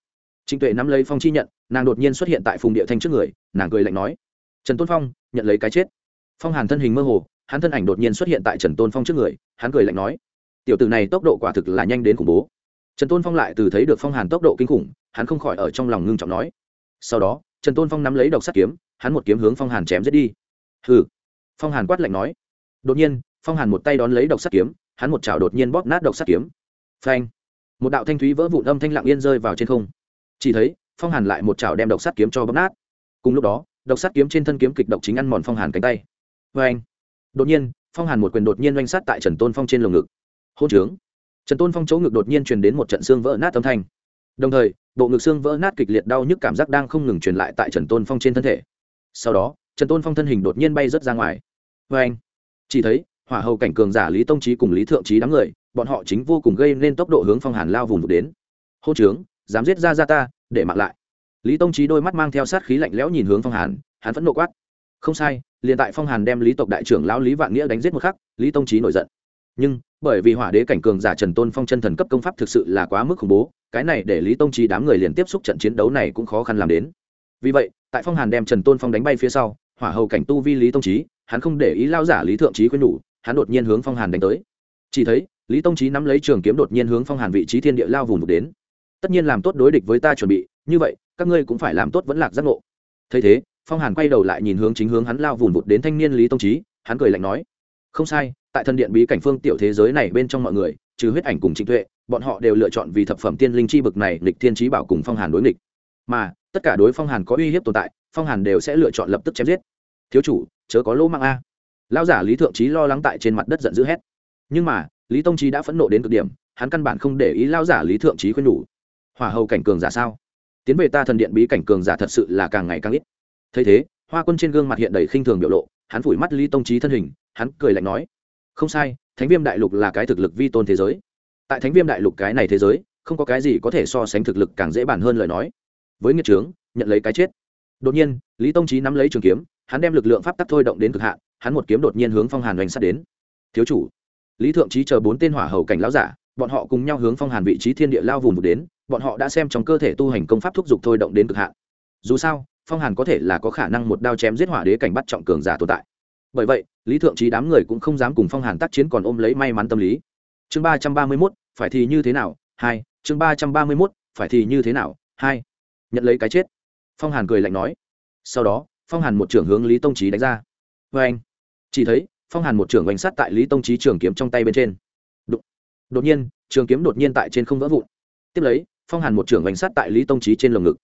Trịnh tuệ nắm lấy phong chi nhận, nàng đột nhiên xuất hiện tại phùng địa thanh trước người, nàng cười lạnh nói, trần tôn phong, nhận lấy cái chết. Phong hàn thân hình mơ hồ, hắn thân ảnh đột nhiên xuất hiện tại trần tôn phong trước người, hắn cười lạnh nói, tiểu tử này tốc độ quả thực là nhanh đến khủng bố. Trần tôn phong lại từ thấy được phong hàn tốc độ kinh khủng, hắn không khỏi ở trong lòng ngưng trọng nói, sau đó, trần tôn phong nắm lấy độc sắt kiếm hắn một kiếm hướng phong hàn chém giết đi. Hừ. Phong hàn quát lạnh nói. Đột nhiên, phong hàn một tay đón lấy độc sắt kiếm, hắn một chảo đột nhiên bóp nát độc sắt kiếm. Phanh. Một đạo thanh thúy vỡ vụn âm thanh lặng yên rơi vào trên không. Chỉ thấy, phong hàn lại một chảo đem độc sắt kiếm cho bóp nát. Cùng lúc đó, độc sắt kiếm trên thân kiếm kịch độc chính ăn mòn phong hàn cánh tay. Vê anh đột nhiên, phong hàn một quyền đột nhiên oanh sát tại trần tôn phong trên lồng ngực. Hôn trướng. Trần tôn phong chỗ ngực đột nhiên truyền đến một trận xương vỡ nát âm thanh. Đồng thời, bộ ngực xương vỡ nát kịch liệt đau nhức cảm giác đang không ngừng truyền lại tại trần tôn phong trên thân thể sau đó, trần tôn phong thân hình đột nhiên bay rớt ra ngoài. Vê anh, chỉ thấy, hỏa hầu cảnh cường giả lý tông trí cùng lý thượng trí đám người, bọn họ chính vô cùng gây nên tốc độ hướng phong hàn lao vùng vụt đến. Hô trướng, dám giết ra ra ta, để mặc lại. Lý tông trí đôi mắt mang theo sát khí lạnh lẽo nhìn hướng phong hàn, hắn vẫn nộ quát. Không sai, liền tại phong hàn đem lý tộc đại trưởng lão lý vạn nghĩa đánh giết một khắc, lý tông trí nổi giận. Nhưng, bởi vì hỏa đế cảnh cường giả trần tôn phong chân thần cấp công pháp thực sự là quá mức khủng bố, cái này để lý tông trí đám người liền tiếp xúc trận chiến đấu này cũng khó khăn làm đến vì vậy, tại phong hàn đem trần tôn phong đánh bay phía sau, hỏa hầu cảnh tu vi lý tông trí hắn không để ý lao giả lý thượng trí khuyên nhủ, hắn đột nhiên hướng phong hàn đánh tới. Chỉ thấy, lý tông trí nắm lấy trường kiếm đột nhiên hướng phong hàn vị trí thiên địa lao vùng đục đến. Tất nhiên làm tốt đối địch với ta chuẩn bị, như vậy, các ngươi cũng phải làm tốt vẫn lạc giác ngộ. Thấy thế, phong hàn quay đầu lại nhìn hướng chính hướng hắn lao vùng vụt đến thanh niên lý tông trí hắn cười lạnh nói, không sai, tại thần điện bí cảnh phương tiểu thế giới này bên trong mọi người, trừ huyết ảnh cùng trịnh tuệ, bọn họ đều lựa chọn vì thập phẩm tiên linh chi bực này lịch thiên trí bảo cùng phong hàn đối nghịch mà tất cả đối phong hàn có uy hiếp tồn tại phong hàn đều sẽ lựa chọn lập tức chém giết thiếu chủ chớ có lỗ mạng a lao giả lý thượng trí lo lắng tại trên mặt đất giận dữ hét nhưng mà lý tông trí đã phẫn nộ đến cực điểm hắn căn bản không để ý lao giả lý thượng trí khuyên nhủ hỏa hầu cảnh cường giả sao tiến về ta thần điện bí cảnh cường giả thật sự là càng ngày càng ít thấy thế hoa quân trên gương mặt hiện đầy khinh thường biểu lộ hắn phủi mắt lý tông trí thân hình hắn cười lạnh nói không sai thánh viêm đại lục là cái thực lực vi tôn thế giới tại thánh viêm đại lục cái này thế giới không có cái gì có thể so sánh thực lực càng dễ bàn hơn lời nói với nghiệt trướng, nhận lấy cái chết. Đột nhiên, lý tông trí nắm lấy trường kiếm, hắn đem lực lượng pháp tắc thôi động đến cực hạn, hắn một kiếm đột nhiên hướng phong hàn oanh sát đến. Thiếu chủ, lý thượng trí chờ bốn tên hỏa hầu cảnh lão giả, bọn họ cùng nhau hướng phong hàn vị trí thiên địa lao vùng vụt đến, bọn họ đã xem trong cơ thể tu hành công pháp thúc giục thôi động đến cực hạn. Dù sao, phong hàn có thể là có khả năng một đao chém giết hỏa đế cảnh bắt trọng cường giả tồn tại. Bởi vậy, lý thượng trí đám người cũng không dám cùng phong hàn tác chiến còn ôm lấy may mắn tâm lý. Chương ba trăm ba mươi mốt, phải thì như thế nào? Hai, chương ba trăm ba mươi mốt, phải thì như thế nào? Hai nhận lấy cái chết. Phong hàn cười lạnh nói. Sau đó phong hàn một trưởng hướng lý tông trí đánh ra. Vê anh chỉ thấy phong hàn một trưởng oanh sát tại lý tông trí trường kiếm trong tay bên trên. Đột, đột nhiên trường kiếm đột nhiên tại trên không vỡ vụn. Tiếp lấy phong hàn một trưởng oanh sát tại lý tông trí trên lồng ngực.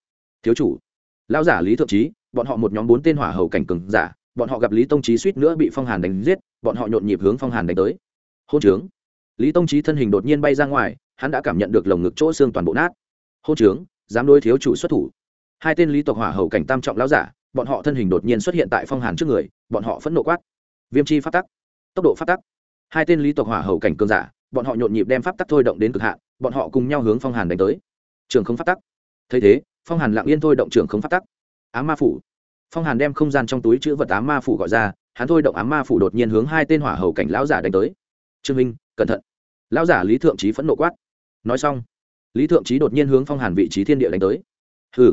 Thiếu chủ lão giả lý thượng trí bọn họ một nhóm bốn tên hỏa hầu cảnh cường giả bọn họ gặp lý tông trí suýt nữa bị phong hàn đánh giết bọn họ nhộn nhịp hướng phong hàn đánh tới. Hôn trướng. Lý tông trí thân hình đột nhiên bay ra ngoài hắn đã cảm nhận được lồng ngực chỗ xương toàn bộ nát. Hôn trướng dám đối thiếu chủ xuất thủ. Hai tên lý tộc hỏa hầu cảnh tam trọng lão giả, bọn họ thân hình đột nhiên xuất hiện tại phong hàn trước người, bọn họ phẫn nộ quát. Viêm chi phát tắc, tốc độ phát tắc. Hai tên lý tộc hỏa hầu cảnh cường giả, bọn họ nhộn nhịp đem pháp tắc thôi động đến cực hạn, bọn họ cùng nhau hướng phong hàn đánh tới. Trường không phát tắc. Thấy thế, phong hàn lặng yên thôi động trường không phát tắc. Á ma phủ. Phong hàn đem không gian trong túi chữ vật á ma phủ gọi ra, hắn thôi động á ma phủ đột nhiên hướng hai tên hỏa hầu cảnh lão giả đánh tới. Trương minh, cẩn thận. Lão giả lý thượng trí phẫn nộ quát. Nói xong lý thượng trí đột nhiên hướng phong hàn vị trí thiên địa đánh tới. Hừ.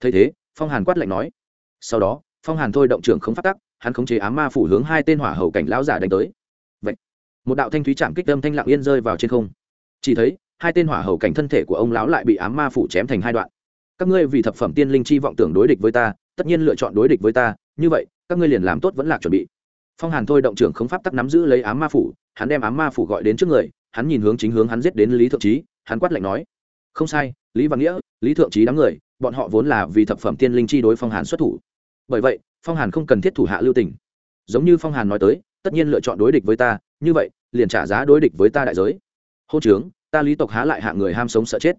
Thấy thế, phong hàn quát lạnh nói. Sau đó, phong hàn thôi động trưởng không phát tắc, hắn khống chế á ma phủ hướng hai tên hỏa hầu cảnh lão giả đánh tới. Vậy một đạo thanh thúy chạm kích âm thanh lặng yên rơi vào trên không. Chỉ thấy, hai tên hỏa hầu cảnh thân thể của ông lão lại bị ám ma phủ chém thành hai đoạn. Các ngươi vì thập phẩm tiên linh chi vọng tưởng đối địch với ta, tất nhiên lựa chọn đối địch với ta, như vậy, các ngươi liền làm tốt vẫn là chuẩn bị. Phong hàn thôi động trưởng không pháp tắc nắm giữ lấy ám ma phủ, hắn đem ám ma phủ gọi đến trước người, hắn nhìn hướng chính hướng hắn giết đến lý thượng trí hắn quát lạnh nói không sai, lý văn nghĩa, lý thượng trí đám người, bọn họ vốn là vì thập phẩm tiên linh chi đối phong hàn xuất thủ. Bởi vậy, phong hàn không cần thiết thủ hạ lưu tình. Giống như phong hàn nói tới, tất nhiên lựa chọn đối địch với ta, như vậy, liền trả giá đối địch với ta đại giới. Hô trướng, ta lý tộc há lại hạ người ham sống sợ chết.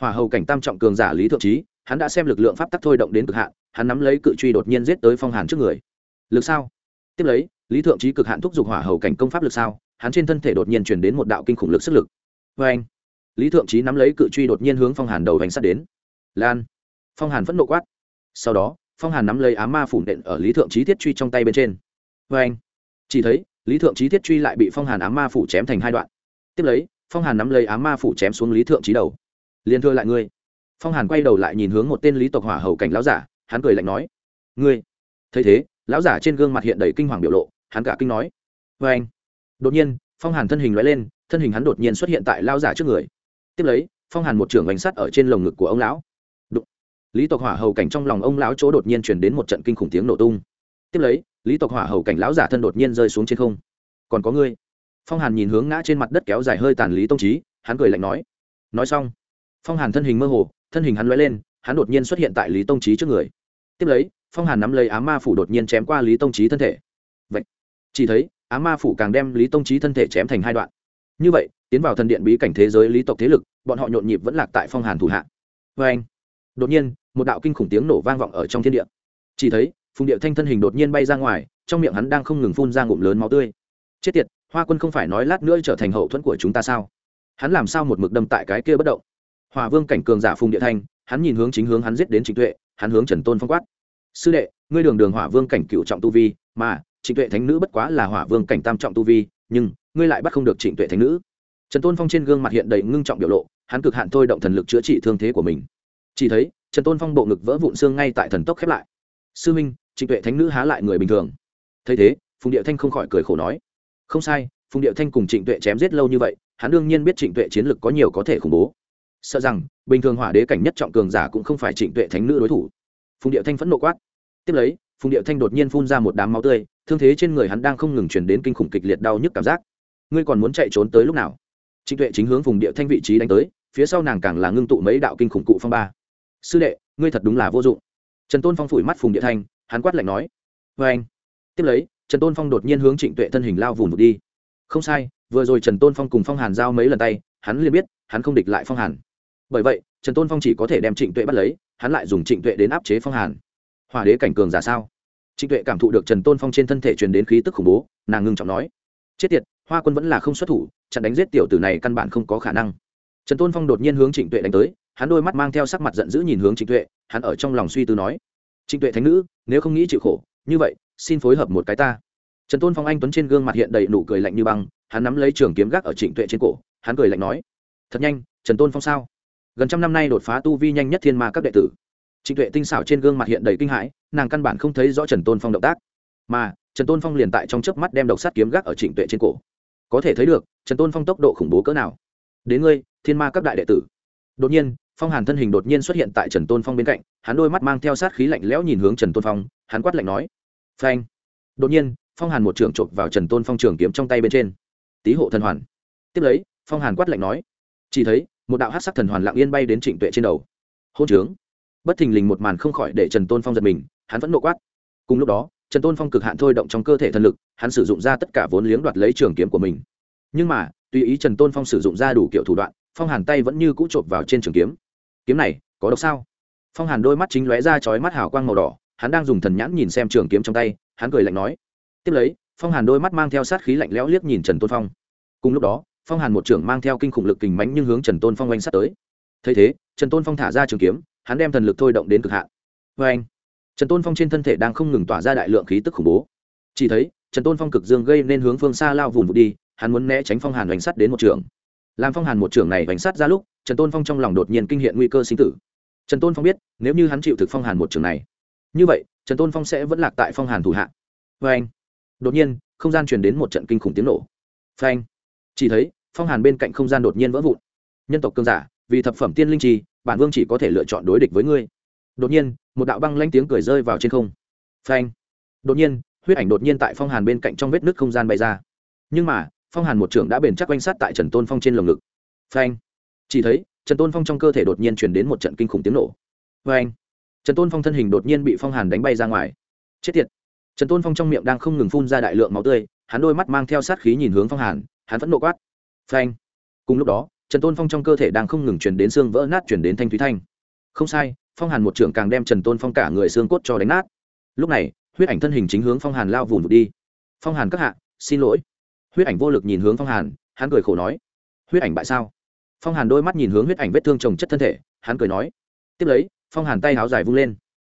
Hỏa hầu cảnh tam trọng cường giả lý thượng trí, hắn đã xem lực lượng pháp tắc thôi động đến cực hạn, hắn nắm lấy cự truy đột nhiên giết tới phong hàn trước người. Lực sao? Tiếp lấy, lý thượng trí cực hạn thúc giục hỏa hầu cảnh công pháp lực sao, hắn trên thân thể đột nhiên chuyển đến một đạo kinh khủng lực sức lực. Vê anh lý thượng trí nắm lấy cự truy đột nhiên hướng phong hàn đầu hành sát đến. Lan. Phong hàn phẫn nộ quát. Sau đó, phong hàn nắm lấy á ma phủ nện ở lý thượng trí thiết truy trong tay bên trên. Vê anh chỉ thấy, lý thượng trí thiết truy lại bị phong hàn á ma phủ chém thành hai đoạn. Tiếp lấy, phong hàn nắm lấy á ma phủ chém xuống lý thượng trí đầu. Liền thưa lại ngươi. Phong hàn quay đầu lại nhìn hướng một tên lý tộc hỏa hầu cảnh lão giả, hắn cười lạnh nói. Ngươi. Thấy thế, lão giả trên gương mặt hiện đầy kinh hoàng biểu lộ, hắn cả kinh nói. Vê anh đột nhiên, phong hàn thân hình loại lên, thân hình hắn đột nhiên xuất hiện tại lão giả trước người tiếp lấy, phong hàn một trưởng bánh sắt ở trên lồng ngực của ông lão. Lý tộc hỏa hầu cảnh trong lòng ông lão chỗ đột nhiên chuyển đến một trận kinh khủng tiếng nổ tung. Tiếp lấy, lý tộc hỏa hầu cảnh lão giả thân đột nhiên rơi xuống trên không. Còn có ngươi? Phong hàn nhìn hướng ngã trên mặt đất kéo dài hơi tàn lý tông trí, hắn cười lạnh nói. Nói xong. Phong hàn thân hình mơ hồ, thân hình hắn l lên, hắn đột nhiên xuất hiện tại lý tông trí trước người. Tiếp lấy, phong hàn nắm lấy á ma phủ đột nhiên chém qua lý tông trí thân thể. Vậy, chỉ thấy á ma phủ càng đem lý tông trí thân thể chém thành hai đoạn như vậy, tiến vào thần điện bí cảnh thế giới lý tộc thế lực, bọn họ nhộn nhịp vẫn lạc tại phong hàn thủ hạ. Vê anh, đột nhiên, một đạo kinh khủng tiếng nổ vang vọng ở trong thiên địa. Chỉ thấy, phùng điệu thanh thân hình đột nhiên bay ra ngoài, trong miệng hắn đang không ngừng phun ra ngụm lớn máu tươi. Chết tiệt, hoa quân không phải nói lát nữa trở thành hậu thuẫn của chúng ta sao? Hắn làm sao một mực đâm tại cái kia bất động? Hòa vương cảnh cường giả phùng địa thanh, hắn nhìn hướng chính hướng hắn giết đến trịnh tuệ, hắn hướng trần tôn phong quát. Sư đệ, ngươi đường đường hỏa vương cảnh cựu trọng tu vi, mà trịnh tuệ thánh nữ bất quá là hỏa vương cảnh tam trọng tu vi nhưng ngươi lại bắt không được trịnh tuệ thánh nữ. Trần tôn phong trên gương mặt hiện đầy ngưng trọng biểu lộ, hắn cực hạn thôi động thần lực chữa trị thương thế của mình. Chỉ thấy, trần tôn phong bộ ngực vỡ vụn xương ngay tại thần tốc khép lại. Sư minh, trịnh tuệ thánh nữ há lại người bình thường. Thấy thế, phùng điệu thanh không khỏi cười khổ nói. Không sai, phùng điệu thanh cùng trịnh tuệ chém giết lâu như vậy, hắn đương nhiên biết trịnh tuệ chiến lực có nhiều có thể khủng bố. Sợ rằng, bình thường hỏa đế cảnh nhất trọng cường giả cũng không phải trịnh tuệ thánh nữ đối thủ. Phùng điệu thanh phẫn nộ quát. Tiếp lấy, phùng điệu thanh đột nhiên phun ra một đám máu tươi thương thế trên người hắn đang không ngừng chuyển đến kinh khủng kịch liệt đau nhức cảm giác. Ngươi còn muốn chạy trốn tới lúc nào? Trịnh tuệ chính hướng vùng địa thanh vị trí đánh tới, phía sau nàng càng là ngưng tụ mấy đạo kinh khủng cụ phong ba. Sư đệ, ngươi thật đúng là vô dụng. Trần tôn phong phủi mắt phùng địa thanh, hắn quát lạnh nói. Vê anh. Tiếp lấy, trần tôn phong đột nhiên hướng trịnh tuệ thân hình lao vùng một đi. Không sai, vừa rồi trần tôn phong cùng phong hàn giao mấy lần tay, hắn liền biết, hắn không địch lại phong hàn. Bởi vậy, trần tôn phong chỉ có thể đem trịnh tuệ bắt lấy, hắn lại dùng trịnh tuệ đến áp chế phong hàn. Hòa đế cảnh cường giả sao? Trịnh tuệ cảm thụ được trần tôn phong trên thân thể truyền đến khí tức khủng bố, nàng ngưng trọng nói, chết tiệt, hoa quân vẫn là không xuất thủ, chặn đánh giết tiểu tử này căn bản không có khả năng. Trần tôn phong đột nhiên hướng trịnh tuệ đánh tới, hắn đôi mắt mang theo sắc mặt giận dữ nhìn hướng trịnh tuệ, hắn ở trong lòng suy tư nói, trịnh tuệ thánh nữ, nếu không nghĩ chịu khổ, như vậy, xin phối hợp một cái ta. Trần tôn phong anh tuấn trên gương mặt hiện đầy nụ cười lạnh như băng, hắn nắm lấy trường kiếm gác ở trịnh tuệ trên cổ, hắn cười lạnh nói, thật nhanh, trần tôn phong sao? Gần trăm năm nay đột phá tu vi nhanh nhất thiên ma các đệ tử trịnh tuệ tinh xảo trên gương mặt hiện đầy kinh hãi, nàng căn bản không thấy rõ trần tôn phong động tác. Mà, trần tôn phong liền tại trong chớp mắt đem độc sắt kiếm gác ở trịnh tuệ trên cổ. Có thể thấy được, trần tôn phong tốc độ khủng bố cỡ nào. Đến ngươi, thiên ma các đại đệ tử. Đột nhiên, phong hàn thân hình đột nhiên xuất hiện tại trần tôn phong bên cạnh, hắn đôi mắt mang theo sát khí lạnh lẽo nhìn hướng trần tôn phong, hắn quát lạnh nói. Phanh. Đột nhiên, phong hàn một trường chộp vào trần tôn phong trường kiếm trong tay bên trên. Tý hộ thần hoàn. Tiếp lấy, phong hàn quát lạnh nói. Chỉ thấy, một đạo hát sắc thần hoàn lặng yên bay đến trịnh tuệ trên đầu. Hôn trướng bất thình lình một màn không khỏi để trần tôn phong giật mình, hắn vẫn nộ quát. Cùng lúc đó, trần tôn phong cực hạn thôi động trong cơ thể thần lực, hắn sử dụng ra tất cả vốn liếng đoạt lấy trường kiếm của mình. Nhưng mà, tùy ý trần tôn phong sử dụng ra đủ kiểu thủ đoạn, phong hàn tay vẫn như cũ chộp vào trên trường kiếm. Kiếm này, có độc sao? Phong hàn đôi mắt chính lóe ra chói mắt hào quang màu đỏ, hắn đang dùng thần nhãn nhìn xem trường kiếm trong tay, hắn cười lạnh nói. Tiếp lấy, phong hàn đôi mắt mang theo sát khí lạnh lẽo liếc nhìn trần tôn phong. Cùng lúc đó, phong hàn một trưởng mang theo kinh khủng lực kình mánh nhưng hướng trần tôn phong oanh sát tới. Thấy thế, trần tôn phong thả ra trường kiếm hắn đem thần lực thôi động đến cực hạn. Vê anh, trần tôn phong trên thân thể đang không ngừng tỏa ra đại lượng khí tức khủng bố. Chỉ thấy, trần tôn phong cực dương gây nên hướng phương xa lao vùng vụt đi, hắn muốn né tránh phong hàn oanh sắt đến một trường. Làm phong hàn một trường này oanh sắt ra lúc, trần tôn phong trong lòng đột nhiên kinh hiện nguy cơ sinh tử. Trần tôn phong biết, nếu như hắn chịu thực phong hàn một trường này, như vậy, trần tôn phong sẽ vẫn lạc tại phong hàn thủ hạ. Vê anh, đột nhiên, không gian truyền đến một trận kinh khủng tiếng nổ. Phanh chỉ thấy, phong hàn bên cạnh không gian đột nhiên vỡ vụn. Nhân tộc cương giả, vì thập phẩm tiên linh trì bản vương chỉ có thể lựa chọn đối địch với ngươi. Đột nhiên, một đạo băng lanh tiếng cười rơi vào trên không. Phanh. Đột nhiên, huyết ảnh đột nhiên tại phong hàn bên cạnh trong vết nứt không gian bay ra. Nhưng mà, phong hàn một trưởng đã bền chắc quanh sát tại trần tôn phong trên lồng ngực. Phanh. Chỉ thấy, trần tôn phong trong cơ thể đột nhiên chuyển đến một trận kinh khủng tiếng nổ. Phanh. Trần tôn phong thân hình đột nhiên bị phong hàn đánh bay ra ngoài. Chết tiệt. Trần tôn phong trong miệng đang không ngừng phun ra đại lượng máu tươi, hắn đôi mắt mang theo sát khí nhìn hướng phong hàn, hắn vẫn nộ quát. Phanh. Cùng lúc đó trần tôn phong trong cơ thể đang không ngừng chuyển đến xương vỡ nát chuyển đến thanh thúy thanh. Không sai, phong hàn một trưởng càng đem trần tôn phong cả người xương cốt cho đánh nát. Lúc này, huyết ảnh thân hình chính hướng phong hàn lao vùn vụt đi. Phong hàn các hạ, xin lỗi. Huyết ảnh vô lực nhìn hướng phong hàn, hắn cười khổ nói, huyết ảnh bại sao? Phong hàn đôi mắt nhìn hướng huyết ảnh vết thương trồng chất thân thể, hắn cười nói, tiếp lấy, phong hàn tay áo dài vung lên.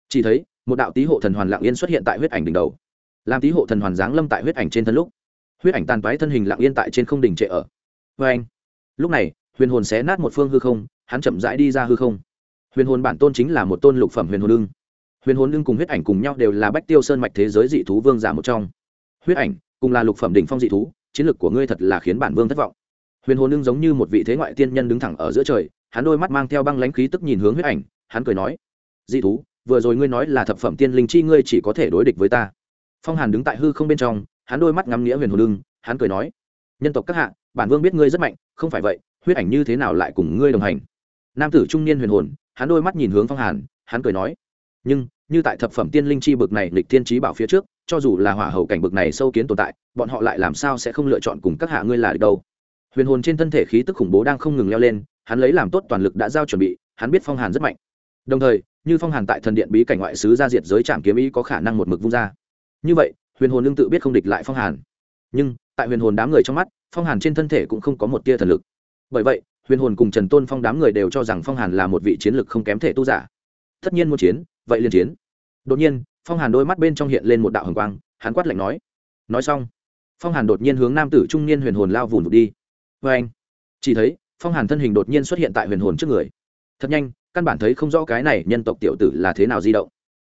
Chỉ thấy, một đạo tý hộ thần hoàn lạng yên xuất hiện tại huyết ảnh đỉnh đầu. Làm tý hộ thần hoàn giáng lâm tại huyết ảnh trên thân lúc, huyết ảnh tàn toái thân hình lạng yên tại trên không đỉnh trệ ở. Vê anh lúc này huyền hồn xé nát một phương hư không, hắn chậm rãi đi ra hư không. Huyền hồn bản tôn chính là một tôn lục phẩm huyền hồn ưng. Huyền hồn ưng cùng huyết ảnh cùng nhau đều là bách tiêu sơn mạch thế giới dị thú vương giả một trong. Huyết ảnh cùng là lục phẩm đỉnh phong dị thú, chiến lược của ngươi thật là khiến bản vương thất vọng. Huyền hồn ưng giống như một vị thế ngoại tiên nhân đứng thẳng ở giữa trời, hắn đôi mắt mang theo băng lãnh khí tức nhìn hướng huyết ảnh, hắn cười nói, dị thú, vừa rồi ngươi nói là thập phẩm tiên linh chi ngươi chỉ có thể đối địch với ta. Phong hàn đứng tại hư không bên trong, hắn đôi mắt ngắm nghĩa huyền hồn ưng, hắn cười nói, nhân tộc các hạ, bản vương biết ngươi rất mạnh, không phải vậy huyết ảnh như thế nào lại cùng ngươi đồng hành? Nam tử trung niên huyền hồn, hắn đôi mắt nhìn hướng phong hàn, hắn cười nói, nhưng, như tại thập phẩm tiên linh chi bực này lịch thiên trí bảo phía trước, cho dù là hỏa hậu cảnh bực này sâu kiến tồn tại, bọn họ lại làm sao sẽ không lựa chọn cùng các hạ ngươi là được đâu? Huyền hồn trên thân thể khí tức khủng bố đang không ngừng leo lên, hắn lấy làm tốt toàn lực đã giao chuẩn bị, hắn biết phong hàn rất mạnh. Đồng thời, như phong hàn tại thần điện bí cảnh ngoại sứ ra diệt giới trạm kiếm ý có khả năng một mực vung ra. Như vậy, huyền hồn lương tự biết không địch lại phong hàn. Nhưng, tại huyền hồn đám người trong mắt, phong hàn trên thân thể cũng không có một tia thần lực bởi vậy, huyền hồn cùng trần tôn phong đám người đều cho rằng phong hàn là một vị chiến lực không kém thể tu giả. Tất nhiên muốn chiến, vậy liền chiến. Đột nhiên, phong hàn đôi mắt bên trong hiện lên một đạo hồng quang, hắn quát lạnh nói. Nói xong, phong hàn đột nhiên hướng nam tử trung niên huyền hồn lao vùn vụt đi. Vê anh, chỉ thấy, phong hàn thân hình đột nhiên xuất hiện tại huyền hồn trước người. Thật nhanh, căn bản thấy không rõ cái này nhân tộc tiểu tử là thế nào di động.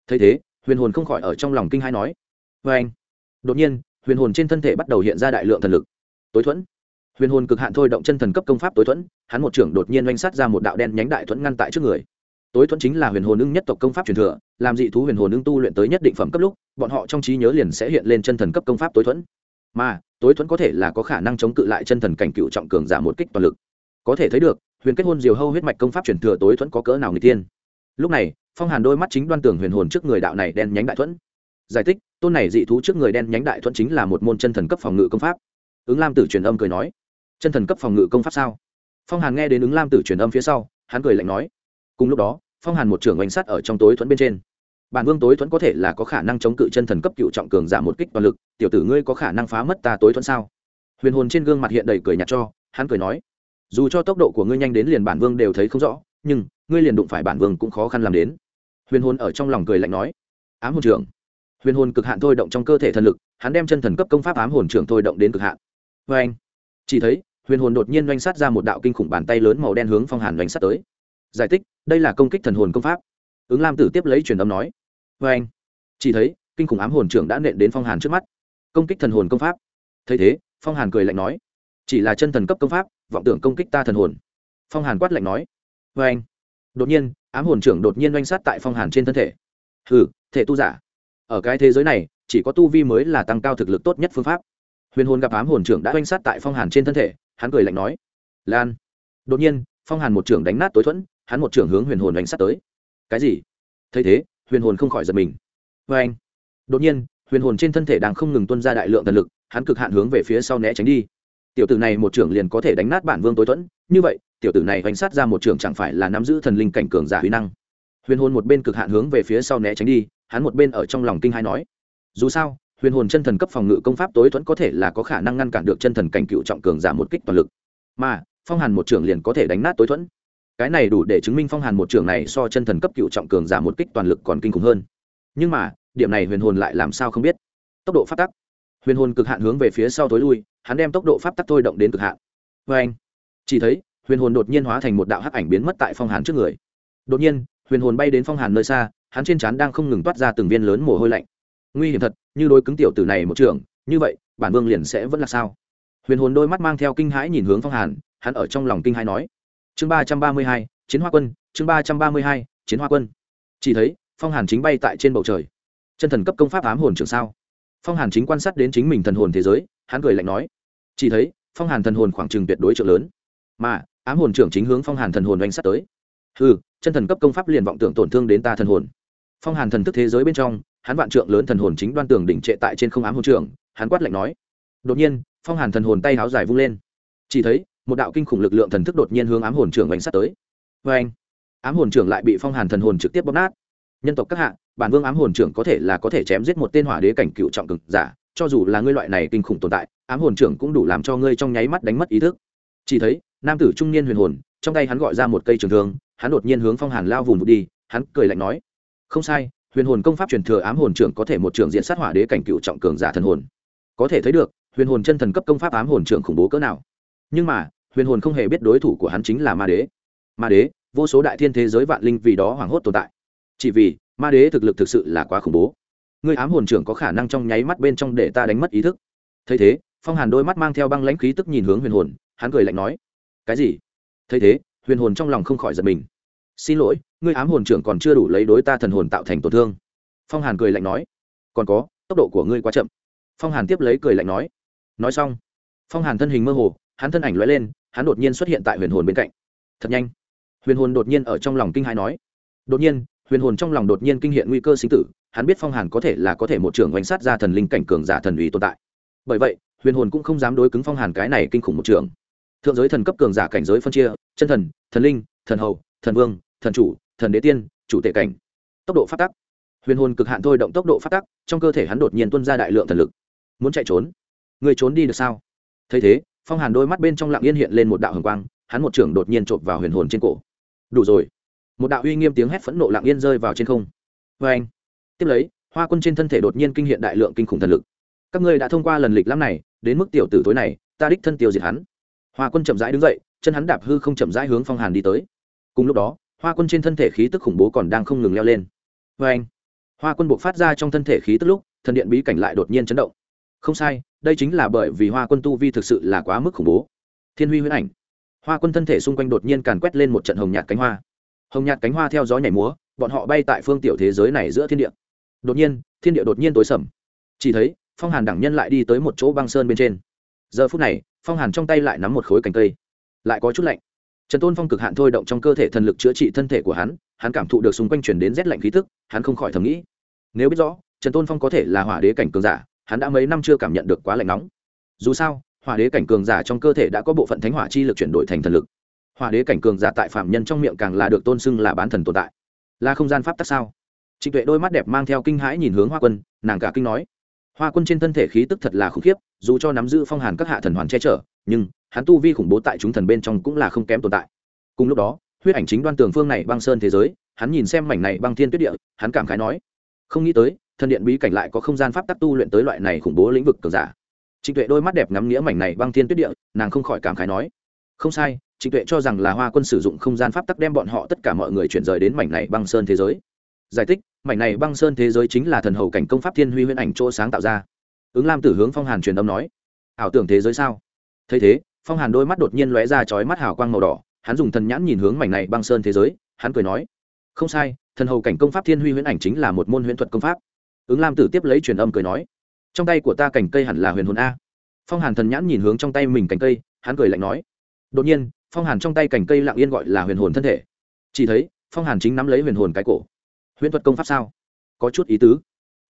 Thấy thế, huyền hồn không khỏi ở trong lòng kinh hai nói. Vê anh, đột nhiên, huyền hồn trên thân thể bắt đầu hiện ra đại lượng thần lực. Tối thuẫn huyền hồn cực hạn thôi động chân thần cấp công pháp tối thuẫn, hắn một trưởng đột nhiên oanh sát ra một đạo đen nhánh đại thuẫn ngăn tại trước người. Tối thuẫn chính là huyền hồn ưng nhất tộc công pháp truyền thừa, làm dị thú huyền hồn ưng tu luyện tới nhất định phẩm cấp lúc, bọn họ trong trí nhớ liền sẽ hiện lên chân thần cấp công pháp tối thuẫn. Mà, tối thuẫn có thể là có khả năng chống cự lại chân thần cảnh cựu trọng cường giảm một kích toàn lực. Có thể thấy được, huyền kết hôn diều hâu huyết mạch công pháp truyền thừa tối thuẫn có cỡ nào người tiên lúc này, phong hàn đôi mắt chính đoan tưởng huyền hồn trước người đạo này đen nhánh đại thuẫn. Giải thích, tôn này dị thú trước người đen nhánh đại thuẫn chính là một môn chân thần cấp phòng ngự công pháp. Ứng lam tử truyền âm cười nói chân thần cấp phòng ngự công pháp sao? Phong hàn nghe đến ứng lam tử truyền âm phía sau, hắn cười lạnh nói. Cùng lúc đó, phong hàn một trưởng oanh sắt ở trong tối thuẫn bên trên. Bản vương tối thuẫn có thể là có khả năng chống cự chân thần cấp cựu trọng cường giảm một kích toàn lực, tiểu tử ngươi có khả năng phá mất ta tối thuẫn sao? Huyền hồn trên gương mặt hiện đầy cười nhạt cho, hắn cười nói. Dù cho tốc độ của ngươi nhanh đến liền bản vương đều thấy không rõ, nhưng, ngươi liền đụng phải bản vương cũng khó khăn làm đến. Huyền hồn ở trong lòng cười lạnh nói. Ám hồn trưởng. Huyền hồn cực hạn thôi động trong cơ thể thần lực, hắn đem chân thần cấp công pháp ám hồn trưởng thôi động đến cực hạn. Vê anh chỉ thấy, huyền hồn đột nhiên oanh sát ra một đạo kinh khủng bàn tay lớn màu đen hướng phong hàn oanh sát tới. Giải thích, đây là công kích thần hồn công pháp. Ứng lam tử tiếp lấy truyền âm nói. Vê anh, chỉ thấy, kinh khủng ám hồn trưởng đã nện đến phong hàn trước mắt. Công kích thần hồn công pháp. Thấy thế, phong hàn cười lạnh nói. Chỉ là chân thần cấp công pháp, vọng tưởng công kích ta thần hồn. Phong hàn quát lạnh nói. Vê anh, đột nhiên, ám hồn trưởng đột nhiên oanh sát tại phong hàn trên thân thể. Hừ, thể tu giả. Ở cái thế giới này, chỉ có tu vi mới là tăng cao thực lực tốt nhất phương pháp huyền hồn gặp ám hồn trưởng đã oanh sát tại phong hàn trên thân thể, hắn cười lạnh nói, lan. Đột nhiên, phong hàn một trưởng đánh nát tối thuẫn, hắn một trưởng hướng huyền hồn đánh sát tới. Cái gì? Thấy thế, huyền hồn không khỏi giật mình. Vê anh đột nhiên, huyền hồn trên thân thể đang không ngừng tuân ra đại lượng thần lực, hắn cực hạn hướng về phía sau né tránh đi. Tiểu tử này một trưởng liền có thể đánh nát bản vương tối thuẫn, như vậy, tiểu tử này oanh sát ra một trưởng chẳng phải là nắm giữ thần linh cảnh cường giả huy năng. Huyền hồn một bên cực hạn hướng về phía sau né tránh đi, hắn một bên ở trong lòng kinh hai nói, dù sao huyền hồn chân thần cấp phòng ngự công pháp tối thuẫn có thể là có khả năng ngăn cản được chân thần cảnh cựu trọng cường giảm một kích toàn lực. Mà, phong hàn một trưởng liền có thể đánh nát tối thuẫn. Cái này đủ để chứng minh phong hàn một trưởng này so chân thần cấp cựu trọng cường giảm một kích toàn lực còn kinh khủng hơn. Nhưng mà, điểm này huyền hồn lại làm sao không biết? Tốc độ phát tắc. Huyền hồn cực hạn hướng về phía sau tối lui, hắn đem tốc độ pháp tắc thôi động đến cực hạn. Vê anh, chỉ thấy, huyền hồn đột nhiên hóa thành một đạo hắc ảnh biến mất tại phong hàn trước người. Đột nhiên, huyền hồn bay đến phong hàn nơi xa, hắn trên trán đang không ngừng toát ra từng viên lớn mồ hôi lạnh nguy hiểm thật, như đôi cứng tiểu tử này một trường, như vậy, bản vương liền sẽ vẫn là sao? Huyền hồn đôi mắt mang theo kinh hãi nhìn hướng phong hàn, hắn ở trong lòng kinh hãi nói. Chương ba trăm ba mươi hai, chiến hoa quân, chương ba trăm ba mươi hai, chiến hoa quân. Chỉ thấy, phong hàn chính bay tại trên bầu trời. Chân thần cấp công pháp ám hồn trường sao? Phong hàn chính quan sát đến chính mình thần hồn thế giới, hắn cười lạnh nói. Chỉ thấy, phong hàn thần hồn khoảng trừng tuyệt đối trợ lớn. Mà, ám hồn trưởng chính hướng phong hàn thần hồn oanh sát tới. Ừ chân thần cấp công pháp liền vọng tưởng tổn thương đến ta thần hồn. Phong hàn thần thức thế giới bên trong hắn vạn trượng lớn thần hồn chính đoan tường đỉnh trệ tại trên không ám hồn trưởng hắn quát lạnh nói. Đột nhiên, phong hàn thần hồn tay háo dài vung lên. Chỉ thấy, một đạo kinh khủng lực lượng thần thức đột nhiên hướng ám hồn trưởng bánh sát tới. Vê anh ám hồn trưởng lại bị phong hàn thần hồn trực tiếp bóp nát. Nhân tộc các hạ, bản vương ám hồn trưởng có thể là có thể chém giết một tên hỏa đế cảnh cựu trọng cực giả, cho dù là ngươi loại này kinh khủng tồn tại, ám hồn trưởng cũng đủ làm cho ngươi trong nháy mắt đánh mất ý thức. Chỉ thấy, nam tử trung niên huyền hồn, trong tay hắn gọi ra một cây trường thương, hắn đột nhiên hướng phong hàn lao vùng đi, hắn cười lạnh nói. Không sai huyền hồn công pháp truyền thừa ám hồn trưởng có thể một trưởng diện sát hỏa đế cảnh cựu trọng cường giả thần hồn. Có thể thấy được, huyền hồn chân thần cấp công pháp ám hồn trưởng khủng bố cỡ nào. Nhưng mà, huyền hồn không hề biết đối thủ của hắn chính là ma đế. Ma đế, vô số đại thiên thế giới vạn linh vì đó hoảng hốt tồn tại. Chỉ vì, ma đế thực lực thực sự là quá khủng bố. Người ám hồn trưởng có khả năng trong nháy mắt bên trong để ta đánh mất ý thức. Thấy thế, phong hàn đôi mắt mang theo băng lãnh khí tức nhìn hướng huyền hồn, hắn cười lạnh nói, cái gì? Thấy thế, huyền hồn trong lòng không khỏi giật mình xin lỗi, ngươi ám hồn trưởng còn chưa đủ lấy đối ta thần hồn tạo thành tổn thương. Phong hàn cười lạnh nói. Còn có, tốc độ của ngươi quá chậm. Phong hàn tiếp lấy cười lạnh nói. Nói xong, phong hàn thân hình mơ hồ, hắn thân ảnh l lên, hắn đột nhiên xuất hiện tại huyền hồn bên cạnh. Thật nhanh. Huyền hồn đột nhiên ở trong lòng kinh hãi nói. Đột nhiên, huyền hồn trong lòng đột nhiên kinh hiện nguy cơ sinh tử, hắn biết phong hàn có thể là có thể một trưởng oanh sát ra thần linh cảnh cường giả thần uy tồn tại. Bởi vậy, huyền hồn cũng không dám đối cứng phong hàn cái này kinh khủng một trường thượng giới thần cấp cường giả cảnh giới phân chia, chân thần thần linh, thần hầu, thần vương thần chủ, thần đế tiên, chủ tệ cảnh. Tốc độ phát tắc. Huyền hồn cực hạn thôi động tốc độ phát tắc, trong cơ thể hắn đột nhiên tuân ra đại lượng thần lực. Muốn chạy trốn? Người trốn đi được sao? Thấy thế, phong hàn đôi mắt bên trong lặng yên hiện lên một đạo hồng quang, hắn một trưởng đột nhiên chộp vào huyền hồn trên cổ. Đủ rồi. Một đạo uy nghiêm tiếng hét phẫn nộ lặng yên rơi vào trên không. Vê anh. Tiếp lấy, hoa quân trên thân thể đột nhiên kinh hiện đại lượng kinh khủng thần lực. Các ngươi đã thông qua lần lịch lắm này, đến mức tiểu tử tối này, ta đích thân tiêu diệt hắn. Hoa quân chậm rãi đứng dậy, chân hắn đạp hư không chậm rãi hướng phong hàn đi tới. Cùng lúc đó hoa quân trên thân thể khí tức khủng bố còn đang không ngừng leo lên. Vê anh, hoa quân buộc phát ra trong thân thể khí tức lúc, thần điện bí cảnh lại đột nhiên chấn động. Không sai, đây chính là bởi vì hoa quân tu vi thực sự là quá mức khủng bố. Thiên huy huyễn ảnh. Hoa quân thân thể xung quanh đột nhiên càn quét lên một trận hồng nhạt cánh hoa. Hồng nhạt cánh hoa theo gió nhảy múa, bọn họ bay tại phương tiểu thế giới này giữa thiên địa. Đột nhiên, thiên địa đột nhiên tối sầm. Chỉ thấy, phong hàn đẳng nhân lại đi tới một chỗ băng sơn bên trên. Giờ phút này, phong hàn trong tay lại nắm một khối cành cây. Lại có chút lạnh trần tôn phong cực hạn thôi động trong cơ thể thần lực chữa trị thân thể của hắn hắn cảm thụ được xung quanh chuyển đến rét lạnh khí tức, hắn không khỏi thầm nghĩ. Nếu biết rõ, trần tôn phong có thể là hỏa đế cảnh cường giả, hắn đã mấy năm chưa cảm nhận được quá lạnh nóng. Dù sao, hỏa đế cảnh cường giả trong cơ thể đã có bộ phận thánh hỏa chi lực chuyển đổi thành thần lực. Hỏa đế cảnh cường giả tại phạm nhân trong miệng càng là được tôn xưng là bán thần tồn tại. Là không gian pháp tắc sao? Trịnh tuệ đôi mắt đẹp mang theo kinh hãi nhìn hướng hoa quân, nàng cả kinh nói. Hoa quân trên thân thể khí tức thật là khủng khiếp, dù cho nắm giữ phong hàn các hạ thần hoàn che chở, nhưng hắn tu vi khủng bố tại chúng thần bên trong cũng là không kém tồn tại. Cùng lúc đó, huyết ảnh chính đoan tường phương này băng sơn thế giới, hắn nhìn xem mảnh này băng thiên tuyết địa, hắn cảm khái nói, không nghĩ tới, thần điện bí cảnh lại có không gian pháp tắc tu luyện tới loại này khủng bố lĩnh vực cường giả. Trịnh tuệ đôi mắt đẹp ngắm nghĩa mảnh này băng thiên tuyết địa, nàng không khỏi cảm khái nói, không sai, trịnh tuệ cho rằng là hoa quân sử dụng không gian pháp tắc đem bọn họ tất cả mọi người chuyển rời đến mảnh này băng sơn thế giới. Giải thích, mảnh này băng sơn thế giới chính là thần hầu cảnh công pháp thiên huy huyễn ảnh chỗ sáng tạo ra. Ứng lam tử hướng phong hàn truyền âm nói, ảo tưởng thế giới sao? Thấy thế phong hàn đôi mắt đột nhiên lóe ra chói mắt hào quang màu đỏ, hắn dùng thần nhãn nhìn hướng mảnh này băng sơn thế giới, hắn cười nói, không sai, thần hầu cảnh công pháp thiên huy huyễn ảnh chính là một môn huyễn thuật công pháp. Ứng lam tử tiếp lấy truyền âm cười nói, trong tay của ta cành cây hẳn là huyền hồn a. Phong hàn thần nhãn nhìn hướng trong tay mình cành cây, hắn cười lạnh nói, đột nhiên, phong hàn trong tay cành cây lặng yên gọi là huyền hồn thân thể. Chỉ thấy, phong hàn chính nắm lấy huyền hồn cái cổ. Huyền thuật công pháp sao? Có chút ý tứ.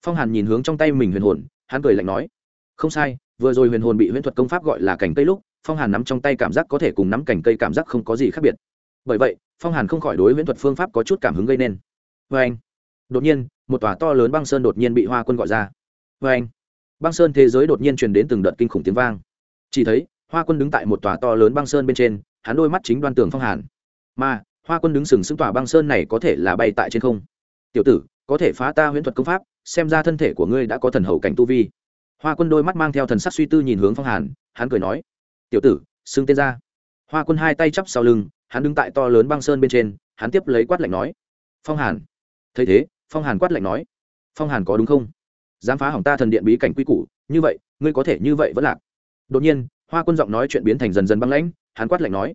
Phong hàn nhìn hướng trong tay mình huyền hồn, hắn cười lạnh nói, không sai, vừa rồi huyền hồn bị huyền thuật công pháp gọi là cành cây lúc phong hàn nắm trong tay cảm giác có thể cùng nắm cành cây cảm giác không có gì khác biệt. Bởi vậy, phong hàn không khỏi đối viễn thuật phương pháp có chút cảm hứng gây nên. Vê anh, đột nhiên, một tòa to lớn băng sơn đột nhiên bị hoa quân gọi ra. Vê anh, băng sơn thế giới đột nhiên truyền đến từng đợt kinh khủng tiếng vang. Chỉ thấy, hoa quân đứng tại một tòa to lớn băng sơn bên trên, hắn đôi mắt chính đoan tường phong hàn. Mà, hoa quân đứng sừng sững tòa băng sơn này có thể là bay tại trên không. Tiểu tử, có thể phá ta huyễn thuật công pháp, xem ra thân thể của ngươi đã có thần hầu cảnh tu vi. Hoa quân đôi mắt mang theo thần sắc suy tư nhìn hướng phong hàn, hắn cười nói tiểu tử, xưng tên ra. Hoa quân hai tay chắp sau lưng, hắn đứng tại to lớn băng sơn bên trên, hắn tiếp lấy quát lạnh nói. Phong hàn. Thấy thế, phong hàn quát lạnh nói. Phong hàn có đúng không? Dám phá hỏng ta thần điện bí cảnh quy củ, như vậy, ngươi có thể như vậy vẫn lạc. Đột nhiên, hoa quân giọng nói chuyện biến thành dần dần băng lãnh, hắn quát lạnh nói.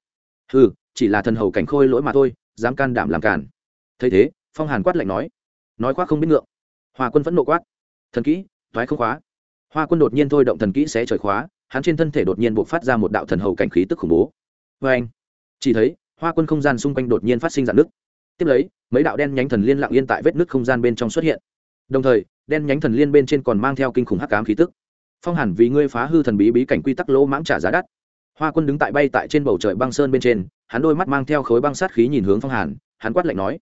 Ừ chỉ là thần hầu cảnh khôi lỗi mà thôi, dám can đảm làm cản thấy thế, phong hàn quát lạnh nói. Nói khoác không biết ngượng. Hoa quân vẫn nộ quát. Thần kỹ, thoái không khóa. Hoa quân đột nhiên thôi động thần kỹ sẽ trời khóa hắn trên thân thể đột nhiên bộc phát ra một đạo thần hầu cảnh khí tức khủng bố. Vê anh, chỉ thấy, hoa quân không gian xung quanh đột nhiên phát sinh dạn nước tiếp lấy, mấy đạo đen nhánh thần liên lặng yên tại vết nước không gian bên trong xuất hiện. Đồng thời, đen nhánh thần liên bên trên còn mang theo kinh khủng hắc ám khí tức. Phong hàn vì ngươi phá hư thần bí bí cảnh quy tắc lỗ mãng trả giá đắt. Hoa quân đứng tại bay tại trên bầu trời băng sơn bên trên, hắn đôi mắt mang theo khối băng sát khí nhìn hướng phong hàn, hắn quát lạnh nói.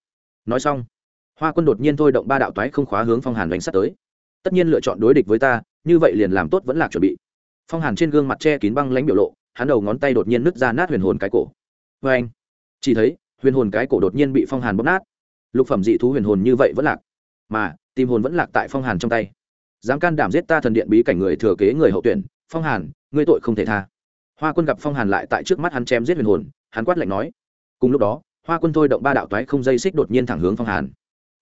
Nói xong, hoa quân đột nhiên thôi động ba đạo toái không khóa hướng phong hàn đánh sát tới. Tất nhiên lựa chọn đối địch với ta, như vậy liền làm tốt vẫn là chuẩn bị phong hàn trên gương mặt che kín băng lãnh biểu lộ, hắn đầu ngón tay đột nhiên nứt ra nát huyền hồn cái cổ. Vê anh, chỉ thấy, huyền hồn cái cổ đột nhiên bị phong hàn bóp nát. Lục phẩm dị thú huyền hồn như vậy vẫn lạc, mà, tìm hồn vẫn lạc tại phong hàn trong tay. Dám can đảm giết ta thần điện bí cảnh người thừa kế người hậu tuyển, phong hàn, ngươi tội không thể tha. Hoa quân gặp phong hàn lại tại trước mắt hắn chém giết huyền hồn, hắn quát lạnh nói. Cùng lúc đó, hoa quân thôi động ba đạo toái không dây xích đột nhiên thẳng hướng phong hàn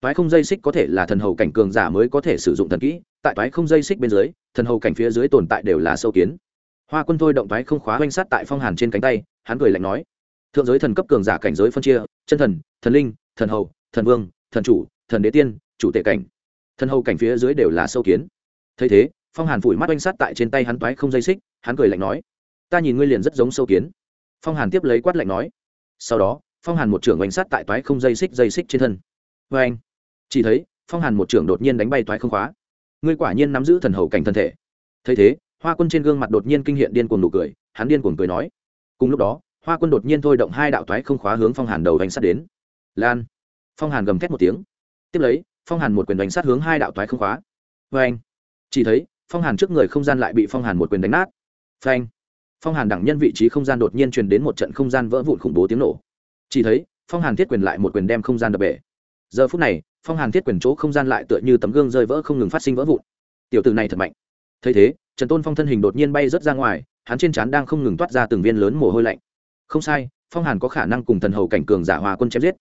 toái không dây xích có thể là thần hầu cảnh cường giả mới có thể sử dụng thần kỹ, tại toái không dây xích bên dưới, thần hầu cảnh phía dưới tồn tại đều là sâu kiến. Hoa quân thôi động toái không khóa oanh sát tại phong hàn trên cánh tay, hắn cười lạnh nói, thượng giới thần cấp cường giả cảnh giới phân chia, chân thần thần linh, thần hầu, thần vương, thần chủ, thần đế tiên, chủ tệ cảnh. Thần hầu cảnh phía dưới đều là sâu kiến. Thấy thế, phong hàn phủi mắt oanh sát tại trên tay hắn toái không dây xích, hắn cười lạnh nói, ta nhìn ngươi liền rất giống sâu kiến. Phong hàn tiếp lấy quát lạnh nói, sau đó, phong hàn một trưởng oanh sát tại toái không dây xích dây xích trên thân. Vê anh chỉ thấy, phong hàn một trưởng đột nhiên đánh bay toái không khóa. Ngươi quả nhiên nắm giữ thần hầu cảnh thân thể. Thấy thế, hoa quân trên gương mặt đột nhiên kinh hiện điên cuồng nụ cười, hắn điên cuồng cười nói. Cùng lúc đó, hoa quân đột nhiên thôi động hai đạo toái không khóa hướng phong hàn đầu đánh sát đến. Lan. Phong hàn gầm thét một tiếng. Tiếp lấy, phong hàn một quyền đánh sát hướng hai đạo toái không khóa. Vê anh chỉ thấy, phong hàn trước người không gian lại bị phong hàn một quyền đánh nát. Phanh phong hàn đẳng nhân vị trí không gian đột nhiên truyền đến một trận không gian vỡ vụn khủng bố tiếng nổ. Chỉ thấy, phong hàn thiết quyền lại một quyền đem không gian đập bể. Giờ phút này phong hàn thiết quyền chỗ không gian lại tựa như tấm gương rơi vỡ không ngừng phát sinh vỡ vụn. Tiểu từ này thật mạnh. Thấy thế, trần tôn phong thân hình đột nhiên bay rớt ra ngoài, hắn trên trán đang không ngừng toát ra từng viên lớn mồ hôi lạnh. Không sai, phong hàn có khả năng cùng thần hầu cảnh cường giả hòa quân chém giết.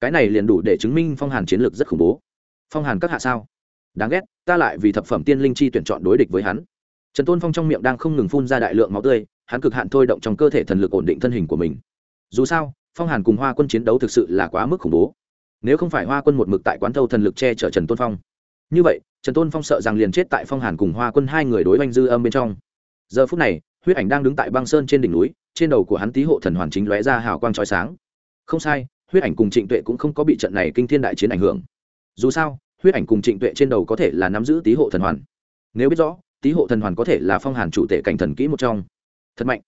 Cái này liền đủ để chứng minh phong hàn chiến lược rất khủng bố. Phong hàn các hạ sao? Đáng ghét, ta lại vì thập phẩm tiên linh chi tuyển chọn đối địch với hắn. Trần tôn phong trong miệng đang không ngừng phun ra đại lượng máu tươi, hắn cực hạn thôi động trong cơ thể thần lực ổn định thân hình của mình. Dù sao, phong hàn cùng hoa quân chiến đấu thực sự là quá mức khủng bố nếu không phải hoa quân một mực tại quán thâu thần lực che chở trần tôn phong như vậy trần tôn phong sợ rằng liền chết tại phong hàn cùng hoa quân hai người đối oanh dư âm bên trong giờ phút này huyết ảnh đang đứng tại băng sơn trên đỉnh núi trên đầu của hắn tý hộ thần hoàn chính lóe ra hào quang trói sáng không sai huyết ảnh cùng trịnh tuệ cũng không có bị trận này kinh thiên đại chiến ảnh hưởng dù sao huyết ảnh cùng trịnh tuệ trên đầu có thể là nắm giữ tý hộ thần hoàn nếu biết rõ tý hộ thần hoàn có thể là phong hàn chủ tể cảnh thần kỹ một trong thật mạnh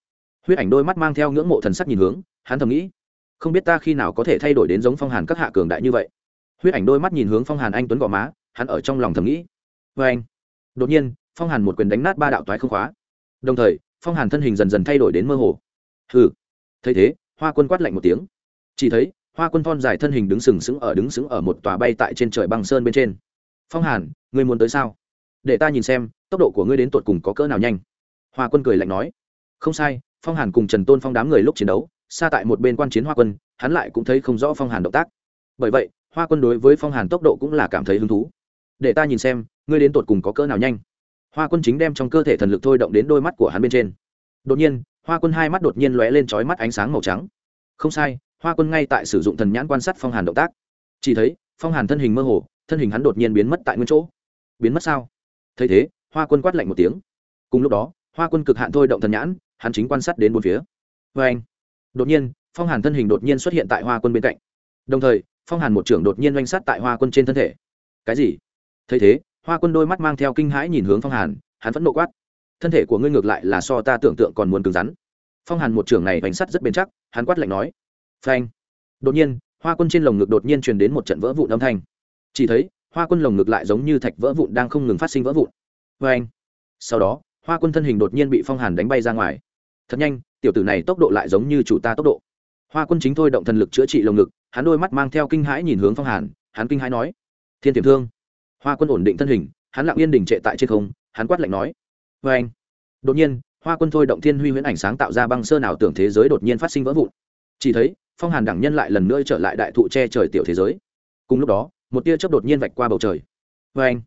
huyết ảnh đôi mắt mang theo ngưỡng mộ thần sắc nhìn hướng hắn thầm nghĩ không biết ta khi nào có thể thay đổi đến giống phong hàn các hạ cường đại như vậy. Huyết ảnh đôi mắt nhìn hướng phong hàn anh tuấn gò má, hắn ở trong lòng thầm nghĩ. Vê anh, đột nhiên, phong hàn một quyền đánh nát ba đạo toái không khóa. Đồng thời, phong hàn thân hình dần dần thay đổi đến mơ hồ. Hừ, thấy thế, hoa quân quát lạnh một tiếng. Chỉ thấy, hoa quân thon dài thân hình đứng sừng sững ở, đứng sững ở một tòa bay tại trên trời băng sơn bên trên. Phong hàn, ngươi muốn tới sao? Để ta nhìn xem, tốc độ của ngươi đến tột cùng có cỡ nào nhanh. Hoa quân cười lạnh nói. Không sai, phong hàn cùng trần tôn phong đám người lúc chiến đấu xa tại một bên quan chiến hoa quân, hắn lại cũng thấy không rõ phong hàn động tác. Bởi vậy, hoa quân đối với phong hàn tốc độ cũng là cảm thấy hứng thú. Để ta nhìn xem, ngươi đến tột cùng có cỡ nào nhanh. Hoa quân chính đem trong cơ thể thần lực thôi động đến đôi mắt của hắn bên trên. Đột nhiên, hoa quân hai mắt đột nhiên lóe lên trói mắt ánh sáng màu trắng. Không sai, hoa quân ngay tại sử dụng thần nhãn quan sát phong hàn động tác. Chỉ thấy, phong hàn thân hình mơ hồ, thân hình hắn đột nhiên biến mất tại nguyên chỗ. Biến mất sao? Thấy thế, hoa quân quát lạnh một tiếng. Cùng lúc đó, hoa quân cực hạn thôi động thần nhãn, hắn chính quan sát đến bốn phía. Vê anh đột nhiên, phong hàn thân hình đột nhiên xuất hiện tại hoa quân bên cạnh. Đồng thời, phong hàn một trưởng đột nhiên oanh sát tại hoa quân trên thân thể. Cái gì? Thấy thế, hoa quân đôi mắt mang theo kinh hãi nhìn hướng phong hàn, hắn vẫn nộ quát. Thân thể của ngươi ngược lại là so ta tưởng tượng còn muốn cứng rắn. Phong hàn một trưởng này oanh sắt rất bền chắc, hắn quát lạnh nói. Phanh. Đột nhiên, hoa quân trên lồng ngực đột nhiên truyền đến một trận vỡ vụn âm thanh. Chỉ thấy, hoa quân lồng ngực lại giống như thạch vỡ vụn đang không ngừng phát sinh vỡ vụn. Vê anh sau đó, hoa quân thân hình đột nhiên bị phong hàn đánh bay ra ngoài. Thật nhanh tiểu tử này tốc độ lại giống như chủ ta tốc độ. Hoa quân chính thôi động thần lực chữa trị lồng ngực, hắn đôi mắt mang theo kinh hãi nhìn hướng phong hàn, hắn kinh hãi nói, thiên tiềm thương. Hoa quân ổn định thân hình, hắn lặng yên đình trệ tại trên không, hắn quát lạnh nói vê anh đột nhiên, hoa quân thôi động thiên huy huyễn ảnh sáng tạo ra băng sơ nào tưởng thế giới đột nhiên phát sinh vỡ vụn. Chỉ thấy, phong hàn đẳng nhân lại lần nữa trở lại đại thụ che trời tiểu thế giới. Cùng lúc đó, một tia chớp đột nhiên vạch qua bầu trời. Vê anh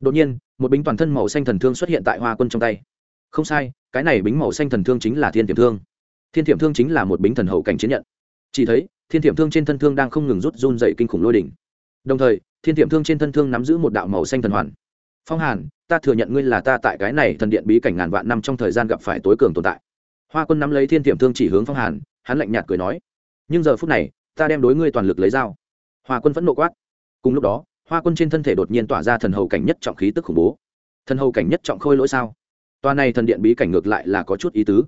đột nhiên, một bính toàn thân màu xanh thần thương xuất hiện tại hoa quân trong tay không sai, cái này bính màu xanh thần thương chính là thiên tiềm thương. Thiên tiềm thương chính là một bính thần hậu cảnh chiến nhận. Chỉ thấy, thiên tiềm thương trên thân thương đang không ngừng rút run dậy kinh khủng lôi đỉnh. Đồng thời, thiên tiềm thương trên thân thương nắm giữ một đạo màu xanh thần hoàn. Phong hàn, ta thừa nhận ngươi là ta tại cái này thần điện bí cảnh ngàn vạn năm trong thời gian gặp phải tối cường tồn tại. Hoa quân nắm lấy thiên tiềm thương chỉ hướng phong hàn, hắn lạnh nhạt cười nói, nhưng giờ phút này, ta đem đối ngươi toàn lực lấy dao. Hoa quân vẫn nộ quát. Cùng lúc đó, hoa quân trên thân thể đột nhiên tỏa ra thần hầu cảnh nhất trọng khí tức khủng bố. Thần hầu cảnh nhất trọng khôi lỗi sao? Toa này thần điện bí cảnh ngược lại là có chút ý tứ.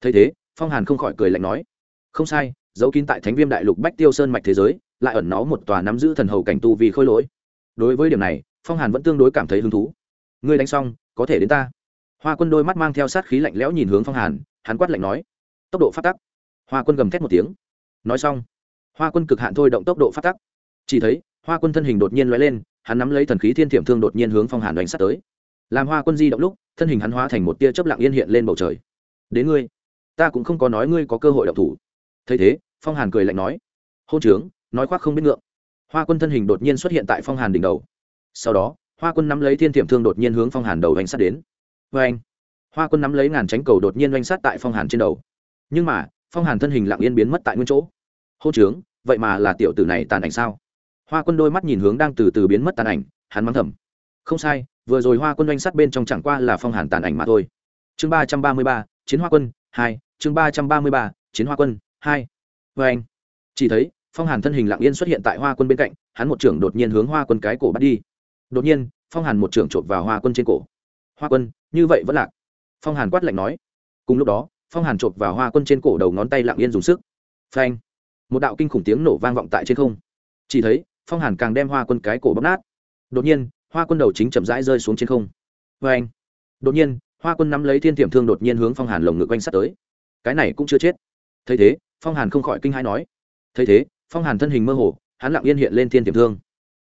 Thấy thế, phong hàn không khỏi cười lạnh nói, không sai dấu kín tại thánh viêm đại lục bách tiêu sơn mạch thế giới, lại ẩn nó một tòa nắm giữ thần hầu cảnh tu vì khôi lỗi. Đối với điểm này, phong hàn vẫn tương đối cảm thấy hứng thú. Ngươi đánh xong, có thể đến ta. Hoa quân đôi mắt mang theo sát khí lạnh lẽo nhìn hướng phong hàn, hắn quát lạnh nói, tốc độ phát tắc. Hoa quân gầm thét một tiếng. Nói xong. Hoa quân cực hạn thôi động tốc độ phát tắc. Chỉ thấy, hoa quân thân hình đột nhiên l lên, hắn nắm lấy thần khí thiên thiểm thương đột nhiên hướng phong hàn đánh sát tới làm hoa quân di động lúc, thân hình hắn hóa thành một tia chớp lặng yên hiện lên bầu trời. Đến ngươi, ta cũng không có nói ngươi có cơ hội đọc thủ. Thấy thế, phong hàn cười lạnh nói, hôn trướng, nói khoác không biết ngượng. Hoa quân thân hình đột nhiên xuất hiện tại phong hàn đỉnh đầu. Sau đó, hoa quân nắm lấy thiên thiểm thương đột nhiên hướng phong hàn đầu oanh sát đến. Vê anh hoa quân nắm lấy ngàn tránh cầu đột nhiên oanh sát tại phong hàn trên đầu. Nhưng mà, phong hàn thân hình lặng yên biến mất tại nguyên chỗ. Hôn trướng, vậy mà là tiểu tử này tàn ảnh sao? Hoa quân đôi mắt nhìn hướng đang từ từ biến mất tàn ảnh, hắn mắng thầm, không sai vừa rồi hoa quân doanh sát bên trong chẳng qua là phong hàn tàn ảnh mà thôi. Chương ba trăm ba mươi ba, chiến hoa quân, hai. Chương ba trăm ba mươi ba, chiến hoa quân, hai. Vê anh, chỉ thấy, phong hàn thân hình lặng yên xuất hiện tại hoa quân bên cạnh, hắn một trưởng đột nhiên hướng hoa quân cái cổ bắt đi. Đột nhiên, phong hàn một trưởng trộm vào hoa quân trên cổ. Hoa quân, như vậy vẫn lạc. Phong hàn quát lạnh nói. Cùng lúc đó, phong hàn chộp vào hoa quân trên cổ đầu ngón tay lặng yên dùng sức. Phanh một đạo kinh khủng tiếng nổ vang vọng tại trên không. Chỉ thấy, phong hàn càng đem hoa quân cái cổ bóp nát. Đột nhiên hoa quân đầu chính chậm rãi rơi xuống trên không. Vê anh, đột nhiên, hoa quân nắm lấy thiên tiềm thương đột nhiên hướng phong hàn lồng ngực quanh sắt tới. Cái này cũng chưa chết. Thấy thế, phong hàn không khỏi kinh hãi nói. Thấy thế, phong hàn thân hình mơ hồ, hắn lặng yên hiện lên thiên tiềm thương.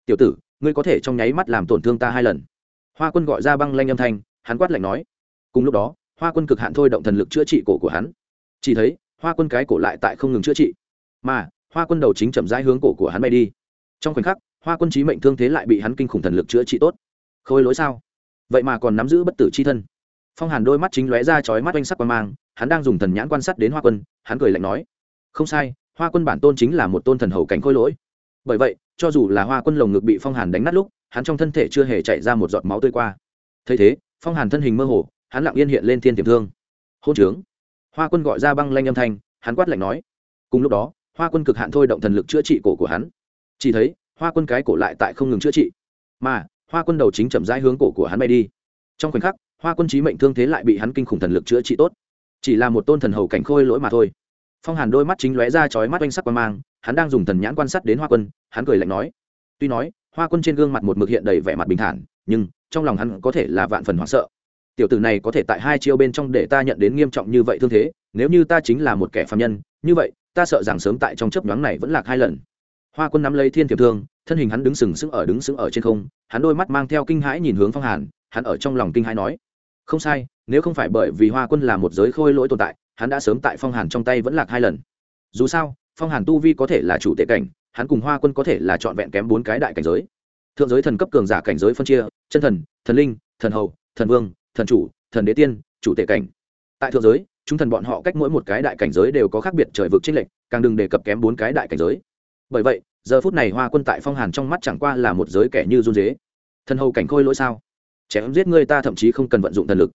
Tiểu tử, ngươi có thể trong nháy mắt làm tổn thương ta hai lần. Hoa quân gọi ra băng lanh âm thanh, hắn quát lạnh nói. Cùng lúc đó, hoa quân cực hạn thôi động thần lực chữa trị cổ của hắn. Chỉ thấy, hoa quân cái cổ lại tại không ngừng chữa trị. Mà, hoa quân đầu chính chậm rãi hướng cổ của hắn bay đi. Trong khoảnh khắc hoa quân trí mệnh thương thế lại bị hắn kinh khủng thần lực chữa trị tốt. Khôi lỗi sao? Vậy mà còn nắm giữ bất tử c h i thân. Phong hàn đôi mắt chính lóe ra chói mắt oanh sắc quan mang, hắn đang dùng thần nhãn quan sát đến hoa quân, hắn cười lạnh nói, không sai, hoa quân bản tôn chính là một tôn thần hầu cảnh khôi lỗi. Bởi vậy, cho dù là hoa quân lồng ngực bị phong hàn đánh nát lúc, hắn trong thân thể chưa hề chạy ra một giọt máu tươi qua. Thấy thế, phong hàn thân hình mơ hồ, hắn lặng yên hiện lên thiên tiềm thương. Hôn trướng. Hoa quân gọi ra băng lanh âm thanh, hắn quát lạnh nói, cùng lúc đó, hoa quân cực hạn thôi động thần lực chữa trị cổ của hắn. Chỉ thấy hoa quân cái cổ lại tại không ngừng chữa trị. Mà, hoa quân đầu chính chậm rãi hướng cổ của hắn bay đi. Trong khoảnh khắc, hoa quân trí mệnh thương thế lại bị hắn kinh khủng thần lực chữa trị tốt. Chỉ là một tôn thần hầu cảnh khôi lỗi mà thôi. Phong hàn đôi mắt chính lóe ra chói mắt oanh sắc quan mang, hắn đang dùng thần nhãn quan sát đến hoa quân, hắn cười lạnh nói. Tuy nói, hoa quân trên gương mặt một mực hiện đầy vẻ mặt bình thản, nhưng trong lòng hắn có thể là vạn phần hoảng sợ. Tiểu tử này có thể tại hai chiêu bên trong để ta nhận đến nghiêm trọng như vậy thương thế, nếu như ta chính là một kẻ phạm nhân, như vậy, ta sợ rằng sớm tại trong chấp nhoáng này vẫn lạc hai lần hoa quân nắm lấy thiên thiệp thương, thân hình hắn đứng sừng sững ở đứng sững ở trên không, hắn đôi mắt mang theo kinh hãi nhìn hướng phong hàn, hắn ở trong lòng kinh hãi nói, không sai, nếu không phải bởi vì hoa quân là một giới khôi lỗi tồn tại, hắn đã sớm tại phong hàn trong tay vẫn lạc hai lần. Dù sao, phong hàn tu vi có thể là chủ tệ cảnh, hắn cùng hoa quân có thể là trọn vẹn kém bốn cái đại cảnh giới. Thượng giới thần cấp cường giả cảnh giới phân chia, chân thần thần linh, thần hầu, thần vương, thần chủ, thần đế tiên, chủ tệ cảnh. Tại thượng giới, chúng thần bọn họ cách mỗi một cái đại cảnh giới đều có khác biệt trời vực trinh lệch, càng đừng đề cập kém bốn cái đại cảnh giới bởi vậy, giờ phút này hoa quân tại phong hàn trong mắt chẳng qua là một giới kẻ như run dế. Thần hầu cảnh khôi lỗi sao? Chém giết người ta thậm chí không cần vận dụng thần lực.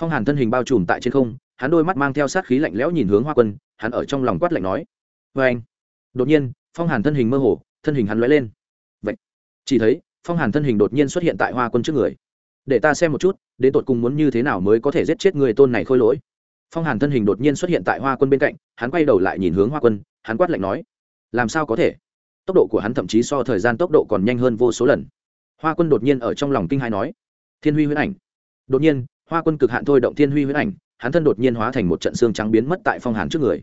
Phong hàn thân hình bao trùm tại trên không, hắn đôi mắt mang theo sát khí lạnh lẽo nhìn hướng hoa quân, hắn ở trong lòng quát lạnh nói vê anh. Đột nhiên, phong hàn thân hình mơ hồ, thân hình hắn lóe lên. Vậy chỉ thấy, phong hàn thân hình đột nhiên xuất hiện tại hoa quân trước người. Để ta xem một chút, đến tột cùng muốn như thế nào mới có thể giết chết người tôn này khôi lỗi? Phong hàn thân hình đột nhiên xuất hiện tại hoa quân bên cạnh, hắn quay đầu lại nhìn hướng hoa quân, hắn quát lạnh nói làm sao có thể? Tốc độ của hắn thậm chí so thời gian tốc độ còn nhanh hơn vô số lần. Hoa quân đột nhiên ở trong lòng kinh hai nói, thiên huy huyễn ảnh. Đột nhiên, hoa quân cực hạn thôi động thiên huy huyễn ảnh, hắn thân đột nhiên hóa thành một trận xương trắng biến mất tại phong hàn trước người.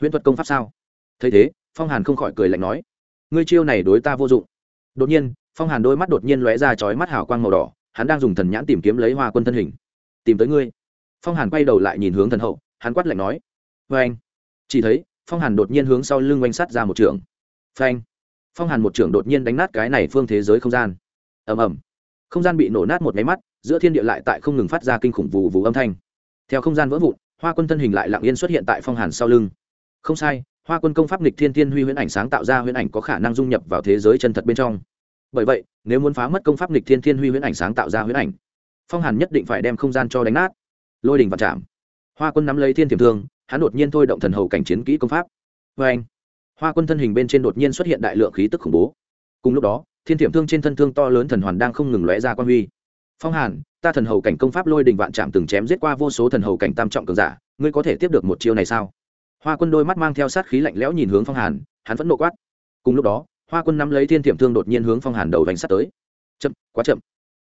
Huyễn thuật công pháp sao? Thấy thế, phong hàn không khỏi cười lạnh nói, ngươi chiêu này đối ta vô dụng. Đột nhiên, phong hàn đôi mắt đột nhiên lóe ra chói mắt hào quang màu đỏ, hắn đang dùng thần nhãn tìm kiếm lấy hoa quân thân hình. Tìm tới ngươi. Phong hàn quay đầu lại nhìn hướng thần hậu, hắn quát lạnh nói vê anh chỉ thấy phong hàn đột nhiên hướng sau lưng oanh sắt ra một trường. Phanh. Phong hàn một trường đột nhiên đánh nát cái này phương thế giới không gian. Ầm ầm. Không gian bị nổ nát một máy mắt, giữa thiên địa lại tại không ngừng phát ra kinh khủng vù vù âm thanh. Theo không gian vỡ vụn, hoa quân thân hình lại lặng yên xuất hiện tại phong hàn sau lưng. Không sai, hoa quân công pháp nghịch thiên thiên huy huyễn ảnh sáng tạo ra huyễn ảnh có khả năng dung nhập vào thế giới chân thật bên trong. Bởi vậy, nếu muốn phá mất công pháp nghịch thiên thiên huy huyễn ảnh sáng tạo ra huyễn ảnh, phong hàn nhất định phải đem không gian cho đánh nát. Lôi đình và chạm hoa quân nắm lấy thiên tiềm thương hắn đột nhiên thôi động thần hầu cảnh chiến kỹ công pháp. Vê anh, hoa quân thân hình bên trên đột nhiên xuất hiện đại lượng khí tức khủng bố. Cùng lúc đó, thiên thiểm thương trên thân thương to lớn thần hoàn đang không ngừng lóe ra quan huy. Phong hàn, ta thần hầu cảnh công pháp lôi đình vạn chạm từng chém giết qua vô số thần hầu cảnh tam trọng cường giả, ngươi có thể tiếp được một chiêu này sao? Hoa quân đôi mắt mang theo sát khí lạnh lẽo nhìn hướng phong hàn, hắn vẫn nộ quát. Cùng lúc đó, hoa quân nắm lấy thiên thiểm thương đột nhiên hướng phong hàn đầu vành sắt tới. Chậm, quá chậm.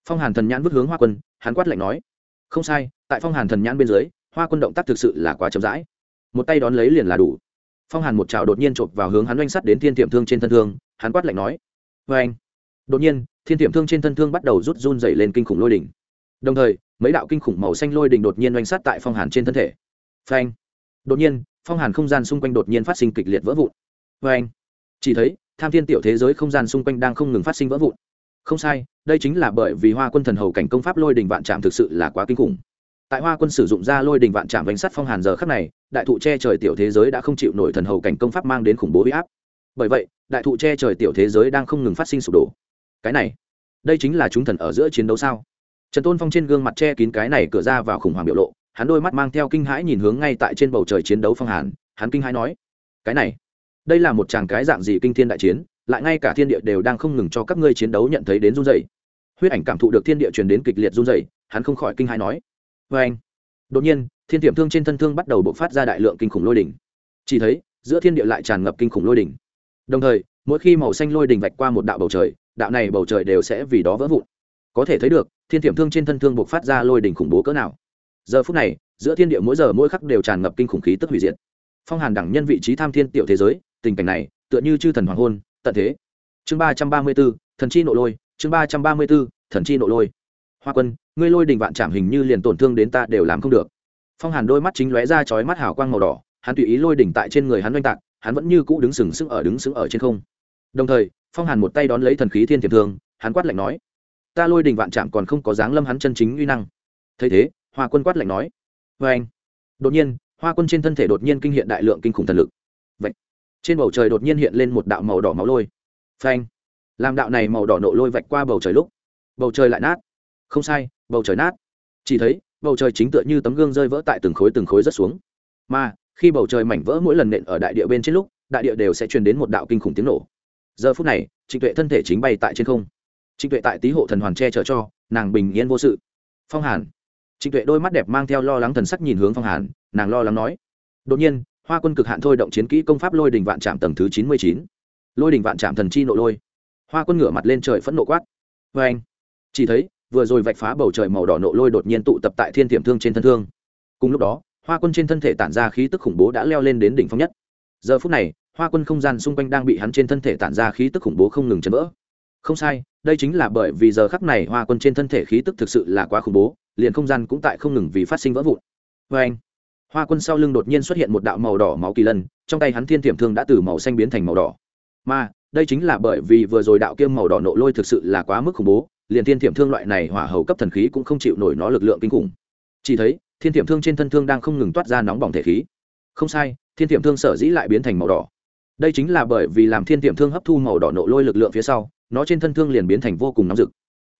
Phong hàn thần nhãn vứt hướng hoa quân, hắn quát lạnh nói. Không sai, tại phong hàn thần nhãn bên dưới, hoa quân động tác thực sự là quá chậm rãi một tay đón lấy liền là đủ. Phong hàn một chảo đột nhiên chộp vào hướng hắn oanh sắt đến thiên tiệm thương trên thân thương, hắn quát lạnh nói vê anh đột nhiên, thiên tiệm thương trên thân thương bắt đầu rút run dày lên kinh khủng lôi đỉnh. Đồng thời, mấy đạo kinh khủng màu xanh lôi đỉnh đột nhiên oanh sắt tại phong hàn trên thân thể. Phanh! Đột nhiên, phong hàn không gian xung quanh đột nhiên phát sinh kịch liệt vỡ vụn. Vê anh chỉ thấy, tham thiên tiểu thế giới không gian xung quanh đang không ngừng phát sinh vỡ vụn. Không sai, đây chính là bởi vì hoa quân thần hầu cảnh công pháp lôi đình vạn trạm thực sự là quá kinh khủng tại hoa quân sử dụng ra lôi đình vạn trạm bánh sắt phong hàn giờ khắc này, đại thụ che trời tiểu thế giới đã không chịu nổi thần hầu cảnh công pháp mang đến khủng bố huy áp. Bởi vậy, đại thụ che trời tiểu thế giới đang không ngừng phát sinh sụp đổ. Cái này, đây chính là chúng thần ở giữa chiến đấu sao? Trần tôn phong trên gương mặt che kín cái này cửa ra vào khủng hoảng biểu lộ, hắn đôi mắt mang theo kinh hãi nhìn hướng ngay tại trên bầu trời chiến đấu phong hàn, hắn kinh hãi nói, cái này, đây là một chàng cái dạng gì kinh thiên đại chiến, lại ngay cả thiên địa đều đang không ngừng cho các ngươi chiến đấu nhận thấy đến run dày huyết ảnh cảm thụ được thiên địa truyền đến kịch liệt run dày hắn không khỏi kinh hãi nói vê anh. Đột nhiên, thiên tiệm thương trên thân thương bắt đầu bộc phát ra đại lượng kinh khủng lôi đỉnh. Chỉ thấy, giữa thiên địa lại tràn ngập kinh khủng lôi đỉnh. Đồng thời, mỗi khi màu xanh lôi đỉnh vạch qua một đạo bầu trời, đạo này bầu trời đều sẽ vì đó vỡ vụn. Có thể thấy được, thiên tiệm thương trên thân thương bộc phát ra lôi đỉnh khủng bố cỡ nào. Giờ phút này, giữa thiên địa mỗi giờ mỗi khắc đều tràn ngập kinh khủng khí tức hủy diệt. Phong hàn đẳng nhân vị trí tham thiên tiểu thế giới, tình cảnh này, tựa như chư thần hoàng hôn, tận thế. Chương ba trăm ba mươi b ố thần chi nộ lôi, chương ba trăm ba mươi b ố thần chi nộ lôi hoa quân, ngươi lôi đình vạn trảm hình như liền tổn thương đến ta đều làm không được. Phong hàn đôi mắt chính lóe ra chói mắt hào quang màu đỏ, hắn tùy ý lôi đỉnh tại trên người hắn oanh tạc, hắn vẫn như cũ đứng sừng sững ở đứng sững ở trên không. Đồng thời, phong hàn một tay đón lấy thần khí thiên thiệp thương, hắn quát lạnh nói, ta lôi đình vạn trạm còn không có dáng lâm hắn chân chính uy năng. Thấy thế, hoa quân quát lạnh nói vê anh. Đột nhiên, hoa quân trên thân thể đột nhiên kinh hiện đại lượng kinh khủng thần lực. Vậy trên bầu trời đột nhiên hiện lên một đạo màu đỏ máu lôi. Phanh. Làm đạo này màu đỏ nộ lôi vạch qua bầu trời lúc, bầu trời lại nát không sai, bầu trời nát. Chỉ thấy, bầu trời chính tựa như tấm gương rơi vỡ tại từng khối từng khối rất xuống. Mà, khi bầu trời mảnh vỡ mỗi lần nện ở đại địa bên trên lúc, đại địa đều sẽ truyền đến một đạo kinh khủng tiếng nổ. Giờ phút này, trịnh tuệ thân thể chính bay tại trên không. Trịnh tuệ tại tý hộ thần hoàn che chở cho, nàng bình yên vô sự. Phong hàn. Trịnh tuệ đôi mắt đẹp mang theo lo lắng thần sắc nhìn hướng phong hàn, nàng lo lắng nói. Đột nhiên, hoa quân cực hạn thôi động chiến kỹ công pháp lôi đình vạn trạm tầng thứ chín mươi chín. Lôi đình vạn trạm thần chi nộ lôi. Hoa quân ngửa mặt lên trời phẫn nộ quát. Vê anh chỉ thấy vừa rồi vạch phá bầu trời màu đỏ nộ lôi đột nhiên tụ tập tại thiên tiềm thương trên thân thương. Cùng lúc đó, hoa quân trên thân thể tản ra khí tức khủng bố đã leo lên đến đỉnh phong nhất. Giờ phút này, hoa quân không gian xung quanh đang bị hắn trên thân thể tản ra khí tức khủng bố không ngừng chấn vỡ. Không sai, đây chính là bởi vì giờ khắc này hoa quân trên thân thể khí tức thực sự là quá khủng bố, liền không gian cũng tại không ngừng vì phát sinh vỡ vụn. Vê anh, hoa quân sau lưng đột nhiên xuất hiện một đạo màu đỏ máu kỳ lân, trong tay hắn thiên tiềm thương đã từ màu xanh biến thành màu đỏ. Mà, đây chính là bởi vì vừa rồi đạo kiêm màu đỏ nộ lôi thực sự là quá mức khủng bố liền thiên thiểm thương loại này hỏa hầu cấp thần khí cũng không chịu nổi nó lực lượng kinh khủng. Chỉ thấy, thiên thiểm thương trên thân thương đang không ngừng toát ra nóng bỏng thể khí. Không sai, thiên thiểm thương sở dĩ lại biến thành màu đỏ. Đây chính là bởi vì làm thiên tiệm thương hấp thu màu đỏ nộ lôi lực lượng phía sau, nó trên thân thương liền biến thành vô cùng nóng rực.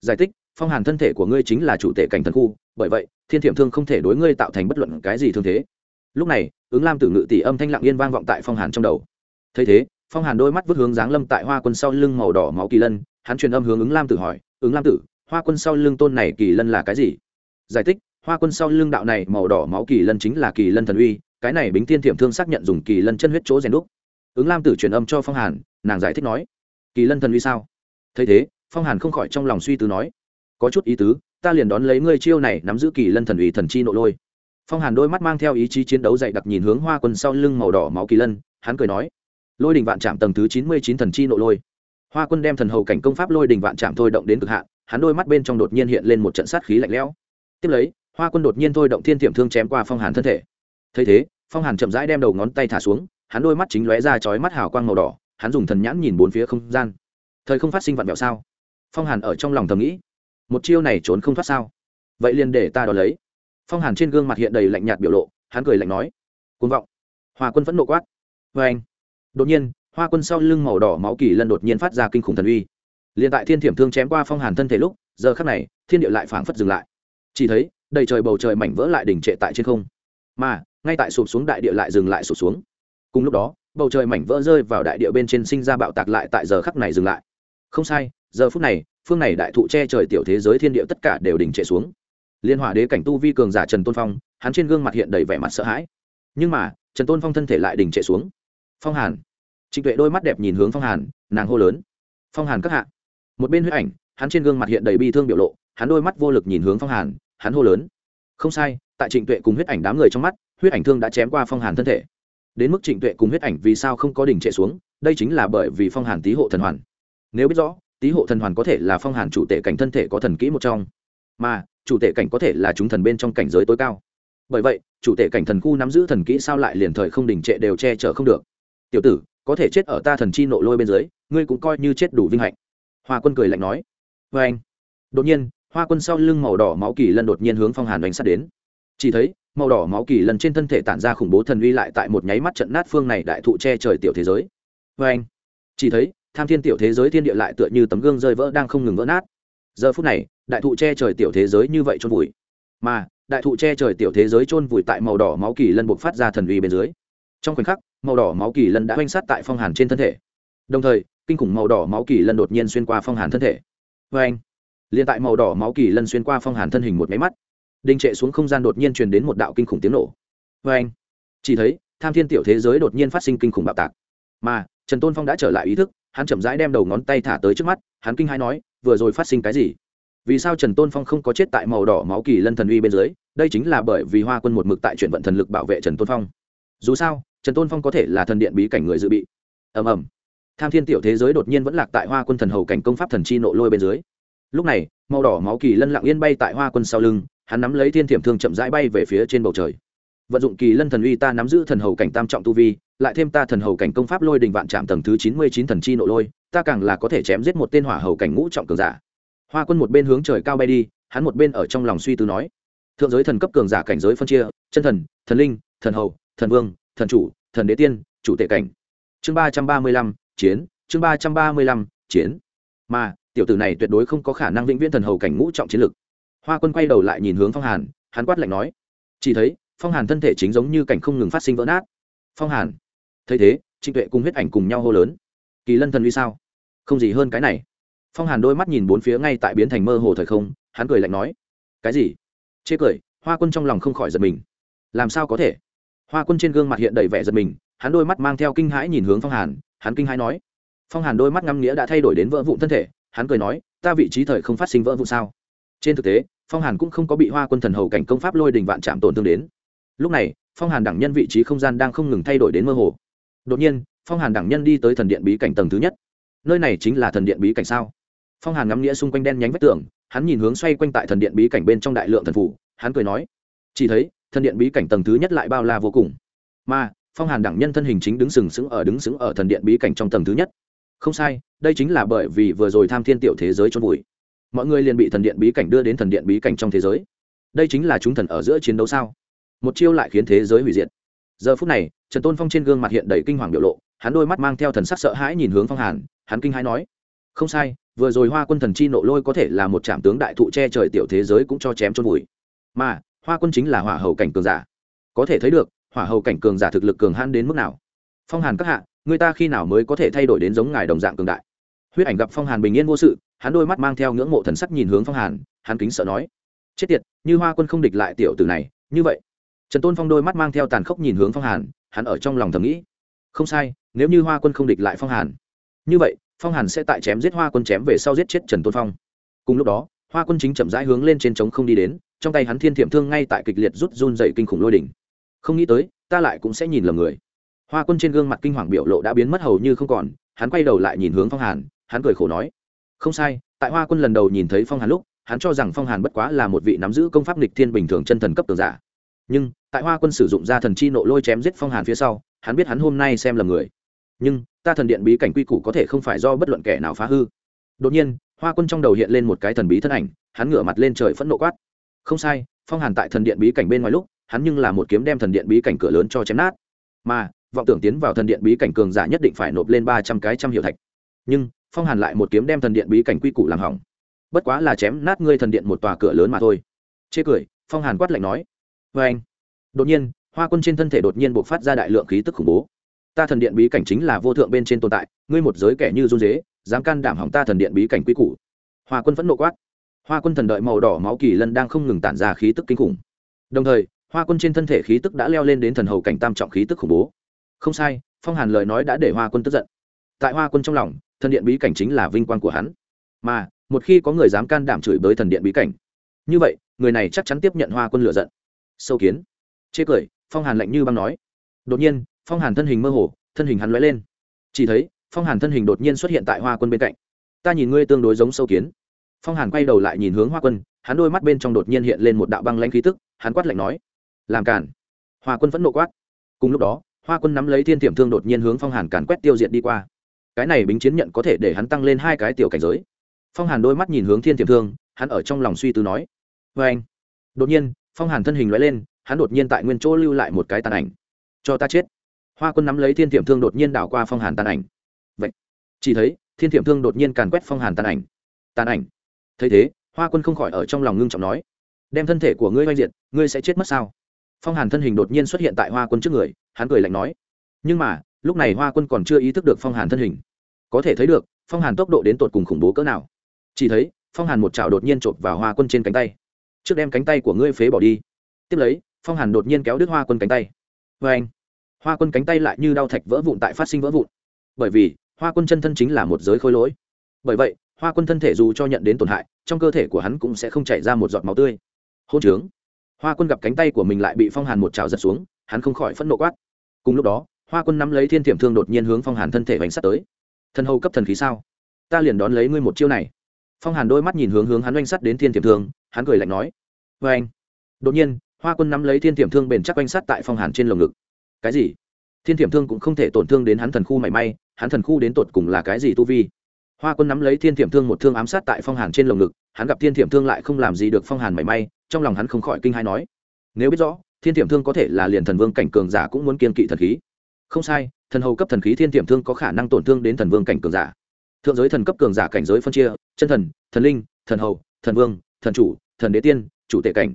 Giải thích, phong hàn thân thể của ngươi chính là chủ tể cảnh thần khu, bởi vậy, thiên tiệm thương không thể đối ngươi tạo thành bất luận cái gì thương thế. Lúc này, ứng lam tử ngự tỷ âm thanh lặng yên vang vọng tại phong hàn trong đầu. Thấy thế, phong hàn đôi mắt vứt hướng dáng lâm tại hoa quân sau lưng màu đỏ máu kỳ lân, hắn truyền âm hướng ứng lam tử hỏi ứng lam tử, hoa quân sau lưng tôn này kỳ lân là cái gì? Giải thích, hoa quân sau lưng đạo này màu đỏ máu kỳ lân chính là kỳ lân thần uy, cái này bính thiên thiểm thương xác nhận dùng kỳ lân chân huyết chỗ rèn đúc. Ứng lam tử truyền âm cho phong hàn, nàng giải thích nói, kỳ lân thần uy sao? Thấy thế, phong hàn không khỏi trong lòng suy tư nói, có chút ý tứ, ta liền đón lấy ngươi chiêu này nắm giữ kỳ lân thần uy thần chi nộ lôi. Phong hàn đôi mắt mang theo ý chí chiến đấu dạy đặc nhìn hướng hoa quân sau lưng màu đỏ máu kỳ lân, hắn cười nói, lôi đình vạn trạm tầng thứ chín mươi chín thần chi nộ lôi hoa quân đem thần hầu cảnh công pháp lôi đình vạn trạm thôi động đến cực hạn, hắn đôi mắt bên trong đột nhiên hiện lên một trận sát khí lạnh lẽo. Tiếp lấy, hoa quân đột nhiên thôi động thiên tiệm thương chém qua phong hàn thân thể. Thấy thế, phong hàn chậm rãi đem đầu ngón tay thả xuống, hắn đôi mắt chính lóe ra chói mắt hào quang màu đỏ, hắn dùng thần nhãn nhìn bốn phía không gian. Thời không phát sinh vạn vẹo sao? Phong hàn ở trong lòng thầm nghĩ. Một chiêu này trốn không thoát sao? Vậy liền để ta đ ó lấy. Phong hàn trên gương mặt hiện đầy lạnh nhạt biểu lộ, hắn cười lạnh nói. Côn vọng. Hoa quân vẫn nộ quát. Vê anh đột nhiên hoa quân sau lưng màu đỏ máu kỳ lân đột nhiên phát ra kinh khủng thần uy. Liền tại thiên thiểm thương chém qua phong hàn thân thể lúc, giờ khắc này, thiên địa lại phảng phất dừng lại. Chỉ thấy, đầy trời bầu trời mảnh vỡ lại đỉnh trệ tại trên không. Mà, ngay tại sụp xuống đại địa lại dừng lại sụp xuống. Cùng lúc đó, bầu trời mảnh vỡ rơi vào đại địa bên trên sinh ra bạo tạc lại tại giờ khắc này dừng lại. Không sai, giờ phút này, phương này đại thụ che trời tiểu thế giới thiên địa tất cả đều đỉnh trệ xuống. Liên hỏa đế cảnh tu vi cường giả trần tôn phong, hắn trên gương mặt hiện đầy vẻ mặt sợ hãi. Nhưng mà, trần tôn phong thân thể lại đỉnh trệ xuống. Phong hàn trịnh tuệ đôi mắt đẹp nhìn hướng phong hàn, nàng hô lớn. Phong hàn các hạ. Một bên huyết ảnh, hắn trên gương mặt hiện đầy bi thương biểu lộ, hắn đôi mắt vô lực nhìn hướng phong hàn, hắn hô lớn. Không sai, tại trịnh tuệ cùng huyết ảnh đám người trong mắt, huyết ảnh thương đã chém qua phong hàn thân thể. Đến mức trịnh tuệ cùng huyết ảnh vì sao không có đỉnh trệ xuống, đây chính là bởi vì phong hàn tý hộ thần hoàn. Nếu biết rõ tý hộ thần hoàn có thể là phong hàn chủ tể cảnh thân thể có thần kỹ một trong, mà chủ tể cảnh có thể là chúng thần bên trong cảnh giới tối cao. Bởi vậy, chủ tể cảnh thần khu nắm giữ thần kỹ sao lại liền thời không đỉnh trệ đều che chở không được. Tiểu tử có thể chết ở ta thần chi nộ lôi bên dưới, ngươi cũng coi như chết đủ vinh hạnh. Hoa quân cười lạnh nói. Vê anh. Đột nhiên, hoa quân sau lưng màu đỏ máu kỳ lân đột nhiên hướng phong hàn đánh sát đến. Chỉ thấy, màu đỏ máu kỳ lân trên thân thể tản ra khủng bố thần uy lại tại một nháy mắt trận nát phương này đại thụ che trời tiểu thế giới. Vê anh. Chỉ thấy, tham thiên tiểu thế giới thiên địa lại tựa như tấm gương rơi vỡ đang không ngừng vỡ nát. Giờ phút này, đại thụ che trời tiểu thế giới như vậy trôn vùi. Mà, đại thụ che trời tiểu thế giới chôn vùi tại màu đỏ máu kỳ lân buộc phát ra thần uy bên dưới. Trong khoảnh khắc màu đỏ máu kỳ lân đã oanh sát tại phong hàn trên thân thể. Đồng thời, kinh khủng màu đỏ máu kỳ lân đột nhiên xuyên qua phong hàn thân thể. Vê anh liền tại màu đỏ máu kỳ lân xuyên qua phong hàn thân hình một máy mắt đình trệ xuống không gian đột nhiên truyền đến một đạo kinh khủng tiếng nổ. Vê anh chỉ thấy, tham thiên tiểu thế giới đột nhiên phát sinh kinh khủng bạo tạc. Mà, trần tôn phong đã trở lại ý thức, hắn chậm rãi đem đầu ngón tay thả tới trước mắt, hắn kinh hãi nói, vừa rồi phát sinh cái gì? Vì sao trần tôn phong không có chết tại màu đỏ máu kỳ lân thần uy bên dưới? Đây chính là bởi vì hoa quân một mực tại chuyển vận thần lực bảo vệ trần tôn phong dù sao, trần tôn phong có thể là thần điện bí cảnh người dự bị. Ầm ầm. Tham thiên tiểu thế giới đột nhiên vẫn lạc tại hoa quân thần hầu cảnh công pháp thần chi nộ lôi bên dưới. Lúc này, màu đỏ máu kỳ lân lặng yên bay tại hoa quân sau lưng, hắn nắm lấy thiên thiểm thương chậm rãi bay về phía trên bầu trời. Vận dụng kỳ lân thần uy ta nắm giữ thần hầu cảnh tam trọng tu vi, lại thêm ta thần hầu cảnh công pháp lôi đình vạn trạm tầng thứ chín mươi chín thần chi nộ lôi, ta càng là có thể chém giết một tên hỏa hầu cảnh ngũ trọng cường giả. Hoa quân một bên hướng trời cao bay đi, hắn một bên ở trong lòng suy tư nói, thượng giới thần cấp cường giả cảnh giới phân chia, chân thần thần linh, thần hầu thần vương, thần chủ, thần đế tiên, chủ tệ cảnh. Chương ba trăm ba mươi lăm, chiến, chương ba trăm ba mươi lăm, chiến. Mà, tiểu tử này tuyệt đối không có khả năng vĩnh viễn thần hầu cảnh ngũ trọng chiến lực. Hoa quân quay đầu lại nhìn hướng phong hàn, hắn quát lạnh nói, chỉ thấy, phong hàn thân thể chính giống như cảnh không ngừng phát sinh vỡ nát. Phong hàn? Thấy thế, trịnh tuệ cùng huyết ảnh cùng nhau hô lớn, kỳ lân thần uy sao? Không gì hơn cái này. Phong hàn đôi mắt nhìn bốn phía ngay tại biến thành mơ hồ thời không, hắn cười lạnh nói, cái gì? Chê cười, hoa quân trong lòng không khỏi giật mình. Làm sao có thể? Hoa quân trên gương mặt hiện đầy vẻ giật mình, hắn đôi mắt mang theo kinh hãi nhìn hướng phong hàn, hắn kinh hãi nói, phong hàn đôi mắt ngăm nghĩa đã thay đổi đến vỡ vụn thân thể, hắn cười nói, ta vị trí thời không phát sinh vỡ vụn sao? Trên thực tế, phong hàn cũng không có bị hoa quân thần hầu cảnh công pháp lôi đình vạn chạm tổn thương đến. Lúc này, phong hàn đẳng nhân vị trí không gian đang không ngừng thay đổi đến mơ hồ. Đột nhiên, phong hàn đẳng nhân đi tới thần điện bí cảnh tầng thứ nhất. Nơi này chính là thần điện bí cảnh sao? Phong hàn ngắm nghĩa xung quanh đen nhánh vách tường, hắn nhìn hướng xoay quanh tại thần điện bí cảnh bên trong đại lượng thần phủ, hắn cười nói, chỉ thấy thần điện bí cảnh tầng thứ nhất lại bao la vô cùng. Mà, phong hàn đẳng nhân thân hình chính đứng sừng sững ở đứng sững ở thần điện bí cảnh trong tầng thứ nhất. Không sai, đây chính là bởi vì vừa rồi tham thiên tiểu thế giới trôn vùi. Mọi người liền bị thần điện bí cảnh đưa đến thần điện bí cảnh trong thế giới. Đây chính là chúng thần ở giữa chiến đấu sao? Một chiêu lại khiến thế giới hủy diệt. Giờ phút này, trần tôn phong trên gương mặt hiện đầy kinh hoàng biểu lộ, hắn đôi mắt mang theo thần sắc sợ hãi nhìn hướng phong hàn, hắn kinh hãi nói, không sai, vừa rồi hoa quân thần chi nộ lôi có thể là một trạm tướng đại thụ che trời tiểu thế giới cũng cho chém trôn vùi. Mà hoa quân chính là hỏa hầu cảnh cường giả. Có thể thấy được, hỏa hầu cảnh cường giả thực lực cường hãn đến mức nào. Phong hàn các hạ, người ta khi nào mới có thể thay đổi đến giống ngài đồng dạng cường đại? Huyết ảnh gặp phong hàn bình yên vô sự, hắn đôi mắt mang theo ngưỡng mộ thần sắc nhìn hướng phong hàn, hắn kính sợ nói, chết tiệt, như hoa quân không địch lại tiểu tử này, như vậy. Trần tôn phong đôi mắt mang theo tàn khốc nhìn hướng phong hàn, hắn ở trong lòng thầm nghĩ, không sai, nếu như hoa quân không địch lại phong hàn, như vậy, phong hàn sẽ tại chém giết hoa quân chém về sau giết chết trần tôn phong. Cùng lúc đó, hoa quân chính chậm rãi hướng lên trên trống không đi đến trong tay hắn thiên thiệm thương ngay tại kịch liệt rút run dày kinh khủng lôi đỉnh. Không nghĩ tới, ta lại cũng sẽ nhìn lầm người. Hoa quân trên gương mặt kinh hoàng biểu lộ đã biến mất hầu như không còn, hắn quay đầu lại nhìn hướng phong hàn, hắn cười khổ nói, không sai, tại hoa quân lần đầu nhìn thấy phong hàn lúc, hắn cho rằng phong hàn bất quá là một vị nắm giữ công pháp nghịch thiên bình thường chân thần cấp tường giả. Nhưng, tại hoa quân sử dụng ra thần chi nộ lôi chém giết phong hàn phía sau, hắn biết hắn hôm nay xem lầm người. Nhưng, ta thần điện bí cảnh quy củ có thể không phải do bất luận kẻ nào phá hư. Đột nhiên, hoa quân trong đầu hiện lên một cái thần bí thân ảnh, hắn ngửa mặt lên trời phẫn nộ quát không sai, phong hàn tại thần điện bí cảnh bên ngoài lúc, hắn nhưng là một kiếm đem thần điện bí cảnh cửa lớn cho chém nát. Mà, vọng tưởng tiến vào thần điện bí cảnh cường giả nhất định phải nộp lên ba trăm cái trăm hiệu thạch. Nhưng, phong hàn lại một kiếm đem thần điện bí cảnh quy củ làm hỏng. Bất quá là chém nát ngươi thần điện một tòa cửa lớn mà thôi. Chê cười, phong hàn quát lạnh nói vê anh. Đột nhiên, hoa quân trên thân thể đột nhiên b ộ c phát ra đại lượng khí tức khủng bố. Ta thần điện bí cảnh chính là vô thượng bên trên tồn tại, ngươi một giới kẻ như run dế, dám can đảm hỏng ta thần điện bí cảnh quy củ. Hoa quân phẫn nộ quát hoa quân thần đợi màu đỏ máu kỳ lân đang không ngừng tản ra khí tức kinh khủng. Đồng thời, hoa quân trên thân thể khí tức đã leo lên đến thần hầu cảnh tam trọng khí tức khủng bố. Không sai, phong hàn lời nói đã để hoa quân tức giận. Tại hoa quân trong lòng, thần điện bí cảnh chính là vinh quang của hắn. Mà, một khi có người dám can đảm chửi bới thần điện bí cảnh, như vậy, người này chắc chắn tiếp nhận hoa quân lựa giận. Sâu kiến. Chê cười, phong hàn lạnh như băng nói. Đột nhiên, phong hàn thân hình mơ hồ, thân hình hắn lóe lên. Chỉ thấy, phong hàn thân hình đột nhiên xuất hiện tại hoa quân bên cạnh. Ta nhìn ngươi tương đối giống sâu kiến phong hàn quay đầu lại nhìn hướng hoa quân, hắn đôi mắt bên trong đột nhiên hiện lên một đạo băng lanh khí tức, hắn quát lạnh nói, làm cản hoa quân vẫn nộ quát. Cùng lúc đó, hoa quân nắm lấy thiên tiệm thương đột nhiên hướng phong hàn càn quét tiêu diệt đi qua. Cái này bính chiến nhận có thể để hắn tăng lên hai cái tiểu cảnh giới. Phong hàn đôi mắt nhìn hướng thiên tiệm thương, hắn ở trong lòng suy tư nói vê anh đột nhiên, phong hàn thân hình loại lên, hắn đột nhiên tại nguyên chỗ lưu lại một cái tàn ảnh. Cho ta chết. Hoa quân nắm lấy thiên tiệm thương đột nhiên đảo qua phong hàn tàn ảnh. Vậy, chỉ thấy, thiên tiệm thương đột nhiên càn quét phong hàn tàn ảnh. Tàn ảnh thấy thế, hoa quân không khỏi ở trong lòng ngưng trọng nói, đem thân thể của ngươi oanh diệt, ngươi sẽ chết mất sao? Phong hàn thân hình đột nhiên xuất hiện tại hoa quân trước người, hắn cười lạnh nói, nhưng mà, lúc này hoa quân còn chưa ý thức được phong hàn thân hình. Có thể thấy được, phong hàn tốc độ đến tột cùng khủng bố cỡ nào. Chỉ thấy, phong hàn một chảo đột nhiên chộp vào hoa quân trên cánh tay. Trước đem cánh tay của ngươi phế bỏ đi. Tiếp lấy, phong hàn đột nhiên kéo đứt hoa quân cánh tay. Vê anh hoa quân cánh tay lại như đau thạch vỡ vụn tại phát sinh vỡ vụn. Bởi vì, hoa quân chân thân chính là một giới khôi lỗi. Bởi vậy hoa quân thân thể dù cho nhận đến tổn hại, trong cơ thể của hắn cũng sẽ không chảy ra một giọt máu tươi. Hôn trướng. Hoa quân gặp cánh tay của mình lại bị phong hàn một trào giật xuống, hắn không khỏi phẫn nộ quát. Cùng lúc đó, hoa quân nắm lấy thiên thiểm thương đột nhiên hướng phong hàn thân thể bánh sắt tới. Thân hầu cấp thần khí sao? Ta liền đón lấy ngươi một chiêu này. Phong hàn đôi mắt nhìn hướng hướng hắn oanh sắt đến thiên thiểm thương, hắn cười lạnh nói. Vê anh. Đột nhiên, hoa quân nắm lấy thiên thiểm thương bền chắc oanh sắt tại phong hàn trên lồng ngực. Cái gì? Thiên thiểm thương cũng không thể tổn thương đến hắn thần khu mảy may, hắn thần khu đến tột cùng là cái gì tu vi? Hoa quân nắm lấy thiên thiểm thương một thương ám sát tại phong hàn trên lồng ngực, hắn gặp thiên thiểm thương lại không làm gì được phong hàn mảy may, trong lòng hắn không khỏi kinh hai nói, nếu biết rõ, thiên thiểm thương có thể là liền thần vương cảnh cường giả cũng muốn kiên kỵ thần khí. Không sai, thần hầu cấp thần khí thiên thiểm thương có khả năng tổn thương đến thần vương cảnh cường giả. Thượng giới thần cấp cường giả cảnh giới phân chia, chân thần thần linh, thần hầu, thần vương, thần chủ, thần đế tiên, chủ tể cảnh.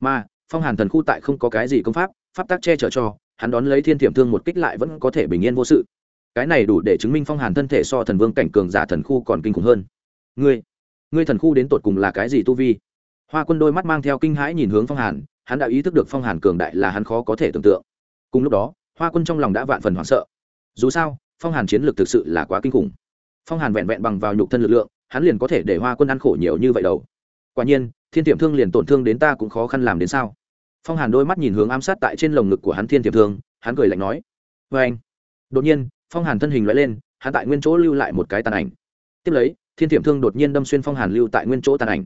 Mà, phong hàn thần khu tại không có cái gì công pháp pháp tác che chở cho, hắn đón lấy thiên thiểm thương một kích lại vẫn có thể bình yên vô sự cái này đủ để chứng minh phong hàn thân thể so thần vương cảnh cường giả thần khu còn kinh khủng hơn. Ngươi ngươi thần khu đến tột cùng là cái gì tu vi? Hoa quân đôi mắt mang theo kinh hãi nhìn hướng phong hàn, hắn đã ý thức được phong hàn cường đại là hắn khó có thể tưởng tượng. Cùng lúc đó, hoa quân trong lòng đã vạn phần hoảng sợ. Dù sao, phong hàn chiến lược thực sự là quá kinh khủng. Phong hàn vẹn vẹn bằng vào nhục thân lực lượng, hắn liền có thể để hoa quân ăn khổ nhiều như vậy đâu. Quả nhiên, thiên tiệm thương liền tổn thương đến ta cũng khó khăn làm đến sao? Phong hàn đôi mắt nhìn hướng ám sát tại trên lồng ngực của hắn thiên tiệm thương, hắn cười lạnh nói. Vê anh đột nhiên phong hàn thân hình loại lên, hắn tại nguyên chỗ lưu lại một cái tàn ảnh. Tiếp lấy, thiên tiệm thương đột nhiên đâm xuyên phong hàn lưu tại nguyên chỗ tàn ảnh.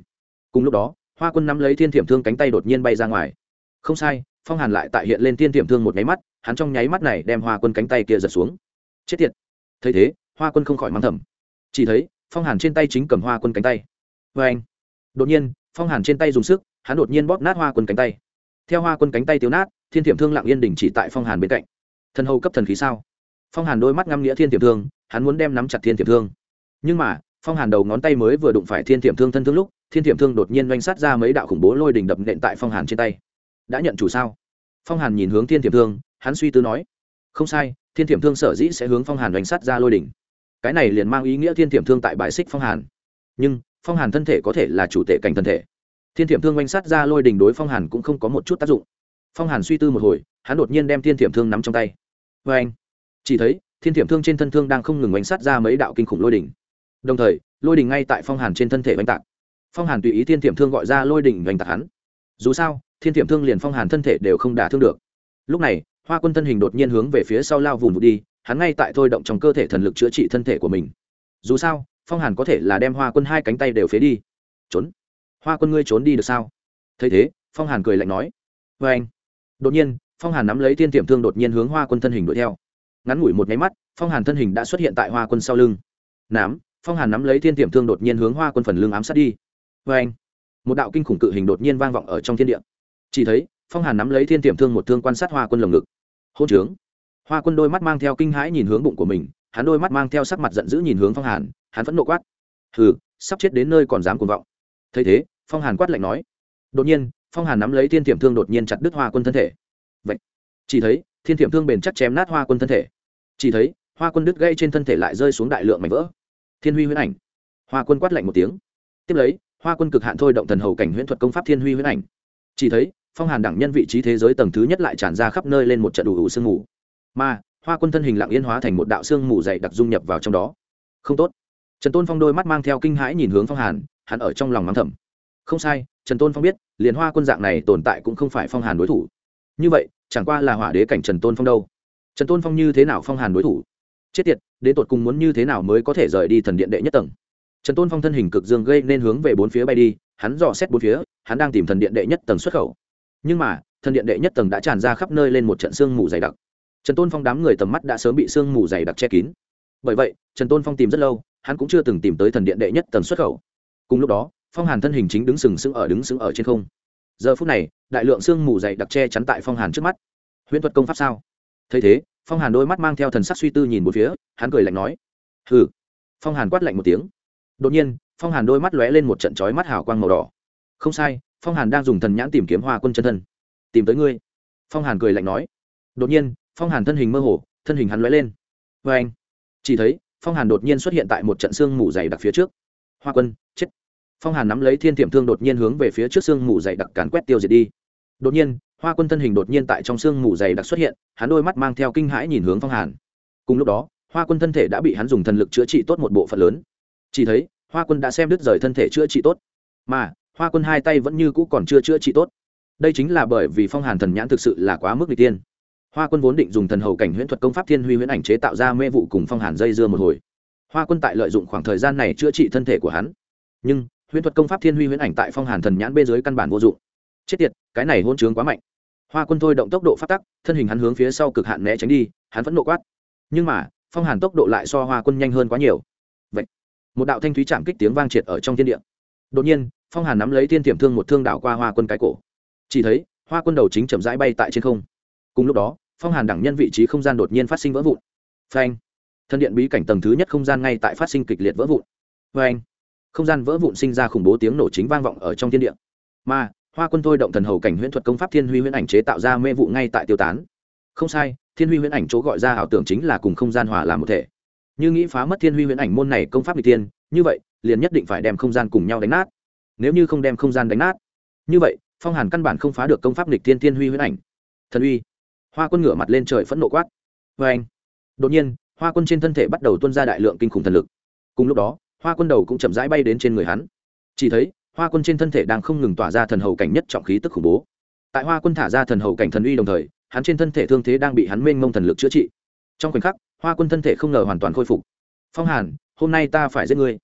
Cùng lúc đó, hoa quân nắm lấy thiên tiệm thương cánh tay đột nhiên bay ra ngoài. Không sai, phong hàn lại tại hiện lên thiên tiệm thương một nháy mắt, hắn trong nháy mắt này đem hoa quân cánh tay kia giật xuống. Chết tiệt! Thấy thế, hoa quân không khỏi mắng thầm. Chỉ thấy, phong hàn trên tay chính cầm hoa quân cánh tay. Vê anh, đột nhiên, phong hàn trên tay dùng sức, hắn đột nhiên bóp nát hoa quân cánh tay. Theo hoa quân cánh tay tiêu nát, thiên thiểm thương lặng yên đình chỉ tại phong hàn bên cạnh. Thần hầu cấp thần khí sao? Phong hàn đôi mắt ngăm nghĩa thiên Tiềm thương, hắn muốn đem nắm chặt thiên Tiềm thương. Nhưng mà, phong hàn đầu ngón tay mới vừa đụng phải thiên Tiềm thương thân thương lúc, thiên Tiềm thương đột nhiên doanh sát ra mấy đạo khủng bố lôi đình đập nện tại phong hàn trên tay. Đã nhận chủ sao? Phong hàn nhìn hướng thiên Tiềm thương, hắn suy tư nói. Không sai, thiên Tiềm thương sở dĩ sẽ hướng phong hàn doanh sát ra lôi đỉnh cái này liền mang ý nghĩa thiên Tiềm thương tại bãi xích phong hàn. Nhưng, phong hàn thân thể có thể là chủ tệ cảnh thân thể. Thiên thiểm thương oanh sát ra lôi đình đối phong hàn cũng không có một chút tác dụng. Phong hàn suy tư một hồi, hắn đột nhiên đem thiên thiểm thương nắm trong tay. Vê anh chỉ thấy, thiên thiểm thương trên thân thương đang không ngừng oanh sát ra mấy đạo kinh khủng lôi đỉnh. đồng thời, lôi đỉnh ngay tại phong hàn trên thân thể oanh tạc. Phong hàn tùy ý thiên thiểm thương gọi ra lôi đỉnh oanh tạc hắn. Dù sao, thiên thiểm thương liền phong hàn thân thể đều không đả thương được. Lúc này, hoa quân thân hình đột nhiên hướng về phía sau lao vùng vụt đi, hắn ngay tại thôi động trong cơ thể thần lực chữa trị thân thể của mình. Dù sao, phong hàn có thể là đem hoa quân hai cánh tay đều phế đi. Trốn. Hoa quân ngươi trốn đi được sao? Thấy thế, phong hàn cười lạnh nói. Vê anh đột nhiên, phong hàn nắm lấy thiên tiệm thương đột nhiên hướng hoa quân thân hình đuổi theo ngắn ngủi một nháy mắt, phong hàn thân hình đã xuất hiện tại hoa quân sau lưng. Nám, phong hàn nắm lấy thiên tiệm thương đột nhiên hướng hoa quân phần lưng ám sát đi. Vê anh một đạo kinh khủng cự hình đột nhiên vang vọng ở trong thiên địa. Chỉ thấy, phong hàn nắm lấy thiên tiệm thương một thương quan sát hoa quân lồng ngực. Hôn trướng! Hoa quân đôi mắt mang theo kinh hãi nhìn hướng bụng của mình, hắn đôi mắt mang theo sắc mặt giận dữ nhìn hướng phong hàn, hắn vẫn nộ quát. Hừ, sắp chết đến nơi còn dám cuồng vọng. Thấy thế, phong hàn quát lạnh nói. Đột nhiên, phong hàn nắm lấy thiên tiệm thương đột nhiên chặt đứt hoa quân thân thể. Vậy chỉ thấy, thiên tiệm thương bền chắc chém nát hoa quân thân thể chỉ thấy, hoa quân đứt gây trên thân thể lại rơi xuống đại lượng mảnh vỡ. Thiên huy huyễn ảnh. Hoa quân quát lạnh một tiếng. Tiếp lấy, hoa quân cực hạn thôi động thần hầu cảnh huyễn thuật công pháp thiên huy huyễn ảnh. Chỉ thấy, phong hàn đẳng nhân vị trí thế giới tầng thứ nhất lại tràn ra khắp nơi lên một trận đủ đủ sương mù. Mà, hoa quân thân hình lặng yên hóa thành một đạo xương mù dày đặc dung nhập vào trong đó. Không tốt. Trần tôn phong đôi mắt mang theo kinh hãi nhìn hướng phong hàn, hắn ở trong lòng mắng thầm. Không sai, trần tôn phong biết, liền hoa quân dạng này tồn tại cũng không phải phong hàn đối thủ. Như vậy, chẳng qua là hỏa đế cảnh trần tôn phong đâu trần tôn phong như thế nào phong hàn đối thủ? Chết tiệt, đến tột cùng muốn như thế nào mới có thể rời đi thần điện đệ nhất tầng? Trần tôn phong thân hình cực dương gây nên hướng về bốn phía bay đi, hắn dò xét bốn phía, hắn đang tìm thần điện đệ nhất tầng xuất khẩu. Nhưng mà, thần điện đệ nhất tầng đã tràn ra khắp nơi lên một trận sương mù dày đặc. Trần tôn phong đám người tầm mắt đã sớm bị sương mù dày đặc che kín. Bởi vậy, trần tôn phong tìm rất lâu, hắn cũng chưa từng tìm tới thần điện đệ nhất tầng xuất khẩu. Cùng lúc đó, phong hàn thân hình chính đứng sừng sững ở đứng sững ở trên không. Giờ phút này, đại lượng sương mù dày đặc che chắn tại phong hàn trước mắt. Huyễn thuật công pháp sao? Thấy thế, phong hàn đôi mắt mang theo thần sắc suy tư nhìn một phía, hắn cười lạnh nói, hừ. Phong hàn quát lạnh một tiếng. Đột nhiên, phong hàn đôi mắt lóe lên một trận chói mắt hào quang màu đỏ. Không sai, phong hàn đang dùng thần nhãn tìm kiếm hoa quân chân thân. Tìm tới ngươi. Phong hàn cười lạnh nói. Đột nhiên, phong hàn thân hình mơ hồ, thân hình hắn lóe lên. Vê anh, chỉ thấy, phong hàn đột nhiên xuất hiện tại một trận xương mù dày đặc phía trước. Hoa quân, chết. Phong hàn nắm lấy thiên tiệm thương đột nhiên hướng về phía trước xương mù dày đặc càn quét tiêu diệt đi. Đột nhiên hoa quân thân hình đột nhiên tại trong xương mù dày đặc xuất hiện, hắn đôi mắt mang theo kinh hãi nhìn hướng phong hàn. Cùng lúc đó, hoa quân thân thể đã bị hắn dùng thần lực chữa trị tốt một bộ phận lớn. Chỉ thấy, hoa quân đã xem đứt rời thân thể chữa trị tốt. Mà, hoa quân hai tay vẫn như cũ còn chưa chữa trị tốt. Đây chính là bởi vì phong hàn thần nhãn thực sự là quá mức n g tiên. Hoa quân vốn định dùng thần hầu cảnh huyễn thuật công pháp thiên huy huyễn ảnh chế tạo ra mê vụ cùng phong hàn dây dưa một hồi. Hoa quân tại lợi dụng khoảng thời gian này chữa trị thân thể của hắn. Nhưng, huyễn thuật công pháp thiên huy huyễn ảnh tại phong hàn thần nhãn bên dưới căn bản vô dụng. Chết tiệt, cái này hôn chướng quá mạnh hoa quân thôi động tốc độ phát tắc, thân hình hắn hướng phía sau cực hạn né tránh đi, hắn vẫn nộ quát. Nhưng mà, phong hàn tốc độ lại so hoa quân nhanh hơn quá nhiều. Vậy, một đạo thanh thúy chạm kích tiếng vang triệt ở trong thiên địa. Đột nhiên, phong hàn nắm lấy tiên tiềm thương một thương đảo qua hoa quân cái cổ. Chỉ thấy, hoa quân đầu chính chậm rãi bay tại trên không. Cùng lúc đó, phong hàn đẳng nhân vị trí không gian đột nhiên phát sinh vỡ vụn. Phanh! Thân điện bí cảnh tầng thứ nhất không gian ngay tại phát sinh kịch liệt vỡ vụn. Phanh! Không gian vỡ vụn sinh ra khủng bố tiếng nổ chính vang vọng ở trong thiên địa. Mà hoa quân thôi động thần hầu cảnh huyễn thuật công pháp thiên huy huyễn ảnh chế tạo ra mê vụ ngay tại tiêu tán. Không sai, thiên huy huyễn ảnh chỗ gọi ra ảo tưởng chính là cùng không gian hòa làm một thể. Như nghĩ phá mất thiên huy huyễn ảnh môn này công pháp n tiên như vậy, liền nhất định phải đem không gian cùng nhau đánh nát. Nếu như không đem không gian đánh nát, như vậy, phong hàn căn bản không phá được công pháp lịch thiên thiên huy huyễn ảnh. Thần uy hoa quân ngửa mặt lên trời phẫn nộ quát. Vê anh. Đột nhiên, hoa quân trên thân thể bắt đầu tuân ra đại lượng kinh khủng thần lực. Cùng lúc đó, hoa quân đầu cũng chậm rãi bay đến trên người hắn. Chỉ thấy hoa quân trên thân thể đang không ngừng tỏa ra thần hầu cảnh nhất trọng khí tức khủng bố. Tại hoa quân thả ra thần hầu cảnh thần uy đồng thời, hắn trên thân thể thương thế đang bị hắn mênh mông thần lực chữa trị. Trong khoảnh khắc, hoa quân thân thể không ngờ hoàn toàn khôi phục. Phong hàn, hôm nay ta phải giết ngươi.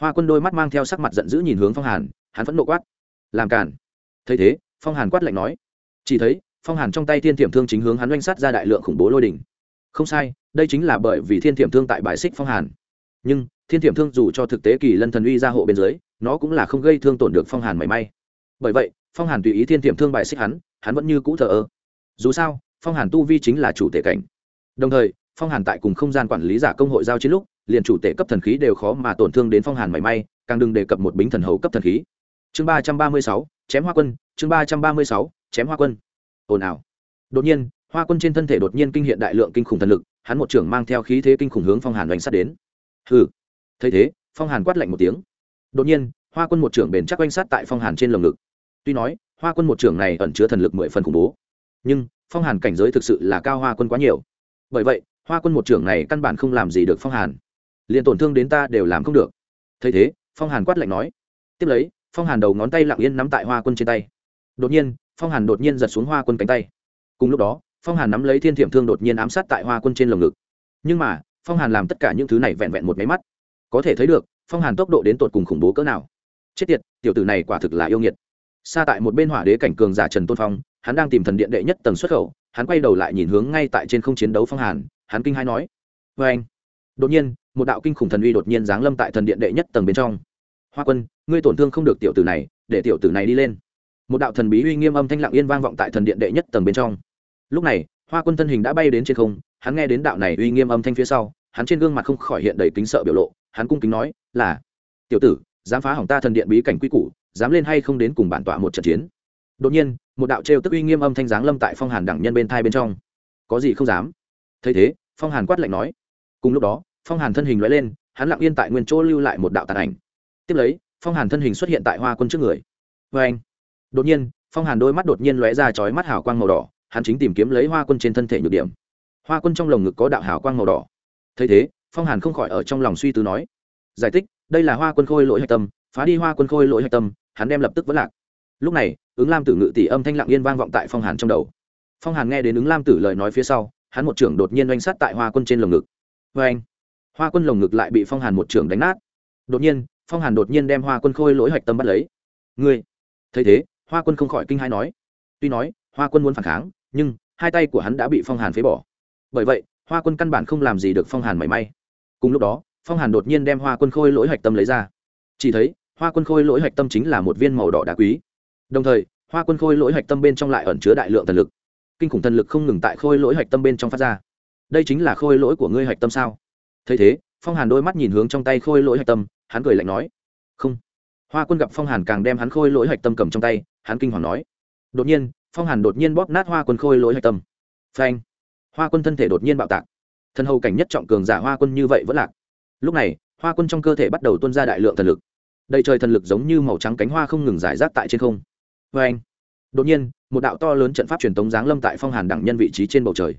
Hoa quân đôi mắt mang theo sắc mặt giận dữ nhìn hướng phong hàn, hắn vẫn nộ quát. Làm cản thấy thế, phong hàn quát lạnh nói. Chỉ thấy, phong hàn trong tay thiên thiểm thương chính hướng hắn oanh sát ra đại lượng khủng bố lôi đỉnh. Không sai, đây chính là bởi vì thiên thiểm thương tại bài xích phong hàn. Nhưng, thiên thiểm thương dù cho thực tế kỳ lân thần uy ra hộ bên dưới nó cũng là không gây thương tổn được phong hàn mảy may. Bởi vậy, phong hàn tùy ý thiên tiệm thương bài xích hắn hắn vẫn như cũ thờ ơ. Dù sao, phong hàn tu vi chính là chủ tể cảnh. Đồng thời, phong hàn tại cùng không gian quản lý giả công hội giao chiến lúc, liền chủ tể cấp thần khí đều khó mà tổn thương đến phong hàn mảy may, càng đừng đề cập một bính thần hầu cấp thần khí. Chương ba trăm ba mươi sáu, chém hoa quân, chương ba trăm ba mươi sáu, chém hoa quân. Ồn ào. Đột nhiên, hoa quân trên thân thể đột nhiên kinh hiện đại lượng kinh khủng thần lực, hắn một trưởng mang theo khí thế kinh khủng hướng phong hàn đánh sát đến. Hừ. Thấy thế, phong hàn quát lạnh một tiếng đột nhiên, hoa quân một trưởng bền chắc oanh sát tại phong hàn trên lồng ngực. Tuy nói, hoa quân một trưởng này ẩn chứa thần lực mười phần khủng bố, nhưng phong hàn cảnh giới thực sự là cao hoa quân quá nhiều. Bởi vậy, hoa quân một trưởng này căn bản không làm gì được phong hàn. Liền tổn thương đến ta đều làm không được. Thấy thế, phong hàn quát lạnh nói. Tiếp lấy, phong hàn đầu ngón tay lặng yên nắm tại hoa quân trên tay. Đột nhiên, phong hàn đột nhiên giật xuống hoa quân cánh tay. Cùng lúc đó, phong hàn nắm lấy thiên thiểm thương đột nhiên ám sát tại hoa quân trên lồng ngực. Nhưng mà, phong hàn làm tất cả những thứ này vẹn vẹn một máy mắt. Có thể thấy được phong hàn tốc độ đến tột cùng khủng bố cỡ nào chết tiệt tiểu tử này quả thực là yêu nghiệt xa tại một bên hỏa đế cảnh cường giả trần tôn phong hắn đang tìm thần điện đệ nhất tầng xuất khẩu hắn quay đầu lại nhìn hướng ngay tại trên không chiến đấu phong hàn hắn kinh hai nói vê anh đột nhiên một đạo kinh khủng thần uy đột nhiên giáng lâm tại thần điện đệ nhất tầng bên trong hoa quân ngươi tổn thương không được tiểu tử này để tiểu tử này đi lên một đạo thần bí uy nghiêm âm thanh lặng yên vang vọng tại thần điện đệ nhất tầng bên trong lúc này hoa quân thân hình đã bay đến trên không hắn nghe đến đạo này uy nghiêm âm thanh phía sau hắn trên gương mặt không khỏi hiện đầy kính sợ biểu lộ hắn cung kính nói, là. Tiểu tử, dám phá hỏng ta thần điện bí cảnh quy củ, dám lên hay không đến cùng bản tọa một trận chiến. Đột nhiên, một đạo trêu tức uy nghiêm âm thanh giáng lâm tại phong hàn đẳng nhân bên thai bên trong. Có gì không dám? Thấy thế, phong hàn quát lạnh nói. Cùng lúc đó, phong hàn thân hình loại lên, hắn lặng yên tại nguyên chỗ lưu lại một đạo tàn ảnh. Tiếp lấy, phong hàn thân hình xuất hiện tại hoa quân trước người. Vê anh, đột nhiên, phong hàn đôi mắt đột nhiên lóe ra chói mắt hào quang màu đỏ, hắn chính tìm kiếm lấy hoa quân trên thân thể nhược điểm. Hoa quân trong lồng ngực có đạo hào quang màu đỏ. Thấy thế phong hàn không khỏi ở trong lòng suy tư nói, giải thích, đây là hoa quân khôi lỗi hạch tâm, phá đi hoa quân khôi lỗi hạch tâm, hắn đem lập tức vẫn lạc. Lúc này, ứng lam tử ngự tỷ âm thanh lặng yên vang vọng tại phong hàn trong đầu. Phong hàn nghe đến ứng lam tử lời nói phía sau, hắn một trưởng đột nhiên oanh sát tại hoa quân trên lồng ngực. Vê anh hoa quân lồng ngực lại bị phong hàn một trưởng đánh nát. Đột nhiên, phong hàn đột nhiên đem hoa quân khôi lỗi hạch tâm bắt lấy. Ngươi! Thấy thế, hoa quân không khỏi kinh hai nói. Tuy nói, hoa quân muốn phản kháng, nhưng hai tay của hắn đã bị phong hàn phế bỏ. Bởi vậy, hoa quân căn bản không làm gì được phong hàn mảy may cùng lúc đó, phong hàn đột nhiên đem hoa quân khôi lỗi hạch tâm lấy ra. Chỉ thấy, hoa quân khôi lỗi hạch tâm chính là một viên màu đỏ đá quý. Đồng thời, hoa quân khôi lỗi hạch tâm bên trong lại ẩn chứa đại lượng thần lực. Kinh khủng thần lực không ngừng tại khôi lỗi hạch tâm bên trong phát ra. Đây chính là khôi lỗi của ngươi hạch tâm sao? Thấy thế, phong hàn đôi mắt nhìn hướng trong tay khôi lỗi hạch tâm, hắn cười lạnh nói, không. Hoa quân gặp phong hàn càng đem hắn khôi lỗi hạch tâm cầm trong tay, hắn kinh hoàng nói. Đột nhiên, phong hàn đột nhiên bóp nát hoa quân khôi lỗi hạch tâm. Phanh! Hoa quân thân thể đột nhiên bạo tạc thần hầu cảnh nhất trọng cường giả hoa quân như vậy vẫn lạc. Lúc này, hoa quân trong cơ thể bắt đầu tuôn ra đại lượng thần lực. Đầy trời thần lực giống như màu trắng cánh hoa không ngừng giải rác tại trên không. Vê anh, đột nhiên, một đạo to lớn trận pháp truyền tống giáng lâm tại phong hàn đẳng nhân vị trí trên bầu trời.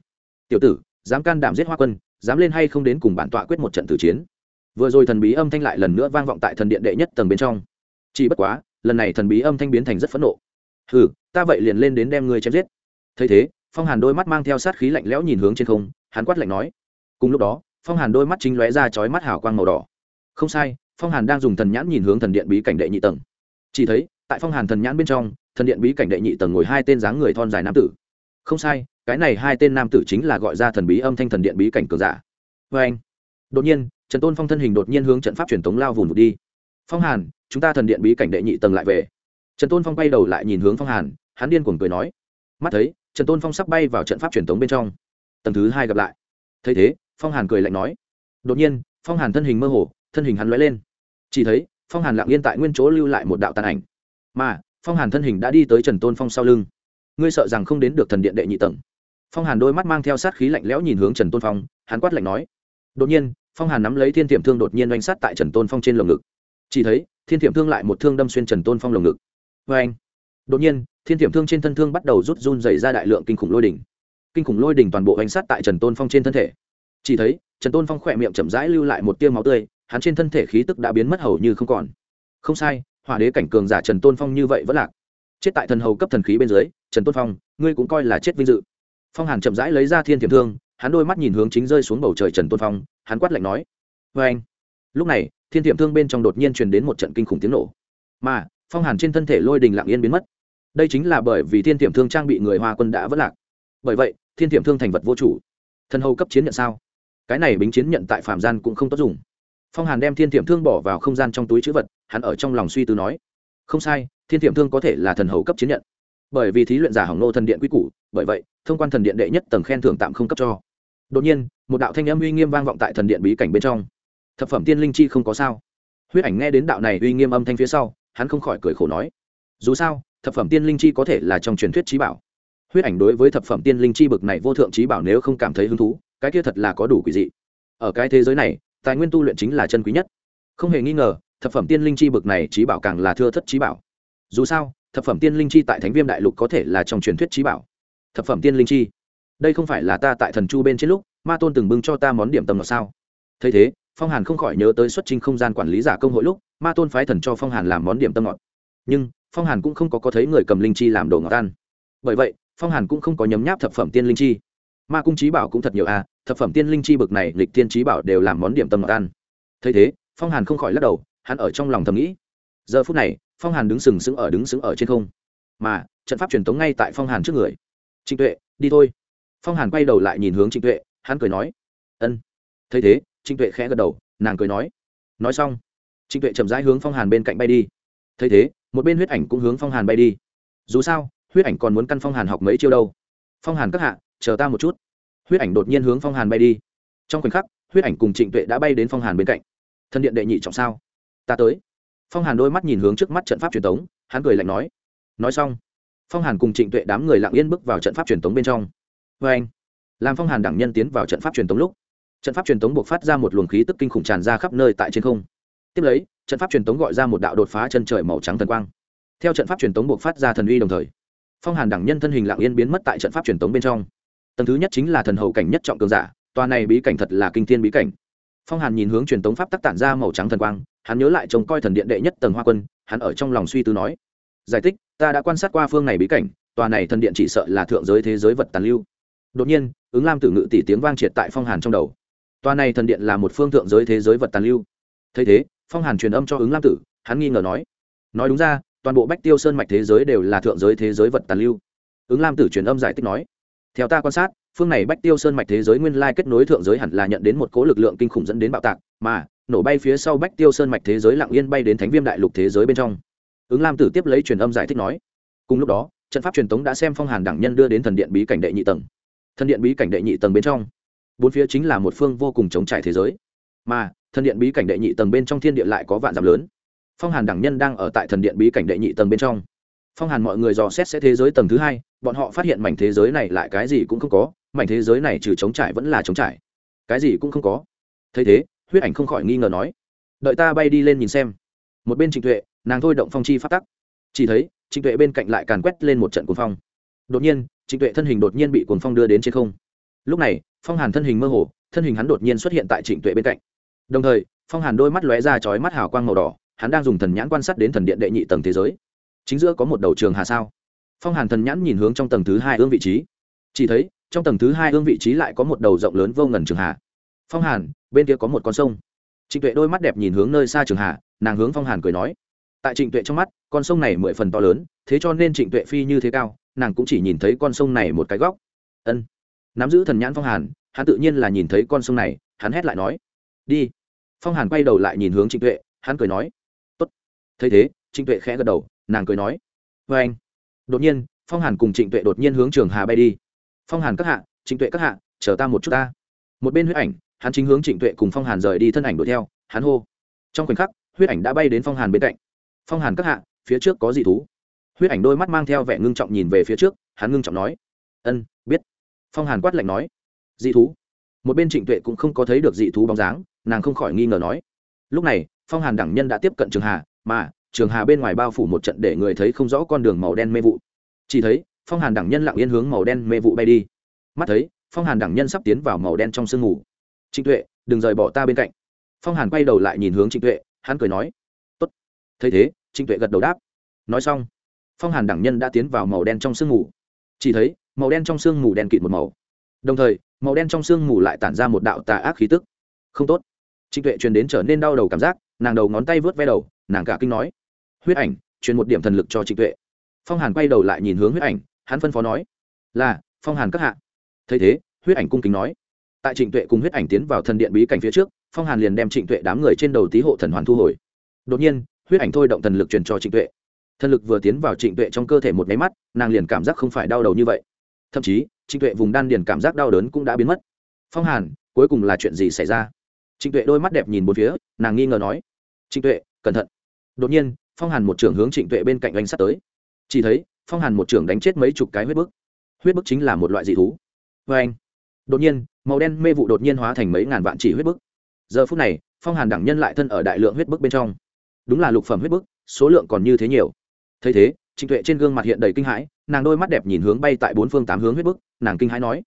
Tiểu tử, dám can đảm giết hoa quân, dám lên hay không đến cùng bản tọa quyết một trận tử chiến. Vừa rồi thần bí âm thanh lại lần nữa vang vọng tại thần điện đệ nhất tầng bên trong. Chỉ bất quá, lần này thần bí âm thanh biến thành rất phẫn nộ. Hừ, ta vậy liền lên đến đem ngươi chém giết. Thấy thế, phong hàn đôi mắt mang theo sát khí lạnh lẽo nhìn hướng trên không, hắn quát lạnh nói cùng lúc đó, phong hàn đôi mắt chính lóe ra chói mắt hào quang màu đỏ. Không sai, phong hàn đang dùng thần nhãn nhìn hướng thần điện bí cảnh đệ nhị tầng. Chỉ thấy, tại phong hàn thần nhãn bên trong, thần điện bí cảnh đệ nhị tầng ngồi hai tên dáng người thon dài nam tử. Không sai, cái này hai tên nam tử chính là gọi ra thần bí âm thanh thần điện bí cảnh cường giả. Vê anh, đột nhiên, trần tôn phong thân hình đột nhiên hướng trận pháp truyền thống lao vùng vụt đi. Phong hàn, chúng ta thần điện bí cảnh đệ nhị tầng lại về. Trần tôn phong bay đầu lại nhìn hướng phong hàn, hắn điên cuồng cười nói. Mắt thấy, trần tôn phong sắp bay vào trận pháp truyền thống bên trong. Tầng thứ hai gặp lại. Thấy thế phong hàn cười lạnh nói. Đột nhiên, phong hàn thân hình mơ hồ, thân hình hắn lóe lên. Chỉ thấy, phong hàn lặng yên tại nguyên chỗ lưu lại một đạo tàn ảnh. Mà, phong hàn thân hình đã đi tới trần tôn phong sau lưng. Ngươi sợ rằng không đến được thần điện đệ nhị tầng. Phong hàn đôi mắt mang theo sát khí lạnh lẽo nhìn hướng trần tôn phong, hắn quát lạnh nói. Đột nhiên, phong hàn nắm lấy thiên tiệm thương đột nhiên oanh sát tại trần tôn phong trên lồng ngực. Chỉ thấy, thiên tiệm thương lại một thương đâm xuyên trần tôn phong lồng ngực. Vê anh đột nhiên, thiên tiệm thương trên thân thương bắt đầu rút run dày ra đại lượng kinh khủng lôi đỉnh. Kinh khủng lôi đỉnh toàn bộ oanh sát tại trần tôn phong trên thân thể chỉ thấy, trần tôn phong khỏe miệng chậm rãi lưu lại một tiêu máu tươi, hắn trên thân thể khí tức đã biến mất hầu như không còn. Không sai, hỏa đế cảnh cường giả trần tôn phong như vậy vẫn lạc. Chết tại thần hầu cấp thần khí bên dưới, trần tôn phong, ngươi cũng coi là chết vinh dự. Phong hàn chậm rãi lấy ra thiên thiểm thương, hắn đôi mắt nhìn hướng chính rơi xuống bầu trời trần tôn phong, hắn quát lạnh nói vê anh lúc này, thiên thiểm thương bên trong đột nhiên truyền đến một trận kinh khủng tiếng nổ. Mà, phong hàn trên thân thể lôi đình lặng yên biến mất. Đây chính là bởi vì thiên thiểm thương trang bị người hoa quân đã vất lạc. Bởi vậy, thiên thiểm thương thành vật vô chủ. Thần hầu cấp chiến nhận sao? Cái này bính chiến nhận tại phạm gian cũng không tốt dùng. Phong hàn đem thiên thiểm thương bỏ vào không gian trong túi chữ vật, hắn ở trong lòng suy tư nói, không sai, thiên thiểm thương có thể là thần hầu cấp chiến nhận. Bởi vì thí luyện giả hỏng nô thần điện quy củ, bởi vậy, thông quan thần điện đệ nhất tầng khen thưởng tạm không cấp cho. Đột nhiên, một đạo thanh âm uy nghiêm vang vọng tại thần điện bí cảnh bên trong. Thập phẩm tiên linh chi không có sao? Huyết ảnh nghe đến đạo này uy nghiêm âm thanh phía sau, hắn không khỏi cười khổ nói, dù sao, thập phẩm tiên linh chi có thể là trong truyền thuyết trí bảo. Huyết ảnh đối với thập phẩm tiên linh chi bực này vô thượng trí bảo nếu không cảm thấy hứng thú cái kia thật là có đủ quỷ dị. Ở cái thế giới này, tài nguyên tu luyện chính là chân quý nhất. Không hề nghi ngờ, thập phẩm tiên linh chi bực này trí bảo càng là thưa thất trí bảo. Dù sao, thập phẩm tiên linh chi tại thánh viêm đại lục có thể là trong truyền thuyết trí bảo. Thập phẩm tiên linh chi? Đây không phải là ta tại thần chu bên trên lúc, ma tôn từng bưng cho ta món điểm tâm ngọt sao? Thấy thế, phong hàn không khỏi nhớ tới xuất trình không gian quản lý giả công hội lúc, ma tôn phái thần cho phong hàn làm món điểm tâm ngọt. Nhưng, phong hàn cũng không có có thấy người cầm linh chi làm đồ ngọt ăn. Bởi vậy, phong hàn cũng không có nhấm nháp thập phẩm tiên linh chi ma cung trí bảo cũng thật nhiều à thập phẩm tiên linh chi bực này lịch tiên trí bảo đều làm món điểm tâm ngọt ăn. Thấy thế, phong hàn không khỏi lắc đầu, hắn ở trong lòng thầm nghĩ. Giờ phút này, phong hàn đứng sừng sững ở, đứng sững ở trên không. Mà, trận pháp truyền tống ngay tại phong hàn trước người. Trịnh tuệ, đi thôi. Phong hàn quay đầu lại nhìn hướng trịnh tuệ, hắn cười nói. Ân. Thấy thế, trịnh tuệ khẽ gật đầu, nàng cười nói. Nói xong. Trịnh tuệ chậm rãi hướng phong hàn bên cạnh bay đi. Thấy thế, một bên huyết ảnh cũng hướng phong hàn bay đi. Dù sao, huyết ảnh còn muốn căn phong hàn học mấy chiêu đâu. Phong hàn các hạ chờ ta một chút. Huyết ảnh đột nhiên hướng phong hàn bay đi. Trong khoảnh khắc, huyết ảnh cùng trịnh tuệ đã bay đến phong hàn bên cạnh. Thân điện đệ nhị trọng sao? Ta tới. Phong hàn đôi mắt nhìn hướng trước mắt trận pháp truyền thống hắn cười lạnh nói. Nói xong, phong hàn cùng trịnh tuệ đám người lặng yên bước vào trận pháp truyền thống bên trong. Vê anh, làm phong hàn đẳng nhân tiến vào trận pháp truyền thống lúc, trận pháp truyền thống buộc phát ra một luồng khí tức kinh khủng tràn ra khắp nơi tại trên không. Tiếp lấy, trận pháp truyền thống gọi ra một đạo đột phá chân trời màu trắng thần quang. Theo trận pháp truyền thống buộc phát ra thần uy đồng thời, phong hàn đẳng nhân thân hình lặng yên biến mất tại trận pháp truyền thống bên trong tầng thứ nhất chính là thần hầu cảnh nhất trọng cường giả, tòa này bí cảnh thật là kinh thiên bí cảnh. Phong hàn nhìn hướng truyền tống pháp tắc tản ra màu trắng thần quang, hắn nhớ lại trông coi thần điện đệ nhất tầng hoa quân, hắn ở trong lòng suy tư nói, giải thích, ta đã quan sát qua phương này bí cảnh, tòa này thần điện chỉ sợ là thượng giới thế giới vật tàn lưu. Đột nhiên, ứng lam tử ngự tỷ tiếng vang triệt tại phong hàn trong đầu. Tòa này thần điện là một phương thượng giới thế giới vật tàn lưu. Thấy thế, phong hàn truyền âm cho ứng lam tử, hắn nghi ngờ nói nói đúng ra, toàn bộ bách tiêu sơn mạch thế giới đều là thượng giới thế giới vật tàn lưu. Ứng lam tử truyền âm giải thích nói theo ta quan sát, phương này bách tiêu sơn mạch thế giới nguyên lai kết nối thượng giới hẳn là nhận đến một cố lực lượng kinh khủng dẫn đến bạo tạc, mà nổ bay phía sau bách tiêu sơn mạch thế giới lặng yên bay đến thánh viêm đại lục thế giới bên trong. Ứng lam tử tiếp lấy truyền âm giải thích nói. Cùng lúc đó, trận pháp truyền tống đã xem phong hàn đẳng nhân đưa đến thần điện bí cảnh đệ nhị tầng. Thần điện bí cảnh đệ nhị tầng bên trong, bốn phía chính là một phương vô cùng chống trải thế giới. Mà, thần điện bí cảnh đệ nhị tầng bên trong thiên địa lại có vạn giảm lớn. Phong hàn đẳng nhân đang ở tại thần điện bí cảnh đệ nhị tầng bên trong. Phong hàn mọi người dò xét sẽ thế giới tầng thứ hai bọn họ phát hiện mảnh thế giới này lại cái gì cũng không có, mảnh thế giới này trừ chống trải vẫn là chống trải. Cái gì cũng không có. Thấy thế, huyết ảnh không khỏi nghi ngờ nói, đợi ta bay đi lên nhìn xem. Một bên trịnh tuệ, nàng thôi động phong chi phát tắc. Chỉ thấy, trịnh tuệ bên cạnh lại càn quét lên một trận cuồng phong. Đột nhiên, trịnh tuệ thân hình đột nhiên bị cuồng phong đưa đến trên không. Lúc này, phong hàn thân hình mơ hồ, thân hình hắn đột nhiên xuất hiện tại trịnh tuệ bên cạnh. Đồng thời, phong hàn đôi mắt lóe ra chói mắt hào quang màu đỏ, hắn đang dùng thần nhãn quan sát đến thần điện đệ nhị tầng thế giới. Chính giữa có một đầu trường hà sao phong hàn thần nhãn nhìn hướng trong tầng thứ hai ương vị trí. Chỉ thấy, trong tầng thứ hai ương vị trí lại có một đầu rộng lớn vô ngần trường hà phong hàn, bên kia có một con sông. Trịnh tuệ đôi mắt đẹp nhìn hướng nơi xa trường hà nàng hướng phong hàn cười nói. Tại trịnh tuệ trong mắt, con sông này mười phần to lớn, thế cho nên trịnh tuệ phi như thế cao, nàng cũng chỉ nhìn thấy con sông này một cái góc. Ân. Nắm giữ thần nhãn phong hàn, hắn tự nhiên là nhìn thấy con sông này, hắn hét lại nói. Đi. Phong hàn quay đầu lại nhìn hướng trịnh tuệ, hắn cười nói. Tốt. Thấy thế, trịnh tuệ khẽ gật đầu, nàng cười nói. Vê anh đột nhiên, phong hàn cùng trịnh tuệ đột nhiên hướng trường hà bay đi. Phong hàn các hạ, trịnh tuệ các hạ, chờ ta một chút ta. Một bên huyết ảnh, hắn chính hướng trịnh tuệ cùng phong hàn rời đi thân ảnh đuổi theo, hắn hô. Trong khoảnh khắc, huyết ảnh đã bay đến phong hàn bên cạnh. Phong hàn các hạ, phía trước có dị thú. Huyết ảnh đôi mắt mang theo vẻ ngưng trọng nhìn về phía trước, hắn ngưng trọng nói. Ân, biết. Phong hàn quát lạnh nói. Dị thú? Một bên trịnh tuệ cũng không có thấy được dị thú bóng dáng, nàng không khỏi nghi ngờ nói. Lúc này, phong hàn đẳng nhân đã tiếp cận trường hà, mà trường hà bên ngoài bao phủ một trận để người thấy không rõ con đường màu đen mê vụ. Chỉ thấy, phong hàn đẳng nhân lặng yên hướng màu đen mê vụ bay đi. Mắt thấy, phong hàn đẳng nhân sắp tiến vào màu đen trong sương mù. Trịnh tuệ, đừng rời bỏ ta bên cạnh. Phong hàn quay đầu lại nhìn hướng trịnh tuệ, hắn cười nói, tốt. Thấy thế, trịnh tuệ gật đầu đáp. Nói xong, phong hàn đẳng nhân đã tiến vào màu đen trong sương mù. Chỉ thấy, màu đen trong sương mù đen kịt một màu. Đồng thời, màu đen trong sương mù lại tản ra một đạo tà ác khí tức. Không tốt. Trịnh tuệ truyền đến trở nên đau đầu cảm giác, nàng đầu ngón tay vớt ve đầu, nàng cả kinh nói huyết ảnh, truyền một điểm thần lực cho trịnh tuệ. Phong hàn quay đầu lại nhìn hướng huyết ảnh, hắn phân phó nói, là, phong hàn các hạ. Thấy thế, huyết ảnh cung kính nói. Tại trịnh tuệ cùng huyết ảnh tiến vào thần điện bí cảnh phía trước, phong hàn liền đem trịnh tuệ đám người trên đầu tý hộ thần hoàn thu hồi. Đột nhiên, huyết ảnh thôi động thần lực truyền cho trịnh tuệ. Thần lực vừa tiến vào trịnh tuệ trong cơ thể một máy mắt, nàng liền cảm giác không phải đau đầu như vậy. Thậm chí, trịnh tuệ vùng đan điền cảm giác đau đớn cũng đã biến mất. Phong hàn, cuối cùng là chuyện gì xảy ra? Trịnh tuệ đôi mắt đẹp nhìn một phía, nàng nghi ngờ nói. Trịnh tuệ, cẩn thận. Đột nhiên phong hàn một trưởng hướng trịnh tuệ bên cạnh oanh sắt tới. Chỉ thấy, phong hàn một trưởng đánh chết mấy chục cái huyết bức. Huyết bức chính là một loại dị thú. Vê anh, đột nhiên, màu đen mê vụ đột nhiên hóa thành mấy ngàn vạn chỉ huyết bức. Giờ phút này, phong hàn đẳng nhân lại thân ở đại lượng huyết bức bên trong. Đúng là lục phẩm huyết bức, số lượng còn như thế nhiều. Thấy thế, trịnh tuệ trên gương mặt hiện đầy kinh hãi, nàng đôi mắt đẹp nhìn hướng bay tại bốn phương tám hướng huyết bức, nàng kinh hãi nói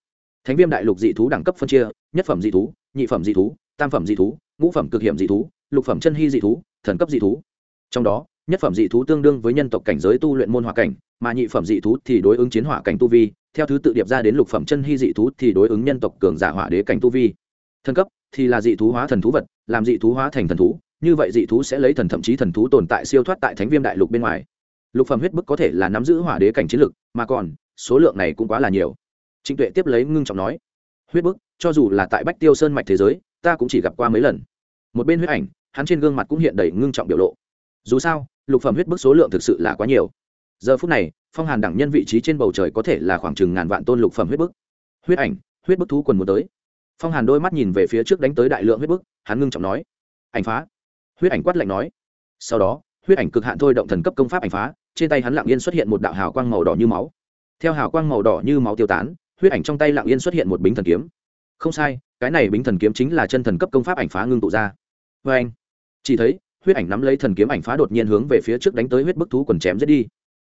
thánh viêm đại lục dị thú đẳng cấp phân chia, nhất phẩm dị thú, nhị phẩm dị thú, tam phẩm dị thú, ngũ phẩm cực hiểm dị thú, lục phẩm chân hy dị thú, thần cấp dị thú. Trong đó nhất phẩm dị thú tương đương với nhân tộc cảnh giới tu luyện môn hỏa cảnh, mà nhị phẩm dị thú thì đối ứng chiến hỏa cảnh tu vi, theo thứ tự điệp ra đến lục phẩm chân hy dị thú thì đối ứng nhân tộc cường giả hỏa đế cảnh tu vi. Thần cấp thì là dị thú hóa thần thú vật, làm dị thú hóa thành thần thú, như vậy dị thú sẽ lấy thần thậm chí thần thú tồn tại siêu thoát tại thánh viêm đại lục bên ngoài. Lục phẩm huyết bức có thể là nắm giữ hỏa đế cảnh chiến lực, mà còn, số lượng này cũng quá là nhiều. Trịnh tuệ tiếp lấy ngưng trọng nói, huyết bức, cho dù là tại bách tiêu sơn mạch thế giới, ta cũng chỉ gặp qua mấy lần. Một bên huyết ảnh, hắn trên gương mặt cũng hiện đầy ngưng trọng biểu lộ. Dù sao lục phẩm huyết bức số lượng thực sự là quá nhiều. Giờ phút này, phong hàn đẳng nhân vị trí trên bầu trời có thể là khoảng chừng ngàn vạn tôn lục phẩm huyết bức. Huyết ảnh, huyết bức thú quần muốn tới. Phong hàn đôi mắt nhìn về phía trước đánh tới đại lượng huyết bức, hắn ngưng trọng nói. Ảnh phá. Huyết ảnh quát lạnh nói. Sau đó, huyết ảnh cực hạn thôi động thần cấp công pháp ảnh phá, trên tay hắn lặng yên xuất hiện một đạo hào quang màu đỏ như máu. Theo hào quang màu đỏ như máu tiêu tán, huyết ảnh trong tay lặng yên xuất hiện một bính thần kiếm. Không sai, cái này bính thần kiếm chính là chân thần cấp công pháp ảnh phá ngưng tụ ra. Vê anh chỉ thấy huyết ảnh nắm lấy thần kiếm ảnh phá đột nhiên hướng về phía trước đánh tới huyết bức thú quần chém giết đi.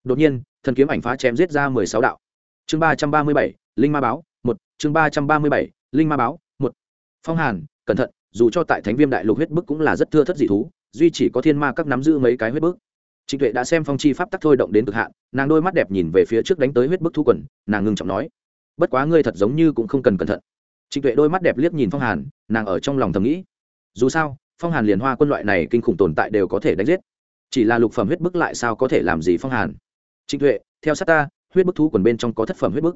Đột nhiên, thần kiếm ảnh phá chém giết ra mười sáu đạo. Chương ba trăm ba mươi bảy, linh ma báo, một. Chương ba trăm ba mươi bảy, linh ma báo, một. Phong hàn, cẩn thận, dù cho tại thánh viêm đại lục huyết bức cũng là rất thưa thất dị thú, duy chỉ có thiên ma các nắm giữ mấy cái huyết bức. Trịnh tuệ đã xem phong chi pháp tắc thôi động đến cực hạn, nàng đôi mắt đẹp nhìn về phía trước đánh tới huyết bức thu quần, nàng ngưng trọng nói, bất quá ngươi thật giống như cũng không cần cẩn thận. Trịnh tuệ đôi mắt đẹp liếc nhìn phong hàn, nàng ở trong lòng thầm nghĩ, dù sao phong hàn liền hoa quân loại này kinh khủng tồn tại đều có thể đánh giết. Chỉ là lục phẩm huyết bức lại sao có thể làm gì phong hàn? Trịnh tuệ, theo sát ta, huyết bức thú quần bên trong có thất phẩm huyết bức.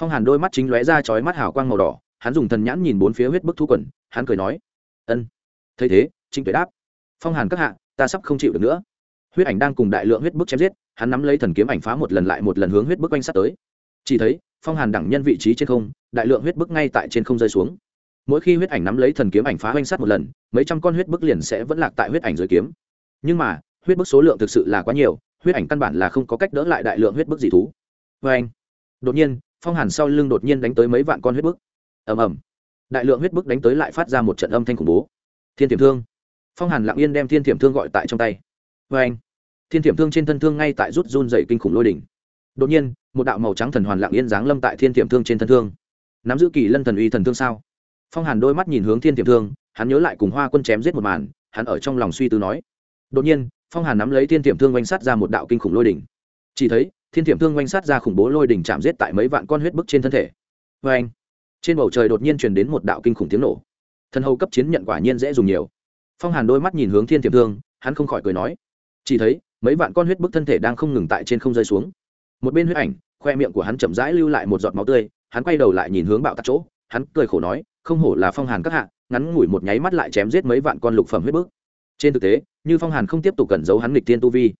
Phong hàn đôi mắt chính lóe ra chói mắt hào quang màu đỏ, hắn dùng thần nhãn nhìn bốn phía huyết bức thú quần, hắn cười nói, ân. Thấy thế, trịnh tuệ đáp, phong hàn các hạ, ta sắp không chịu được nữa. Huyết ảnh đang cùng đại lượng huyết bức chém giết, hắn nắm lấy thần kiếm ảnh phá một lần lại một lần hướng huyết bức quanh sát tới. Chỉ thấy, phong hàn đẳng nhân vị trí trên không, đại lượng huyết bức ngay tại trên không rơi xuống mỗi khi huyết ảnh nắm lấy thần kiếm ảnh phá hoanh sát một lần, mấy trăm con huyết bức liền sẽ vẫn lạc tại huyết ảnh dưới kiếm. Nhưng mà, huyết bức số lượng thực sự là quá nhiều, huyết ảnh căn bản là không có cách đỡ lại đại lượng huyết bức dị thú. Vê anh, đột nhiên, phong hàn sau lưng đột nhiên đánh tới mấy vạn con huyết bức. Ầm ầm. Đại lượng huyết bức đánh tới lại phát ra một trận âm thanh khủng bố. Thiên tiềm thương. Phong hàn lặng yên đem thiên tiềm thương gọi tại trong tay. Vê anh, thiên tiềm thương trên thân thương ngay tại rút run dày kinh khủng lôi đỉnh. Đột nhiên, một đạo màu trắng thần hoàn lặng yên giáng lâm tại thiên tiềm thương trên thân thương. Nắm giữ kỳ lân thần uy thần thương sao? Phong hàn đôi mắt nhìn hướng thiên tiềm thương, hắn nhớ lại cùng hoa quân chém giết một màn, hắn ở trong lòng suy tư nói. Đột nhiên, phong hàn nắm lấy thiên tiềm thương oanh sát ra một đạo kinh khủng lôi đỉnh. Chỉ thấy, thiên tiềm thương oanh sát ra khủng bố lôi đỉnh chạm giết tại mấy vạn con huyết bức trên thân thể. Vê anh trên bầu trời đột nhiên truyền đến một đạo kinh khủng tiếng nổ. Thần hầu cấp chiến nhận quả nhiên dễ dùng nhiều. Phong hàn đôi mắt nhìn hướng thiên tiềm thương, hắn không khỏi cười nói. Chỉ thấy, mấy vạn con huyết bức thân thể đang không ngừng tại trên không rơi xuống. Một bên huyết ảnh, khoe miệng của hắn chậm rãi lưu lại một giọt máu tươi, hắn quay đầu lại nhìn hướng bạo tạc chỗ, hắn cười khổ nói không hổ là phong hàn các hạ, ngắn ngủi một nháy mắt lại chém giết mấy vạn con lục phẩm huyết bức. Trên thực tế, như phong hàn không tiếp tục cẩn giấu hắn nghịch tiên tu vi,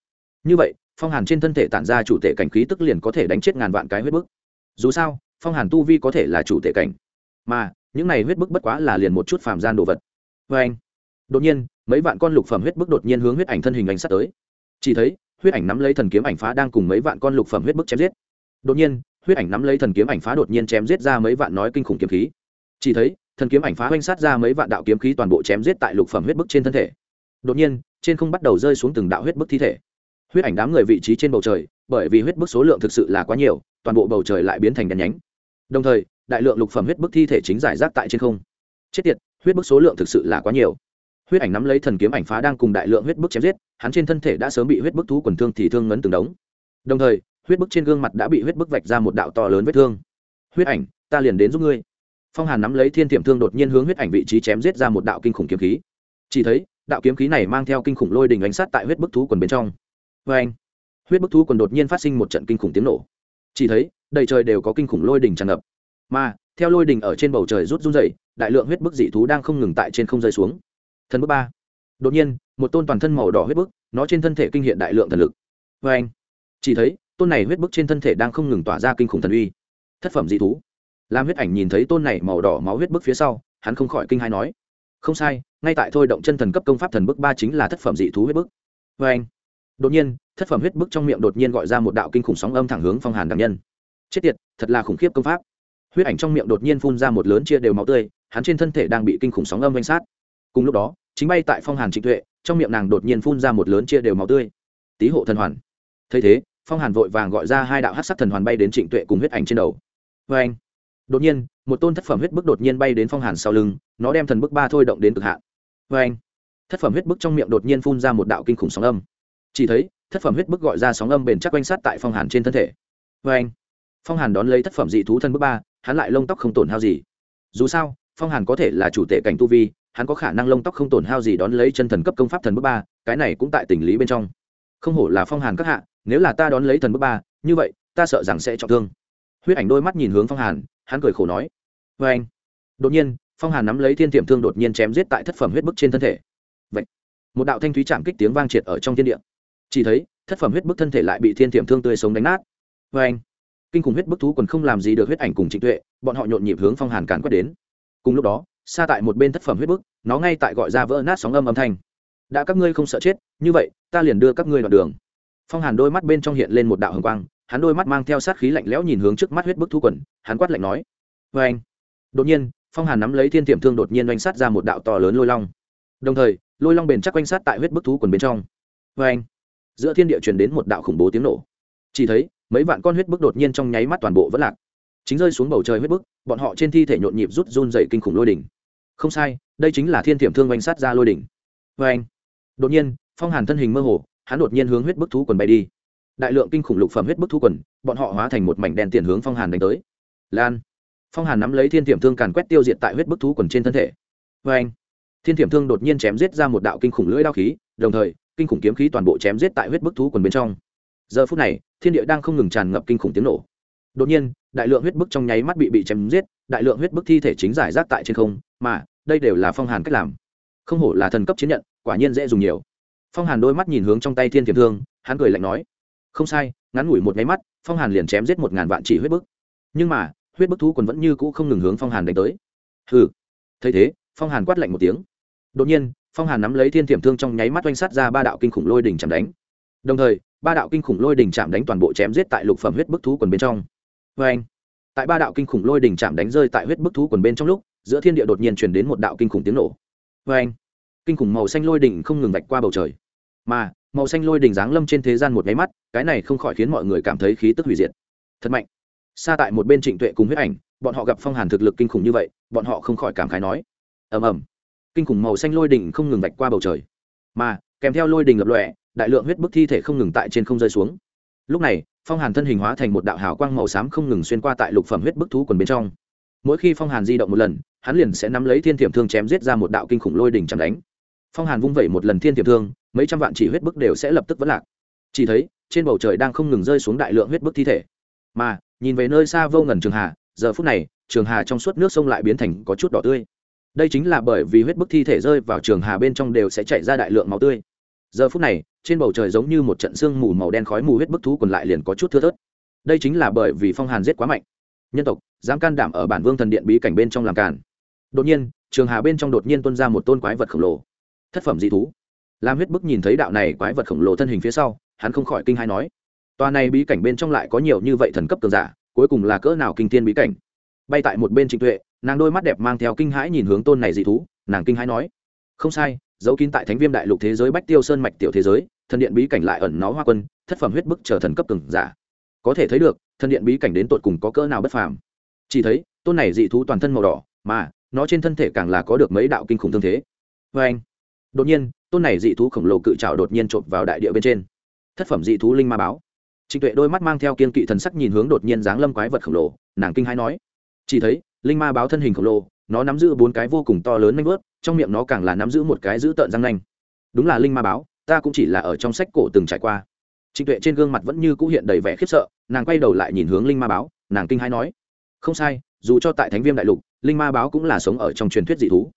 như vậy, phong hàn trên thân thể tản ra chủ tệ cảnh khí tức liền có thể đánh chết ngàn vạn cái huyết bức. Dù sao, phong hàn tu vi có thể là chủ tệ cảnh, mà những này huyết bức bất quá là liền một chút phàm gian đồ vật. Vê anh, đột nhiên, mấy vạn con lục phẩm huyết bức đột nhiên hướng huyết ảnh thân hình ảnh sát tới. Chỉ thấy, huyết ảnh nắm lấy thần kiếm ảnh phá đang cùng mấy vạn con lục phẩm huyết bức chém giết. Đột nhiên, huyết ảnh nắm lấy thần kiếm ảnh phá đột nhiên chém giết ra mấy vạn nói kinh khủng kiếm khí chỉ thấy, thần kiếm ảnh phá oanh sát ra mấy vạn đạo kiếm khí toàn bộ chém giết tại lục phẩm huyết bức trên thân thể. Đột nhiên, trên không bắt đầu rơi xuống từng đạo huyết bức thi thể. Huyết ảnh đám người vị trí trên bầu trời, bởi vì huyết bức số lượng thực sự là quá nhiều, toàn bộ bầu trời lại biến thành đèn nhánh. Đồng thời, đại lượng lục phẩm huyết bức thi thể chính giải rác tại trên không. Chết tiệt, huyết bức số lượng thực sự là quá nhiều. Huyết ảnh nắm lấy thần kiếm ảnh phá đang cùng đại lượng huyết bức chém giết, hắn trên thân thể đã sớm bị huyết bức thú quần thương thì thương ngấn từng đống. Đồng thời, huyết bức trên gương mặt đã bị huyết bức vạch ra một đạo to lớn vết thương. Huyết ảnh, ta liền đến giúp ngươi phong hàn nắm lấy thiên tiệm thương đột nhiên hướng huyết ảnh vị trí chém giết ra một đạo kinh khủng kiếm khí. Chỉ thấy, đạo kiếm khí này mang theo kinh khủng lôi đình ánh sát tại huyết bức thú quần bên trong. Vê anh, huyết bức thú quần đột nhiên phát sinh một trận kinh khủng tiếng nổ. Chỉ thấy, đầy trời đều có kinh khủng lôi đình tràn ngập. Mà, theo lôi đình ở trên bầu trời rút run dày đại lượng huyết bức dị thú đang không ngừng tại trên không rơi xuống. Thần bước ba. Đột nhiên, một tôn toàn thân màu đỏ huyết bức, nó trên thân thể kinh hiện đại lượng thần lực. Vê anh, chỉ thấy, tôn này huyết bức trên thân thể đang không ngừng tỏa ra kinh khủng thần uy. Thất phẩm dị thú lam huyết ảnh nhìn thấy tôn này màu đỏ máu huyết bức phía sau, hắn không khỏi kinh hai nói, không sai, ngay tại thôi động chân thần cấp công pháp thần bức ba chính là thất phẩm dị thú huyết bức. Vê anh, đột nhiên, thất phẩm huyết bức trong miệng đột nhiên gọi ra một đạo kinh khủng sóng âm thẳng hướng phong hàn đảm nhân. Chết tiệt, thật là khủng khiếp công pháp. Huyết ảnh trong miệng đột nhiên phun ra một lớn chia đều máu tươi, hắn trên thân thể đang bị kinh khủng sóng âm danh sát. Cùng lúc đó, chính bay tại phong hàn trịnh tuệ, trong miệng nàng đột nhiên phun ra một lớn chia đều máu tươi. Tý hộ thần hoàn. Thấy thế, phong hàn vội vàng gọi ra hai đạo hát sắc thần hoàn bay đến trịnh tuệ cùng huyết ảnh trên đầu. Vê anh đột nhiên, một tôn thất phẩm huyết bức đột nhiên bay đến phong hàn sau lưng, nó đem thần bức ba thôi động đến cực hạn. Vê anh, thất phẩm huyết bức trong miệng đột nhiên phun ra một đạo kinh khủng sóng âm. Chỉ thấy, thất phẩm huyết bức gọi ra sóng âm bền chắc quanh sát tại phong hàn trên thân thể. Vê anh, phong hàn đón lấy thất phẩm dị thú thân bức ba, hắn lại lông tóc không tổn hao gì. Dù sao, phong hàn có thể là chủ tệ cảnh tu vi, hắn có khả năng lông tóc không tổn hao gì đón lấy chân thần cấp công pháp thần bức ba, cái này cũng tại tình lý bên trong. Không hổ là phong hàn các hạ, nếu là ta đón lấy thần bức ba, như vậy, ta sợ rằng sẽ trọng thương huyết ảnh đôi mắt nhìn hướng phong hàn, hắn cười khổ nói vê anh. Đột nhiên, phong hàn nắm lấy thiên tiệm thương đột nhiên chém giết tại thất phẩm huyết bức trên thân thể. Vậy một đạo thanh thúy chạm kích tiếng vang triệt ở trong thiên địa. Chỉ thấy, thất phẩm huyết bức thân thể lại bị thiên tiệm thương tươi sống đánh nát. Vê anh! Kinh khủng huyết bức thú còn không làm gì được huyết ảnh cùng trịnh tuệ, bọn họ nhộn nhịp hướng phong hàn càn quét đến. Cùng lúc đó, xa tại một bên thất phẩm huyết bức, nó ngay tại gọi ra vỡ nát sóng âm âm thanh. Đã các ngươi không sợ chết, như vậy, ta liền đưa các ngươi đoạn đường. Phong hàn đôi mắt bên trong hiện lên một đạo hồng quang hắn đôi mắt mang theo sát khí lạnh lẽo nhìn hướng trước mắt huyết bức thú quần, hắn quát lạnh nói vê anh. Đột nhiên, phong hàn nắm lấy thiên tiệm thương đột nhiên oanh sát ra một đạo to lớn lôi long. Đồng thời, lôi long bền chắc quanh sát tại huyết bức thú quần bên trong. Vê anh. Giữa thiên địa truyền đến một đạo khủng bố tiếng nổ. Chỉ thấy, mấy vạn con huyết bức đột nhiên trong nháy mắt toàn bộ vẫn lạc. Chính rơi xuống bầu trời huyết bức, bọn họ trên thi thể nhộn nhịp rút run dày kinh khủng lôi đỉnh. Không sai, đây chính là thiên tiệm thương oanh sát ra lôi đỉnh. Vê anh. Đột nhiên, phong hàn thân hình mơ hồ, hắn đột nhiên hướng huyết bức thú quần bay đi đại lượng kinh khủng lục phẩm huyết bức thu quần, bọn họ hóa thành một mảnh đen tiền hướng phong hàn đánh tới. Lan, phong hàn nắm lấy thiên tiệm thương càn quét tiêu diệt tại huyết bức thú quần trên thân thể. Vê anh, thiên tiệm thương đột nhiên chém giết ra một đạo kinh khủng lưỡi đao khí, đồng thời, kinh khủng kiếm khí toàn bộ chém giết tại huyết bức thú quần bên trong. Giờ phút này, thiên địa đang không ngừng tràn ngập kinh khủng tiếng nổ. Đột nhiên, đại lượng huyết bức trong nháy mắt bị bị chém giết, đại lượng huyết bức thi thể chính giải rác tại trên không, mà, đây đều là phong hàn cách làm. Không hổ là thần cấp chiến nhận, quả nhiên dễ dùng nhiều. Phong hàn đôi mắt nhìn hướng trong tay thiên tiềm thương, hắn cười lạnh nói không sai, ngắn ngủi một nháy mắt, phong hàn liền chém giết một ngàn vạn chỉ huyết bức. Nhưng mà, huyết bức thú còn vẫn như cũ không ngừng hướng phong hàn đánh tới. Hừ. Thấy thế, phong hàn quát lạnh một tiếng. Đột nhiên, phong hàn nắm lấy thiên tiềm thương trong nháy mắt oanh sát ra ba đạo kinh khủng lôi đỉnh chạm đánh. Đồng thời, ba đạo kinh khủng lôi đỉnh chạm đánh toàn bộ chém giết tại lục phẩm huyết bức thú quần bên trong. Vê anh tại ba đạo kinh khủng lôi đỉnh chạm đánh rơi tại huyết bức thú quần bên trong lúc, giữa thiên địa đột nhiên truyền đến một đạo kinh khủng tiếng nổ. Vê anh kinh khủng màu xanh lôi đỉnh không ngừng vạch qua bầu trời mà màu xanh lôi đỉnh giáng lâm trên thế gian một nháy mắt, cái này không khỏi khiến mọi người cảm thấy khí tức hủy diệt. Thật mạnh. Xa tại một bên trịnh tuệ cùng huyết ảnh, bọn họ gặp phong hàn thực lực kinh khủng như vậy, bọn họ không khỏi cảm khái nói. Ầm ầm. Kinh khủng màu xanh lôi đỉnh không ngừng vạch qua bầu trời. Mà, kèm theo lôi đỉnh lập lòe, đại lượng huyết bức thi thể không ngừng tại trên không rơi xuống. Lúc này, phong hàn thân hình hóa thành một đạo hào quang màu xám không ngừng xuyên qua tại lục phẩm huyết bức thú quần bên trong. Mỗi khi phong hàn di động một lần, hắn liền sẽ nắm lấy thiên thiểm thương chém giết ra một đạo kinh khủng lôi đỉnh chẳng đánh. Phong hàn vung vẩy một lần thiên thiểm thương mấy trăm vạn chỉ huyết bức đều sẽ lập tức vẫn lạc. Chỉ thấy, trên bầu trời đang không ngừng rơi xuống đại lượng huyết bức thi thể. Mà, nhìn về nơi xa vô ngần trường hà, giờ phút này, trường hà trong suốt nước sông lại biến thành có chút đỏ tươi. Đây chính là bởi vì huyết bức thi thể rơi vào trường hà bên trong đều sẽ chảy ra đại lượng máu tươi. Giờ phút này, trên bầu trời giống như một trận sương mù màu đen khói mù huyết bức thú còn lại liền có chút thưa thớt. Đây chính là bởi vì phong hàn giết quá mạnh. Nhân tộc, dám can đảm ở bản vương thần điện bí cảnh bên trong làm cản đột nhiên, trường hà bên trong đột nhiên tuôn ra một tôn quái vật khổng lồ. Thất phẩm dị thú lam huyết bức nhìn thấy đạo này quái vật khổng lồ thân hình phía sau, hắn không khỏi kinh hai nói, tòa này bí cảnh bên trong lại có nhiều như vậy thần cấp cường giả, cuối cùng là cỡ nào kinh thiên bí cảnh? Bay tại một bên trịnh tuệ, nàng đôi mắt đẹp mang theo kinh hãi nhìn hướng tôn này dị thú, nàng kinh hãi nói, không sai dấu kín tại thánh viêm đại lục thế giới bách tiêu sơn mạch tiểu thế giới, thần điện bí cảnh lại ẩn nó hoa quân, thất phẩm huyết bức chờ thần cấp cường giả. Có thể thấy được, thần điện bí cảnh đến tột cùng có cỡ nào bất phàm. Chỉ thấy, tôn này dị thú toàn thân màu đỏ, mà nó trên thân thể càng là có được mấy đạo kinh khủng thương thế. Vê anh đột nhiên tôn này dị thú khổng lồ cự trào đột nhiên chộp vào đại địa bên trên. Thất phẩm dị thú linh ma báo. Trịnh tuệ đôi mắt mang theo kiên kỵ thần sắc nhìn hướng đột nhiên dáng lâm quái vật khổng lồ, nàng kinh hãi nói, chỉ thấy, linh ma báo thân hình khổng lồ, nó nắm giữ bốn cái vô cùng to lớn nanh vớt trong miệng nó càng là nắm giữ một cái giữ tợn răng nanh. Đúng là linh ma báo, ta cũng chỉ là ở trong sách cổ từng trải qua. Trịnh tuệ trên gương mặt vẫn như cũ hiện đầy vẻ khiếp sợ, nàng quay đầu lại nhìn hướng linh ma báo, nàng kinh hãi nói, không sai, dù cho tại thánh viêm đại lục, linh ma báo cũng là sống ở trong truyền thuyết dị thú.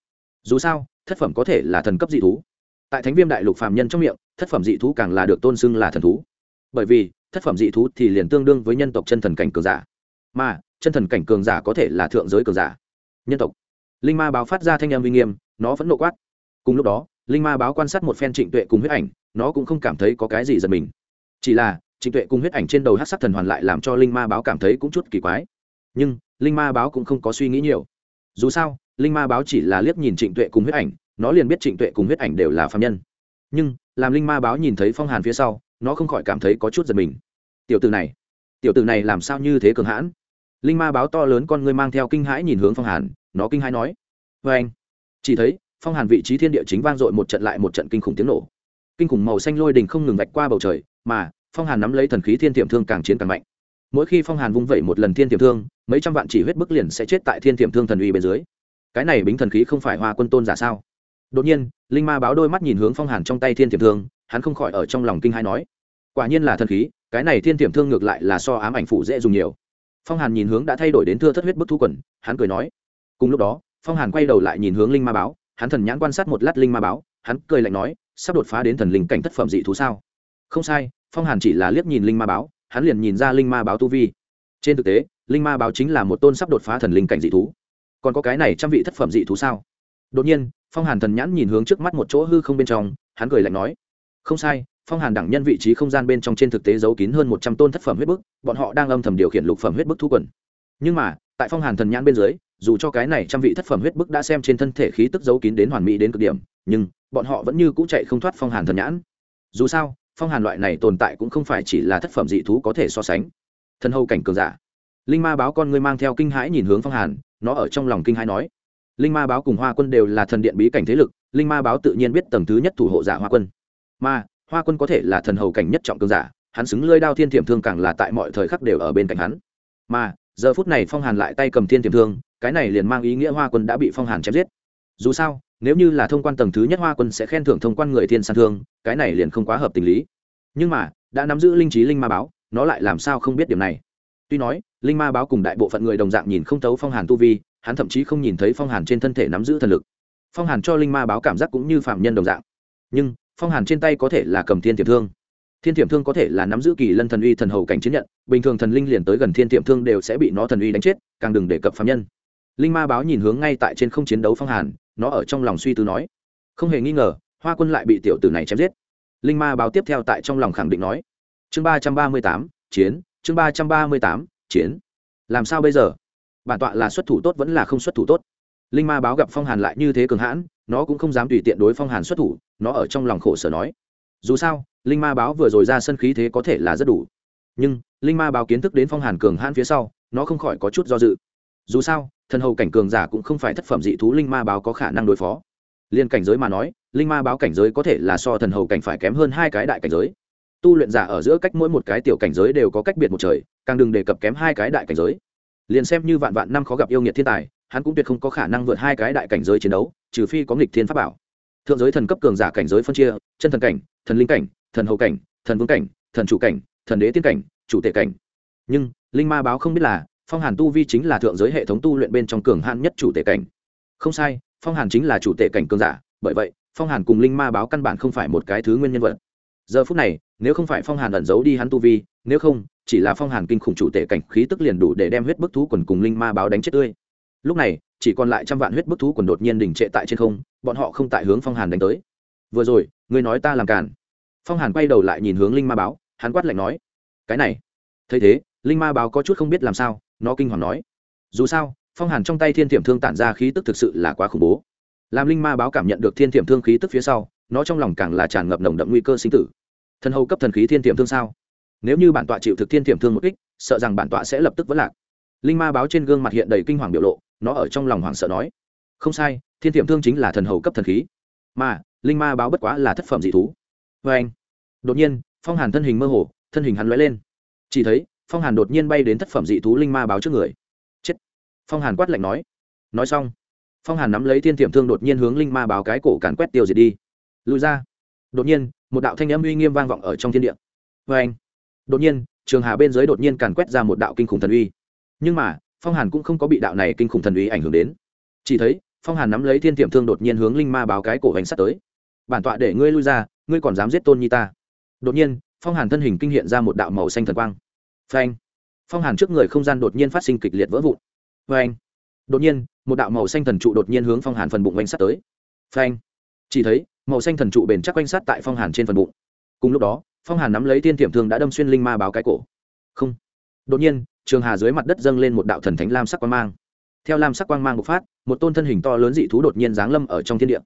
Dù sao, thất phẩm có thể là thần cấp dị thú tại thánh viêm đại lục phàm nhân trong miệng, thất phẩm dị thú càng là được tôn xưng là thần thú. Bởi vì, thất phẩm dị thú thì liền tương đương với nhân tộc chân thần cảnh cường giả. Mà, chân thần cảnh cường giả có thể là thượng giới cường giả. Nhân tộc. Linh ma báo phát ra thanh âm uy nghiêm, nó vẫn nộ quát. Cùng lúc đó, linh ma báo quan sát một phen trịnh tuệ cùng huyết ảnh, nó cũng không cảm thấy có cái gì giật mình. Chỉ là, trịnh tuệ cùng huyết ảnh trên đầu hát sắc thần hoàn lại làm cho linh ma báo cảm thấy cũng chút kỳ quái. Nhưng, linh ma báo cũng không có suy nghĩ nhiều. Dù sao, linh ma báo chỉ là liếc nhìn trịnh tuệ cùng huyết ảnh nó liền biết trịnh tuệ cùng huyết ảnh đều là phạm nhân. Nhưng, làm linh ma báo nhìn thấy phong hàn phía sau, nó không khỏi cảm thấy có chút giật mình. Tiểu từ này, tiểu từ này làm sao như thế cường hãn? Linh ma báo to lớn con ngươi mang theo kinh hãi nhìn hướng phong hàn, nó kinh hãi nói vê anh. Chỉ thấy, phong hàn vị trí thiên địa chính vang dội một trận lại một trận kinh khủng tiếng nổ. Kinh khủng màu xanh lôi đình không ngừng vạch qua bầu trời, mà phong hàn nắm lấy thần khí thiên tiệm thương càng chiến càng mạnh. Mỗi khi phong hàn vung vẩy một lần thiên tiệm thương, mấy trăm vạn chỉ huyết bức liền sẽ chết tại thiên tiệm thương thần uy bên dưới. Cái này bính thần khí không phải hoa quân tôn giả sao? Đột nhiên, linh ma báo đôi mắt nhìn hướng phong hàn trong tay thiên tiệm thương, hắn không khỏi ở trong lòng kinh hai nói, quả nhiên là thần khí, cái này thiên tiệm thương ngược lại là so ám ảnh phụ dễ dùng nhiều. Phong hàn nhìn hướng đã thay đổi đến thưa thất huyết bức thu quần, hắn cười nói, cùng lúc đó, phong hàn quay đầu lại nhìn hướng linh ma báo, hắn thần nhãn quan sát một lát linh ma báo, hắn cười lạnh nói, sắp đột phá đến thần linh cảnh thất phẩm dị thú sao? Không sai, phong hàn chỉ là liếc nhìn linh ma báo, hắn liền nhìn ra linh ma báo tu vi. Trên thực tế, linh ma báo chính là một tôn sắp đột phá thần linh cảnh dị thú. Còn có cái này trăm vị thất phẩm dị thú sao? Đột nhiên, phong hàn thần nhãn nhìn hướng trước mắt một chỗ hư không bên trong, hắn cười lạnh nói, không sai, phong hàn đẳng nhân vị trí không gian bên trong trên thực tế giấu kín hơn một trăm tôn thất phẩm huyết bức, bọn họ đang âm thầm điều khiển lục phẩm huyết bức thu quần. Nhưng mà, tại phong hàn thần nhãn bên dưới, dù cho cái này trăm vị thất phẩm huyết bức đã xem trên thân thể khí tức giấu kín đến hoàn mỹ đến cực điểm, nhưng bọn họ vẫn như cũ chạy không thoát phong hàn thần nhãn. Dù sao, phong hàn loại này tồn tại cũng không phải chỉ là thất phẩm dị thú có thể so sánh. Thân hầu cảnh cường giả. Linh ma báo con ngươi mang theo kinh hãi nhìn hướng phong hàn, nó ở trong lòng kinh hãi nói linh ma báo cùng hoa quân đều là thần điện bí cảnh thế lực, linh ma báo tự nhiên biết tầng thứ nhất thủ hộ giả hoa quân. Mà, hoa quân có thể là thần hầu cảnh nhất trọng cường giả, hắn xứng lơi đao thiên thiểm thương càng là tại mọi thời khắc đều ở bên cạnh hắn. Mà, giờ phút này phong hàn lại tay cầm thiên thiểm thương, cái này liền mang ý nghĩa hoa quân đã bị phong hàn chém giết. Dù sao, nếu như là thông quan tầng thứ nhất hoa quân sẽ khen thưởng thông quan người thiên san thương, cái này liền không quá hợp tình lý. Nhưng mà, đã nắm giữ linh trí linh ma báo, nó lại làm sao không biết điểm này? Tuy nói, linh ma báo cùng đại bộ phận người đồng dạng nhìn không thấu phong hàn tu vi hắn thậm chí không nhìn thấy phong hàn trên thân thể nắm giữ thần lực. Phong hàn cho linh ma báo cảm giác cũng như phạm nhân đồng dạng. Nhưng, phong hàn trên tay có thể là cầm thiên tiệm thương. Thiên tiệm thương có thể là nắm giữ kỳ lân thần uy thần hầu cảnh chiến nhận, bình thường thần linh liền tới gần thiên tiệm thương đều sẽ bị nó thần uy đánh chết, càng đừng đề cập phạm nhân. Linh ma báo nhìn hướng ngay tại trên không chiến đấu phong hàn, nó ở trong lòng suy tư nói. Không hề nghi ngờ, hoa quân lại bị tiểu tử này chém giết. Linh ma báo tiếp theo tại trong lòng khẳng định nói. Chương ba trăm ba mươi tám, chiến, chương ba trăm ba mươi tám, chiến. Làm sao bây giờ? Bản tọa là xuất thủ tốt vẫn là không xuất thủ tốt. Linh ma báo gặp phong hàn lại như thế cường hãn, nó cũng không dám tùy tiện đối phong hàn xuất thủ, nó ở trong lòng khổ sở nói. Dù sao, linh ma báo vừa rồi ra sân khí thế có thể là rất đủ. Nhưng, linh ma báo kiến thức đến phong hàn cường hãn phía sau, nó không khỏi có chút do dự. Dù sao, thần hầu cảnh cường giả cũng không phải thất phẩm dị thú linh ma báo có khả năng đối phó. Liên cảnh giới mà nói, linh ma báo cảnh giới có thể là so thần hầu cảnh phải kém hơn hai cái đại cảnh giới. Tu luyện giả ở giữa cách mỗi một cái tiểu cảnh giới đều có cách biệt một trời, càng đừng đề cập kém hai cái đại cảnh giới liền xem như vạn vạn năm khó gặp yêu nghiệt thiên tài, hắn cũng tuyệt không có khả năng vượt hai cái đại cảnh giới chiến đấu, trừ phi có nghịch thiên pháp bảo. Thượng giới thần cấp cường giả cảnh giới phân chia, chân thần cảnh, thần linh cảnh, thần hậu cảnh, thần vương cảnh, thần chủ cảnh, thần đế tiên cảnh, chủ tể cảnh. Nhưng, linh ma báo không biết là, phong hàn tu vi chính là thượng giới hệ thống tu luyện bên trong cường hạn nhất chủ tể cảnh. Không sai, phong hàn chính là chủ tể cảnh cường giả, bởi vậy, phong hàn cùng linh ma báo căn bản không phải một cái thứ nguyên nhân vật giờ phút này, nếu không phải phong hàn ẩn giấu đi hắn tu vi, nếu không, chỉ là phong hàn kinh khủng chủ tể cảnh khí tức liền đủ để đem huyết bức thú quần cùng linh ma báo đánh chết tươi. Lúc này, chỉ còn lại trăm vạn huyết bức thú quần đột nhiên đình trệ tại trên không, bọn họ không tại hướng phong hàn đánh tới. Vừa rồi, ngươi nói ta làm càn. Phong hàn quay đầu lại nhìn hướng linh ma báo, hắn quát lạnh nói, cái này. Thấy thế, linh ma báo có chút không biết làm sao, nó kinh hoàng nói, dù sao, phong hàn trong tay thiên thiểm thương tản ra khí tức thực sự là quá khủng bố. Làm linh ma báo cảm nhận được thiên thiểm thương khí tức phía sau nó trong lòng càng là tràn ngập nồng đậm nguy cơ sinh tử. Thần hầu cấp thần khí thiên tiềm thương sao? Nếu như bản tọa chịu thực thiên tiềm thương một kích, sợ rằng bản tọa sẽ lập tức vỡ lạc. Linh ma báo trên gương mặt hiện đầy kinh hoàng biểu lộ, nó ở trong lòng hoảng sợ nói, không sai, thiên tiềm thương chính là thần hầu cấp thần khí. Mà, linh ma báo bất quá là thất phẩm dị thú. Vê anh, đột nhiên, phong hàn thân hình mơ hồ, thân hình hắn lóe lên. Chỉ thấy, phong hàn đột nhiên bay đến thất phẩm dị thú linh ma báo trước người. Chết. Phong hàn quát lạnh nói nói xong. Phong hàn nắm lấy thiên tiềm thương đột nhiên hướng linh ma báo cái cổ càn quét tiêu diệt đi lùi ra. Đột nhiên, một đạo thanh âm uy nghiêm vang vọng ở trong thiên địa. Vê anh. Đột nhiên, trường hà bên dưới đột nhiên càn quét ra một đạo kinh khủng thần uy. Nhưng mà, phong hàn cũng không có bị đạo này kinh khủng thần uy ảnh hưởng đến. Chỉ thấy, phong hàn nắm lấy thiên tiệm thương đột nhiên hướng linh ma báo cái cổ hành sắt tới. Bản tọa để ngươi lui ra, ngươi còn dám giết tôn nhi ta. Đột nhiên, phong hàn thân hình kinh hiện ra một đạo màu xanh thần quang. Phanh phong hàn trước người không gian đột nhiên phát sinh kịch liệt vỡ vụn. Phanh đột nhiên, một đạo màu xanh thần trụ đột nhiên hướng phong hàn phần bụng oanh sát tới. Phanh chỉ thấy màu xanh thần trụ bền chắc quanh sát tại phong hàn trên phần bụng. Cùng lúc đó, phong hàn nắm lấy tiên tiệm thương đã đâm xuyên linh ma báo cái cổ. Không. Đột nhiên, trường hà dưới mặt đất dâng lên một đạo thần thánh lam sắc quang mang. Theo lam sắc quang mang bộc phát, một tôn thân hình to lớn dị thú đột nhiên giáng lâm ở trong thiên địa.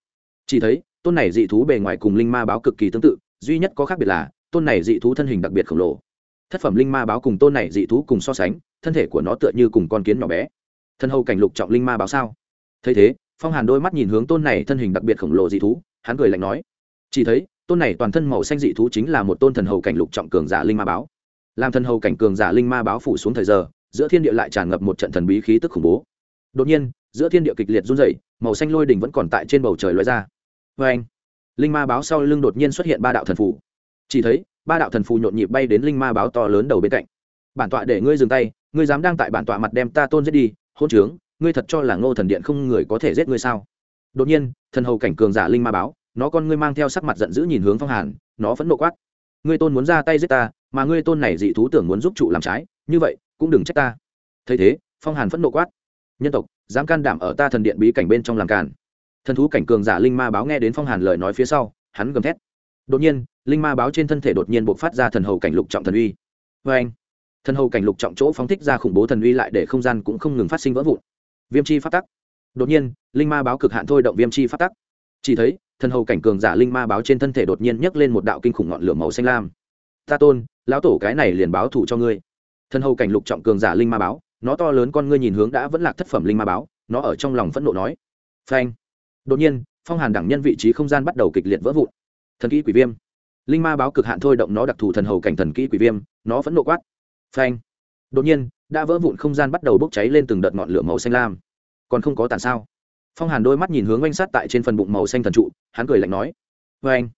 Chỉ thấy, tôn này dị thú bề ngoài cùng linh ma báo cực kỳ tương tự, duy nhất có khác biệt là, tôn này dị thú thân hình đặc biệt khổng lồ. Thất phẩm linh ma báo cùng tôn này dị thú cùng so sánh, thân thể của nó tựa như cùng con kiến nhỏ bé. Thân hầu cảnh lục trọng linh ma báo sao? Thấy thế, phong hàn đôi mắt nhìn hướng tôn này thân hình đặc biệt khổng lồ dị thú hắn cười lạnh nói, chỉ thấy, tôn này toàn thân màu xanh dị thú chính là một tôn thần hầu cảnh lục trọng cường giả linh ma báo. Làm thần hầu cảnh cường giả linh ma báo phủ xuống thời giờ, giữa thiên địa lại tràn ngập một trận thần bí khí tức khủng bố. Đột nhiên, giữa thiên địa kịch liệt run rẩy, màu xanh lôi đỉnh vẫn còn tại trên bầu trời lóe ra. Vê anh linh ma báo sau lưng đột nhiên xuất hiện ba đạo thần phủ chỉ thấy, ba đạo thần phù nhộn nhịp bay đến linh ma báo to lớn đầu bên cạnh. Bản tọa để ngươi dừng tay, ngươi dám đang tại bản tọa mặt đem ta tôn giết đi, hôn trướng, ngươi thật cho là ngô thần điện không người có thể giết ngươi sao? Đột nhiên, thần hầu cảnh cường giả linh ma báo nó con ngươi mang theo sắc mặt giận dữ nhìn hướng phong hàn, nó phẫn nộ quát. Ngươi tôn muốn ra tay giết ta, mà ngươi tôn này dị thú tưởng muốn giúp trụ làm trái, như vậy, cũng đừng trách ta. Thấy thế, phong hàn phẫn nộ quát. Nhân tộc, dám can đảm ở ta thần điện bí cảnh bên trong làm càn. Thần thú cảnh cường giả linh ma báo nghe đến phong hàn lời nói phía sau, hắn gầm thét. Đột nhiên, linh ma báo trên thân thể đột nhiên b ộ c phát ra thần hầu cảnh lục trọng thần uy. Vê anh, thần hầu cảnh lục trọng chỗ phóng thích ra khủng bố thần uy lại để không gian cũng không ngừng phát sinh vỡ vụn. Viêm chi phát tắc. Đột nhiên, linh ma báo cực hạn thôi động viêm chi phát tắc. Chỉ thấy thần hầu cảnh cường giả linh ma báo trên thân thể đột nhiên nhấc lên một đạo kinh khủng ngọn lửa màu xanh lam. Ta tôn, lão tổ cái này liền báo thủ cho ngươi. Thần hầu cảnh lục trọng cường giả linh ma báo, nó to lớn con ngươi nhìn hướng đã vẫn lạc thất phẩm linh ma báo, nó ở trong lòng phẫn nộ nói. Phanh. Đột nhiên, phong hàn đẳng nhân vị trí không gian bắt đầu kịch liệt vỡ vụn. Thần kỹ quỷ viêm. Linh ma báo cực hạn thôi động nó đặc thù thần hầu cảnh thần kỹ quỷ viêm, nó vẫn nộ quát. Phanh. Đột nhiên, đã vỡ vụn không gian bắt đầu bốc cháy lên từng đợt ngọn lửa màu xanh lam. Còn không có tàn sao? Phong hàn đôi mắt nhìn hướng oanh sát tại trên phần bụng màu xanh thần trụ hắn cười lạnh nói vê anh.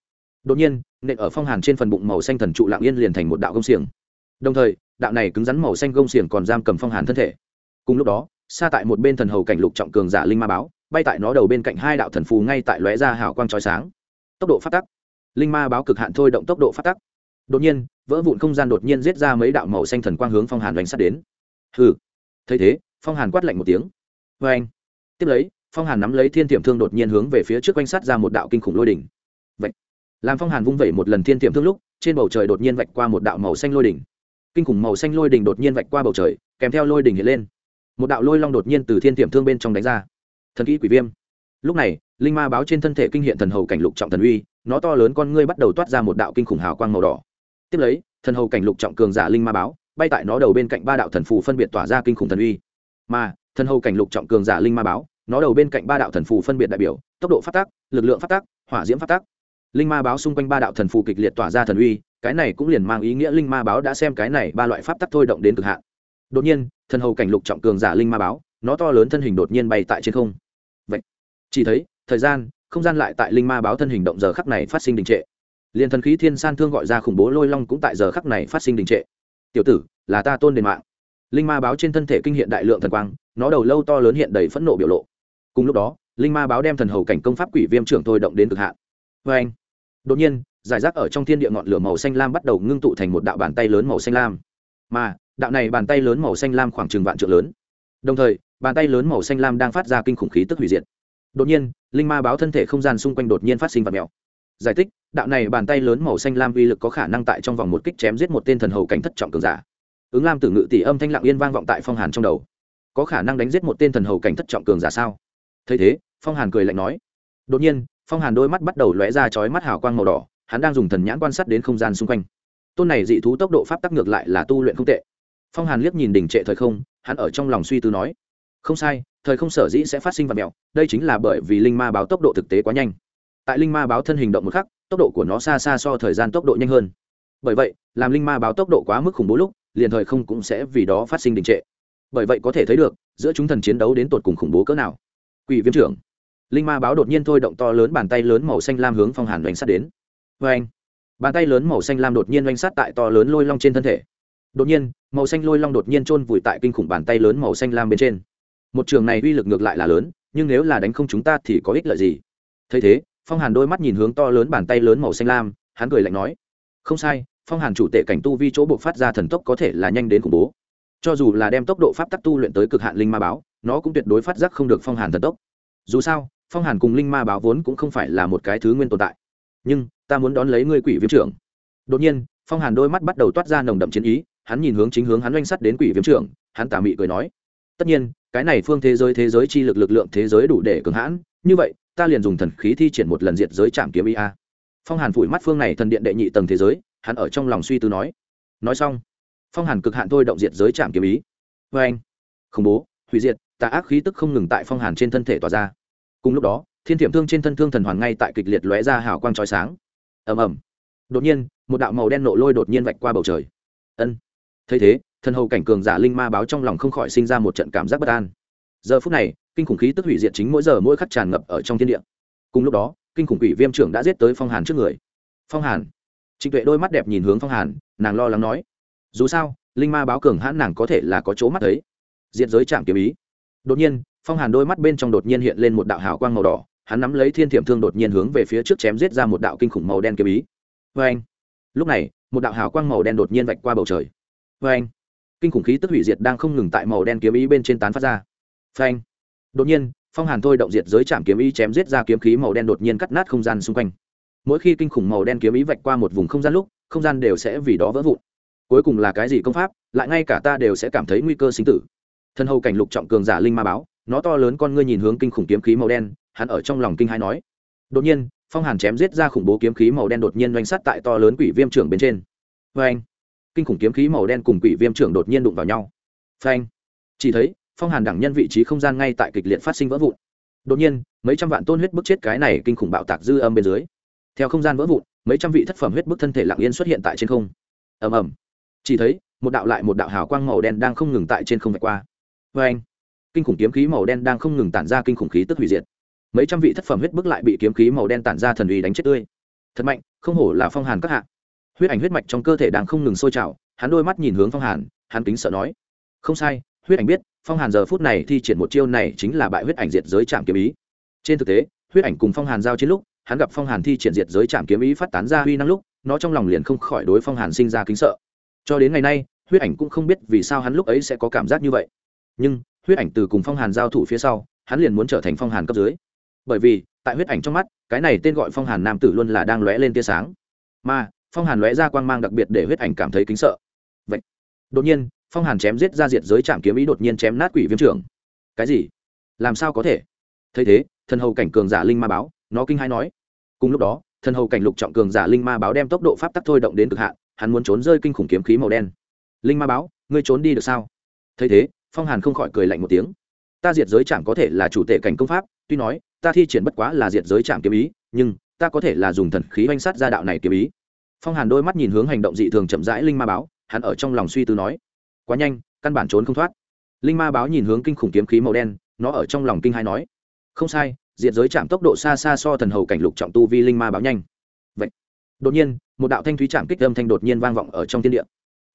Đột nhiên, nện ở phong hàn trên phần bụng màu xanh thần trụ lạng yên liền thành một đạo gông xiềng. Đồng thời, đạo này cứng rắn màu xanh gông xiềng còn giam cầm phong hàn thân thể. Cùng lúc đó xa tại một bên thần hầu cảnh lục trọng cường giả linh ma báo, bay tại nó đầu bên cạnh hai đạo thần phù ngay tại lóe ra hào quang trói sáng. Tốc độ phát tắc. Linh ma báo cực hạn thôi động tốc độ phát tắc. Đột nhiên, vỡ vụn không gian đột nhiên giết ra mấy đạo màu xanh thần quang hướng phong hàn đánh sát đến. Hừ. Thấy thế, phong hàn quát lạnh một tiếng. Vê anh. Tiếp lấy phong hàn nắm lấy thiên tiệm thương đột nhiên hướng về phía trước quanh sát ra một đạo kinh khủng lôi đỉnh. Vậy làm phong hàn vung vẩy một lần thiên tiệm thương lúc, trên bầu trời đột nhiên vạch qua một đạo màu xanh lôi đỉnh. Kinh khủng màu xanh lôi đỉnh đột nhiên vạch qua bầu trời, kèm theo lôi đỉnh hiện lên. Một đạo lôi long đột nhiên từ thiên tiệm thương bên trong đánh ra. Thần kỹ quỷ viêm. Lúc này, linh ma báo trên thân thể kinh hiện thần hầu cảnh lục trọng thần uy, nó to lớn con ngươi bắt đầu toát ra một đạo kinh khủng hào quang màu đỏ. Tiếp lấy, thần hầu cảnh lục trọng cường giả linh ma báo, bay tại nó đầu bên cạnh ba đạo thần phù phân biệt tỏa ra kinh khủng thần uy. Mà, thần hầu cảnh lục trọng cường giả linh ma báo nó đầu bên cạnh ba đạo thần phù phân biệt đại biểu, tốc độ phát tác, lực lượng phát tác, hỏa diễm phát tác. Linh ma báo xung quanh ba đạo thần phù kịch liệt tỏa ra thần uy, cái này cũng liền mang ý nghĩa linh ma báo đã xem cái này ba loại pháp tắc thôi động đến cực hạn. Đột nhiên, thần hầu cảnh lục trọng cường giả linh ma báo, nó to lớn thân hình đột nhiên bay tại trên không. Vậy, chỉ thấy, thời gian, không gian lại tại linh ma báo thân hình động giờ khắc này phát sinh đình trệ. Liền thần khí thiên san thương gọi ra khủng bố lôi long cũng tại giờ khắc này phát sinh đình trệ. Tiểu tử, là ta tôn đền mạng. Linh ma báo trên thân thể kinh hiện đại lượng thần quang, nó đầu lâu to lớn hiện đầy phẫn nộ biểu lộ cùng lúc đó, linh ma báo đem thần hầu cảnh công pháp quỷ viêm trưởng thôi động đến cực hạn. Vê anh, đột nhiên, giải rác ở trong thiên địa ngọn lửa màu xanh lam bắt đầu ngưng tụ thành một đạo bàn tay lớn màu xanh lam. Mà, đạo này bàn tay lớn màu xanh lam khoảng chừng vạn trượng lớn. Đồng thời, bàn tay lớn màu xanh lam đang phát ra kinh khủng khí tức hủy diệt. Đột nhiên, linh ma báo thân thể không gian xung quanh đột nhiên phát sinh vật mèo. Giải thích, đạo này bàn tay lớn màu xanh lam uy lực có khả năng tại trong vòng một kích chém giết một tên thần hầu cảnh thất trọng cường giả. Ứng lam tử ngự tỷ âm thanh lặng yên vang vọng tại phong hàn trong đầu. Có khả năng đánh giết một tên thần hầu cảnh thất trọng cường giả sao? Thấy thế, phong hàn cười lạnh nói. Đột nhiên, phong hàn đôi mắt bắt đầu lóe ra chói mắt hào quang màu đỏ, hắn đang dùng thần nhãn quan sát đến không gian xung quanh. Tôn này dị thú tốc độ pháp tắc ngược lại là tu luyện không tệ. Phong hàn liếc nhìn đỉnh trệ thời không, hắn ở trong lòng suy tư nói. Không sai, thời không sở dĩ sẽ phát sinh vật mẹo đây chính là bởi vì linh ma báo tốc độ thực tế quá nhanh. Tại linh ma báo thân hình động một khắc, tốc độ của nó xa xa so thời gian tốc độ nhanh hơn. Bởi vậy, làm linh ma báo tốc độ quá mức khủng bố lúc, liền thời không cũng sẽ vì đó phát sinh đình trệ. Bởi vậy có thể thấy được, giữa chúng thần chiến đấu đến tột cùng khủng bố cỡ nào quỷ viêm trưởng. Linh ma báo đột nhiên thôi động to lớn bàn tay lớn màu xanh lam hướng phong hàn đánh sát đến. Vê anh bàn tay lớn màu xanh lam đột nhiên oanh sát tại to lớn lôi long trên thân thể. Đột nhiên, màu xanh lôi long đột nhiên chôn vùi tại kinh khủng bàn tay lớn màu xanh lam bên trên. Một trường này uy lực ngược lại là lớn, nhưng nếu là đánh không chúng ta thì có ích lợi gì? Thấy thế, phong hàn đôi mắt nhìn hướng to lớn bàn tay lớn màu xanh lam, hắn cười lạnh nói, không sai, phong hàn chủ tệ cảnh tu vi chỗ buộc phát ra thần tốc có thể là nhanh đến khủng bố. Cho dù là đem tốc độ pháp tắc tu luyện tới cực hạn linh ma báo nó cũng tuyệt đối phát giác không được phong hàn thần tốc. Dù sao, phong hàn cùng linh ma báo vốn cũng không phải là một cái thứ nguyên tồn tại. Nhưng, ta muốn đón lấy ngươi quỷ viêm trưởng. Đột nhiên, phong hàn đôi mắt bắt đầu toát ra nồng đậm chiến ý, hắn nhìn hướng chính hướng hắn oanh sắt đến quỷ viêm trưởng, hắn tà mị cười nói. Tất nhiên, cái này phương thế giới thế giới chi lực lực lượng thế giới đủ để cường hãn, như vậy, ta liền dùng thần khí thi triển một lần diệt giới chạm kiếm ia phong hàn phủi mắt phương này thần điện đệ nhị tầng thế giới, hắn ở trong lòng suy tư nói. Nói xong, phong hàn cực hạn thôi động diệt giới chạm kiếm ý. Vê anh khủng bố, hủy diệt tà ác khí tức không ngừng tại phong hàn trên thân thể tỏa ra. Cùng lúc đó, thiên thiểm thương trên thân thương thần hoàn ngay tại kịch liệt lóe ra hào quang trói sáng. Ầm ầm. Đột nhiên, một đạo màu đen nộ lôi đột nhiên vạch qua bầu trời. Ân. Thấy thế, thần hầu cảnh cường giả linh ma báo trong lòng không khỏi sinh ra một trận cảm giác bất an. Giờ phút này, kinh khủng khí tức hủy diệt chính mỗi giờ mỗi khắc tràn ngập ở trong thiên địa. Cùng lúc đó, kinh khủng quỷ viêm trưởng đã giết tới phong hàn trước người. Phong hàn. Trịnh tuệ đôi mắt đẹp nhìn hướng phong hàn, nàng lo lắng nói. Dù sao, linh ma báo cường hãn nàng có thể là có chỗ mắt thấy. Diện giới chạm kiếm ý đột nhiên, phong hàn đôi mắt bên trong đột nhiên hiện lên một đạo hào quang màu đỏ, hắn nắm lấy thiên thiểm thương đột nhiên hướng về phía trước chém giết ra một đạo kinh khủng màu đen kiếm ý. Vê anh lúc này, một đạo hào quang màu đen đột nhiên vạch qua bầu trời. Vê anh kinh khủng khí tức hủy diệt đang không ngừng tại màu đen kiếm ý bên trên tán phát ra. Phanh đột nhiên, phong hàn thôi động diệt giới chạm kiếm ý chém giết ra kiếm khí màu đen đột nhiên cắt nát không gian xung quanh. Mỗi khi kinh khủng màu đen kiếm ý vạch qua một vùng không gian lúc, không gian đều sẽ vì đó vỡ vụn. Cuối cùng là cái gì công pháp, lại ngay cả ta đều sẽ cảm thấy nguy cơ sinh tử thân hầu cảnh lục trọng cường giả linh ma báo, nó to lớn con ngươi nhìn hướng kinh khủng kiếm khí màu đen, hắn ở trong lòng kinh hai nói. Đột nhiên, phong hàn chém giết ra khủng bố kiếm khí màu đen đột nhiên doanh sát tại to lớn quỷ viêm trưởng bên trên. Vê anh kinh khủng kiếm khí màu đen cùng quỷ viêm trưởng đột nhiên đụng vào nhau. Phanh. Chỉ thấy, phong hàn đẳng nhân vị trí không gian ngay tại kịch liệt phát sinh vỡ vụn. Đột nhiên, mấy trăm vạn tôn huyết bức chết cái này kinh khủng bạo tạc dư âm bên dưới. Theo không gian vỡ vụn, mấy trăm vị thất phẩm huyết bức thân thể lặng yên xuất hiện tại trên không. Ầm ầm. Chỉ thấy, một đạo lại một đạo hào quang màu đen đang không ngừng tại trên không vạch qua vê anh, kinh khủng kiếm khí màu đen đang không ngừng tản ra kinh khủng khí tức hủy diệt. Mấy trăm vị thất phẩm huyết bức lại bị kiếm khí màu đen tản ra thần uy đánh chết tươi. Thật mạnh, không hổ là phong hàn các hạ. Huyết ảnh huyết mạch trong cơ thể đang không ngừng sôi trào, hắn đôi mắt nhìn hướng phong hàn, hắn kính sợ nói, không sai, huyết ảnh biết, phong hàn giờ phút này thi triển một chiêu này chính là bại huyết ảnh diệt giới trạm kiếm ý. Trên thực tế, huyết ảnh cùng phong hàn giao chiến lúc, hắn gặp phong hàn thi triển diệt giới trạm kiếm ý phát tán ra huy năng lúc, nó trong lòng liền không khỏi đối phong hàn sinh ra kính sợ. Cho đến ngày nay, huyết ảnh cũng không biết vì sao hắn lúc ấy sẽ có cảm giác như vậy nhưng huyết ảnh từ cùng phong hàn giao thủ phía sau, hắn liền muốn trở thành phong hàn cấp dưới. Bởi vì, tại huyết ảnh trong mắt, cái này tên gọi phong hàn nam tử luôn là đang lóe lên tia sáng. Mà, phong hàn lóe ra quang mang đặc biệt để huyết ảnh cảm thấy kính sợ. Vậy, đột nhiên, phong hàn chém giết ra diệt giới trạm kiếm ý đột nhiên chém nát quỷ viêm trưởng. Cái gì? Làm sao có thể? Thấy thế, thần hầu cảnh cường giả linh ma báo, nó kinh hai nói. Cùng lúc đó, thần hầu cảnh lục trọng cường giả linh ma báo đem tốc độ pháp tắc thôi động đến cực hạn, hắn muốn trốn rơi kinh khủng kiếm khí màu đen. Linh ma báo, ngươi trốn đi được sao? Thấy thế phong hàn không khỏi cười lạnh một tiếng ta diệt giới chạm có thể là chủ tệ cảnh công pháp tuy nói ta thi triển bất quá là diệt giới chạm kiếm ý nhưng ta có thể là dùng thần khí oanh sát ra đạo này kiếm ý phong hàn đôi mắt nhìn hướng hành động dị thường chậm rãi linh ma báo hắn ở trong lòng suy tư nói quá nhanh căn bản trốn không thoát linh ma báo nhìn hướng kinh khủng kiếm khí màu đen nó ở trong lòng kinh hai nói không sai diệt giới chạm tốc độ xa xa so thần hầu cảnh lục trọng tu vi linh ma báo nhanh vậy, đột nhiên, một đạo thanh thúy chạm kích âm thanh đột nhiên vang vọng ở trong thiên địa.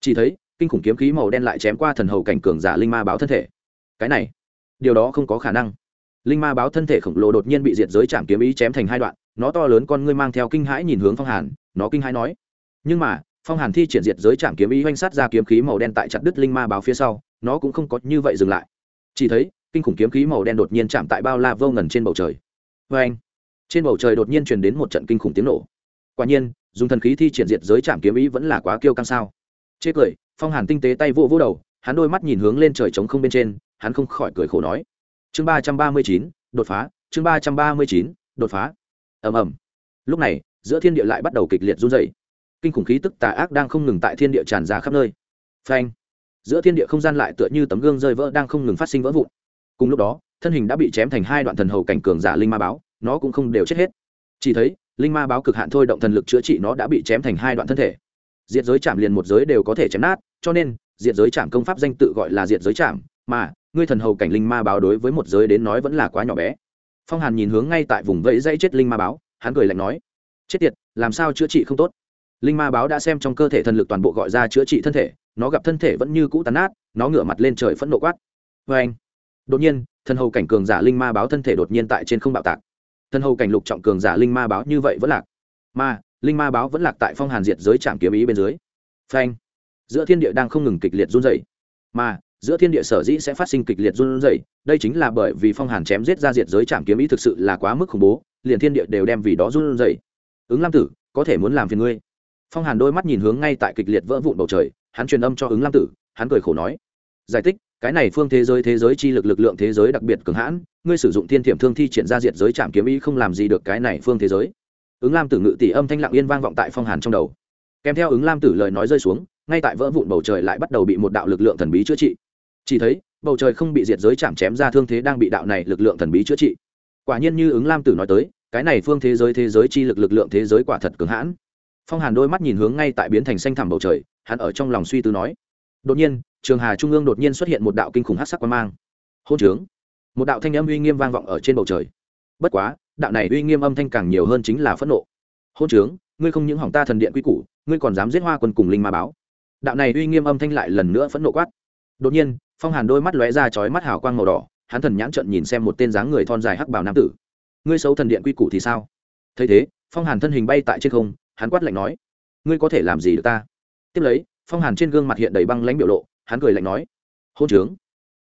Chỉ thấy kinh khủng kiếm khí màu đen lại chém qua thần hầu cảnh cường giả linh ma báo thân thể. Cái này, điều đó không có khả năng. Linh ma báo thân thể khổng lồ đột nhiên bị diệt giới chạm kiếm ý chém thành hai đoạn, nó to lớn con ngươi mang theo kinh hãi nhìn hướng phong hàn, nó kinh hãi nói. Nhưng mà, phong hàn thi triển diệt giới chạm kiếm ý oanh sát ra kiếm khí màu đen tại chặt đứt linh ma báo phía sau, nó cũng không có như vậy dừng lại. Chỉ thấy, kinh khủng kiếm khí màu đen đột nhiên chạm tại bao la vô ngần trên bầu trời. Vê anh, trên bầu trời đột nhiên truyền đến một trận kinh khủng tiếng nổ. Quả nhiên, dùng thần khí thi triển diệt giới chạm kiếm ý vẫn là quá kiêu căng sao chê cười, phong hàn tinh tế tay vô vô đầu, hắn đôi mắt nhìn hướng lên trời trống không bên trên, hắn không khỏi cười khổ nói. Chương ba trăm ba mươi chín, đột phá, chương ba trăm ba mươi chín, đột phá. Ầm ầm. Lúc này, giữa thiên địa lại bắt đầu kịch liệt run dày kinh khủng khí tức tà ác đang không ngừng tại thiên địa tràn ra khắp nơi. Phanh. Giữa thiên địa không gian lại tựa như tấm gương rơi vỡ đang không ngừng phát sinh vỡ vụn. Cùng lúc đó, thân hình đã bị chém thành hai đoạn thần hầu cảnh cường giả linh ma báo, nó cũng không đều chết hết. Chỉ thấy, linh ma báo cực hạn thôi động thần lực chữa trị nó đã bị chém thành hai đoạn thân thể diệt giới chạm liền một giới đều có thể chém nát, cho nên, diệt giới chạm công pháp danh tự gọi là diệt giới chạm mà, ngươi thần hầu cảnh linh ma báo đối với một giới đến nói vẫn là quá nhỏ bé. Phong hàn nhìn hướng ngay tại vùng vẫy dãy chết linh ma báo, hắn cười lạnh nói, chết tiệt, làm sao chữa trị không tốt? Linh ma báo đã xem trong cơ thể thần lực toàn bộ gọi ra chữa trị thân thể, nó gặp thân thể vẫn như cũ tàn nát, nó ngửa mặt lên trời phẫn nộ quát vê anh. Đột nhiên, thần hầu cảnh cường giả linh ma báo thân thể đột nhiên tại trên không bạo tạc. Thần hầu cảnh lục trọng cường giả linh ma báo như vậy vẫn lạc, mà linh ma báo vẫn lạc tại phong hàn diệt giới trạm kiếm ý bên dưới. Phanh. Giữa thiên địa đang không ngừng kịch liệt run dày mà, giữa thiên địa sở dĩ sẽ phát sinh kịch liệt run rẩy, đây chính là bởi vì phong hàn chém giết ra diệt giới trạm kiếm ý thực sự là quá mức khủng bố, liền thiên địa đều đem vì đó run rẩy. Ứng lam tử, có thể muốn làm phiền ngươi. Phong hàn đôi mắt nhìn hướng ngay tại kịch liệt vỡ vụn bầu trời, hắn truyền âm cho ứng lam tử, hắn cười khổ nói. Giải thích, cái này phương thế giới thế giới chi lực lực lượng thế giới đặc biệt cường hãn, ngươi sử dụng thiên thiểm thương thi triển ra diệt giới trạm kiếm ý không làm gì được cái này phương thế giới ứng lam tử ngự tỷ âm thanh lặng yên vang vọng tại phong hàn trong đầu. Kèm theo ứng lam tử lời nói rơi xuống, ngay tại vỡ vụn bầu trời lại bắt đầu bị một đạo lực lượng thần bí chữa trị. Chỉ thấy, bầu trời không bị diệt giới chạm chém ra thương thế đang bị đạo này lực lượng thần bí chữa trị. Quả nhiên như ứng lam tử nói tới, cái này phương thế giới thế giới chi lực lực lượng thế giới quả thật cường hãn. Phong hàn đôi mắt nhìn hướng ngay tại biến thành xanh thẳm bầu trời, hắn ở trong lòng suy tư nói. Đột nhiên, trường hà trung ương đột nhiên xuất hiện một đạo kinh khủng hát sắc quan mang. Hôn trướng. Một đạo thanh âm uy nghiêm vang vọng ở trên bầu trời. Bất quá đạo này uy nghiêm âm thanh càng nhiều hơn chính là phẫn nộ. Hôn trướng, ngươi không những hỏng ta thần điện quy củ, ngươi còn dám giết hoa quân cùng linh ma báo. Đạo này uy nghiêm âm thanh lại lần nữa phẫn nộ quát. Đột nhiên, phong hàn đôi mắt lóe ra chói mắt hào quang màu đỏ, hắn thần nhãn trận nhìn xem một tên dáng người thon dài hắc bảo nam tử. Ngươi xấu thần điện quy củ thì sao? Thấy thế, phong hàn thân hình bay tại trên không, hắn quát lạnh nói, ngươi có thể làm gì được ta? Tiếp lấy, phong hàn trên gương mặt hiện đầy băng lãnh biểu lộ, hắn cười lạnh nói, hôn trướng,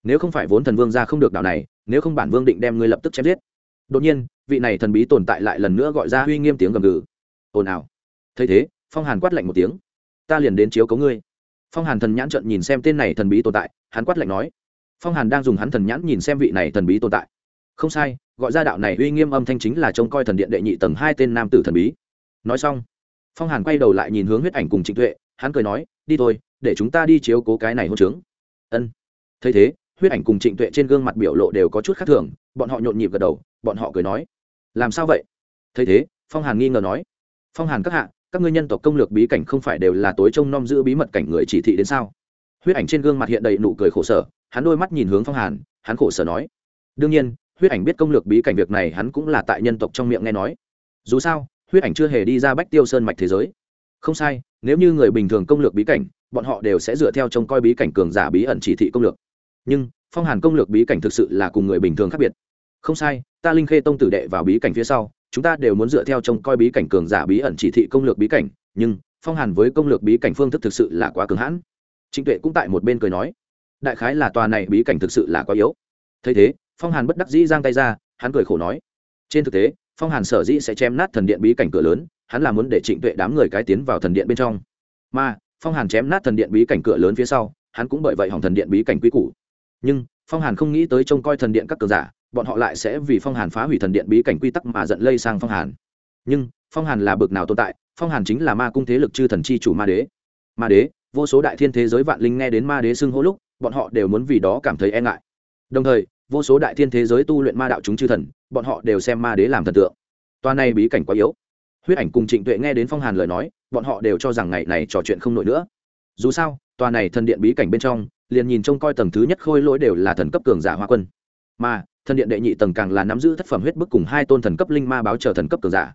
nếu không phải vốn thần vương ra không được đạo này, nếu không bản vương định đem ngươi lập tức chém giết đột nhiên, vị này thần bí tồn tại lại lần nữa gọi ra uy nghiêm tiếng gầm gừ. Ồn ào. Thấy thế, phong hàn quát lạnh một tiếng. Ta liền đến chiếu cấu ngươi. Phong hàn thần nhãn trận nhìn xem tên này thần bí tồn tại, hắn quát lạnh nói. Phong hàn đang dùng hắn thần nhãn nhìn xem vị này thần bí tồn tại. Không sai, gọi ra đạo này uy nghiêm âm thanh chính là trông coi thần điện đệ nhị tầng hai tên nam tử thần bí. Nói xong, phong hàn quay đầu lại nhìn hướng huyết ảnh cùng trịnh tuệ, hắn cười nói, đi thôi, để chúng ta đi chiếu cố cái này hôn trướng. Ân. Thấy thế, huyết ảnh cùng trịnh tuệ trên gương mặt biểu lộ đều có chút khác thường bọn họ nhộn nhịp gật đầu, bọn họ cười nói, làm sao vậy? Thấy thế, phong hàn nghi ngờ nói, phong hàn các hạ, các ngươi nhân tộc công lược bí cảnh không phải đều là tối trông nom giữ bí mật cảnh người chỉ thị đến sao? Huyết ảnh trên gương mặt hiện đầy nụ cười khổ sở, hắn đôi mắt nhìn hướng phong hàn, hắn khổ sở nói, đương nhiên, huyết ảnh biết công lược bí cảnh việc này hắn cũng là tại nhân tộc trong miệng nghe nói. Dù sao, huyết ảnh chưa hề đi ra bách tiêu sơn mạch thế giới. Không sai, nếu như người bình thường công lược bí cảnh, bọn họ đều sẽ dựa theo trông coi bí cảnh cường giả bí ẩn chỉ thị công lược. Nhưng phong hàn công lược bí cảnh thực sự là cùng người bình thường khác biệt. Không sai, ta linh khê tông tử đệ vào bí cảnh phía sau, chúng ta đều muốn dựa theo trông coi bí cảnh cường giả bí ẩn chỉ thị công lược bí cảnh, nhưng phong hàn với công lược bí cảnh phương thức thực sự là quá cường hãn. Trịnh tuệ cũng tại một bên cười nói, đại khái là tòa này bí cảnh thực sự là quá yếu. Thấy thế, phong hàn bất đắc dĩ giang tay ra, hắn cười khổ nói, trên thực tế, phong hàn sở dĩ sẽ chém nát thần điện bí cảnh cửa lớn, hắn là muốn để trịnh tuệ đám người cái tiến vào thần điện bên trong. Mà, phong hàn chém nát thần điện bí cảnh cửa lớn phía sau, hắn cũng bởi vậy hỏng thần điện bí cảnh quy củ nhưng, phong hàn không nghĩ tới trông coi thần điện các cờ giả, bọn họ lại sẽ vì phong hàn phá hủy thần điện bí cảnh quy tắc mà giận lây sang phong hàn. Nhưng, phong hàn là bực nào tồn tại, phong hàn chính là ma cung thế lực chư thần chi chủ ma đế. Ma đế, vô số đại thiên thế giới vạn linh nghe đến ma đế xưng hô lúc, bọn họ đều muốn vì đó cảm thấy e ngại. Đồng thời, vô số đại thiên thế giới tu luyện ma đạo chúng chư thần, bọn họ đều xem ma đế làm thần tượng. Toa này bí cảnh quá yếu. Huyết ảnh cùng trịnh tuệ nghe đến phong hàn lời nói, bọn họ đều cho rằng ngày này trò chuyện không nổi nữa dù sao, tòa này thần điện bí cảnh bên trong, liền nhìn trông coi tầng thứ nhất khôi lỗi đều là thần cấp cường giả hoa quân. Mà, thần điện đệ nhị tầng càng là nắm giữ thất phẩm huyết bức cùng hai tôn thần cấp linh ma báo chờ thần cấp cường giả.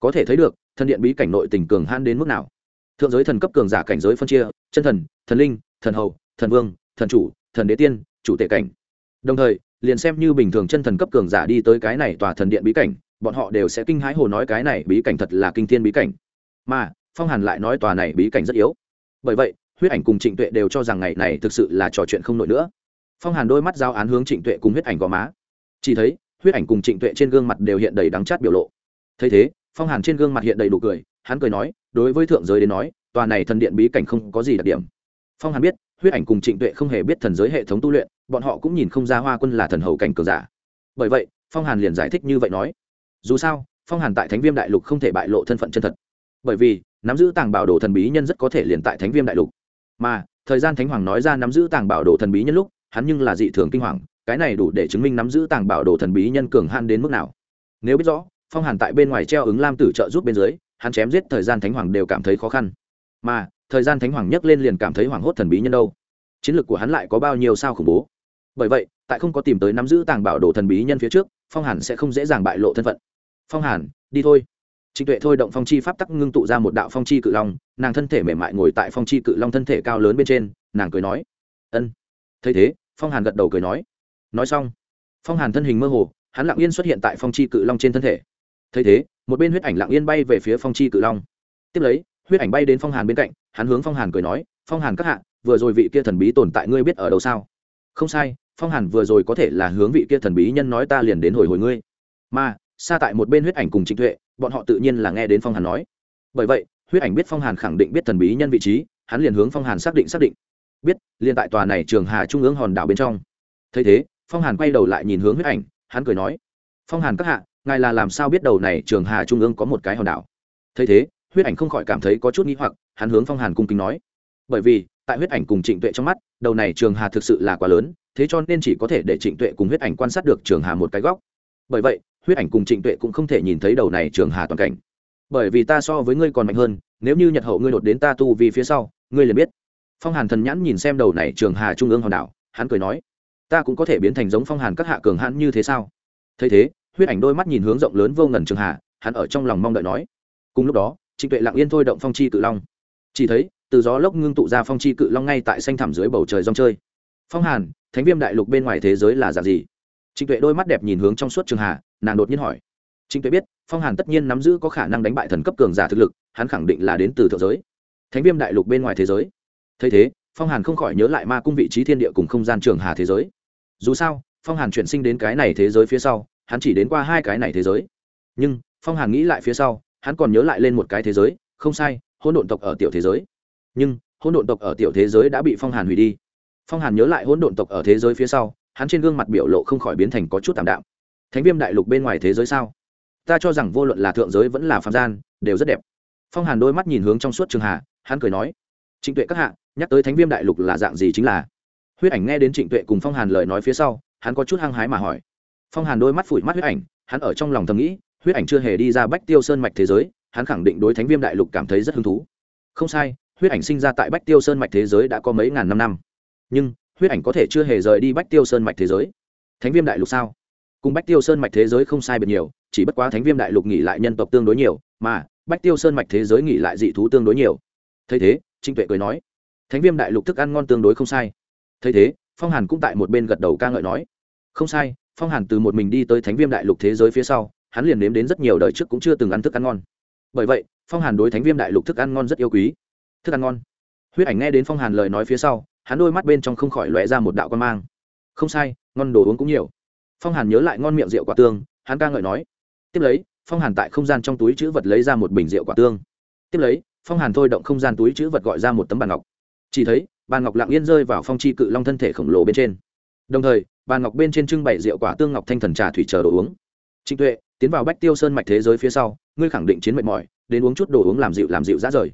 Có thể thấy được, thần điện bí cảnh nội tình cường han đến mức nào. Thượng giới thần cấp cường giả cảnh giới phân chia, chân thần thần linh, thần hầu, thần vương, thần chủ, thần đế tiên, chủ tể cảnh. Đồng thời, liền xem như bình thường chân thần cấp cường giả đi tới cái này tòa thần điện bí cảnh, bọn họ đều sẽ kinh hãi hồ nói cái này bí cảnh thật là kinh thiên bí cảnh. Mà, phong hàn lại nói tòa này bí cảnh rất yếu bởi vậy, huyết ảnh cùng trịnh tuệ đều cho rằng ngày này thực sự là trò chuyện không nổi nữa. Phong hàn đôi mắt giao án hướng trịnh tuệ cùng huyết ảnh gò má. Chỉ thấy, huyết ảnh cùng trịnh tuệ trên gương mặt đều hiện đầy đắng chát biểu lộ. Thấy thế, phong hàn trên gương mặt hiện đầy đủ cười, hắn cười nói, đối với thượng giới đến nói, tòa này thần điện bí cảnh không có gì đặc điểm. Phong hàn biết, huyết ảnh cùng trịnh tuệ không hề biết thần giới hệ thống tu luyện, bọn họ cũng nhìn không ra hoa quân là thần hầu cảnh cường giả. Bởi vậy, phong hàn liền giải thích như vậy nói. Dù sao, phong hàn tại thánh viêm đại lục không thể bại lộ thân phận chân thật. Bởi vì nắm giữ tàng bảo đồ thần bí nhân rất có thể liền tại thánh viêm đại lục. Mà, thời gian thánh hoàng nói ra nắm giữ tàng bảo đồ thần bí nhân lúc, hắn nhưng là dị thường kinh hoàng, cái này đủ để chứng minh nắm giữ tàng bảo đồ thần bí nhân cường han đến mức nào. Nếu biết rõ, phong hàn tại bên ngoài treo ứng lam tử trợ giúp bên dưới, hắn chém giết thời gian thánh hoàng đều cảm thấy khó khăn. Mà, thời gian thánh hoàng nhấc lên liền cảm thấy hoảng hốt thần bí nhân đâu. Chiến lược của hắn lại có bao nhiêu sao khủng bố. Bởi vậy, tại không có tìm tới nắm giữ tàng bảo đồ thần bí nhân phía trước, phong hàn sẽ không dễ dàng bại lộ thân phận. Phong hàn, đi thôi trịnh tuệ thôi động phong chi pháp tắc ngưng tụ ra một đạo phong chi cự long, nàng thân thể mềm mại ngồi tại phong chi cự long thân thể cao lớn bên trên, nàng cười nói, ân. Thấy thế, phong hàn gật đầu cười nói nói xong. Phong hàn thân hình mơ hồ, hắn lặng yên xuất hiện tại phong chi cự long trên thân thể. Thấy thế, một bên huyết ảnh lặng yên bay về phía phong chi cự long. Tiếp lấy, huyết ảnh bay đến phong hàn bên cạnh, hắn hướng phong hàn cười nói, phong hàn các hạ, vừa rồi vị kia thần bí tồn tại ngươi biết ở đâu sao? Không sai, phong hàn vừa rồi có thể là hướng vị kia thần bí nhân nói ta liền đến hồi hồi ngươi. Mà, xa tại một bên huyết ảnh cùng trịnh tuệ bọn họ tự nhiên là nghe đến phong hàn nói. Bởi vậy, huyết ảnh biết phong hàn khẳng định biết thần bí nhân vị trí, hắn liền hướng phong hàn xác định xác định. Biết, liền tại tòa này trường hà trung ương hòn đảo bên trong. Thấy thế, phong hàn quay đầu lại nhìn hướng huyết ảnh, hắn cười nói, phong hàn các hạ, ngài là làm sao biết đầu này trường hà trung ương có một cái hòn đảo? Thấy thế, huyết ảnh không khỏi cảm thấy có chút nghĩ hoặc, hắn hướng phong hàn cung kính nói, bởi vì, tại huyết ảnh cùng trịnh tuệ trong mắt, đầu này trường hà thực sự là quá lớn, thế cho nên chỉ có thể để trịnh tuệ cùng huyết ảnh quan sát được trường hà một cái góc. Bởi vậy huyết ảnh cùng trịnh tuệ cũng không thể nhìn thấy đầu này trường hà toàn cảnh. Bởi vì ta so với ngươi còn mạnh hơn, nếu như nhật hậu ngươi đột đến ta tu vì phía sau, ngươi liền biết. Phong hàn thần nhãn nhìn xem đầu này trường hà trung ương hòn đảo, hắn cười nói, ta cũng có thể biến thành giống phong hàn các hạ cường hãn như thế sao? Thấy thế, huyết ảnh đôi mắt nhìn hướng rộng lớn vô ngần trường hà, hắn ở trong lòng mong đợi nói. Cùng lúc đó, trịnh tuệ lặng yên thôi động phong chi cự long. Chỉ thấy, từ gió lốc ngưng tụ ra phong chi cự long ngay tại xanh thảm dưới bầu trời rong chơi. Phong hàn, thánh viêm đại lục bên ngoài thế giới là dạng gì? Trịnh tuệ đôi mắt đẹp nhìn hướng trong suốt trường hà nàng đột nhiên hỏi. Trịnh tuệ biết, phong hàn tất nhiên nắm giữ có khả năng đánh bại thần cấp cường giả thực lực, hắn khẳng định là đến từ thượng giới. Thánh viêm đại lục bên ngoài thế giới. Thấy thế, phong hàn không khỏi nhớ lại ma cung vị trí thiên địa cùng không gian trường hà thế giới. Dù sao, phong hàn chuyển sinh đến cái này thế giới phía sau, hắn chỉ đến qua hai cái này thế giới. Nhưng, phong hàn nghĩ lại phía sau, hắn còn nhớ lại lên một cái thế giới, không sai, hỗn độn tộc ở tiểu thế giới. Nhưng, hỗn độn tộc ở tiểu thế giới đã bị phong hàn hủy đi. Phong hàn nhớ lại hỗn độn tộc ở thế giới phía sau, hắn trên gương mặt biểu lộ không khỏi biến thành có chút tạm đạm thánh viêm đại lục bên ngoài thế giới sao? Ta cho rằng vô luận là thượng giới vẫn là phạm gian, đều rất đẹp. Phong hàn đôi mắt nhìn hướng trong suốt trường hà, hắn cười nói, trịnh tuệ các hạ, nhắc tới thánh viêm đại lục là dạng gì chính là? Huyết ảnh nghe đến trịnh tuệ cùng phong hàn lời nói phía sau, hắn có chút hăng hái mà hỏi. Phong hàn đôi mắt phủi mắt huyết ảnh, hắn ở trong lòng thầm nghĩ, huyết ảnh chưa hề đi ra bách tiêu sơn mạch thế giới, hắn khẳng định đối thánh viêm đại lục cảm thấy rất hứng thú. Không sai, huyết ảnh sinh ra tại bách tiêu sơn mạch thế giới đã có mấy ngàn năm năm. Nhưng, huyết ảnh có thể chưa hề rời đi bách tiêu sơn mạch thế giới. Thánh viêm đại lục sao? Cùng bách tiêu sơn mạch thế giới không sai biệt nhiều, chỉ bất quá thánh viêm đại lục nghỉ lại nhân tộc tương đối nhiều, mà bách tiêu sơn mạch thế giới nghỉ lại dị thú tương đối nhiều. Thấy thế trinh tuệ cười nói, thánh viêm đại lục thức ăn ngon tương đối không sai. Thấy thế, phong hàn cũng tại một bên gật đầu ca ngợi nói, không sai, phong hàn từ một mình đi tới thánh viêm đại lục thế giới phía sau, hắn liền nếm đến rất nhiều đời trước cũng chưa từng ăn thức ăn ngon. Bởi vậy, phong hàn đối thánh viêm đại lục thức ăn ngon rất yêu quý. Thức ăn ngon. Huyết ảnh nghe đến phong hàn lời nói phía sau, hắn đôi mắt bên trong không khỏi lóe ra một đạo quan mang. Không sai, ngon đồ uống cũng nhiều phong hàn nhớ lại ngon miệng rượu quả tương, hắn ca ngợi nói. Tiếp lấy, phong hàn tại không gian trong túi chữ vật lấy ra một bình rượu quả tương. Tiếp lấy, phong hàn thôi động không gian túi chữ vật gọi ra một tấm bàn ngọc. Chỉ thấy, bàn ngọc lặng yên rơi vào phong chi cự long thân thể khổng lồ bên trên. Đồng thời, bàn ngọc bên trên trưng bày rượu quả tương ngọc thanh thần trà thủy chờ đồ uống. Trịnh tuệ, tiến vào bách tiêu sơn mạch thế giới phía sau, ngươi khẳng định chiến mệt mỏi, đến uống chút đồ uống làm dịu làm dịu ra rời.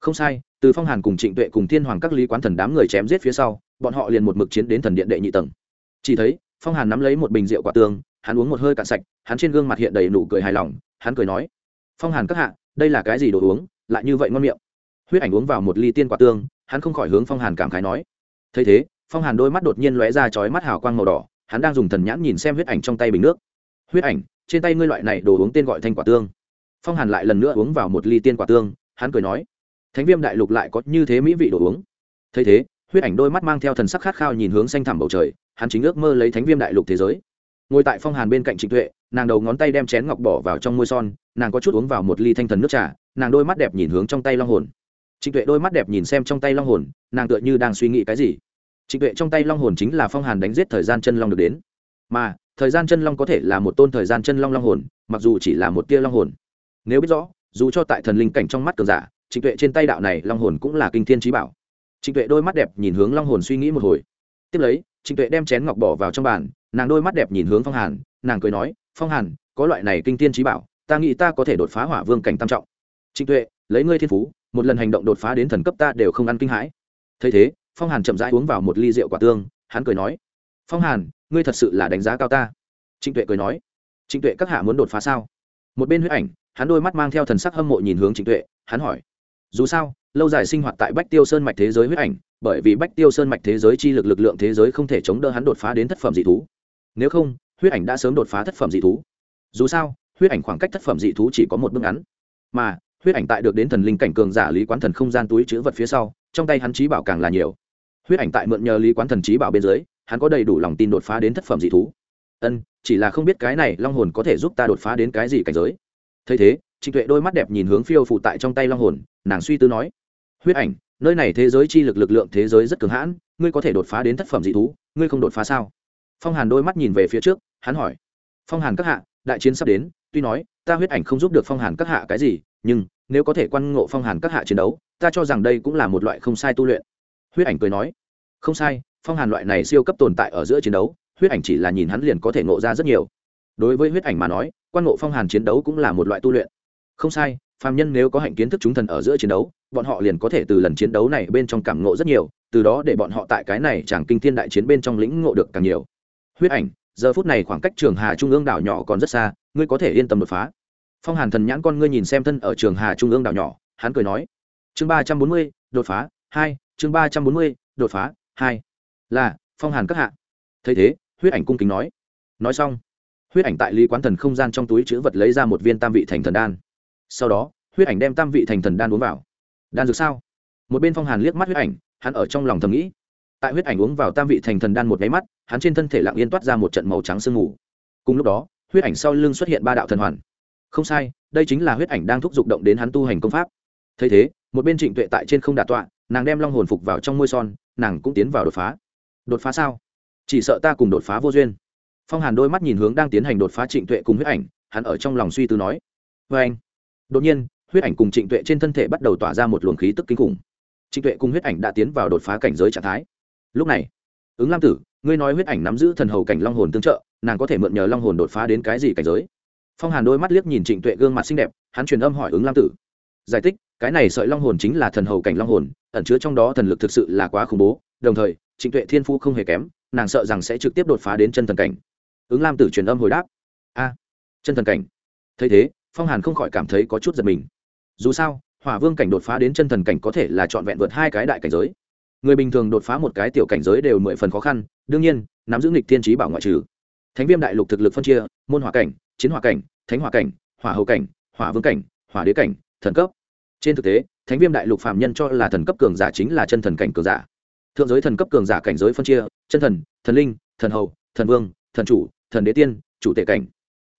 Không sai, từ phong hàn cùng trịnh tuệ cùng thiên hoàng các lý quán thần đám người chém giết phía sau, bọn họ liền một mực chiến đến thần điện đệ nhị tầng. Chỉ thấy phong hàn nắm lấy một bình rượu quả tương, hắn uống một hơi cạn sạch, hắn trên gương mặt hiện đầy nụ cười hài lòng, hắn cười nói, phong hàn các hạ, đây là cái gì đồ uống, lại như vậy ngon miệng. Huyết ảnh uống vào một ly tiên quả tương, hắn không khỏi hướng phong hàn cảm khái nói, thấy thế, phong hàn đôi mắt đột nhiên lóe ra chói mắt hào quang màu đỏ, hắn đang dùng thần nhãn nhìn xem huyết ảnh trong tay bình nước. Huyết ảnh, trên tay ngươi loại này đồ uống tên gọi thanh quả tương. Phong hàn lại lần nữa uống vào một ly tiên quả tương, hắn cười nói, thánh viêm đại lục lại có như thế mỹ vị đồ uống. Thấy thế, huyết ảnh đôi mắt mang theo thần sắc khát khao nhìn hướng xanh thẳm bầu trời hắn chính ước mơ lấy thánh viêm đại lục thế giới. Ngồi tại phong hàn bên cạnh trịnh tuệ, nàng đầu ngón tay đem chén ngọc bỏ vào trong môi son, nàng có chút uống vào một ly thanh thần nước trà, nàng đôi mắt đẹp nhìn hướng trong tay long hồn. Trịnh tuệ đôi mắt đẹp nhìn xem trong tay long hồn, nàng tựa như đang suy nghĩ cái gì. Trịnh tuệ trong tay long hồn chính là phong hàn đánh giết thời gian chân long được đến. Mà, thời gian chân long có thể là một tôn thời gian chân long long hồn, mặc dù chỉ là một tia long hồn. Nếu biết rõ, dù cho tại thần linh cảnh trong mắt cường giả, trịnh tuệ trên tay đạo này long hồn cũng là kinh thiên trí bảo. Trịnh tuệ đôi mắt đẹp nhìn hướng long hồn suy nghĩ một hồi. Tiếp lấy trịnh tuệ đem chén ngọc bỏ vào trong bàn, nàng đôi mắt đẹp nhìn hướng phong hàn, nàng cười nói, phong hàn, có loại này kinh thiên trí bảo, ta nghĩ ta có thể đột phá hỏa vương cảnh tam trọng. Trịnh tuệ, lấy ngươi thiên phú, một lần hành động đột phá đến thần cấp ta đều không ăn kinh hãi. Thấy thế, phong hàn chậm rãi uống vào một ly rượu quả tương, hắn cười nói, phong hàn, ngươi thật sự là đánh giá cao ta. Trịnh tuệ cười nói trịnh tuệ các hạ muốn đột phá sao? Một bên huyết ảnh, hắn đôi mắt mang theo thần sắc hâm mộ nhìn hướng trịnh tuệ, hắn hỏi, dù sao lâu dài sinh hoạt tại bách tiêu sơn mạch thế giới huyết ảnh, bởi vì bách tiêu sơn mạch thế giới chi lực lực lượng thế giới không thể chống đỡ hắn đột phá đến thất phẩm dị thú. Nếu không, huyết ảnh đã sớm đột phá thất phẩm dị thú. Dù sao, huyết ảnh khoảng cách thất phẩm dị thú chỉ có một bước ngắn. Mà, huyết ảnh tại được đến thần linh cảnh cường giả lý quán thần không gian túi chữ vật phía sau, trong tay hắn trí bảo càng là nhiều. Huyết ảnh tại mượn nhờ lý quán thần trí bảo bên dưới, hắn có đầy đủ lòng tin đột phá đến thất phẩm dị thú. Ân, chỉ là không biết cái này long hồn có thể giúp ta đột phá đến cái gì cảnh giới. Thấy thế, trịnh tuệ đôi mắt đẹp nhìn hướng phiêu phụ tại trong tay long hồn, nàng suy tư nói huyết ảnh, nơi này thế giới chi lực lực lượng thế giới rất cường hãn, ngươi có thể đột phá đến thất phẩm dị thú, ngươi không đột phá sao? Phong hàn đôi mắt nhìn về phía trước, hắn hỏi. Phong hàn các hạ, đại chiến sắp đến, tuy nói, ta huyết ảnh không giúp được phong hàn các hạ cái gì, nhưng, nếu có thể quan ngộ phong hàn các hạ chiến đấu, ta cho rằng đây cũng là một loại không sai tu luyện. Huyết ảnh cười nói. Không sai, phong hàn loại này siêu cấp tồn tại ở giữa chiến đấu, huyết ảnh chỉ là nhìn hắn liền có thể ngộ ra rất nhiều. Đối với huyết ảnh mà nói, quan ngộ phong hàn chiến đấu cũng là một loại tu luyện. Không sai, phàm nhân nếu có hạnh kiến thức chúng thần ở giữa chiến đấu bọn họ liền có thể từ lần chiến đấu này bên trong cảm ngộ rất nhiều, từ đó để bọn họ tại cái này chẳng kinh thiên đại chiến bên trong lĩnh ngộ được càng nhiều. Huyết ảnh, giờ phút này khoảng cách trường hà trung ương đảo nhỏ còn rất xa, ngươi có thể yên tâm đột phá. Phong hàn thần nhãn con ngươi nhìn xem thân ở trường hà trung ương đảo nhỏ, hắn cười nói, chương ba trăm bốn mươi, đột phá, hai, chương ba trăm bốn mươi, đột phá, hai, là, phong hàn các hạ. Thấy thế, huyết ảnh cung kính nói. Nói xong, huyết ảnh tại lý quán thần không gian trong túi chữ vật lấy ra một viên tam vị thành thần đan. Sau đó, huyết ảnh đem tam vị thành thần đan uống vào đan dược sao? Một bên phong hàn liếc mắt huyết ảnh, hắn ở trong lòng thầm nghĩ. Tại huyết ảnh uống vào tam vị thành thần đan một máy mắt, hắn trên thân thể lặng yên toát ra một trận màu trắng sương mù. Cùng lúc đó, huyết ảnh sau lưng xuất hiện ba đạo thần hoàn. Không sai, đây chính là huyết ảnh đang thúc giục động đến hắn tu hành công pháp. Thấy thế, một bên trịnh tuệ tại trên không đạt tọa, nàng đem long hồn phục vào trong môi son, nàng cũng tiến vào đột phá. Đột phá sao? Chỉ sợ ta cùng đột phá vô duyên. Phong hàn đôi mắt nhìn hướng đang tiến hành đột phá trịnh tuệ cùng huyết ảnh, hắn ở trong lòng suy tư nói. Vê anh đột nhiên huyết ảnh cùng trịnh tuệ trên thân thể bắt đầu tỏa ra một luồng khí tức kinh khủng. Trịnh tuệ cùng huyết ảnh đã tiến vào đột phá cảnh giới trạng thái. Lúc này, ứng lam tử, ngươi nói huyết ảnh nắm giữ thần hầu cảnh long hồn tương trợ, nàng có thể mượn nhờ long hồn đột phá đến cái gì cảnh giới? Phong hàn đôi mắt liếc nhìn trịnh tuệ gương mặt xinh đẹp, hắn truyền âm hỏi ứng lam tử. Giải thích, cái này sợi long hồn chính là thần hầu cảnh long hồn, ẩn chứa trong đó thần lực thực sự là quá khủng bố, đồng thời, trịnh tuệ thiên phu không hề kém, nàng sợ rằng sẽ trực tiếp đột phá đến chân thần cảnh. Ứng lam tử truyền âm hồi đáp. A, chân thần cảnh. Thấy thế, phong hàn không khỏi cảm thấy có chút giật mình dù sao, hỏa vương cảnh đột phá đến chân thần cảnh có thể là trọn vẹn vượt hai cái đại cảnh giới. Người bình thường đột phá một cái tiểu cảnh giới đều mười phần khó khăn, đương nhiên, nắm giữ nghịch thiên trí bảo ngoại trừ. Thánh viêm đại lục thực lực phân chia, môn hỏa cảnh, chiến hỏa cảnh, thánh hỏa cảnh, hỏa hậu cảnh, hỏa vương cảnh, hỏa đế cảnh, thần cấp. Trên thực tế, thánh viêm đại lục phạm nhân cho là thần cấp cường giả chính là chân thần cảnh cường giả. Thượng giới thần cấp cường giả cảnh giới phân chia, chân thần thần linh, thần hầu, thần vương, thần chủ, thần đế tiên, chủ tể cảnh.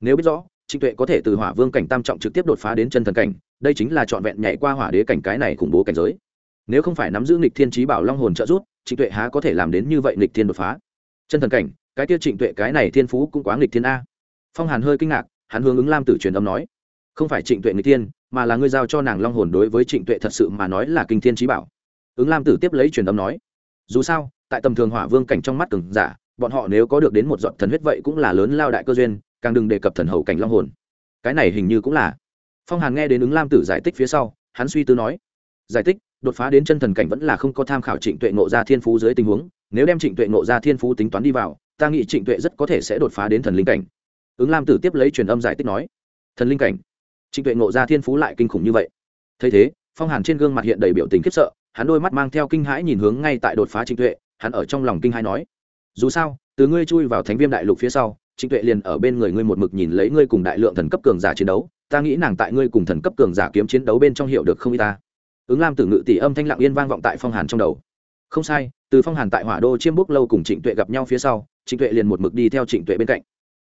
Nếu biết rõ trịnh tuệ có thể từ hỏa vương cảnh tam trọng trực tiếp đột phá đến chân thần cảnh, đây chính là trọn vẹn nhảy qua hỏa đế cảnh cái này khủng bố cảnh giới. Nếu không phải nắm giữ nghịch thiên trí bảo long hồn trợ giúp, trịnh tuệ há có thể làm đến như vậy nghịch thiên đột phá. Chân thần cảnh, cái tiêu trịnh tuệ cái này thiên phú cũng quá nghịch thiên a. Phong hàn hơi kinh ngạc, hắn hướng ứng lam tử truyền âm nói, không phải trịnh tuệ người tiên mà là ngươi giao cho nàng long hồn đối với trịnh tuệ thật sự mà nói là kinh thiên trí bảo. Ứng lam tử tiếp lấy truyền âm nói, dù sao, tại tầm thường hỏa vương cảnh trong mắt cường giả, bọn họ nếu có được đến một giọt thần huyết vậy cũng là lớn lao đại cơ duyên càng đừng đề cập thần hậu cảnh long hồn. Cái này hình như cũng là. Phong hàn nghe đến ứng lam tử giải thích phía sau, hắn suy tư nói, giải thích, đột phá đến chân thần cảnh vẫn là không có tham khảo trịnh tuệ nộ ra thiên phú dưới tình huống, nếu đem trịnh tuệ nộ ra thiên phú tính toán đi vào, ta nghĩ trịnh tuệ rất có thể sẽ đột phá đến thần linh cảnh. Ứng lam tử tiếp lấy truyền âm giải thích nói, thần linh cảnh, trịnh tuệ nộ ra thiên phú lại kinh khủng như vậy. Thấy thế, phong hàn trên gương mặt hiện đầy biểu tình khiếp sợ, hắn đôi mắt mang theo kinh hãi nhìn hướng ngay tại đột phá trịnh tuệ, hắn ở trong lòng kinh hãi nói, dù sao, từ ngươi chui vào thánh viêm đại lục phía sau trịnh tuệ liền ở bên người ngươi một mực nhìn lấy ngươi cùng đại lượng thần cấp cường giả chiến đấu, ta nghĩ nàng tại ngươi cùng thần cấp cường giả kiếm chiến đấu bên trong hiệu được không y ta. Ứng lam tử ngự tỷ âm thanh lặng yên vang vọng tại phong hàn trong đầu. Không sai, từ phong hàn tại hỏa đô chiêm búc lâu cùng trịnh tuệ gặp nhau phía sau, trịnh tuệ liền một mực đi theo trịnh tuệ bên cạnh.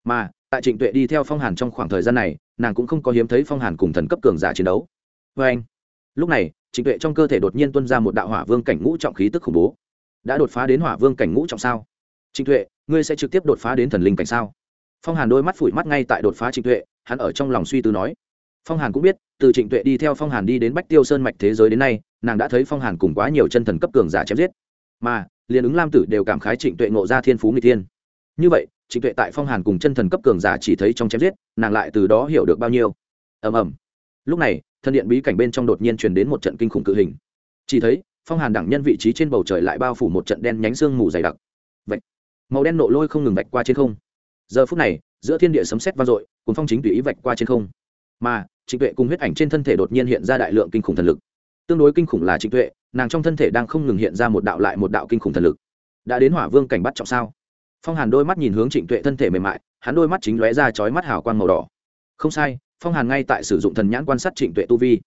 Mà, tại trịnh tuệ đi theo phong hàn trong khoảng thời gian này, nàng cũng không có hiếm thấy phong hàn cùng thần cấp cường giả chiến đấu. Vê anh, lúc này, trịnh tuệ trong cơ thể đột nhiên tuân ra một đạo hỏa vương cảnh ngũ trọng khí tức khủng bố. Đã đột phá đến hỏa vương cảnh ngũ trọng sao? Trịnh tuệ, ngươi sẽ trực tiếp đột phá đến thần linh cảnh sao? Phong hàn đôi mắt phủi mắt ngay tại đột phá trịnh tuệ, hắn ở trong lòng suy tư nói. Phong hàn cũng biết, từ trịnh tuệ đi theo phong hàn đi đến bách tiêu sơn mạch thế giới đến nay, nàng đã thấy phong hàn cùng quá nhiều chân thần cấp cường giả chém giết. Mà, liền ứng lam tử đều cảm khái trịnh tuệ ngộ ra thiên phú người thiên. Như vậy, trịnh tuệ tại phong hàn cùng chân thần cấp cường giả chỉ thấy trong chém giết, nàng lại từ đó hiểu được bao nhiêu. Ầm ầm. Lúc này thân điện bí cảnh bên trong đột nhiên truyền đến một trận kinh khủng cự hình. Chỉ thấy, phong hàn đẳng nhân vị trí trên bầu trời lại bao phủ một trận đen nhánh xương mù dày đặc. Vạch. Màu đen nộ lôi không ngừng vạch qua trên không giờ phút này, giữa thiên địa sấm sét vang dội cùng phong chính tùy ý vạch qua trên không. Mà, trịnh tuệ cùng huyết ảnh trên thân thể đột nhiên hiện ra đại lượng kinh khủng thần lực. Tương đối kinh khủng là trịnh tuệ, nàng trong thân thể đang không ngừng hiện ra một đạo lại một đạo kinh khủng thần lực. Đã đến hỏa vương cảnh bắt trọng sao? Phong hàn đôi mắt nhìn hướng trịnh tuệ thân thể mềm mại, hắn đôi mắt chính lóe ra chói mắt hào quang màu đỏ. Không sai, phong hàn ngay tại sử dụng thần nhãn quan sát trịnh tuệ tu vi.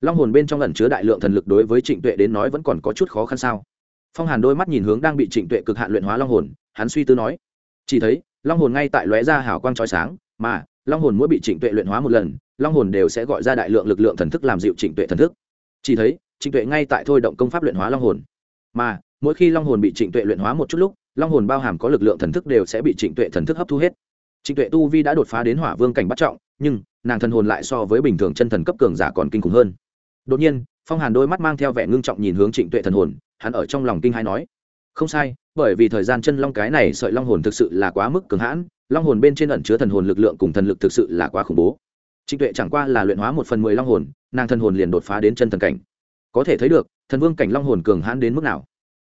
Long hồn bên trong lần chứa đại lượng thần lực đối với trịnh tuệ đến nói vẫn còn có chút khó khăn sao? Phong hàn đôi mắt nhìn hướng đang bị trịnh tuệ cực hạn luyện hóa long hồn, hắn suy tư nói, chỉ thấy long hồn ngay tại lóe ra hào quang trói sáng, mà, long hồn mỗi bị trịnh tuệ luyện hóa một lần, long hồn đều sẽ gọi ra đại lượng lực lượng thần thức làm dịu trịnh tuệ thần thức. Chỉ thấy, trịnh tuệ ngay tại thôi động công pháp luyện hóa long hồn. Mà, mỗi khi long hồn bị trịnh tuệ luyện hóa một chút lúc, long hồn bao hàm có lực lượng thần thức đều sẽ bị trịnh tuệ thần thức hấp thu hết. Trịnh tuệ tu vi đã đột phá đến hỏa vương cảnh bắt trọng, nhưng, nàng thần hồn lại so với bình thường chân thần cấp cường giả còn kinh khủng hơn. Đột nhiên, phong hàn đôi mắt mang theo vẻ ngưng trọng nhìn hướng trịnh tuệ thần hồn, hắn ở trong lòng kinh hai nói không sai, bởi vì thời gian chân long cái này sợi long hồn thực sự là quá mức cường hãn, long hồn bên trên ẩn chứa thần hồn lực lượng cùng thần lực thực sự là quá khủng bố. Trịnh tuệ chẳng qua là luyện hóa một phần mười long hồn, nàng thần hồn liền đột phá đến chân thần cảnh. Có thể thấy được, thần vương cảnh long hồn cường hãn đến mức nào.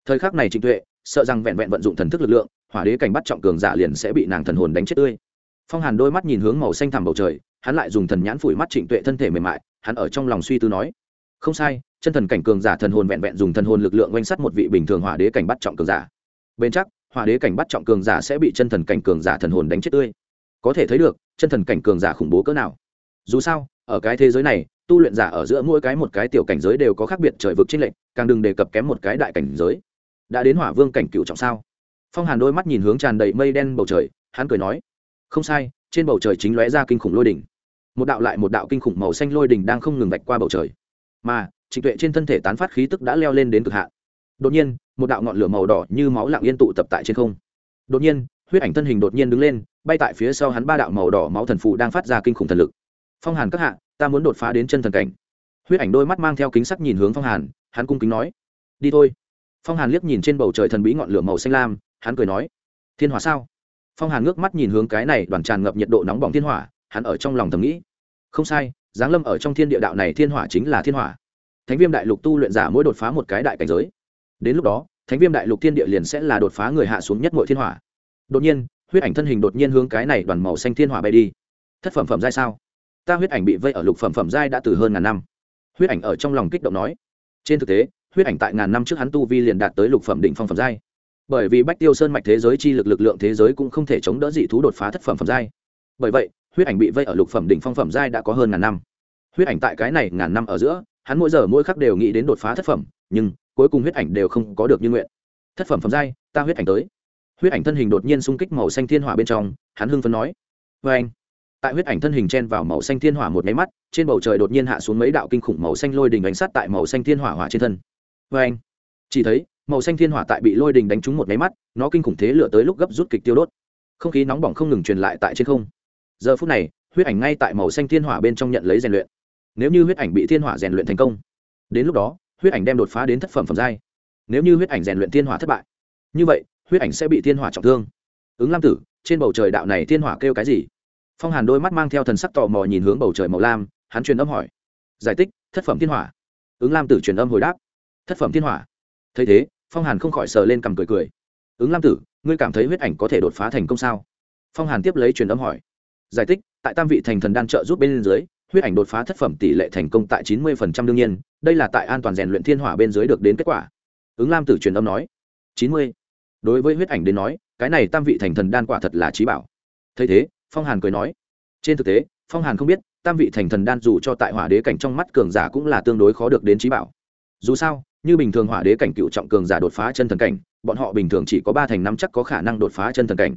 Thời khắc này trịnh tuệ, sợ rằng vẹn vẹn vận dụng thần thức lực lượng, hỏa đế cảnh bắt trọng cường giả liền sẽ bị nàng thần hồn đánh chết tươi. Phong hàn đôi mắt nhìn hướng màu xanh thẳm bầu trời, hắn lại dùng thần nhãn phủi mắt trịnh tuệ thân thể mềm mại, hắn ở trong lòng suy tư nói, không sai chân thần cảnh cường giả thần hồn vẹn vẹn dùng thần hồn lực lượng oanh sắt một vị bình thường hỏa đế cảnh bắt trọng cường giả. Bên chắc, hỏa đế cảnh bắt trọng cường giả sẽ bị chân thần cảnh cường giả thần hồn đánh chết tươi. Có thể thấy được, chân thần cảnh cường giả khủng bố cỡ nào. Dù sao, ở cái thế giới này, tu luyện giả ở giữa mỗi cái một cái tiểu cảnh giới đều có khác biệt trời vực trên lệnh càng đừng đề cập kém một cái đại cảnh giới. Đã đến hỏa vương cảnh cựu trọng sao? Phong hàn đôi mắt nhìn hướng tràn đầy mây đen bầu trời, hắn cười nói, không sai, trên bầu trời chính lóe ra kinh khủng lôi đỉnh. Một đạo lại một đạo kinh khủng màu xanh lôi đỉnh đang không ngừng vạch qua bầu trời. Mà trịnh tuệ trên thân thể tán phát khí tức đã leo lên đến cực hạn. Đột nhiên, một đạo ngọn lửa màu đỏ như máu lặng yên tụ tập tại trên không. Đột nhiên, huyết ảnh thân hình đột nhiên đứng lên, bay tại phía sau hắn ba đạo màu đỏ máu thần phù đang phát ra kinh khủng thần lực. Phong hàn các hạ, ta muốn đột phá đến chân thần cảnh. Huyết ảnh đôi mắt mang theo kính sắc nhìn hướng phong hàn, hắn cung kính nói, đi thôi. Phong hàn liếc nhìn trên bầu trời thần bí ngọn lửa màu xanh lam, hắn cười nói, thiên hỏa sao? Phong hàn ngước mắt nhìn hướng cái này đoàn tràn ngập nhiệt độ nóng bỏng thiên hỏa, hắn ở trong lòng thầm nghĩ, không sai, giáng lâm ở trong thiên địa đạo này thiên hỏa chính là thiên hỏa thánh viêm đại lục tu luyện giả mỗi đột phá một cái đại cảnh giới. Đến lúc đó, thánh viêm đại lục thiên địa liền sẽ là đột phá người hạ xuống nhất mọi thiên hỏa. Đột nhiên, huyết ảnh thân hình đột nhiên hướng cái này đoàn màu xanh thiên hỏa bay đi. Thất phẩm phẩm giai sao? Ta huyết ảnh bị vây ở lục phẩm phẩm giai đã từ hơn ngàn năm. Huyết ảnh ở trong lòng kích động nói. Trên thực tế, huyết ảnh tại ngàn năm trước hắn tu vi liền đạt tới lục phẩm đỉnh phong phẩm giai. Bởi vì bách tiêu sơn mạch thế giới chi lực lực lượng thế giới cũng không thể chống đỡ dị thú đột phá thất phẩm phẩm giai. Bởi vậy, huyết ảnh bị vây ở lục phẩm đỉnh phong phẩm giai đã có hơn ngàn năm. Huyết ảnh tại cái này ngàn năm ở giữa hắn mỗi giờ mỗi khắc đều nghĩ đến đột phá thất phẩm, nhưng cuối cùng huyết ảnh đều không có được như nguyện. Thất phẩm phẩm giai, ta huyết ảnh tới. Huyết ảnh thân hình đột nhiên xung kích màu xanh thiên hỏa bên trong, hắn hưng phấn nói vê anh. Tại huyết ảnh thân hình chen vào màu xanh thiên hỏa một máy mắt, trên bầu trời đột nhiên hạ xuống mấy đạo kinh khủng màu xanh lôi đình đánh sát tại màu xanh thiên hỏa hỏa trên thân. Vê anh. Chỉ thấy, màu xanh thiên hỏa tại bị lôi đình đánh trúng một máy mắt, nó kinh khủng thế lửa tới lúc gấp rút kịch tiêu đốt. Không khí nóng bỏng không ngừng truyền lại tại trên không. Giờ phút này, huyết ảnh ngay tại màu xanh thiên hỏa bên trong nhận lấy rèn luyện nếu như huyết ảnh bị thiên hỏa rèn luyện thành công, đến lúc đó, huyết ảnh đem đột phá đến thất phẩm phẩm giai. Nếu như huyết ảnh rèn luyện thiên hỏa thất bại, như vậy, huyết ảnh sẽ bị thiên hỏa trọng thương. Ứng lam tử, trên bầu trời đạo này thiên hỏa kêu cái gì? Phong hàn đôi mắt mang theo thần sắc tò mò nhìn hướng bầu trời màu lam, hắn truyền âm hỏi. Giải tích thất phẩm thiên hỏa. Ứng lam tử truyền âm hồi đáp. Thất phẩm thiên hỏa. Thấy thế, phong hàn không khỏi sờ lên cằm cười cười. Ứng lam tử, ngươi cảm thấy huyết ảnh có thể đột phá thành công sao? Phong hàn tiếp lấy truyền âm hỏi. Giải thích, tại tam vị thành thần đan trợ giúp bên dưới huyết ảnh đột phá thất phẩm tỷ lệ thành công tại chín mươi phần trăm đương nhiên, đây là tại an toàn rèn luyện thiên hỏa bên dưới được đến kết quả. Ứng lam tử truyền âm nói, chín mươi. Đối với huyết ảnh đến nói, cái này tam vị thành thần đan quả thật là trí bảo. Thấy thế, phong hàn cười nói, trên thực tế, phong hàn không biết, tam vị thành thần đan dù cho tại hỏa đế cảnh trong mắt cường giả cũng là tương đối khó được đến trí bảo. Dù sao, như bình thường hỏa đế cảnh cựu trọng cường giả đột phá chân thần cảnh, bọn họ bình thường chỉ có ba thành năm chắc có khả năng đột phá chân thần cảnh.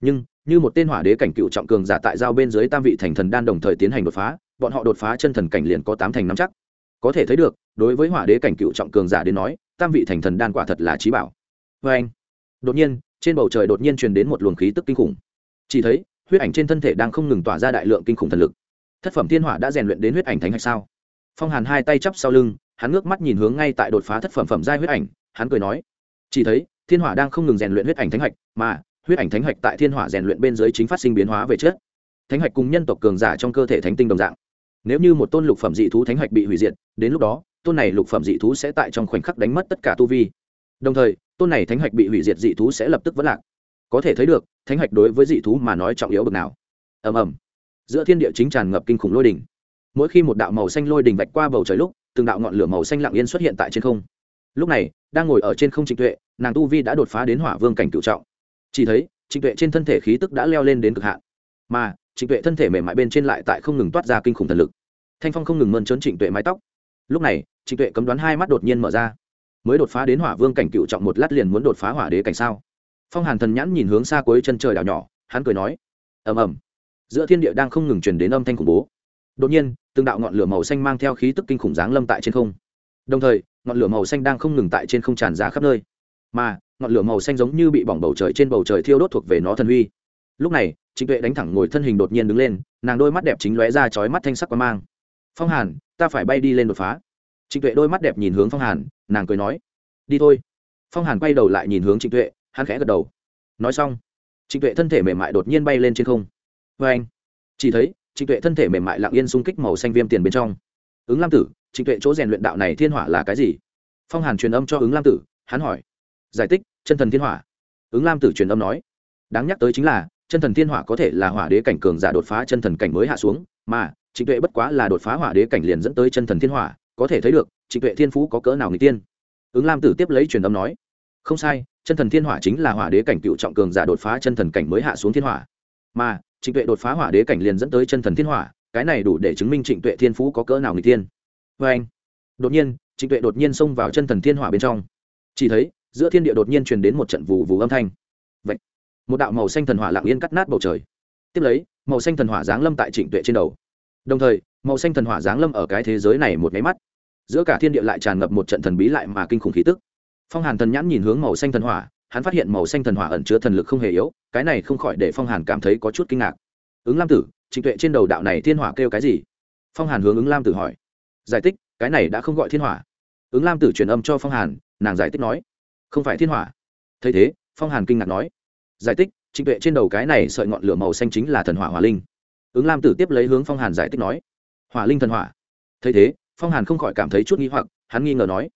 Nhưng, như một tên hỏa đế cảnh cựu trọng cường giả tại giao bên dưới tam vị thành thần đan đồng thời tiến hành đột phá bọn họ đột phá chân thần cảnh liền có tám thành năm chắc. Có thể thấy được, đối với hỏa đế cảnh cựu trọng cường giả đến nói, tam vị thành thần đan quả thật là trí bảo. Vê anh, đột nhiên, trên bầu trời đột nhiên truyền đến một luồng khí tức kinh khủng. Chỉ thấy, huyết ảnh trên thân thể đang không ngừng tỏa ra đại lượng kinh khủng thần lực. Thất phẩm thiên hỏa đã rèn luyện đến huyết ảnh thánh hạch sao? Phong hàn hai tay chắp sau lưng, hắn ngước mắt nhìn hướng ngay tại đột phá thất phẩm phẩm giai huyết ảnh, hắn cười nói. Chỉ thấy, thiên hỏa đang không ngừng rèn luyện huyết ảnh thánh hạch, mà, huyết ảnh thánh hạch tại thiên hỏa rèn luyện bên dưới chính phát sinh biến hóa về trước thánh hạch cùng nhân tộc cường giả trong cơ thể thánh tinh đồng dạng nếu như một tôn lục phẩm dị thú thánh hạch bị hủy diệt, đến lúc đó, tôn này lục phẩm dị thú sẽ tại trong khoảnh khắc đánh mất tất cả tu vi. Đồng thời, tôn này thánh hạch bị hủy diệt dị thú sẽ lập tức vất lạc. Có thể thấy được, thánh hạch đối với dị thú mà nói trọng yếu bực nào. Ầm ầm. Giữa thiên địa chính tràn ngập kinh khủng lôi đỉnh mỗi khi một đạo màu xanh lôi đỉnh vạch qua bầu trời lúc, từng đạo ngọn lửa màu xanh lặng yên xuất hiện tại trên không. Lúc này, đang ngồi ở trên không trịnh tuệ, nàng tu vi đã đột phá đến hỏa vương cảnh cựu trọng. Chỉ thấy, trịnh tuệ trên thân thể khí tức đã leo lên đến cực hạn. Mà trịnh tuệ thân thể mềm mại bên trên lại tại không ngừng toát ra kinh khủng thần lực. Thanh phong không ngừng mơn trớn trịnh tuệ mái tóc. Lúc này, trịnh tuệ cấm đoán hai mắt đột nhiên mở ra. Mới đột phá đến hỏa vương cảnh cựu trọng một lát liền muốn đột phá hỏa đế cảnh sao? Phong hàn thần nhãn nhìn hướng xa cuối chân trời đảo nhỏ, hắn cười nói, ầm ầm. Giữa thiên địa đang không ngừng truyền đến âm thanh khủng bố. Đột nhiên, từng đạo ngọn lửa màu xanh mang theo khí tức kinh khủng giáng lâm tại trên không. Đồng thời, ngọn lửa màu xanh đang không ngừng tại trên không tràn ra khắp nơi. Mà, ngọn lửa màu xanh giống như bị bỏng bầu trời trên bầu trời thiêu đốt thuộc về nó thần huy. Lúc này trịnh tuệ đánh thẳng ngồi thân hình đột nhiên đứng lên, nàng đôi mắt đẹp chính lóe ra chói mắt thanh sắc qua mang. Phong hàn, ta phải bay đi lên đột phá. Trịnh tuệ đôi mắt đẹp nhìn hướng phong hàn, nàng cười nói, đi thôi. Phong hàn quay đầu lại nhìn hướng trịnh tuệ, hắn khẽ gật đầu. Nói xong, trịnh tuệ thân thể mềm mại đột nhiên bay lên trên không. Vê anh. Chỉ thấy, trịnh tuệ thân thể mềm mại lặng yên xung kích màu xanh viêm tiền bên trong. Ứng lam tử, trịnh tuệ chỗ rèn luyện đạo này thiên hỏa là cái gì? Phong hàn truyền âm cho ứng lam tử, hắn hỏi. Giải thích, chân thần thiên hỏa. Ứng lam tử truyền âm nói. Đáng nhắc tới chính là chân thần thiên hỏa có thể là hỏa đế cảnh cường giả đột phá chân thần cảnh mới hạ xuống, mà, trịnh tuệ bất quá là đột phá hỏa đế cảnh liền dẫn tới chân thần thiên hỏa, có thể thấy được, trịnh tuệ thiên phú có cỡ nào người tiên. Ứng lam tử tiếp lấy truyền âm nói, không sai, chân thần thiên hỏa chính là hỏa đế cảnh cựu trọng cường giả đột phá chân thần cảnh mới hạ xuống thiên hỏa. Mà, trịnh tuệ đột phá hỏa đế cảnh liền dẫn tới chân thần thiên hỏa, cái này đủ để chứng minh trịnh tuệ thiên phú có cỡ nào người tiên. Vê anh, đột nhiên, trịnh tuệ đột nhiên xông vào chân thần thiên hỏa bên trong. Chỉ thấy, giữa thiên địa đột nhiên truyền đến một trận vù vù âm thanh một đạo màu xanh thần hỏa lặng yên cắt nát bầu trời. Tiếp lấy, màu xanh thần hỏa giáng lâm tại trịnh tuệ trên đầu. Đồng thời, màu xanh thần hỏa giáng lâm ở cái thế giới này một máy mắt. Giữa cả thiên địa lại tràn ngập một trận thần bí lại mà kinh khủng khí tức. Phong hàn thần nhãn nhìn hướng màu xanh thần hỏa, hắn phát hiện màu xanh thần hỏa ẩn chứa thần lực không hề yếu, cái này không khỏi để phong hàn cảm thấy có chút kinh ngạc. Ứng lam tử, trịnh tuệ trên đầu đạo này thiên hỏa kêu cái gì? Phong hàn hướng ứng lam tử hỏi. Giải thích, cái này đã không gọi thiên hỏa. Ứng lam tử truyền âm cho phong hàn, nàng giải thích nói. Không phải thiên hỏa. Thấy thế, phong hàn kinh ngạc nói giải thích, trịnh tuệ trên đầu cái này sợi ngọn lửa màu xanh chính là thần hỏa hỏa linh. Ứng lam tử tiếp lấy hướng phong hàn giải thích nói, hỏa linh thần hỏa. Thấy thế, phong hàn không khỏi cảm thấy chút nghi hoặc, hắn nghi ngờ nói,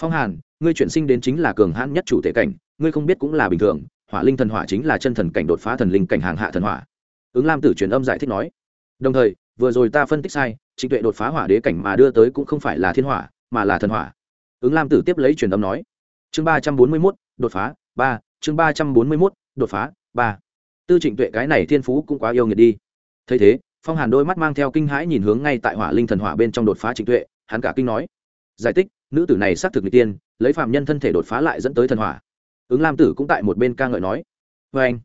phong hàn, ngươi chuyển sinh đến chính là cường hãn nhất chủ thể cảnh, ngươi không biết cũng là bình thường, hỏa linh thần hỏa chính là chân thần cảnh đột phá thần linh cảnh hàng hạ thần hỏa. Ứng lam tử truyền âm giải thích nói, đồng thời, vừa rồi ta phân tích sai, trịnh tuệ đột phá hỏa đế cảnh mà đưa tới cũng không phải là thiên hỏa, mà là thần hỏa. Ứng lam tử tiếp lấy truyền âm nói, chương ba trăm bốn mươi mốt, đột phá, ba, chương ba trăm bốn mươi mốt đột phá, ba. Tư trịnh tuệ cái này thiên phú cũng quá yêu nghiệt đi. Thấy thế, phong hàn đôi mắt mang theo kinh hãi nhìn hướng ngay tại hỏa linh thần hỏa bên trong đột phá trịnh tuệ, hắn cả kinh nói. Giải thích, nữ tử này xác thực người tiên, lấy phạm nhân thân thể đột phá lại dẫn tới thần hỏa. Ứng lam tử cũng tại một bên ca ngợi nói. Vê anh,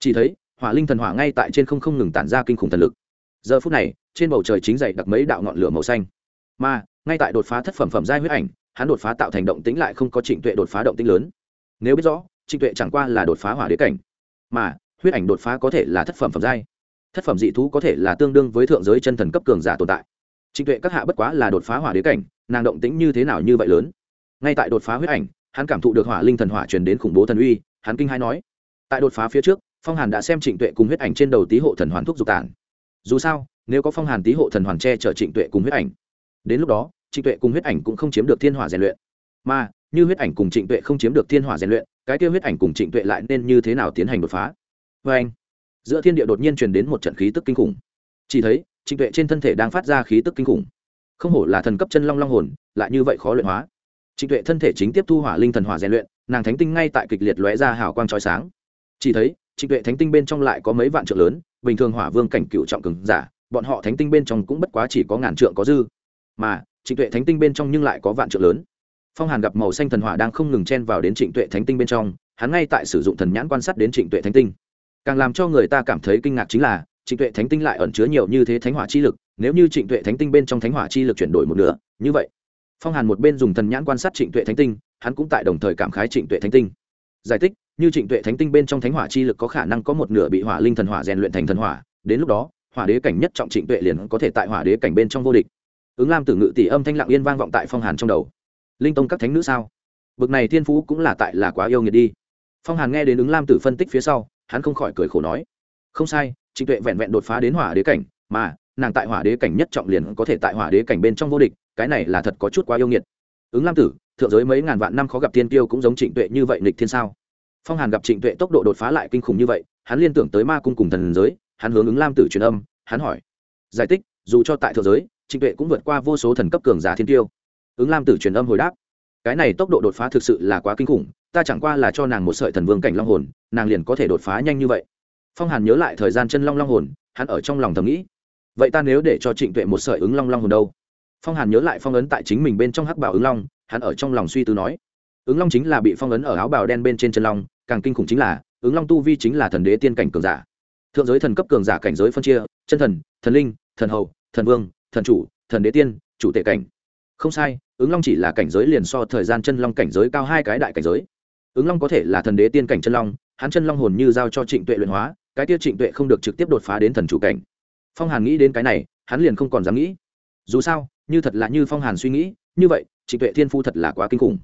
chỉ thấy, hỏa linh thần hỏa ngay tại trên không không ngừng tản ra kinh khủng thần lực. Giờ phút này, trên bầu trời chính dậy đặc mấy đạo ngọn lửa màu xanh. Mà, ngay tại đột phá thất phẩm phẩm giai huyết ảnh, hắn đột phá tạo thành động tĩnh lại không có trịnh tuệ đột phá động tĩnh lớn. Nếu biết rõ trịnh tuệ chẳng qua là đột phá hỏa đế cảnh, mà huyết ảnh đột phá có thể là thất phẩm phẩm giai. Thất phẩm dị thú có thể là tương đương với thượng giới chân thần cấp cường giả tồn tại. Trịnh tuệ các hạ bất quá là đột phá hỏa đế cảnh, nàng động tĩnh như thế nào như vậy lớn? Ngay tại đột phá huyết ảnh, hắn cảm thụ được hỏa linh thần hỏa truyền đến khủng bố thần uy, hắn kinh hai nói, tại đột phá phía trước, phong hàn đã xem trịnh tuệ cùng huyết ảnh trên đầu tý hộ thần hoàn thuốc dục tản. Dù sao, nếu có phong hàn tý hộ thần hoàn che chở trịnh tuệ cùng huyết ảnh, đến lúc đó, trịnh tuệ cùng huyết ảnh cũng không chiếm được thiên hỏa rèn luyện. Mà, như huyết ảnh cùng trịnh tuệ không chiếm được thiên hỏa rèn luyện cái kia huyết ảnh cùng trịnh tuệ lại nên như thế nào tiến hành đột phá? Vê anh, giữa thiên địa đột nhiên truyền đến một trận khí tức kinh khủng. Chỉ thấy, trịnh tuệ trên thân thể đang phát ra khí tức kinh khủng. Không hổ là thần cấp chân long long hồn, lại như vậy khó luyện hóa. Trịnh tuệ thân thể chính tiếp thu hỏa linh thần hỏa rèn luyện, nàng thánh tinh ngay tại kịch liệt lóe ra hào quang trói sáng. Chỉ thấy, trịnh tuệ thánh tinh bên trong lại có mấy vạn trượng lớn, bình thường hỏa vương cảnh cựu trọng cường giả, bọn họ thánh tinh bên trong cũng bất quá chỉ có ngàn trượng có dư. Mà, trịnh tuệ thánh tinh bên trong nhưng lại có vạn trượng lớn phong hàn gặp màu xanh thần hỏa đang không ngừng chen vào đến trịnh tuệ thánh tinh bên trong, hắn ngay tại sử dụng thần nhãn quan sát đến trịnh tuệ thánh tinh. Càng làm cho người ta cảm thấy kinh ngạc chính là, trịnh tuệ thánh tinh lại ẩn chứa nhiều như thế thánh hỏa chi lực, nếu như trịnh tuệ thánh tinh bên trong thánh hỏa chi lực chuyển đổi một nửa, như vậy, phong hàn một bên dùng thần nhãn quan sát trịnh tuệ thánh tinh, hắn cũng tại đồng thời cảm khái trịnh tuệ thánh tinh. Giải thích, như trịnh tuệ thánh tinh bên trong thánh hỏa chi lực có khả năng có một nửa bị hỏa linh thần hỏa rèn luyện thành thần hỏa, đến lúc đó, hỏa đế cảnh nhất trọng trịnh tuệ liền có thể tại hỏa đế cảnh bên trong vô địch. Ứng lam tử ngự tỷ âm thanh lặng yên vang vọng tại phong hàn trong đầu linh tông các thánh nữ sao? Bực này thiên phú cũng là tại là quá yêu nghiệt đi. Phong hàn nghe đến ứng lam tử phân tích phía sau, hắn không khỏi cười khổ nói, không sai, trịnh tuệ vẹn vẹn đột phá đến hỏa đế cảnh, mà nàng tại hỏa đế cảnh nhất trọng liền có thể tại hỏa đế cảnh bên trong vô địch, cái này là thật có chút quá yêu nghiệt. Ứng lam tử, thượng giới mấy ngàn vạn năm khó gặp thiên tiêu cũng giống trịnh tuệ như vậy nịch thiên sao? Phong hàn gặp trịnh tuệ tốc độ đột phá lại kinh khủng như vậy, hắn liên tưởng tới ma cung cùng thần giới, hắn hướng ứng lam tử truyền âm, hắn hỏi, giải thích, dù cho tại thượng giới, trịnh tuệ cũng vượt qua vô số thần cấp cường giả thiên tiêu ứng lam tử truyền âm hồi đáp. Cái này tốc độ đột phá thực sự là quá kinh khủng, ta chẳng qua là cho nàng một sợi thần vương cảnh long hồn, nàng liền có thể đột phá nhanh như vậy. Phong hàn nhớ lại thời gian chân long long hồn, hắn ở trong lòng thầm nghĩ, vậy ta nếu để cho trịnh tuệ một sợi ứng long long hồn đâu? Phong hàn nhớ lại phong ấn tại chính mình bên trong hắc bảo ứng long, hắn ở trong lòng suy tư nói, ứng long chính là bị phong ấn ở áo bào đen bên trên chân long, càng kinh khủng chính là, ứng long tu vi chính là thần đế tiên cảnh cường giả. Thượng giới thần cấp cường giả cảnh giới phân chia, chân thần thần linh, thần hầu, thần vương, thần chủ, thần đế tiên, chủ tể cảnh. Không sai ứng long chỉ là cảnh giới liền so thời gian chân long cảnh giới cao hai cái đại cảnh giới. Ứng long có thể là thần đế tiên cảnh chân long, hắn chân long hồn như giao cho trịnh tuệ luyện hóa, cái tiêu trịnh tuệ không được trực tiếp đột phá đến thần chủ cảnh. Phong hàn nghĩ đến cái này, hắn liền không còn dám nghĩ. Dù sao, như thật là như phong hàn suy nghĩ, như vậy, trịnh tuệ thiên phu thật là quá kinh khủng.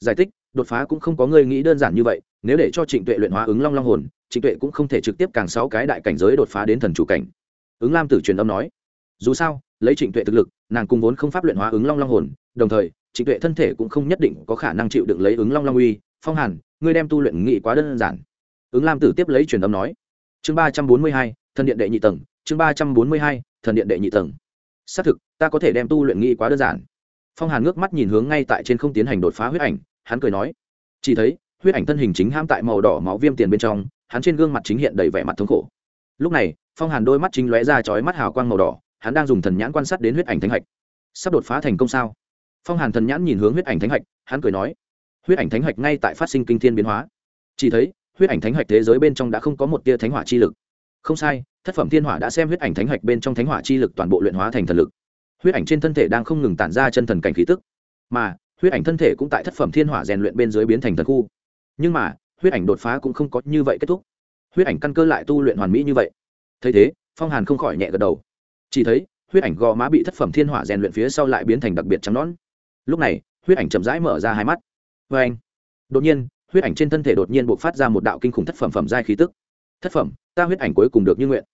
Giải thích, đột phá cũng không có người nghĩ đơn giản như vậy, nếu để cho trịnh tuệ luyện hóa ứng long long hồn, trịnh tuệ cũng không thể trực tiếp càng sáu cái đại cảnh giới đột phá đến thần chủ cảnh. Ứng lam tử truyền âm nói, dù sao, lấy trịnh tuệ thực lực, nàng cùng vốn không pháp luyện hóa ứng long long hồn đồng thời, trịnh tuệ thân thể cũng không nhất định có khả năng chịu được lấy ứng long long uy. Phong hàn, ngươi đem tu luyện nghị quá đơn giản. Ứng lam tử tiếp lấy truyền âm nói. Chương ba trăm bốn mươi hai, thần điện đệ nhị tầng. Chương ba trăm bốn mươi hai, thần điện đệ nhị tầng. Xác thực, ta có thể đem tu luyện nghị quá đơn giản. Phong hàn ngước mắt nhìn hướng ngay tại trên không tiến hành đột phá huyết ảnh, hắn cười nói. Chỉ thấy, huyết ảnh thân hình chính ham tại màu đỏ máu viêm tiền bên trong, hắn trên gương mặt chính hiện đầy vẻ mặt thống khổ. Lúc này, phong hàn đôi mắt chính lóe ra chói mắt hào quang màu đỏ, hắn đang dùng thần nhãn quan sát đến huyết ảnh thánh hạch. Sắp đột phá thành công sao? Phong hàn thần nhãn nhìn hướng huyết ảnh thánh hạch, hắn cười nói, huyết ảnh thánh hạch ngay tại phát sinh kinh thiên biến hóa. Chỉ thấy, huyết ảnh thánh hạch thế giới bên trong đã không có một tia thánh hỏa chi lực. Không sai, thất phẩm thiên hỏa đã xem huyết ảnh thánh hạch bên trong thánh hỏa chi lực toàn bộ luyện hóa thành thần lực. Huyết ảnh trên thân thể đang không ngừng tản ra chân thần cảnh khí tức. Mà, huyết ảnh thân thể cũng tại thất phẩm thiên hỏa rèn luyện bên dưới biến thành thần khu. Nhưng mà, huyết ảnh đột phá cũng không có như vậy kết thúc. Huyết ảnh căn cơ lại tu luyện hoàn mỹ như vậy. Thấy thế, phong hàn không khỏi nhẹ gật đầu. Chỉ thấy, huyết ảnh gò má bị thất phẩm thiên hỏa rèn luyện phía sau lại biến thành đặc biệt trắng nón lúc này, huyết ảnh chậm rãi mở ra hai mắt. Vê anh, đột nhiên, huyết ảnh trên thân thể đột nhiên buộc phát ra một đạo kinh khủng thất phẩm phẩm giai khí tức. Thất phẩm, ta huyết ảnh cuối cùng được như nguyện.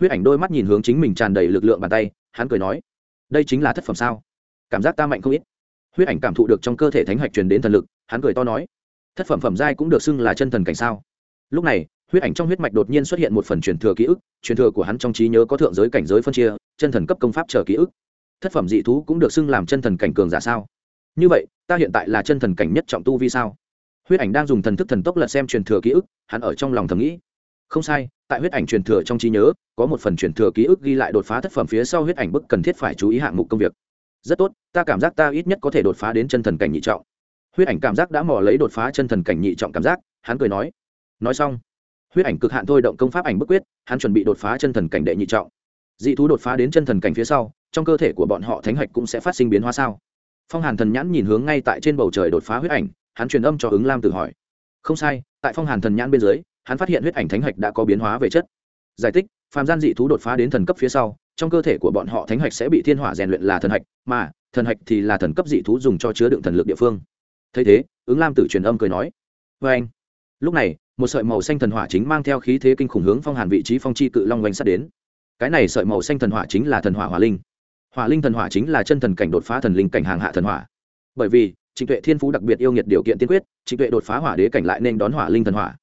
Huyết ảnh đôi mắt nhìn hướng chính mình tràn đầy lực lượng bàn tay, hắn cười nói, đây chính là thất phẩm sao? Cảm giác ta mạnh không ít. Huyết ảnh cảm thụ được trong cơ thể thánh hạch truyền đến thần lực, hắn cười to nói, thất phẩm phẩm giai cũng được xưng là chân thần cảnh sao? Lúc này, huyết ảnh trong huyết mạch đột nhiên xuất hiện một phần truyền thừa ký ức, truyền thừa của hắn trong trí nhớ có thượng giới cảnh giới phân chia, chân thần cấp công pháp chờ ký ức. Thất phẩm dị thú cũng được xưng làm chân thần cảnh cường giả sao? Như vậy, ta hiện tại là chân thần cảnh nhất trọng tu vi sao? Huyết ảnh đang dùng thần thức thần tốc lật xem truyền thừa ký ức, hắn ở trong lòng thầm nghĩ. Không sai, tại huyết ảnh truyền thừa trong trí nhớ, có một phần truyền thừa ký ức ghi lại đột phá thất phẩm phía sau huyết ảnh bức cần thiết phải chú ý hạng mục công việc. Rất tốt, ta cảm giác ta ít nhất có thể đột phá đến chân thần cảnh nhị trọng. Huyết ảnh cảm giác đã mò lấy đột phá chân thần cảnh nhị trọng cảm giác, hắn cười nói. Nói xong, huyết ảnh cực hạn thôi động công pháp ảnh bức quyết, hắn chuẩn bị đột phá chân thần cảnh đệ nhị trọng. Dị thú đột phá đến chân thần cảnh phía sau, trong cơ thể của bọn họ thánh hạch cũng sẽ phát sinh biến hóa sao? Phong hàn thần nhãn nhìn hướng ngay tại trên bầu trời đột phá huyết ảnh, hắn truyền âm cho ứng lam tử hỏi. Không sai, tại phong hàn thần nhãn bên dưới, hắn phát hiện huyết ảnh thánh hạch đã có biến hóa về chất. Giải thích, phàm gian dị thú đột phá đến thần cấp phía sau, trong cơ thể của bọn họ thánh hạch sẽ bị thiên hỏa rèn luyện là thần hạch, mà thần hạch thì là thần cấp dị thú dùng cho chứa đựng thần lực địa phương. Thấy thế, ứng lam tử truyền âm cười nói vê anh. Lúc này, một sợi màu xanh thần hỏa chính mang theo khí thế kinh khủng hướng phong hàn vị trí phong chi cự long oanh sắt đến. Cái này sợi màu xanh thần hỏa chính là thần hỏa hỏa linh hỏa linh thần hỏa chính là chân thần cảnh đột phá thần linh cảnh hàng hạ thần hỏa. Bởi vì, trịnh tuệ thiên phú đặc biệt yêu nghiệt điều kiện tiên quyết, trịnh tuệ đột phá hỏa đế cảnh lại nên đón hỏa linh thần hỏa.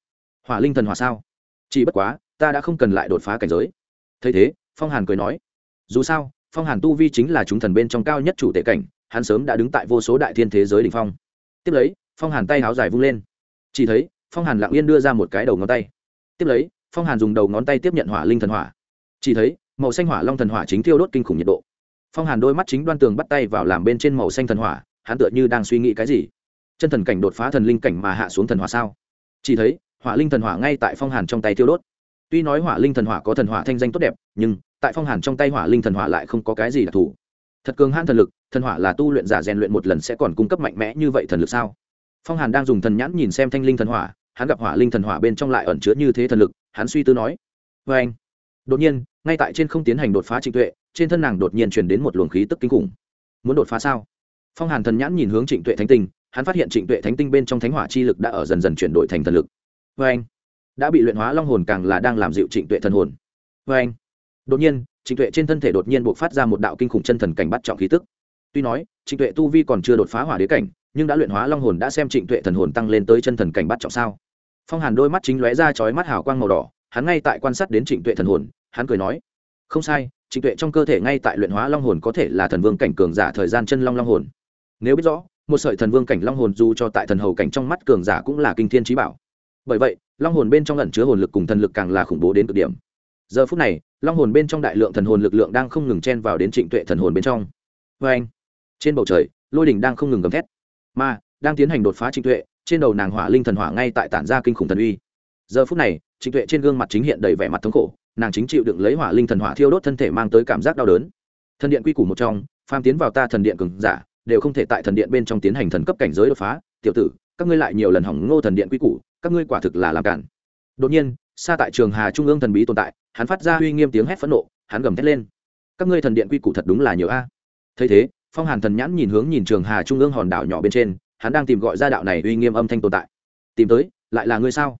Hỏa linh thần hỏa sao? Chỉ bất quá, ta đã không cần lại đột phá cảnh giới. Thấy thế, phong hàn cười nói, dù sao, phong hàn tu vi chính là chúng thần bên trong cao nhất chủ tệ cảnh, hắn sớm đã đứng tại vô số đại thiên thế giới đ ỉ n h phong. Tiếp lấy, phong hàn tay háo dài vung lên. Chỉ thấy, phong hàn lặng yên đưa ra một cái đầu ngón tay. Tiếp lấy, phong hàn dùng đầu ngón tay tiếp nhận hỏa linh thần hỏa. Chỉ thấy, màu xanh hỏa long thần hỏa chính thiêu đốt kinh khủng nhiệt độ phong hàn đôi mắt chính đoan tường bắt tay vào làm bên trên màu xanh thần hỏa, hắn tựa như đang suy nghĩ cái gì? Chân thần cảnh đột phá thần linh cảnh mà hạ xuống thần hỏa sao? Chỉ thấy, hỏa linh thần hỏa ngay tại phong hàn trong tay tiêu đốt. Tuy nói hỏa linh thần hỏa có thần hỏa thanh danh tốt đẹp, nhưng tại phong hàn trong tay hỏa linh thần hỏa lại không có cái gì đặc thù. Thật cường hãn thần lực, thần hỏa là tu luyện giả rèn luyện một lần sẽ còn cung cấp mạnh mẽ như vậy thần lực sao? Phong hàn đang dùng thần nhãn nhìn xem thanh linh thần hỏa, hắn gặp hỏa linh thần hỏa bên trong lại ẩn chứa như thế thần lực, hắn suy tư nói. Vê anh đột nhiên ngay tại trên không tiến hành đột phá trịnh tuệ, trên thân nàng đột nhiên truyền đến một luồng khí tức kinh khủng. Muốn đột phá sao? Phong hàn thần nhãn nhìn hướng trịnh tuệ thánh tinh, hắn phát hiện trịnh tuệ thánh tinh bên trong thánh hỏa chi lực đã ở dần dần chuyển đổi thành thần lực. Vê anh, đã bị luyện hóa long hồn càng là đang làm dịu trịnh tuệ thần hồn. Vê anh, đột nhiên, trịnh tuệ trên thân thể đột nhiên buộc phát ra một đạo kinh khủng chân thần cảnh bắt trọng khí tức. Tuy nói, trịnh tuệ tu vi còn chưa đột phá hỏa đế cảnh, nhưng đã luyện hóa long hồn đã xem trịnh tuệ thần hồn tăng lên tới chân thần cảnh bắt trọng sao? Phong hàn đôi mắt chính lóe ra chói mắt hào quang màu đỏ, hắn ngay tại quan sát đến trịnh tuệ thần hồn hắn cười nói, không sai, trịnh tuệ trong cơ thể ngay tại luyện hóa long hồn có thể là thần vương cảnh cường giả thời gian chân long long hồn. Nếu biết rõ, một sợi thần vương cảnh long hồn dù cho tại thần hầu cảnh trong mắt cường giả cũng là kinh thiên trí bảo. Bởi vậy, long hồn bên trong ẩn chứa hồn lực cùng thần lực càng là khủng bố đến cực điểm. Giờ phút này, long hồn bên trong đại lượng thần hồn lực lượng đang không ngừng chen vào đến trịnh tuệ thần hồn bên trong. Vê anh, trên bầu trời, lôi Đình đang không ngừng gầm thét. Mà đang tiến hành đột phá trịnh tuệ, trên đầu nàng hỏa linh thần hỏa ngay tại tản ra kinh khủng thần uy. Giờ phút này, trịnh tuệ trên gương mặt chính hiện đầy vẻ mặt thống khổ nàng chính chịu đựng lấy hỏa linh thần hỏa thiêu đốt thân thể mang tới cảm giác đau đớn. Thần điện quy củ một trong, phàm tiến vào ta thần điện cường giả, đều không thể tại thần điện bên trong tiến hành thần cấp cảnh giới đột phá. Tiểu tử, các ngươi lại nhiều lần hỏng ngô thần điện quy củ, các ngươi quả thực là làm cản. Đột nhiên xa tại trường hà trung ương thần bí tồn tại, hắn phát ra uy nghiêm tiếng hét phẫn nộ, hắn gầm thét lên. Các ngươi thần điện quy củ thật đúng là nhiều a. Thấy thế, phong hàn thần nhãn nhìn hướng nhìn trường hà trung ương hòn đảo nhỏ bên trên, hắn đang tìm gọi ra đạo này uy nghiêm âm thanh tồn tại. Tìm tới, lại là ngươi sao?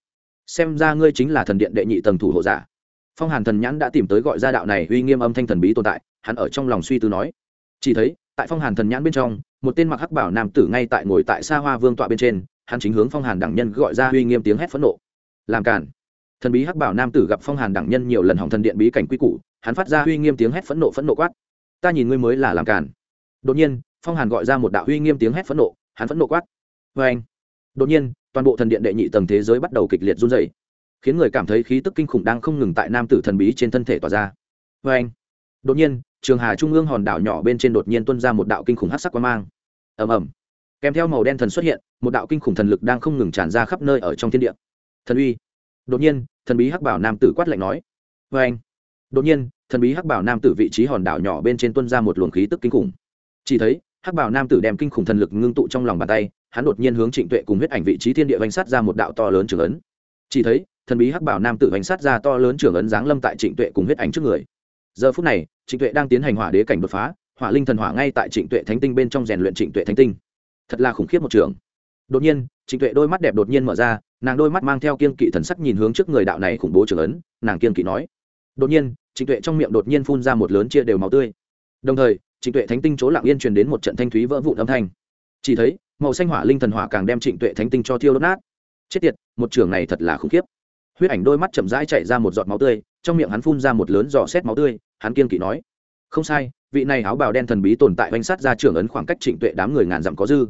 Xem ra ngươi chính là thần điện đệ nhị tầng thủ hộ giả phong hàn thần nhãn đã tìm tới gọi ra đạo này uy nghiêm âm thanh thần bí tồn tại hắn ở trong lòng suy tư nói chỉ thấy tại phong hàn thần nhãn bên trong một tên mặc hắc bảo nam tử ngay tại ngồi tại xa hoa vương tọa bên trên hắn chính hướng phong hàn đẳng nhân gọi ra uy nghiêm tiếng hét phẫn nộ làm cản thần bí hắc bảo nam tử gặp phong hàn đẳng nhân nhiều lần hỏng thần điện bí cảnh quy củ hắn phát ra uy nghiêm tiếng hét phẫn nộ phẫn nộ quát ta nhìn ngươi mới là làm cản đột nhiên phong hàn gọi ra một đạo uy nghiêm tiếng hét phẫn nộ hắn phẫn nộ quát vê anh đột nhiên toàn bộ thần điện đệ nhị tầng thế giới bắt đầu kịch liệt run dày khiến người cảm thấy khí tức kinh khủng đang không ngừng tại nam tử thần bí trên thân thể tỏa ra. Vê anh, đột nhiên, trường hà trung ương hòn đảo nhỏ bên trên đột nhiên tuân ra một đạo kinh khủng hát sắc quang mang. Ầm ầm. Kèm theo màu đen thần xuất hiện, một đạo kinh khủng thần lực đang không ngừng tràn ra khắp nơi ở trong thiên địa. Thần uy. Đột nhiên, thần bí hắc bảo nam tử quát lạnh nói. Vê anh, đột nhiên, thần bí hắc bảo nam tử vị trí hòn đảo nhỏ bên trên tuân ra một luồng khí tức kinh khủng. Chỉ thấy, hắc bảo nam tử đem kinh khủng thần lực ngưng tụ trong lòng bàn tay, hắn đột nhiên hướng trịnh tuệ cùng huyết ảnh vị trí thiên địa vanh sát ra một đạo to lớn trường ấn. Chỉ thấy thần bí hắc bảo nam tử hành sát ra to lớn trưởng ấn giáng lâm tại trịnh tuệ cùng huyết ảnh trước người. Giờ phút này, trịnh tuệ đang tiến hành hỏa đế cảnh đột phá, hỏa linh thần hỏa ngay tại trịnh tuệ thánh tinh bên trong rèn luyện trịnh tuệ thánh tinh. Thật là khủng khiếp một trường. Đột nhiên, trịnh tuệ đôi mắt đẹp đột nhiên mở ra, nàng đôi mắt mang theo kiên kỵ thần sắc nhìn hướng trước người đạo này khủng bố trưởng ấn, nàng kiên kỵ nói. Đột nhiên, trịnh tuệ trong miệng đột nhiên phun ra một lớn chia đều máu tươi. Đồng thời, trịnh tuệ thánh tinh chỗ lạng yên truyền đến một trận thanh thúy vỡ vụn âm thanh. Chỉ thấy, màu xanh hỏa linh thần hỏa càng đem trịnh tuệ thánh tinh cho thiêu đốt nát. Chết tiệt, một trường này thật là khủng khiếp huyết ảnh đôi mắt chậm rãi chạy ra một giọt máu tươi, trong miệng hắn phun ra một lớn giò xét máu tươi, hắn kiên kỵ nói, không sai, vị này áo bào đen thần bí tồn tại oanh sát ra trưởng ấn khoảng cách trịnh tuệ đám người ngàn dặm có dư.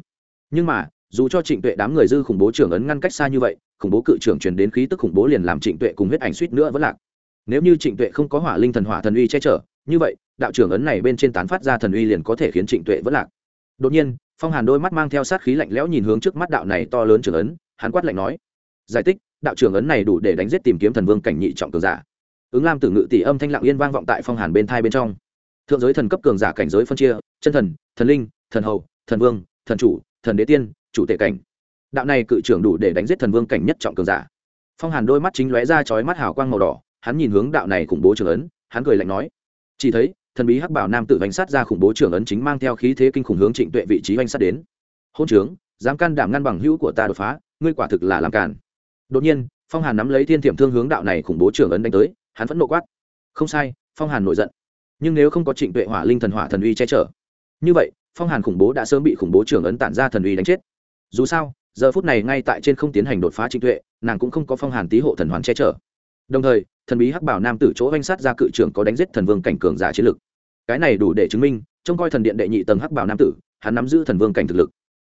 Nhưng mà, dù cho trịnh tuệ đám người dư khủng bố trưởng ấn ngăn cách xa như vậy, khủng bố cự trưởng truyền đến khí tức khủng bố liền làm trịnh tuệ cùng huyết ảnh suýt nữa vẫn lạc. Nếu như trịnh tuệ không có hỏa linh thần hỏa thần uy che chở, như vậy, đạo trưởng ấn này bên trên tán phát ra thần uy liền có thể khiến trịnh tuệ vẫn lạc. Đột nhiên, phong hàn đôi mắt mang theo sát khí lạnh lẽo nhìn hướng trước mắt đạo này to lớn trưởng ấn, hắn quát lạnh nói, giải tích đạo trưởng ấn này đủ để đánh giết tìm kiếm thần vương cảnh nhị trọng cường giả. Ứng lam tử ngự tỷ âm thanh lặng yên vang vọng tại phong hàn bên thai bên trong. Thượng giới thần cấp cường giả cảnh giới phân chia, chân thần thần linh, thần hầu, thần vương, thần chủ, thần đế tiên, chủ tể cảnh. Đạo này cự trưởng đủ để đánh giết thần vương cảnh nhất trọng cường giả. Phong hàn đôi mắt chính lóe ra chói mắt hào quang màu đỏ, hắn nhìn hướng đạo này khủng bố trưởng ấn, hắn cười lạnh nói, chỉ thấy, thần bí hắc bảo nam tử vánh sát ra khủng bố trưởng ấn chính mang theo khí thế kinh khủng hướng trịnh tuệ vị trí vánh sát đến. Hôn trướng, dám can đảm ngăn bằng hữu của ta đột phá, ngươi quả thực là làm cản đột nhiên, phong hàn nắm lấy thiên thiểm thương hướng đạo này khủng bố trưởng ấn đánh tới, hắn vẫn nộ quát. Không sai, phong hàn nổi giận. Nhưng nếu không có trịnh tuệ hỏa linh thần hỏa thần uy che chở. Như vậy, phong hàn khủng bố đã sớm bị khủng bố trưởng ấn tản ra thần uy đánh chết. Dù sao, giờ phút này ngay tại trên không tiến hành đột phá trịnh tuệ, nàng cũng không có phong hàn tý hộ thần hoàn che chở. Đồng thời, thần bí hắc bảo nam tử chỗ oanh sát ra cự trưởng có đánh giết thần vương cảnh cường giả chiến lực. Cái này đủ để chứng minh, trông coi thần điện đệ nhị tầng hắc bảo nam tử, hắn nắm giữ thần vương cảnh thực lực.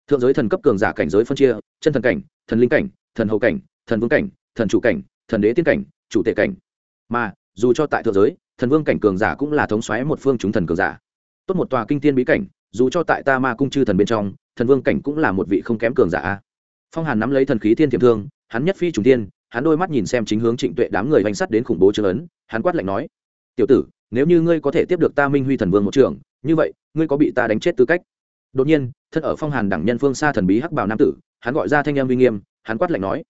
Thượng giới thần cấp cường giả cảnh giới phân chia, chân thần cảnh, thần linh cảnh, thần hậu cảnh thần vương cảnh, thần chủ cảnh, thần đế tiên cảnh, chủ tệ cảnh. Mà, dù cho tại thượng giới, thần vương cảnh cường giả cũng là thống xoáy một phương chúng thần cường giả. Tốt một tòa kinh tiên bí cảnh, dù cho tại ta ma cung chư thần bên trong, thần vương cảnh cũng là một vị không kém cường giả. Phong hàn nắm lấy thần khí thiên thiểm thương, hắn nhất phi trùng tiên hắn đôi mắt nhìn xem chính hướng trịnh tuệ đám người bánh sắt đến khủng bố trường ấn, hắn quát lạnh nói, tiểu tử, nếu như ngươi có thể tiếp được ta minh huy thần vương một trường, như vậy, ngươi có bị ta đánh chết tư cách? Đột nhiên, thân ở phong hàn đẳng nhân phương xa thần bí hắc bảo nam tử, hắn gọi ra thanh em uy nghiêm, hắn quát lạnh nói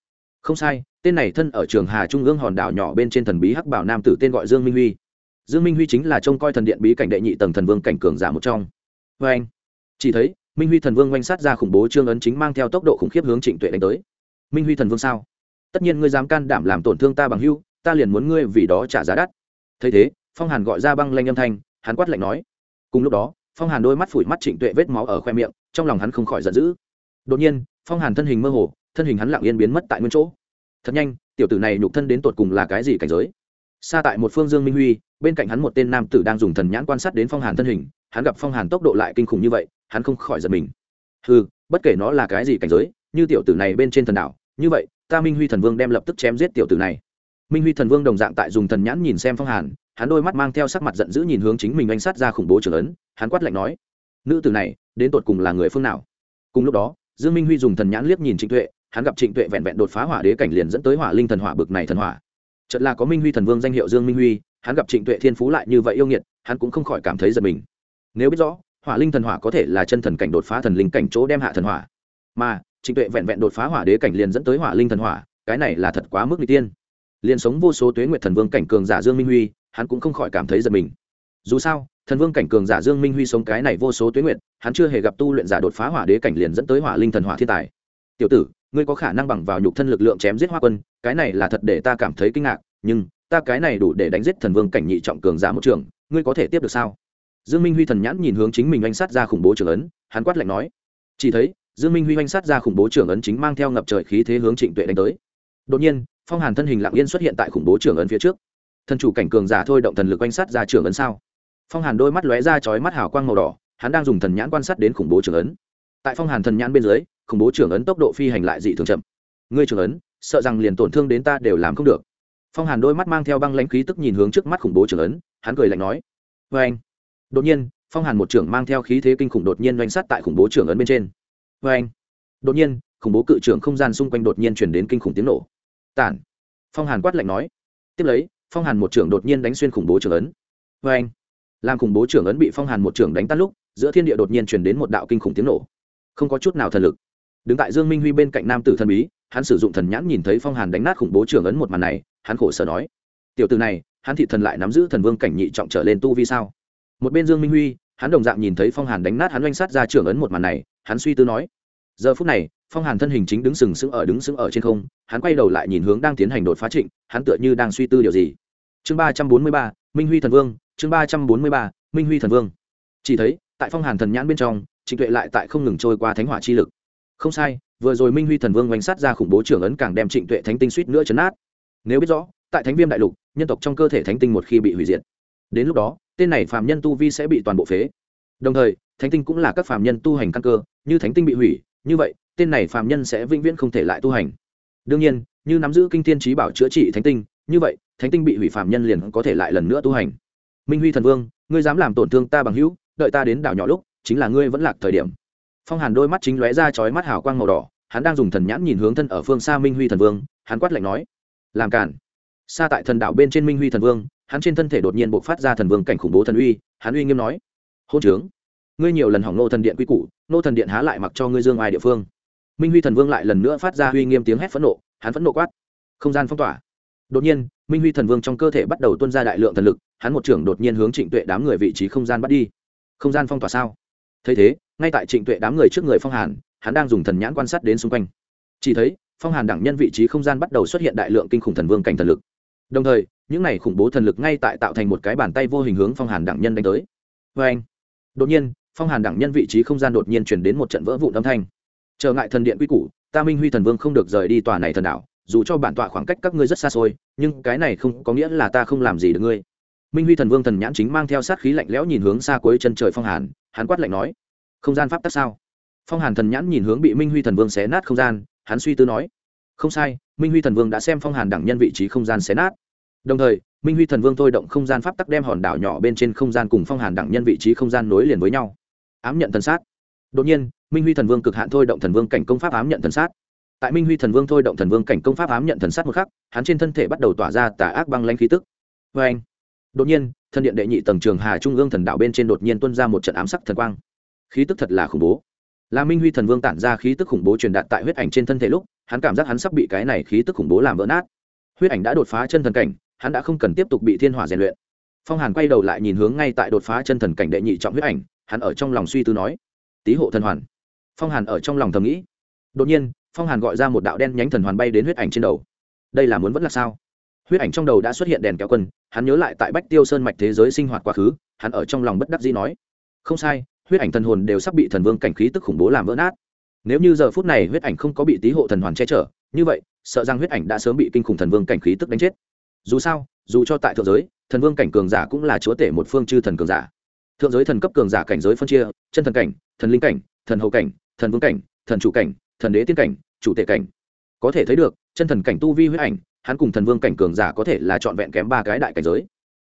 không sai, tên này thân ở trường hà trung ương hòn đảo nhỏ bên trên thần bí hắc bảo nam tử tên gọi dương minh huy. Dương minh huy chính là trông coi thần điện bí cảnh đệ nhị tầng thần vương cảnh cường giả một trong. Vê anh, chỉ thấy, minh huy thần vương oanh sát ra khủng bố trương ấn chính mang theo tốc độ khủng khiếp hướng trịnh tuệ đánh tới. Minh huy thần vương sao? Tất nhiên ngươi dám can đảm làm tổn thương ta bằng hưu, ta liền muốn ngươi vì đó trả giá đắt. Thấy thế, phong hàn gọi ra băng lanh âm thanh, hắn quát lạnh nói. Cùng lúc đó, phong hàn đôi mắt phủi mắt trịnh tuệ vết máu ở khoe miệng, trong lòng hắn không khỏi giận dữ. Đột nhiên, phong hàn thân hình mơ hồ thân hình hắn lặng yên biến mất tại nguyên chỗ. Thật nhanh, tiểu tử này nhục thân đến tột cùng là cái gì cảnh giới? Xa tại một phương dương minh huy, bên cạnh hắn một tên nam tử đang dùng thần nhãn quan sát đến phong hàn thân hình, hắn gặp phong hàn tốc độ lại kinh khủng như vậy, hắn không khỏi giật mình. Ừ bất kể nó là cái gì cảnh giới, như tiểu tử này bên trên thần đảo như vậy, ta minh huy thần vương đem lập tức chém giết tiểu tử này. Minh huy thần vương đồng dạng tại dùng thần nhãn nhìn xem phong hàn, hắn đôi mắt mang theo sắc mặt giận dữ nhìn hướng chính mình anh sát ra khủng bố trưởng ấn, hắn quát lạnh nói, nữ tử này, đến tột cùng là người phương nào? Cùng lúc đó, dương minh huy dùng thần nhãn liếc nhìn trịnh tuệ hắn gặp trịnh tuệ vẹn vẹn đột phá hỏa đế cảnh liền dẫn tới hỏa linh thần hỏa bực này thần hỏa. Chợt là có minh huy thần vương danh hiệu dương minh huy, hắn gặp trịnh tuệ thiên phú lại như vậy yêu nghiệt, hắn cũng không khỏi cảm thấy giật mình. Nếu biết rõ, hỏa linh thần hỏa có thể là chân thần cảnh đột phá thần linh cảnh chỗ đem hạ thần hỏa. Mà, trịnh tuệ vẹn vẹn đột phá hỏa đế cảnh liền dẫn tới hỏa linh thần hỏa, cái này là thật quá mức n tiên. Liền sống vô số tuế nguyệt thần vương cảnh cường giả dương minh huy, hắn cũng không khỏi cảm thấy giật mình. Dù sao, thần vương cảnh cường giả dương minh huy sống cái này vô số tuế nguyệt, hắn chưa hề gặp tu luyện giả đột phá hỏa đế cảnh liền dẫn tới hỏa linh thần hỏa thiên tài. Tiểu tử ngươi có khả năng bằng vào nhục thân lực lượng chém giết hoa quân, cái này là thật để ta cảm thấy kinh ngạc, nhưng ta cái này đủ để đánh giết thần vương cảnh nhị trọng cường giả một trường, ngươi có thể tiếp được sao? Dương minh huy thần nhãn nhìn hướng chính mình oanh sát ra khủng bố trưởng ấn, hắn quát lạnh nói, chỉ thấy, dương minh huy oanh sát ra khủng bố trưởng ấn chính mang theo ngập trời khí thế hướng trịnh tuệ đánh tới. Đột nhiên, phong hàn thân hình lặng yên xuất hiện tại khủng bố trưởng ấn phía trước. Thần chủ cảnh cường giả thôi động thần lực oanh sát ra trưởng ấn sao? Phong hàn đôi mắt lóe ra chói mắt hào quang màu đỏ, hắn đang dùng thần nhãn quan sát đến khủng bố trưởng ấn. Tại phong hàn thần nhãn bên dưới khủng bố trưởng ấn tốc độ phi hành lại dị thường chậm. Ngươi trưởng ấn, sợ rằng liền tổn thương đến ta đều làm không được. Phong hàn đôi mắt mang theo băng lãnh khí tức nhìn hướng trước mắt khủng bố trưởng ấn, hắn cười lạnh nói vê anh đột nhiên, phong hàn một trưởng mang theo khí thế kinh khủng đột nhiên doanh sát tại khủng bố trưởng ấn bên trên. Vê anh đột nhiên, khủng bố cự trưởng không gian xung quanh đột nhiên chuyển đến kinh khủng tiếng nổ. Tản. Phong hàn quát lạnh nói. Tiếp lấy, phong hàn một trưởng đột nhiên đánh xuyên khủng bố trưởng ấn. Vê anh làm khủng bố trưởng ấn bị phong hàn một trưởng đánh tan lúc, giữa thiên địa đột nhiên chuyển đến một đạo kinh khủng tiếng nổ. Không có chút nào thần lực đứng tại dương minh huy bên cạnh nam tử thần bí, hắn sử dụng thần nhãn nhìn thấy phong hàn đánh nát khủng bố trưởng ấn một màn này, hắn khổ sở nói, tiểu từ này, hắn thị thần lại nắm giữ thần vương cảnh nhị trọng trở lên tu vi sao? Một bên dương minh huy, hắn đồng dạng nhìn thấy phong hàn đánh nát hắn oanh sát ra trưởng ấn một màn này, hắn suy tư nói, giờ phút này, phong hàn thân hình chính đứng sừng sững ở đứng sững ở trên không, hắn quay đầu lại nhìn hướng đang tiến hành đột phá trịnh, hắn tựa như đang suy tư điều gì? Chương ba trăm bốn mươi ba, minh huy thần vương, chương ba trăm bốn mươi ba, minh huy thần vương. Chỉ thấy, tại phong hàn thần nhãn bên trong, trịnh tuệ lại tại không ngừng trôi qua thánh hỏa chi lực không sai, vừa rồi minh huy thần vương oanh sát ra khủng bố trưởng ấn càng đem trịnh tuệ thánh tinh suýt nữa chấn át nếu biết rõ, tại thánh viêm đại lục, nhân tộc trong cơ thể thánh tinh một khi bị hủy diệt, đến lúc đó, tên này phàm nhân tu vi sẽ bị toàn bộ phế. Đồng thời, thánh tinh cũng là các phàm nhân tu hành căn cơ, như thánh tinh bị hủy, như vậy, tên này phàm nhân sẽ vĩnh viễn không thể lại tu hành. Đương nhiên, như nắm giữ kinh thiên trí bảo chữa trị thánh tinh, như vậy, thánh tinh bị hủy phàm nhân liền có thể lại lần nữa tu hành. Minh huy thần vương, ngươi dám làm tổn thương ta bằng hữu, đợi ta đến đảo nhỏ lúc, chính là ngươi vẫn lạc thời điểm phong hàn đôi mắt chính lóe ra chói mắt hào quang màu đỏ, hắn đang dùng thần nhãn nhìn hướng thân ở phương xa minh huy thần vương, hắn quát lạnh nói, làm cản. Xa tại thần đạo bên trên minh huy thần vương, hắn trên thân thể đột nhiên bộc phát ra thần vương cảnh khủng bố thần uy, hắn uy nghiêm nói, hôn trướng, ngươi nhiều lần hỏng nô thần điện quy củ nô thần điện há lại mặc cho ngươi dương ai địa phương? Minh huy thần vương lại lần nữa phát ra uy nghiêm tiếng hét phẫn nộ, hắn phẫn nộ quát, không gian phong tỏa. Đột nhiên, minh huy thần vương trong cơ thể bắt đầu tuân ra đại lượng thần lực, hắn một trưởng đột nhiên hướng trịnh tuệ đám người vị trí không gian bắt đi. Không gian phong tỏa sao? Thấy thế ngay tại trịnh tuệ đám người trước người phong hàn, hắn đang dùng thần nhãn quan sát đến xung quanh. Chỉ thấy, phong hàn đẳng nhân vị trí không gian bắt đầu xuất hiện đại lượng kinh khủng thần vương cảnh thần lực. Đồng thời, những này khủng bố thần lực ngay tại tạo thành một cái bàn tay vô hình hướng phong hàn đẳng nhân đánh tới. Vê anh, đột nhiên, phong hàn đẳng nhân vị trí không gian đột nhiên chuyển đến một trận vỡ vụn âm thanh. Trở ngại thần điện quy củ, ta minh huy thần vương không được rời đi tòa này thần đảo, dù cho bản tọa khoảng cách các ngươi rất xa xôi, nhưng cái này không có nghĩa là ta không làm gì được ngươi. Minh huy thần vương thần nhãn chính mang theo sát khí lạnh lẽo nhìn hướng xa cuối chân trời phong hàn, hắn quát lạnh nói không gian pháp tắc sao? Phong hàn thần nhãn nhìn hướng bị minh huy thần vương xé nát không gian, hắn suy tư nói, không sai, minh huy thần vương đã xem phong hàn đẳng nhân vị trí không gian xé nát. Đồng thời, minh huy thần vương thôi động không gian pháp tắc đem hòn đảo nhỏ bên trên không gian cùng phong hàn đẳng nhân vị trí không gian nối liền với nhau. Ám nhận thần sát. Đột nhiên, minh huy thần vương cực hạn thôi động thần vương cảnh công pháp ám nhận thần sát. Tại minh huy thần vương thôi động thần vương cảnh công pháp ám nhận thần sát một khắc, hắn trên thân thể bắt đầu tỏa ra tà ác băng lanh khí tức. Vê anh đột nhiên thân điện đệ nhị tầng trường hà trung ương thần đạo bên trên đột nhiên tuân ra một trận ám sắc thần quang khí tức thật là khủng bố. Là minh huy thần vương tản ra khí tức khủng bố truyền đạt tại huyết ảnh trên thân thể lúc, hắn cảm giác hắn sắp bị cái này khí tức khủng bố làm vỡ nát. Huyết ảnh đã đột phá chân thần cảnh, hắn đã không cần tiếp tục bị thiên hỏa rèn luyện. Phong hàn quay đầu lại nhìn hướng ngay tại đột phá chân thần cảnh đệ nhị trọng huyết ảnh, hắn ở trong lòng suy tư nói, tý hộ thần hoàn. Phong hàn ở trong lòng thầm nghĩ. Đột nhiên, phong hàn gọi ra một đạo đen nhánh thần hoàn bay đến huyết ảnh trên đầu. Đây là muốn vẫn là sao? Huyết ảnh trong đầu đã xuất hiện đèn kéo quân, hắn nhớ lại tại bách tiêu sơn mạch thế giới sinh hoạt quá khứ, hắn ở trong lòng bất đắc dĩ nói, không sai huyết ảnh thần hồn đều sắp bị thần vương cảnh khí tức khủng bố làm vỡ nát. Nếu như giờ phút này huyết ảnh không có bị tý hộ thần hoàn che chở, như vậy, sợ rằng huyết ảnh đã sớm bị kinh khủng thần vương cảnh khí tức đánh chết. Dù sao, dù cho tại thượng giới, thần vương cảnh cường giả cũng là chúa tể một phương chư thần cường giả. Thượng giới thần cấp cường giả cảnh giới phân chia, chân thần cảnh, thần linh cảnh, thần hậu cảnh, thần vương cảnh, thần chủ cảnh, thần đế tiên cảnh, chủ tể cảnh. Có thể thấy được, chân thần cảnh tu vi huyết ảnh, hắn cùng thần vương cảnh cường giả có thể là trọn vẹn kém ba cái đại cảnh giới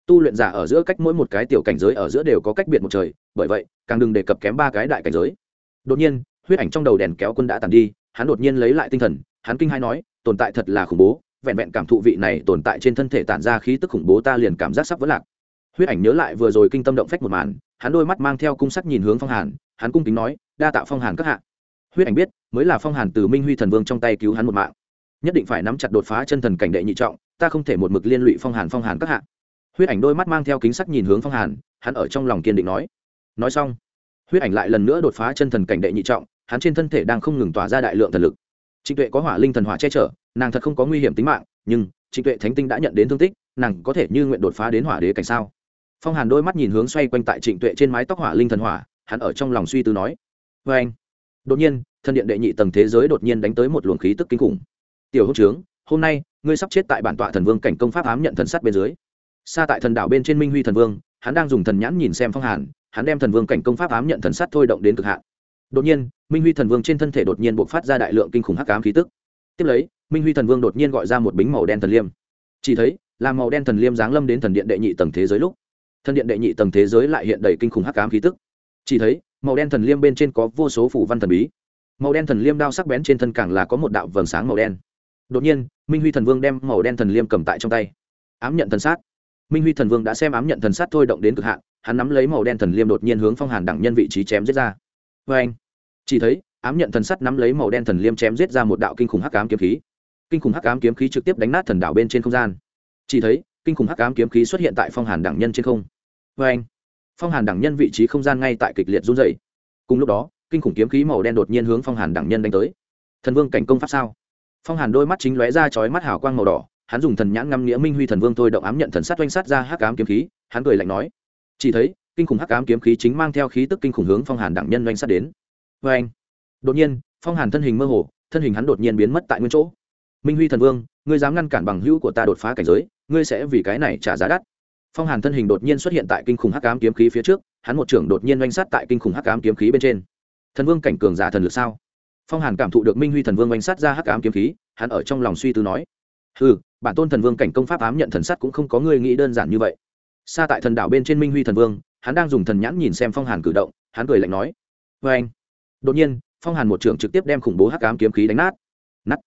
tu luyện giả ở giữa cách mỗi một cái tiểu cảnh giới ở giữa đều có cách biệt một trời, bởi vậy, càng đừng đề cập kém ba cái đại cảnh giới. Đột nhiên, huyết ảnh trong đầu đèn kéo quân đã tàn đi, hắn đột nhiên lấy lại tinh thần, hắn kinh hai nói, tồn tại thật là khủng bố, vẹn vẹn cảm thụ vị này tồn tại trên thân thể tản ra khí tức khủng bố ta liền cảm giác sắp vỡ lạc. Huyết ảnh nhớ lại vừa rồi kinh tâm động phách một màn, hắn đôi mắt mang theo cung sắc nhìn hướng phong hàn, hắn cung kính nói, đa tạ phong hàn các hạ. Huyết ảnh biết, mới là phong hàn từ minh huy thần vương trong tay cứu hắn một mạng. Nhất định phải nắm chặt đột phá chân thần cảnh đệ nhị trọng, ta không thể một mực liên lụy phong hàn phong hàn các hạ huyết ảnh đôi mắt mang theo kính sắc nhìn hướng phong hàn, hắn ở trong lòng kiên định nói. Nói xong, huyết ảnh lại lần nữa đột phá chân thần cảnh đệ nhị trọng, hắn trên thân thể đang không ngừng tỏa ra đại lượng thần lực. Trịnh tuệ có hỏa linh thần hỏa che chở, nàng thật không có nguy hiểm tính mạng, nhưng trịnh tuệ thánh tinh đã nhận đến thương tích, nàng có thể như nguyện đột phá đến hỏa đế cảnh sao? Phong hàn đôi mắt nhìn hướng xoay quanh tại trịnh tuệ trên mái tóc hỏa linh thần hỏa, hắn ở trong lòng suy tư nói. Vê anh. Đột nhiên thân điện đệ nhị tầng thế giới đột nhiên đánh tới một luồng khí tức kinh khủng. Tiểu hữu trướng, hôm nay, ngươi sắp chết tại bản tọa thần vương cảnh công pháp ám nhận thần sắt bên dưới xa tại thần đảo bên trên minh huy thần vương, hắn đang dùng thần nhãn nhìn xem phong hàn, hắn đem thần vương cảnh công pháp ám nhận thần sát thôi động đến cực hạn. Đột nhiên, minh huy thần vương trên thân thể đột nhiên bộc phát ra đại lượng kinh khủng hắc ám khí tức. Tiếp lấy, minh huy thần vương đột nhiên gọi ra một bính màu đen thần liêm. Chỉ thấy, là màu đen thần liêm giáng lâm đến thần điện đệ nhị tầng thế giới lúc. Thần điện đệ nhị tầng thế giới lại hiện đầy kinh khủng hắc ám khí tức. Chỉ thấy, màu đen thần liêm bên trên có vô số phủ văn thần bí. Màu đen thần liêm đao sắc bén trên thân càng là có một đạo vầng sáng màu đen. Đột nhiên, minh huy thần vương đem màu đen thần liêm cầm tại trong tay, ám nhận thần sát minh huy thần vương đã xem ám nhận thần sát thôi động đến cực hạn, hắn nắm lấy màu đen thần liêm đột nhiên hướng phong hàn đẳng nhân vị trí chém giết ra. Vê anh, chỉ thấy, ám nhận thần sắt nắm lấy màu đen thần liêm chém giết ra một đạo kinh khủng hắc ám kiếm khí. Kinh khủng hắc ám kiếm khí trực tiếp đánh nát thần đảo bên trên không gian. Chỉ thấy, kinh khủng hắc ám kiếm khí xuất hiện tại phong hàn đẳng nhân trên không. Vê anh, phong hàn đẳng nhân vị trí không gian ngay tại kịch liệt run dày cùng lúc đó, kinh khủng kiếm khí màu đen đột nhiên hướng phong hàn đẳng nhân đánh tới. Thần vương cảnh công pháp sao? Phong hàn đôi mắt chính lóe ra chói mắt hào quang màu đỏ hắn dùng thần nhãn ngâm nghĩa minh huy thần vương thôi động ám nhận thần sát oanh sát ra hắc ám kiếm khí, hắn cười lạnh nói, chỉ thấy, kinh khủng hắc ám kiếm khí chính mang theo khí tức kinh khủng hướng phong hàn đẳng nhân oanh sát đến. Vê anh đột nhiên, phong hàn thân hình mơ hồ, thân hình hắn đột nhiên biến mất tại nguyên chỗ. Minh huy thần vương, ngươi dám ngăn cản bằng hữu của ta đột phá cảnh giới, ngươi sẽ vì cái này trả giá đắt. Phong hàn thân hình đột nhiên xuất hiện tại kinh khủng hắc ám kiếm khí phía trước, hắn một trưởng đột nhiên oanh sát tại kinh khủng hắc ám kiếm khí bên trên. Thần vương cảnh cường giả thần lực sao? Phong hàn cảm thụ được minh huy thần vương oanh sát ra hắc ám kiếm khí, hắn ở trong lòng suy tư nói ừ bản tôn thần vương cảnh công pháp ám nhận thần sắt cũng không có người nghĩ đơn giản như vậy. Xa tại thần đảo bên trên minh huy thần vương, hắn đang dùng thần nhãn nhìn xem phong hàn cử động, hắn cười lạnh nói vê anh. Đột nhiên, phong hàn một trưởng trực tiếp đem khủng bố hắc ám kiếm khí đánh nát. Nát.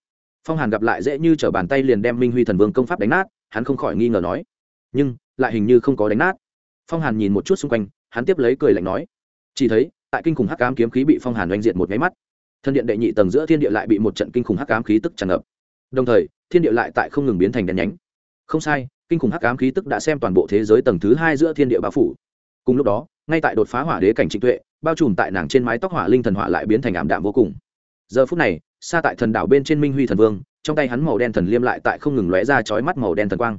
Phong hàn gặp lại dễ như t r ở bàn tay liền đem minh huy thần vương công pháp đánh nát, hắn không khỏi nghi ngờ nói, nhưng, lại hình như không có đánh nát. Phong hàn nhìn một chút xung quanh, hắn tiếp lấy cười lạnh nói, chỉ thấy, tại kinh khủng hắc ám kiếm khí bị phong hàn oanh diện một máy mắt, thân điện đệ nhị tầng giữa thiên địa lại bị một trận kinh khủng hắc ám khí tức tràn ngập đồng thời, thiên địa lại tại không ngừng biến thành đèn nhánh. Không sai, kinh khủng hắc ám khí tức đã xem toàn bộ thế giới tầng thứ hai giữa thiên địa bao phủ. Cùng lúc đó, ngay tại đột phá hỏa đế cảnh trịnh tuệ, bao trùm tại nàng trên mái tóc hỏa linh thần hỏa lại biến thành ảm đạm vô cùng. Giờ phút này, xa tại thần đảo bên trên minh huy thần vương, trong tay hắn màu đen thần liêm lại tại không ngừng lóe ra chói mắt màu đen thần quang.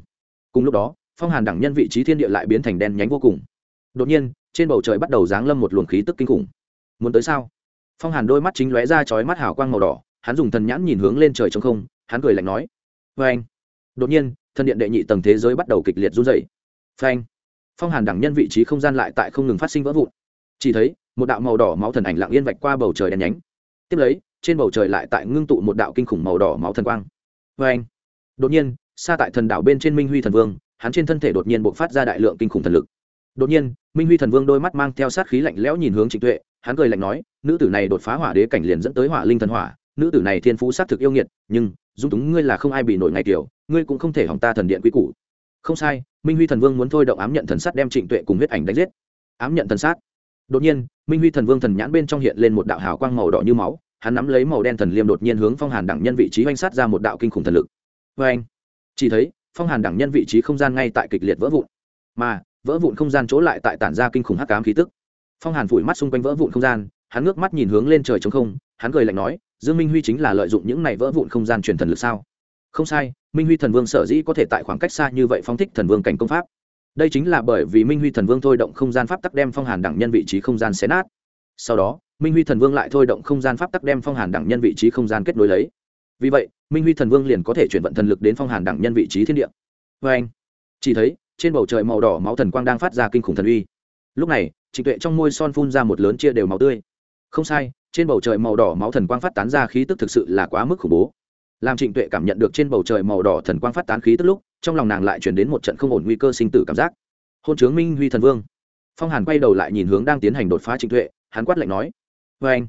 Cùng lúc đó, phong hàn đẳng nhân vị trí thiên địa lại biến thành đen nhánh vô cùng. Đột nhiên, trên bầu trời bắt đầu giáng lâm một luồng khí tức kinh khủng. Muốn tới sao? Phong hàn đôi mắt chính lóe ra chói mắt hào quang màu đỏ, hắn dùng thần nhãn nhìn hướng lên trời trong không hắn cười lạnh nói vê anh đột nhiên, thân điện đệ nhị tầng thế giới bắt đầu kịch liệt run dày phanh. Phong hàn đẳng nhân vị trí không gian lại tại không ngừng phát sinh vỡ vụn. Chỉ thấy, một đạo màu đỏ máu thần ảnh lặng yên vạch qua bầu trời đen nhánh. Tiếp lấy, trên bầu trời lại tại ngưng tụ một đạo kinh khủng màu đỏ máu thần quang. Vê anh đột nhiên, xa tại thần đảo bên trên minh huy thần vương, hắn trên thân thể đột nhiên bộc phát ra đại lượng kinh khủng thần lực. Đột nhiên, minh huy thần vương đôi mắt mang theo sát khí lạnh lẽo nhìn hướng trịnh tuệ, hắn cười lạnh nói, nữ tử này đột phá hỏa đế cảnh liền dẫn tới hỏa linh thần hỏa, nữ tử này thiên phú sát thực yêu nghiệt, nhưng dung túng ngươi là không ai bị nổi ngày tiểu ngươi cũng không thể hỏng ta thần điện quý cũ không sai, minh huy thần vương muốn thôi động ám nhận thần sát đem trịnh tuệ cùng huyết ảnh đánh giết. Ám nhận thần sát. Đột nhiên, minh huy thần vương thần nhãn bên trong hiện lên một đạo hào quang màu đỏ như máu, hắn nắm lấy màu đen thần liêm đột nhiên hướng phong hàn đẳng nhân vị trí oanh sát ra một đạo kinh khủng thần lực. Vê anh chỉ thấy, phong hàn đẳng nhân vị trí không gian ngay tại kịch liệt vỡ vụn, mà vỡ vụn không gian chỗ lại tại tản ra kinh khủng hắc ám khí tức. Phong hàn phủi mắt xung quanh vỡ vụn không gian hắn ngước mắt nhìn hướng lên trời trống không, hắn cười lạnh nói, dương minh huy chính là lợi dụng những này vỡ vụn không gian truyền thần lực sao? Không sai, minh huy thần vương sở dĩ có thể tại khoảng cách xa như vậy phóng thích thần vương cảnh công pháp. Đây chính là bởi vì minh huy thần vương thôi động không gian pháp tắc đem phong hàn đẳng nhân vị trí không gian xé nát. Sau đó, minh huy thần vương lại thôi động không gian pháp tắc đem phong hàn đẳng nhân vị trí không gian kết nối lấy. Vì vậy, minh huy thần vương liền có thể chuyển vận thần lực đến phong hàn đẳng nhân vị trí thiên địa. Vê anh, chỉ thấy, trên bầu trời màu đỏ máu thần quang đang phát ra kinh khủng thần uy. Lúc này, trịnh tuệ trong môi son phun ra một lớn chia đều máu tươi không sai, trên bầu trời màu đỏ máu thần quang phát tán ra khí tức thực sự là quá mức khủng bố. Làm trịnh tuệ cảm nhận được trên bầu trời màu đỏ thần quang phát tán khí tức lúc, trong lòng nàng lại chuyển đến một trận không ổn nguy cơ sinh tử cảm giác. Hôn chướng minh huy thần vương. Phong hàn quay đầu lại nhìn hướng đang tiến hành đột phá trịnh tuệ, hắn quát lạnh nói vê anh.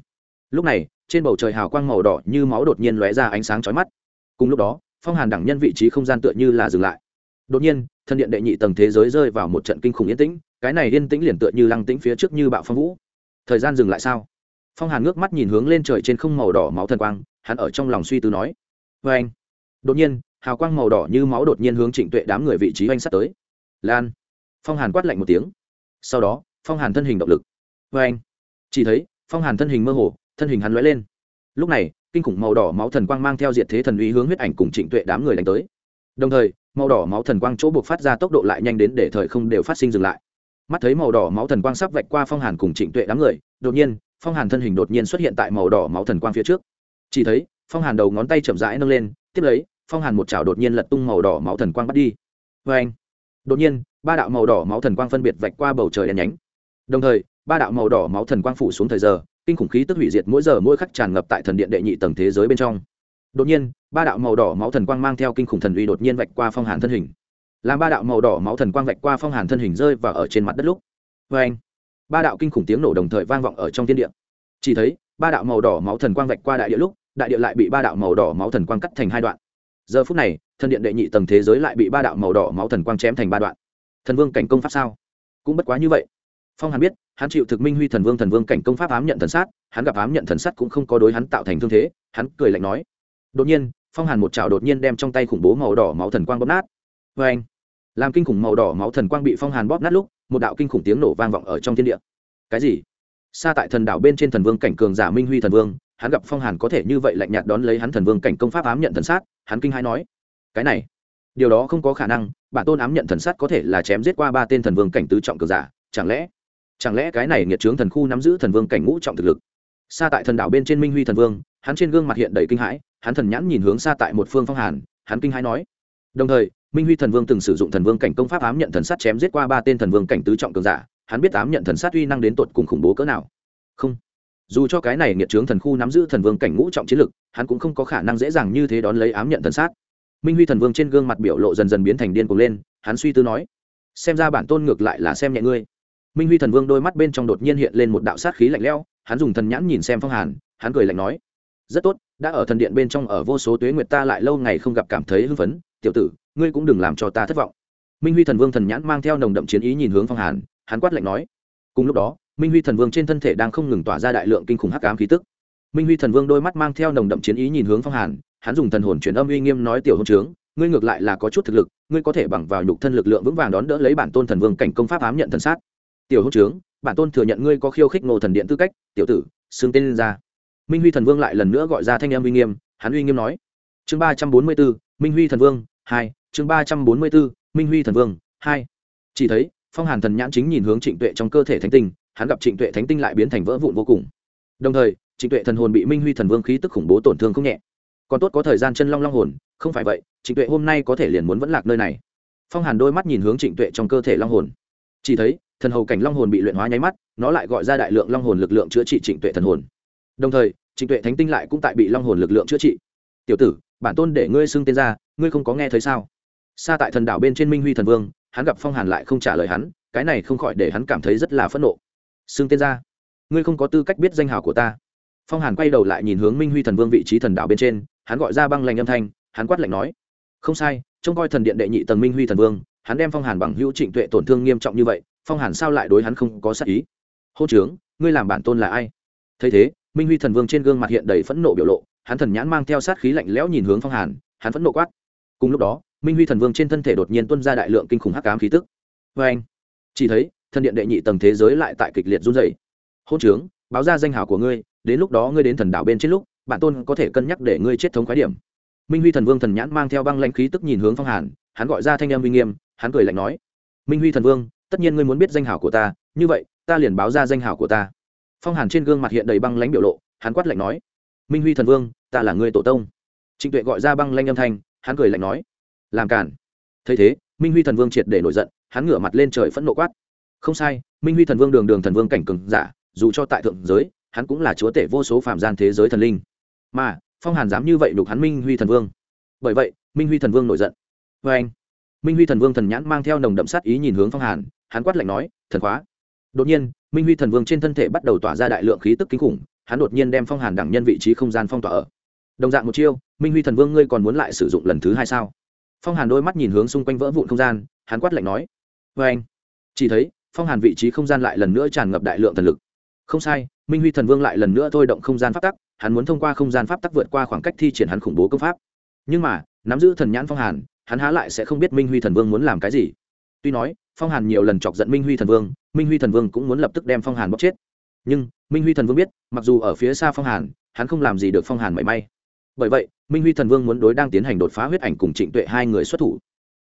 Lúc này, trên bầu trời hào quang màu đỏ như máu đột nhiên lóe ra ánh sáng chói mắt. Cùng lúc đó, phong hàn đẳng nhân vị trí không gian tựa như là dừng lại. Đột nhiên thân điện đệ nhị tầng thế giới rơi vào một trận kinh khủng yên tĩnh, cái này yên tĩnh liền tựa như lăng tĩnh phía trước như bạo phong vũ. Thời gian dừng lại sao? Phong hàn ngước mắt nhìn hướng lên trời trên không màu đỏ máu thần quang, hắn ở trong lòng suy tư nói vê anh. Đột nhiên, hào quang màu đỏ như máu đột nhiên hướng trịnh tuệ đám người vị trí oanh sắt tới. Lan. Phong hàn quát lạnh một tiếng. Sau đó, phong hàn thân hình động lực. Vê anh. Chỉ thấy, phong hàn thân hình mơ hồ, thân hình hắn lóe lên. Lúc này, kinh khủng màu đỏ máu thần quang mang theo diệt thế thần uy hướng huyết ảnh cùng trịnh tuệ đám người đánh tới. Đồng thời, màu đỏ máu thần quang chỗ buộc phát ra tốc độ lại nhanh đến để thời không đều phát sinh dừng lại. Mắt thấy màu đỏ máu thần quang sắp vạch qua phong hàn cùng trịnh tuệ đám người, đột nhiên phong hàn thân hình đột nhiên xuất hiện tại màu đỏ máu thần quang phía trước. Chỉ thấy, phong hàn đầu ngón tay chậm rãi nâng lên, tiếp lấy, phong hàn một chảo đột nhiên lật tung màu đỏ máu thần quang bắt đi. Vê anh, đột nhiên, ba đạo màu đỏ máu thần quang phân biệt vạch qua bầu trời đen nhánh. Đồng thời, ba đạo màu đỏ máu thần quang phủ xuống thời giờ, kinh khủng khí tức hủy diệt mỗi giờ mỗi khắc tràn ngập tại thần điện đệ nhị tầng thế giới bên trong. Đột nhiên, ba đạo màu đỏ máu thần quang mang theo kinh khủng thần uy đột nhiên vạch qua phong hàn thân hình. Làm ba đạo màu đỏ máu thần quang vạch qua phong hàn thân hình rơi và ở trên mặt đất lúc. Vê anh ba đạo kinh khủng tiếng nổ đồng thời vang vọng ở trong thiên địa. Chỉ thấy, ba đạo màu đỏ máu thần quang vạch qua đại địa lúc, đại địa lại bị ba đạo màu đỏ máu thần quang cắt thành hai đoạn. Giờ phút này, thần điện đệ nhị tầng thế giới lại bị ba đạo màu đỏ máu thần quang chém thành ba đoạn. Thần vương cảnh công pháp sao? Cũng bất quá như vậy. Phong hàn biết, hắn chịu thực minh huy thần vương thần vương cảnh công pháp ám nhận thần sát, hắn gặp ám nhận thần sát cũng không có đối hắn tạo thành thương thế, hắn cười lạnh nói. Đột nhiên, phong hàn một chảo đột nhiên đem trong tay khủng bố màu đỏ máu thần quang bóp nát. Vê anh làm kinh khủng màu đỏ máu thần quang bị phong hàn bóp nát lúc một đạo kinh khủng tiếng nổ vang vọng ở trong thiên địa. Cái gì? Xa tại thần đảo bên trên thần vương cảnh cường giả minh huy thần vương, hắn gặp phong hàn có thể như vậy lạnh nhạt đón lấy hắn thần vương cảnh công pháp ám nhận thần sát, hắn kinh hai nói, cái này, điều đó không có khả năng, bản tôn ám nhận thần sát có thể là chém giết qua ba tên thần vương cảnh tứ trọng cường giả, chẳng lẽ chẳng lẽ cái này nghiệt trướng thần khu nắm giữ thần vương cảnh ngũ trọng thực lực? Xa tại thần đảo bên trên minh huy thần vương, hắn trên gương mặt hiện đầy kinh hãi, hắn thần nhãn nhìn hướng xa tại một phương phong hàn, hắn kinh hãi nói, đồng thời minh huy thần vương từng sử dụng thần vương cảnh công pháp ám nhận thần sát chém giết qua ba tên thần vương cảnh tứ trọng cường giả, hắn biết ám nhận thần sát uy năng đến tột cùng khủng bố cỡ nào. Không. Dù cho cái này nghiệt trướng thần khu nắm giữ thần vương cảnh ngũ trọng chiến lực, hắn cũng không có khả năng dễ dàng như thế đón lấy ám nhận thần sát. Minh huy thần vương trên gương mặt biểu lộ dần dần biến thành điên cuồng lên, hắn suy tư nói, xem ra bản tôn ngược lại là xem nhẹ ngươi. Minh huy thần vương đôi mắt bên trong đột nhiên hiện lên một đạo sát khí lạnh lẽo, hắn dùng thần nhãn nhìn xem phong hàn, hắn cười lạnh nói, rất tốt, đã ở thần điện bên trong ở vô số tuế nguyệt ta lại lâu ngày không gặp cảm thấy hưng phấn, tiểu tử ngươi cũng đừng làm cho ta thất vọng. Minh huy thần vương thần nhãn mang theo nồng đậm chiến ý nhìn hướng phong hàn, hắn quát lạnh nói. Cùng lúc đó, minh huy thần vương trên thân thể đang không ngừng tỏa ra đại lượng kinh khủng hắc ám khí tức. Minh huy thần vương đôi mắt mang theo nồng đậm chiến ý nhìn hướng phong hàn, hắn dùng thần hồn truyền âm uy nghiêm nói, tiểu hôn trướng, ngươi ngược lại là có chút thực lực, ngươi có thể bằng vào nhục thân lực lượng vững vàng đón đỡ lấy bản tôn thần vương cảnh công pháp ám nhận thần sát. Tiểu Hôn trướng, bản tôn thừa nhận ngươi có khiêu khích ngộ thần điện tư cách, tiểu tử, xưng tên lên ra. Minh huy thần vương lại lần nữa gọi ra thanh em uy nghiêm, hắn uy nghiêm nói. Chương ba trăm bốn mươi bốn, minh huy thần vương, hai chương ba trăm bốn mươi bốn, minh huy thần vương, hai. Chỉ thấy, phong hàn thần nhãn chính nhìn hướng trịnh tuệ trong cơ thể thánh tinh, hắn gặp trịnh tuệ thánh tinh lại biến thành vỡ vụn vô cùng. Đồng thời, trịnh tuệ thần hồn bị minh huy thần vương khí tức khủng bố tổn thương không nhẹ. Còn tốt có thời gian chân long long hồn, không phải vậy, trịnh tuệ hôm nay có thể liền muốn vẫn lạc nơi này. Phong hàn đôi mắt nhìn hướng trịnh tuệ trong cơ thể long hồn. Chỉ thấy, thần hầu cảnh long hồn bị luyện hóa nháy mắt, nó lại gọi ra đại lượng long hồn lực lượng chữa trị trịnh tuệ thần hồn. Đồng thời, trịnh tuệ thánh tinh lại cũng tại bị long hồn lực lượng chữa trị. Tiểu tử, bản tôn để ngươi xưng tên ra, ngươi không có nghe thấy sao? Xa tại thần đảo bên trên minh huy thần vương, hắn gặp phong hàn lại không trả lời hắn, cái này không khỏi để hắn cảm thấy rất là phẫn nộ. Xưng tên ra ngươi không có tư cách biết danh hào của ta. Phong hàn quay đầu lại nhìn hướng minh huy thần vương vị trí thần đảo bên trên, hắn gọi ra băng lành âm thanh, hắn quát lạnh nói, không sai, trông coi thần điện đệ nhị tầng minh huy thần vương, hắn đem phong hàn bằng hữu trịnh tuệ tổn thương nghiêm trọng như vậy, phong hàn sao lại đối hắn không có sát ý? Hô trướng ngươi làm bản tôn là ai? Thấy thế, minh huy thần vương trên gương mặt hiện đầy phẫn nộ biểu lộ, hắn thần nhãn mang theo sát khí lạnh lẽo nhìn hướng phong hàn, hắn phẫn nộ quát. Cùng lúc đó minh huy thần vương trên thân thể đột nhiên tuân ra đại lượng kinh khủng hắc ám khí tức. Vê anh, chỉ thấy, thần điện đệ nhị tầng thế giới lại tại kịch liệt run dày hôn trướng, báo ra danh hào của ngươi, đến lúc đó ngươi đến thần đảo bên trên lúc, bản tôn có thể cân nhắc để ngươi chết thống khái điểm. Minh huy thần vương thần nhãn mang theo băng lãnh khí tức nhìn hướng phong hàn, hắn gọi ra thanh em uy nghiêm, hắn cười lạnh nói, minh huy thần vương, tất nhiên ngươi muốn biết danh hào của ta, như vậy, ta liền báo ra danh hào của ta. Phong hàn trên gương mặt hiện đầy băng lãnh biểu lộ, hắn quát lạnh nói, minh huy thần vương, ta là ngươi tổ tông. Trịnh tuệ gọi ra băng lanh âm thanh, hắn cười lạnh nói làm cản thấy thế, minh huy thần vương triệt để nổi giận, hắn ngửa mặt lên trời phẫn nộ quát. Không sai, minh huy thần vương đường đường thần vương cảnh cường giả, dù cho tại thượng giới, hắn cũng là chúa tể vô số phạm gian thế giới thần linh. Mà, phong hàn dám như vậy đục hắn minh huy thần vương. Bởi vậy, minh huy thần vương nổi giận. Vê anh, minh huy thần vương thần nhãn mang theo nồng đậm sát ý nhìn hướng phong hàn, hắn quát lạnh nói, thần khóa đột nhiên, minh huy thần vương trên thân thể bắt đầu tỏa ra đại lượng khí tức kinh khủng, hắn đột nhiên đem phong hàn đẳng nhân vị trí không gian phong tỏa ở. Đồng dạng một chiêu, minh huy thần vương ngươi còn muốn lại sử dụng lần thứ hai sao? Phong hàn đôi mắt nhìn hướng xung quanh vỡ vụn không gian, hắn quát lạnh nói vê anh. Chỉ thấy, phong hàn vị trí không gian lại lần nữa tràn ngập đại lượng thần lực. Không sai, minh huy thần vương lại lần nữa thôi động không gian pháp tắc, hắn muốn thông qua không gian pháp tắc vượt qua khoảng cách thi triển hắn khủng bố công pháp. Nhưng mà, nắm giữ thần nhãn phong hàn, hắn há lại sẽ không biết minh huy thần vương muốn làm cái gì. Tuy nói, phong hàn nhiều lần chọc giận minh huy thần vương, minh huy thần vương cũng muốn lập tức đem phong hàn bóc chết. Nhưng, minh huy thần vương biết, mặc dù ở phía xa phong hàn, hắn không làm gì được phong hàn mảy may. Bởi vậy minh huy thần vương muốn đối đang tiến hành đột phá huyết ảnh cùng trịnh tuệ hai người xuất thủ.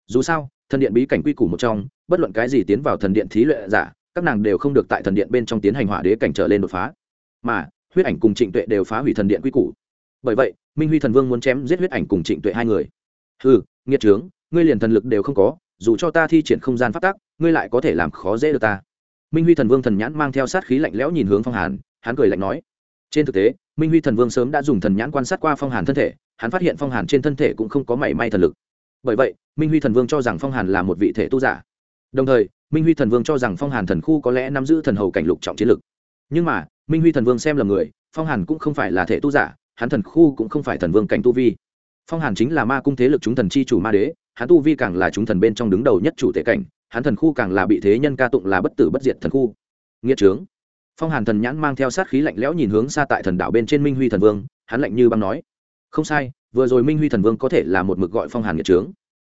Dù sao, thần điện bí cảnh quy củ một trong, bất luận cái gì tiến vào thần điện thí luyện giả, các nàng đều không được tại thần điện bên trong tiến hành hỏa đế cảnh trở lên đột phá. Mà, huyết ảnh cùng trịnh tuệ đều phá hủy thần điện quy củ. Bởi vậy, minh huy thần vương muốn chém giết huyết ảnh cùng trịnh tuệ hai người. Ừ nghiệt trướng, ngươi liền thần lực đều không có, dù cho ta thi triển không gian phát tác ngươi lại có thể làm khó dễ được ta. Minh huy thần vương thần nhãn mang theo sát khí lạnh lẽo nhìn hướng phong hàn, hắn cười lạnh nói. Trên thực tế, minh huy thần vương sớm đã dùng thần nhãn quan sát qua phong hàn thân thể hắn phát hiện phong hàn trên thân thể cũng không có mảy may thần lực. Bởi vậy, minh huy thần vương cho rằng phong hàn là một vị thể tu giả. Đồng thời, minh huy thần vương cho rằng phong hàn thần khu có lẽ nắm giữ thần hầu cảnh lục trọng chiến lực. Nhưng mà, minh huy thần vương xem là người, phong hàn cũng không phải là thể tu giả, hắn thần khu cũng không phải thần vương cảnh tu vi. Phong hàn chính là ma cung thế lực chúng thần chi chủ ma đế, hắn tu vi càng là chúng thần bên trong đứng đầu nhất chủ thể cảnh, hắn thần khu càng là bị thế nhân ca tụng là bất tử bất diệt thần khu. Nghĩa trướng. Phong hàn thần nhãn mang theo sát khí lạnh lẽo nhìn hướng xa tại thần đảo bên trên minh huy thần vương, hắn lạnh như băng nói không sai, vừa rồi minh huy thần vương có thể là một mực gọi phong hàn nghĩa trướng.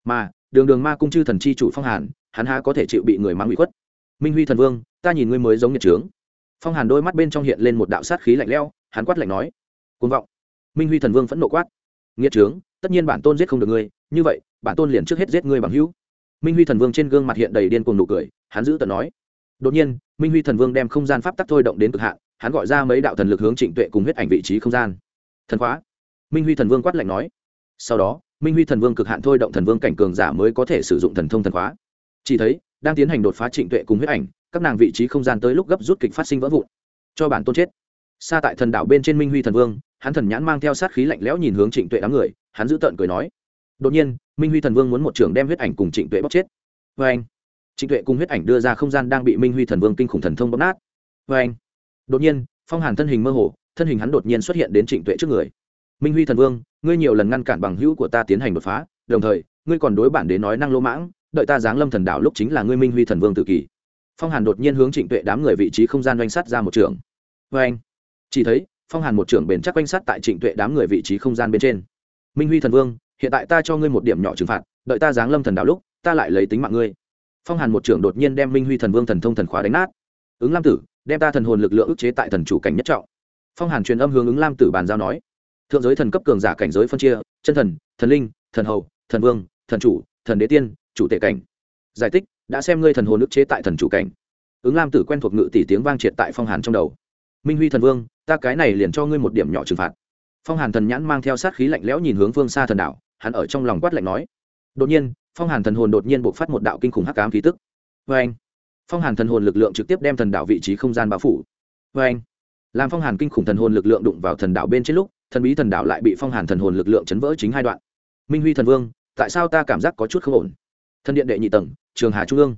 Mà, đường đường ma cung chư thần chi chủ phong hàn, hắn há có thể chịu bị người mang bị khuất. Minh huy thần vương, ta nhìn ngươi mới giống nghĩa trướng. Phong hàn đôi mắt bên trong hiện lên một đạo sát khí lạnh leo hắn quát lạnh nói. Côn vọng. Minh huy thần vương phẫn nộ quát. Nghĩa trướng, tất nhiên bản tôn giết không được ngươi, như vậy, bản tôn liền trước hết giết ngươi bằng hữu. Minh huy thần vương trên gương mặt hiện đầy điên cuồng nụ cười, hắn giữ tận nói. Đột nhiên, minh huy thần vương đem không gian pháp tắc thôi động đến cực hạn, hắn gọi ra mấy đạo thần lực hướng trịnh tuệ cùng huyết ảnh vị trí không gian. Thần khóa minh huy thần vương quát lạnh nói. Sau đó, minh huy thần vương cực hạn thôi động thần vương cảnh cường giả mới có thể sử dụng thần thông thần khóa chỉ thấy, đang tiến hành đột phá trịnh tuệ cùng huyết ảnh, các nàng vị trí không gian tới lúc gấp rút kịch phát sinh vỡ vụn. Cho bản tôn chết. Xa tại thần đảo bên trên minh huy thần vương, hắn thần nhãn mang theo sát khí lạnh lẽo nhìn hướng trịnh tuệ đám người, hắn giữ tợn cười nói. Đột nhiên, minh huy thần vương muốn một trưởng đem huyết ảnh cùng trịnh tuệ bóc chết. Vê anh trịnh tuệ cùng huyết ảnh đưa ra không gian đang bị minh huy thần vương kinh khủng thần thông bóc nát. Vê anh đột nhiên, phong hàn thân hình mơ hồ, thân hình hắn đột nhiên xuất hiện đến trịnh tuệ trước người minh huy thần vương, ngươi nhiều lần ngăn cản bằng hữu của ta tiến hành đột phá, đồng thời, ngươi còn đối bản đến nói năng lỗ mãng, đợi ta giáng lâm thần đảo lúc chính là ngươi minh huy thần vương tự kỷ phong hàn đột nhiên hướng trịnh tuệ đám người vị trí không gian doanh sắt ra một trường. Vê anh chỉ thấy, phong hàn một trưởng bền chắc quanh sát tại trịnh tuệ đám người vị trí không gian bên trên. Minh huy thần vương, hiện tại ta cho ngươi một điểm nhỏ trừng phạt, đợi ta giáng lâm thần đạo lúc, ta lại lấy tính mạng ngươi. Phong hàn một trưởng đột nhiên đem minh huy thần vương thần thông thần khóa đánh nát. Ứng lam tử, đem ta thần hồn lực lượng ức chế tại thần chủ cảnh nhất trọng. Phong hàn truyền âm hướng ứng lam tử bàn giao nói thượng giới thần cấp cường giả cảnh giới phân chia chân thần thần linh thần hầu thần vương thần chủ thần đế tiên chủ tể cảnh. Giải thích, đã xem ngươi thần hồn ức chế tại thần chủ cảnh. Ứng lam tử quen thuộc ngự tỷ tiếng vang triệt tại phong hàn trong đầu. Minh huy thần vương ta cái này liền cho ngươi một điểm nhỏ trừng phạt. Phong hàn thần nhãn mang theo sát khí lạnh lẽo nhìn hướng phương xa thần đảo hắn ở trong lòng quát lạnh nói. Đột nhiên phong hàn thần hồn đột nhiên buộc phát một đạo kinh khủng hắc cám khí tức. Vê anh phong hàn thần hồn lực lượng trực tiếp đem thần đảo vị trí không gian bao phủ. Vê anh làm phong hàn kinh khủng thần hồn lực lượng đụng vào thần đảo bên trên lúc thần bí thần đảo lại bị phong hàn thần hồn lực lượng chấn vỡ chính hai đoạn. Minh huy thần vương, tại sao ta cảm giác có chút không ổn? Thần điện đệ nhị tầng, trường hà trung ương.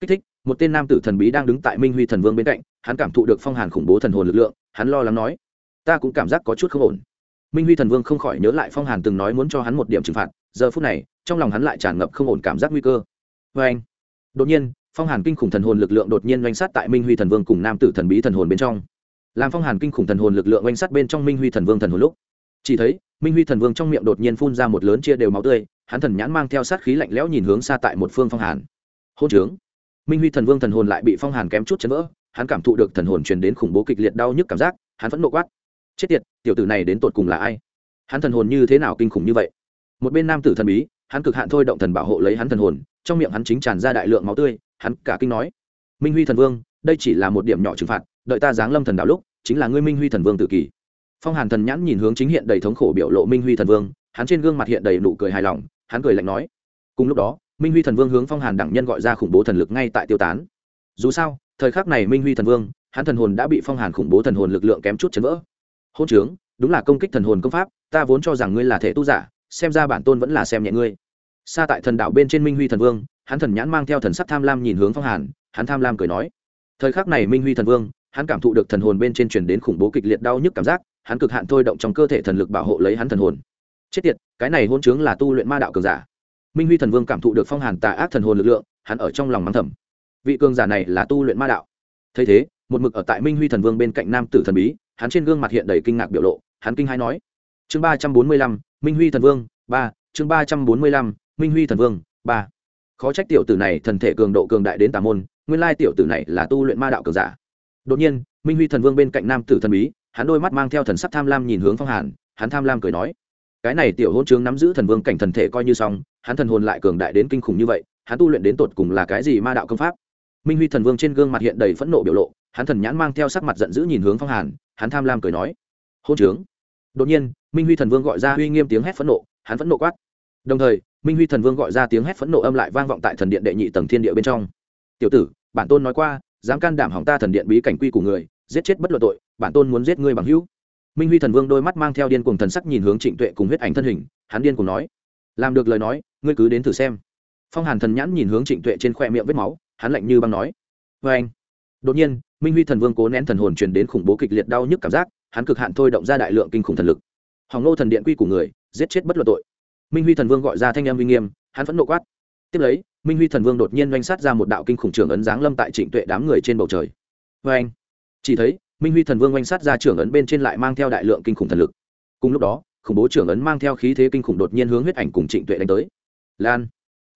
Kích thích, một tên nam tử thần bí đang đứng tại minh huy thần vương bên cạnh, hắn cảm thụ được phong hàn khủng bố thần hồn lực lượng, hắn lo lắng nói, ta cũng cảm giác có chút không ổn. Minh huy thần vương không khỏi nhớ lại phong hàn từng nói muốn cho hắn một điểm trừng phạt, giờ phút này, trong lòng hắn lại tràn ngập không ổn cảm giác nguy cơ. Vê anh, đột nhiên, phong hàn kinh khủng thần hồn lực lượng đột nhiên doanh sát tại minh huy thần vương cùng nam tử thần bí thần hồn bên trong làm phong hàn kinh khủng thần hồn lực lượng oanh sát bên trong minh huy thần vương thần hồn lúc. Chỉ thấy, minh huy thần vương trong miệng đột nhiên phun ra một lớn chia đều máu tươi, hắn thần nhãn mang theo sát khí lạnh lẽo nhìn hướng xa tại một phương phong hàn. Hôn trướng. Minh huy thần vương thần hồn lại bị phong hàn kém chút chấn vỡ, hắn cảm thụ được thần hồn truyền đến khủng bố kịch liệt đau nhức cảm giác, hắn vẫn nộ quát. Chết tiệt, tiểu tử này đến tột cùng là ai? Hắn thần hồn như thế nào kinh khủng như vậy? Một bên nam tử thần bí, hắn cực hạn thôi động thần bảo hộ lấy hắn thần hồn, trong miệng hắn chính tràn ra đại lượng máu tươi, hắn cả kinh nói. Minh huy thần vương, đây chỉ là một điểm nhỏ trừng phạt đợi ta giáng lâm thần đạo lúc, chính là ngươi minh huy thần vương tự kỷ. Phong hàn thần nhãn nhìn hướng chính hiện đầy thống khổ biểu lộ minh huy thần vương, hắn trên gương mặt hiện đầy nụ cười hài lòng, hắn cười lạnh nói. Cùng lúc đó, minh huy thần vương hướng phong hàn đẳng nhân gọi ra khủng bố thần lực ngay tại tiêu tán. Dù sao, thời khắc này minh huy thần vương, hắn thần hồn đã bị phong hàn khủng bố thần hồn lực lượng kém chút chấn vỡ. Hôn trướng, đúng là công kích thần hồn công pháp, ta vốn cho rằng ngươi là thể tu giả, xem ra bản tôn vẫn là xem nhẹ ngươi. Xa tại thần đạo bên trên minh huy thần vương, hắn thần nhãn mang theo thần sắc tham lam nhìn hướng phong hàn, hắn tham lam cười nói. Thời khắc này minh huy thần vương hắn cảm thụ được thần hồn bên trên truyền đến khủng bố kịch liệt đau nhức cảm giác, hắn cực hạn thôi động trong cơ thể thần lực bảo hộ lấy hắn thần hồn. Chết tiệt, cái này hôn chướng là tu luyện ma đạo cường giả. Minh huy thần vương cảm thụ được phong hàn tà ác thần hồn lực lượng, hắn ở trong lòng mắng thầm. Vị cường giả này là tu luyện ma đạo. Thấy thế, một mực ở tại minh huy thần vương bên cạnh nam tử thần bí, hắn trên gương mặt hiện đầy kinh ngạc biểu lộ, hắn kinh hai nói chương ba trăm bốn mươi lăm, minh huy thần vương, ba, chương ba trăm bốn mươi lăm, minh huy thần vương, ba. Khó trách tiểu tử này thần thể cường độ cường đại đến tà môn, nguyên lai tiểu tử này là tu luyện ma đạo cường giả đột nhiên, minh huy thần vương bên cạnh nam tử thần bí, hắn đôi mắt mang theo thần sắc tham lam nhìn hướng phong hàn, hắn tham lam cười nói, cái này tiểu hôn trướng nắm giữ thần vương cảnh thần thể coi như xong, hắn thần hồn lại cường đại đến kinh khủng như vậy, hắn tu luyện đến tột cùng là cái gì ma đạo công pháp? Minh huy thần vương trên gương mặt hiện đầy phẫn nộ biểu lộ, hắn thần nhãn mang theo sắc mặt giận dữ nhìn hướng phong hàn, hắn tham lam cười nói hôn trướng? Đột nhiên, minh huy thần vương gọi ra uy nghiêm tiếng hét phẫn nộ, hắn phẫn nộ quát. Đồng thời, minh huy thần vương gọi ra tiếng hét phẫn nộ âm lại vang vọng tại thần điện đệ nhị tầng thiên địa bên trong. Tiểu tử, bản tôn nói qua dám can đảm hỏng ta thần điện bí cảnh quy của người, giết chết bất luận tội, bản tôn muốn giết ngươi bằng hữu. Minh huy thần vương đôi mắt mang theo điên cuồng thần sắc nhìn hướng trịnh tuệ cùng huyết ảnh thân hình, hắn điên cuồng nói, làm được lời nói, ngươi cứ đến thử xem. Phong hàn thần nhãn nhìn hướng trịnh tuệ trên khoe miệng vết máu, hắn lạnh như băng nói vê anh đột nhiên, minh huy thần vương cố nén thần hồn truyền đến khủng bố kịch liệt đau nhức cảm giác, hắn cực hạn thôi động ra đại lượng kinh khủng thần lực. Hỏng nô thần điện quy của người, giết chết bất luận tội. Minh huy thần vương gọi ra thanh em uy nghiêm, hắn vẫn nộ quát, tiếp lấy minh huy thần vương đột nhiên oanh sát ra một đạo kinh khủng trưởng ấn giáng lâm tại trịnh tuệ đám người trên bầu trời vê anh chỉ thấy minh huy thần vương oanh sát ra trưởng ấn bên trên lại mang theo đại lượng kinh khủng thần lực cùng lúc đó khủng bố trưởng ấn mang theo khí thế kinh khủng đột nhiên hướng huyết ảnh cùng trịnh tuệ đánh tới lan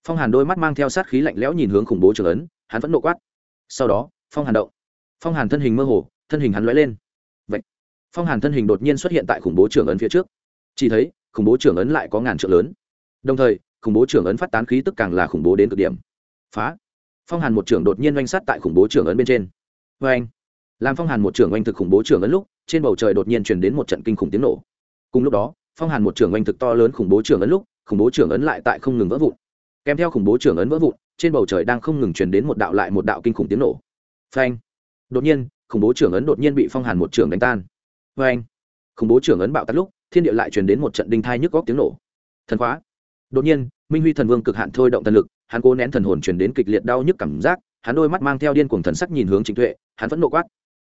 phong hàn đôi mắt mang theo sát khí lạnh lẽo nhìn hướng khủng bố trưởng ấn hắn vẫn nộ quát sau đó phong hàn động phong hàn thân hình mơ hồ thân hình hắn lóe lên vậy, phong hàn thân hình đột nhiên xuất hiện tại khủng bố trưởng ấn phía trước chỉ thấy khủng bố trưởng ấn lại có ngàn trượng lớn đồng thời khủng bố trưởng ấn phát tán khí tức càng là khủng bố đến cực điểm. Phá. Phong hàn một trưởng đột nhiên oanh sát tại khủng bố trưởng ấn bên trên. Vê anh làm phong hàn một trưởng oanh thực khủng bố trưởng ấn lúc, trên bầu trời đột nhiên truyền đến một trận kinh khủng tiếng nổ. Cùng lúc đó, phong hàn một trưởng oanh thực to lớn khủng bố trưởng ấn lúc, khủng bố trưởng ấn lại tại không ngừng vỡ vụn. Kèm theo khủng bố trưởng ấn vỡ vụn, trên bầu trời đang không ngừng truyền đến một đạo lại một đạo kinh khủng tiếng nổ. Phanh. Đột nhiên, khủng bố trưởng ấn đột nhiên bị phong hàn một trưởng đánh tan. Phanh khủng bố trưởng ấn bạo tắt lúc, thiên địa lại truyền đến một trận đinh thai nhức góc tiếng nổ. Thần khóa. Đột nhiên minh huy thần vương cực hạn thôi động thần lực, hắn cố nén thần hồn truyền đến kịch liệt đau nhức cảm giác, hắn đôi mắt mang theo điên cuồng thần sắc nhìn hướng trịnh tuệ, hắn vẫn nộ quát.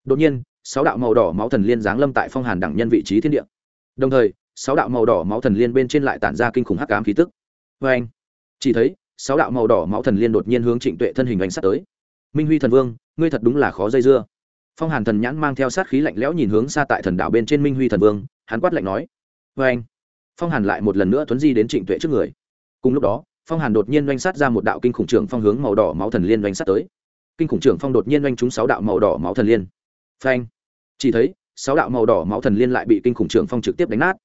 Đột nhiên, sáu đạo màu đỏ máu thần liên giáng lâm tại phong hàn đẳng nhân vị trí thiên địa. Đồng thời, sáu đạo màu đỏ máu thần liên bên trên lại tản ra kinh khủng hắc ám khí tức. Vê anh, chỉ thấy, sáu đạo màu đỏ máu thần liên đột nhiên hướng trịnh tuệ thân hình ánh sát tới. Minh huy thần vương, ngươi thật đúng là khó dây dưa. Phong hàn thần nhãn mang theo sát khí lạnh lẽo nhìn hướng xa tại thần đảo bên trên minh huy thần vương, hắn quát lạnh nói. Vê anh, phong hàn lại một lần nữa tuấn di đến trịnh tuệ trước người cùng lúc đó, phong hàn đột nhiên oanh sát ra một đạo kinh khủng trưởng phong hướng màu đỏ máu thần liên oanh sát tới. Kinh khủng trưởng phong đột nhiên oanh trúng sáu đạo màu đỏ máu thần liên. Phanh! Chỉ thấy, sáu đạo màu đỏ máu thần liên lại bị kinh khủng trưởng phong trực tiếp đánh nát.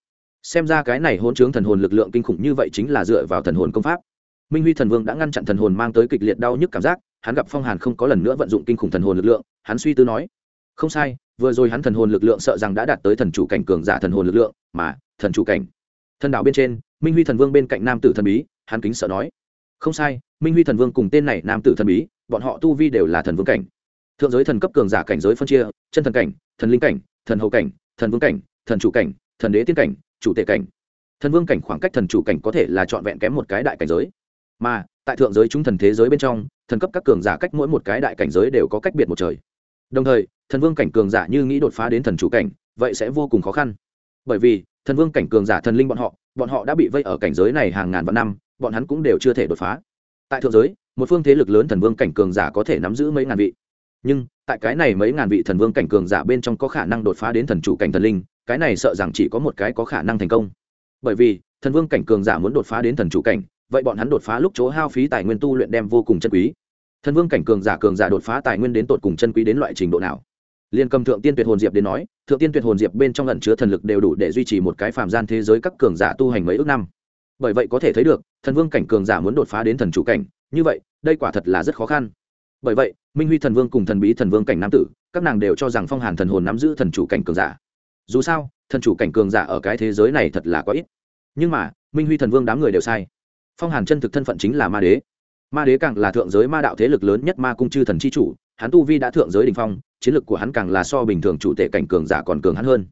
Xem ra cái này hỗn trướng thần hồn lực lượng kinh khủng như vậy chính là dựa vào thần hồn công pháp. Minh huy thần vương đã ngăn chặn thần hồn mang tới kịch liệt đau nhức cảm giác, hắn gặp phong hàn không có lần nữa vận dụng kinh khủng thần hồn lực lượng, hắn suy tư nói, không sai, vừa rồi hắn thần hồn lực lượng sợ rằng đã đạt tới thần chủ cảnh cường giả thần hồn lực lượng, mà thần chủ cảnh thần đạo bên trên, minh huy thần vương bên cạnh nam tử thần bí, hắn kính sợ nói, không sai, minh huy thần vương cùng tên này nam tử thần bí, bọn họ tu vi đều là thần vương cảnh. Thượng giới thần cấp cường giả cảnh giới phân chia, chân thần cảnh, thần linh cảnh, thần hậu cảnh, thần vương cảnh, thần chủ cảnh, thần đế tiên cảnh, chủ tệ cảnh. Thần vương cảnh khoảng cách thần chủ cảnh có thể là trọn vẹn kém một cái đại cảnh giới. Mà, tại thượng giới chúng thần thế giới bên trong, thần cấp các cường giả cách mỗi một cái đại cảnh giới đều có cách biệt một trời. Đồng thời, thần vương cảnh cường giả như nghĩ đột phá đến thần chủ cảnh, vậy sẽ vô cùng khó khăn bởi vì, thần vương cảnh cường giả thần linh bọn họ bọn họ đã bị vây ở cảnh giới này hàng ngàn vạn năm, bọn hắn cũng đều chưa thể đột phá. Tại thượng giới, một phương thế lực lớn thần vương cảnh cường giả có thể nắm giữ mấy ngàn vị. Nhưng, tại cái này mấy ngàn vị thần vương cảnh cường giả bên trong có khả năng đột phá đến thần chủ cảnh thần linh, cái này sợ rằng chỉ có một cái có khả năng thành công. Bởi vì, thần vương cảnh cường giả muốn đột phá đến thần chủ cảnh, vậy bọn hắn đột phá lúc chỗ hao phí tài nguyên tu luyện đem vô cùng chân quý. Thần vương cảnh cường giả cường giả đột phá tài nguyên đến tột cùng chân quý đến loại trình độ nào? Liên cầm thượng tiên tuyệt hồn diệp đến nói, thượng tiên tuyệt hồn diệp bên trong lẩn chứa thần lực đều đủ để duy trì một cái phàm gian thế giới các cường giả tu hành mấy ước năm. Bởi vậy có thể thấy được, thần vương cảnh cường giả muốn đột phá đến thần chủ cảnh, như vậy, đây quả thật là rất khó khăn. Bởi vậy, minh huy thần vương cùng thần bí thần vương cảnh nam tử, các nàng đều cho rằng phong hàn thần hồn nắm giữ thần chủ cảnh cường giả. Dù sao, thần chủ cảnh cường giả ở cái thế giới này thật là có ít. Nhưng mà, minh huy thần vương đám người đều sai. Phong hàn chân thực thân phận chính là ma đế. Ma đế càng là thượng giới ma đạo thế lực lớn nhất ma cung chư thần c h i chủ hắn tu vi đã thượng giới đình phong, chiến lực của hắn càng là so bình thường chủ tệ cảnh cường giả còn cường hắn hơn.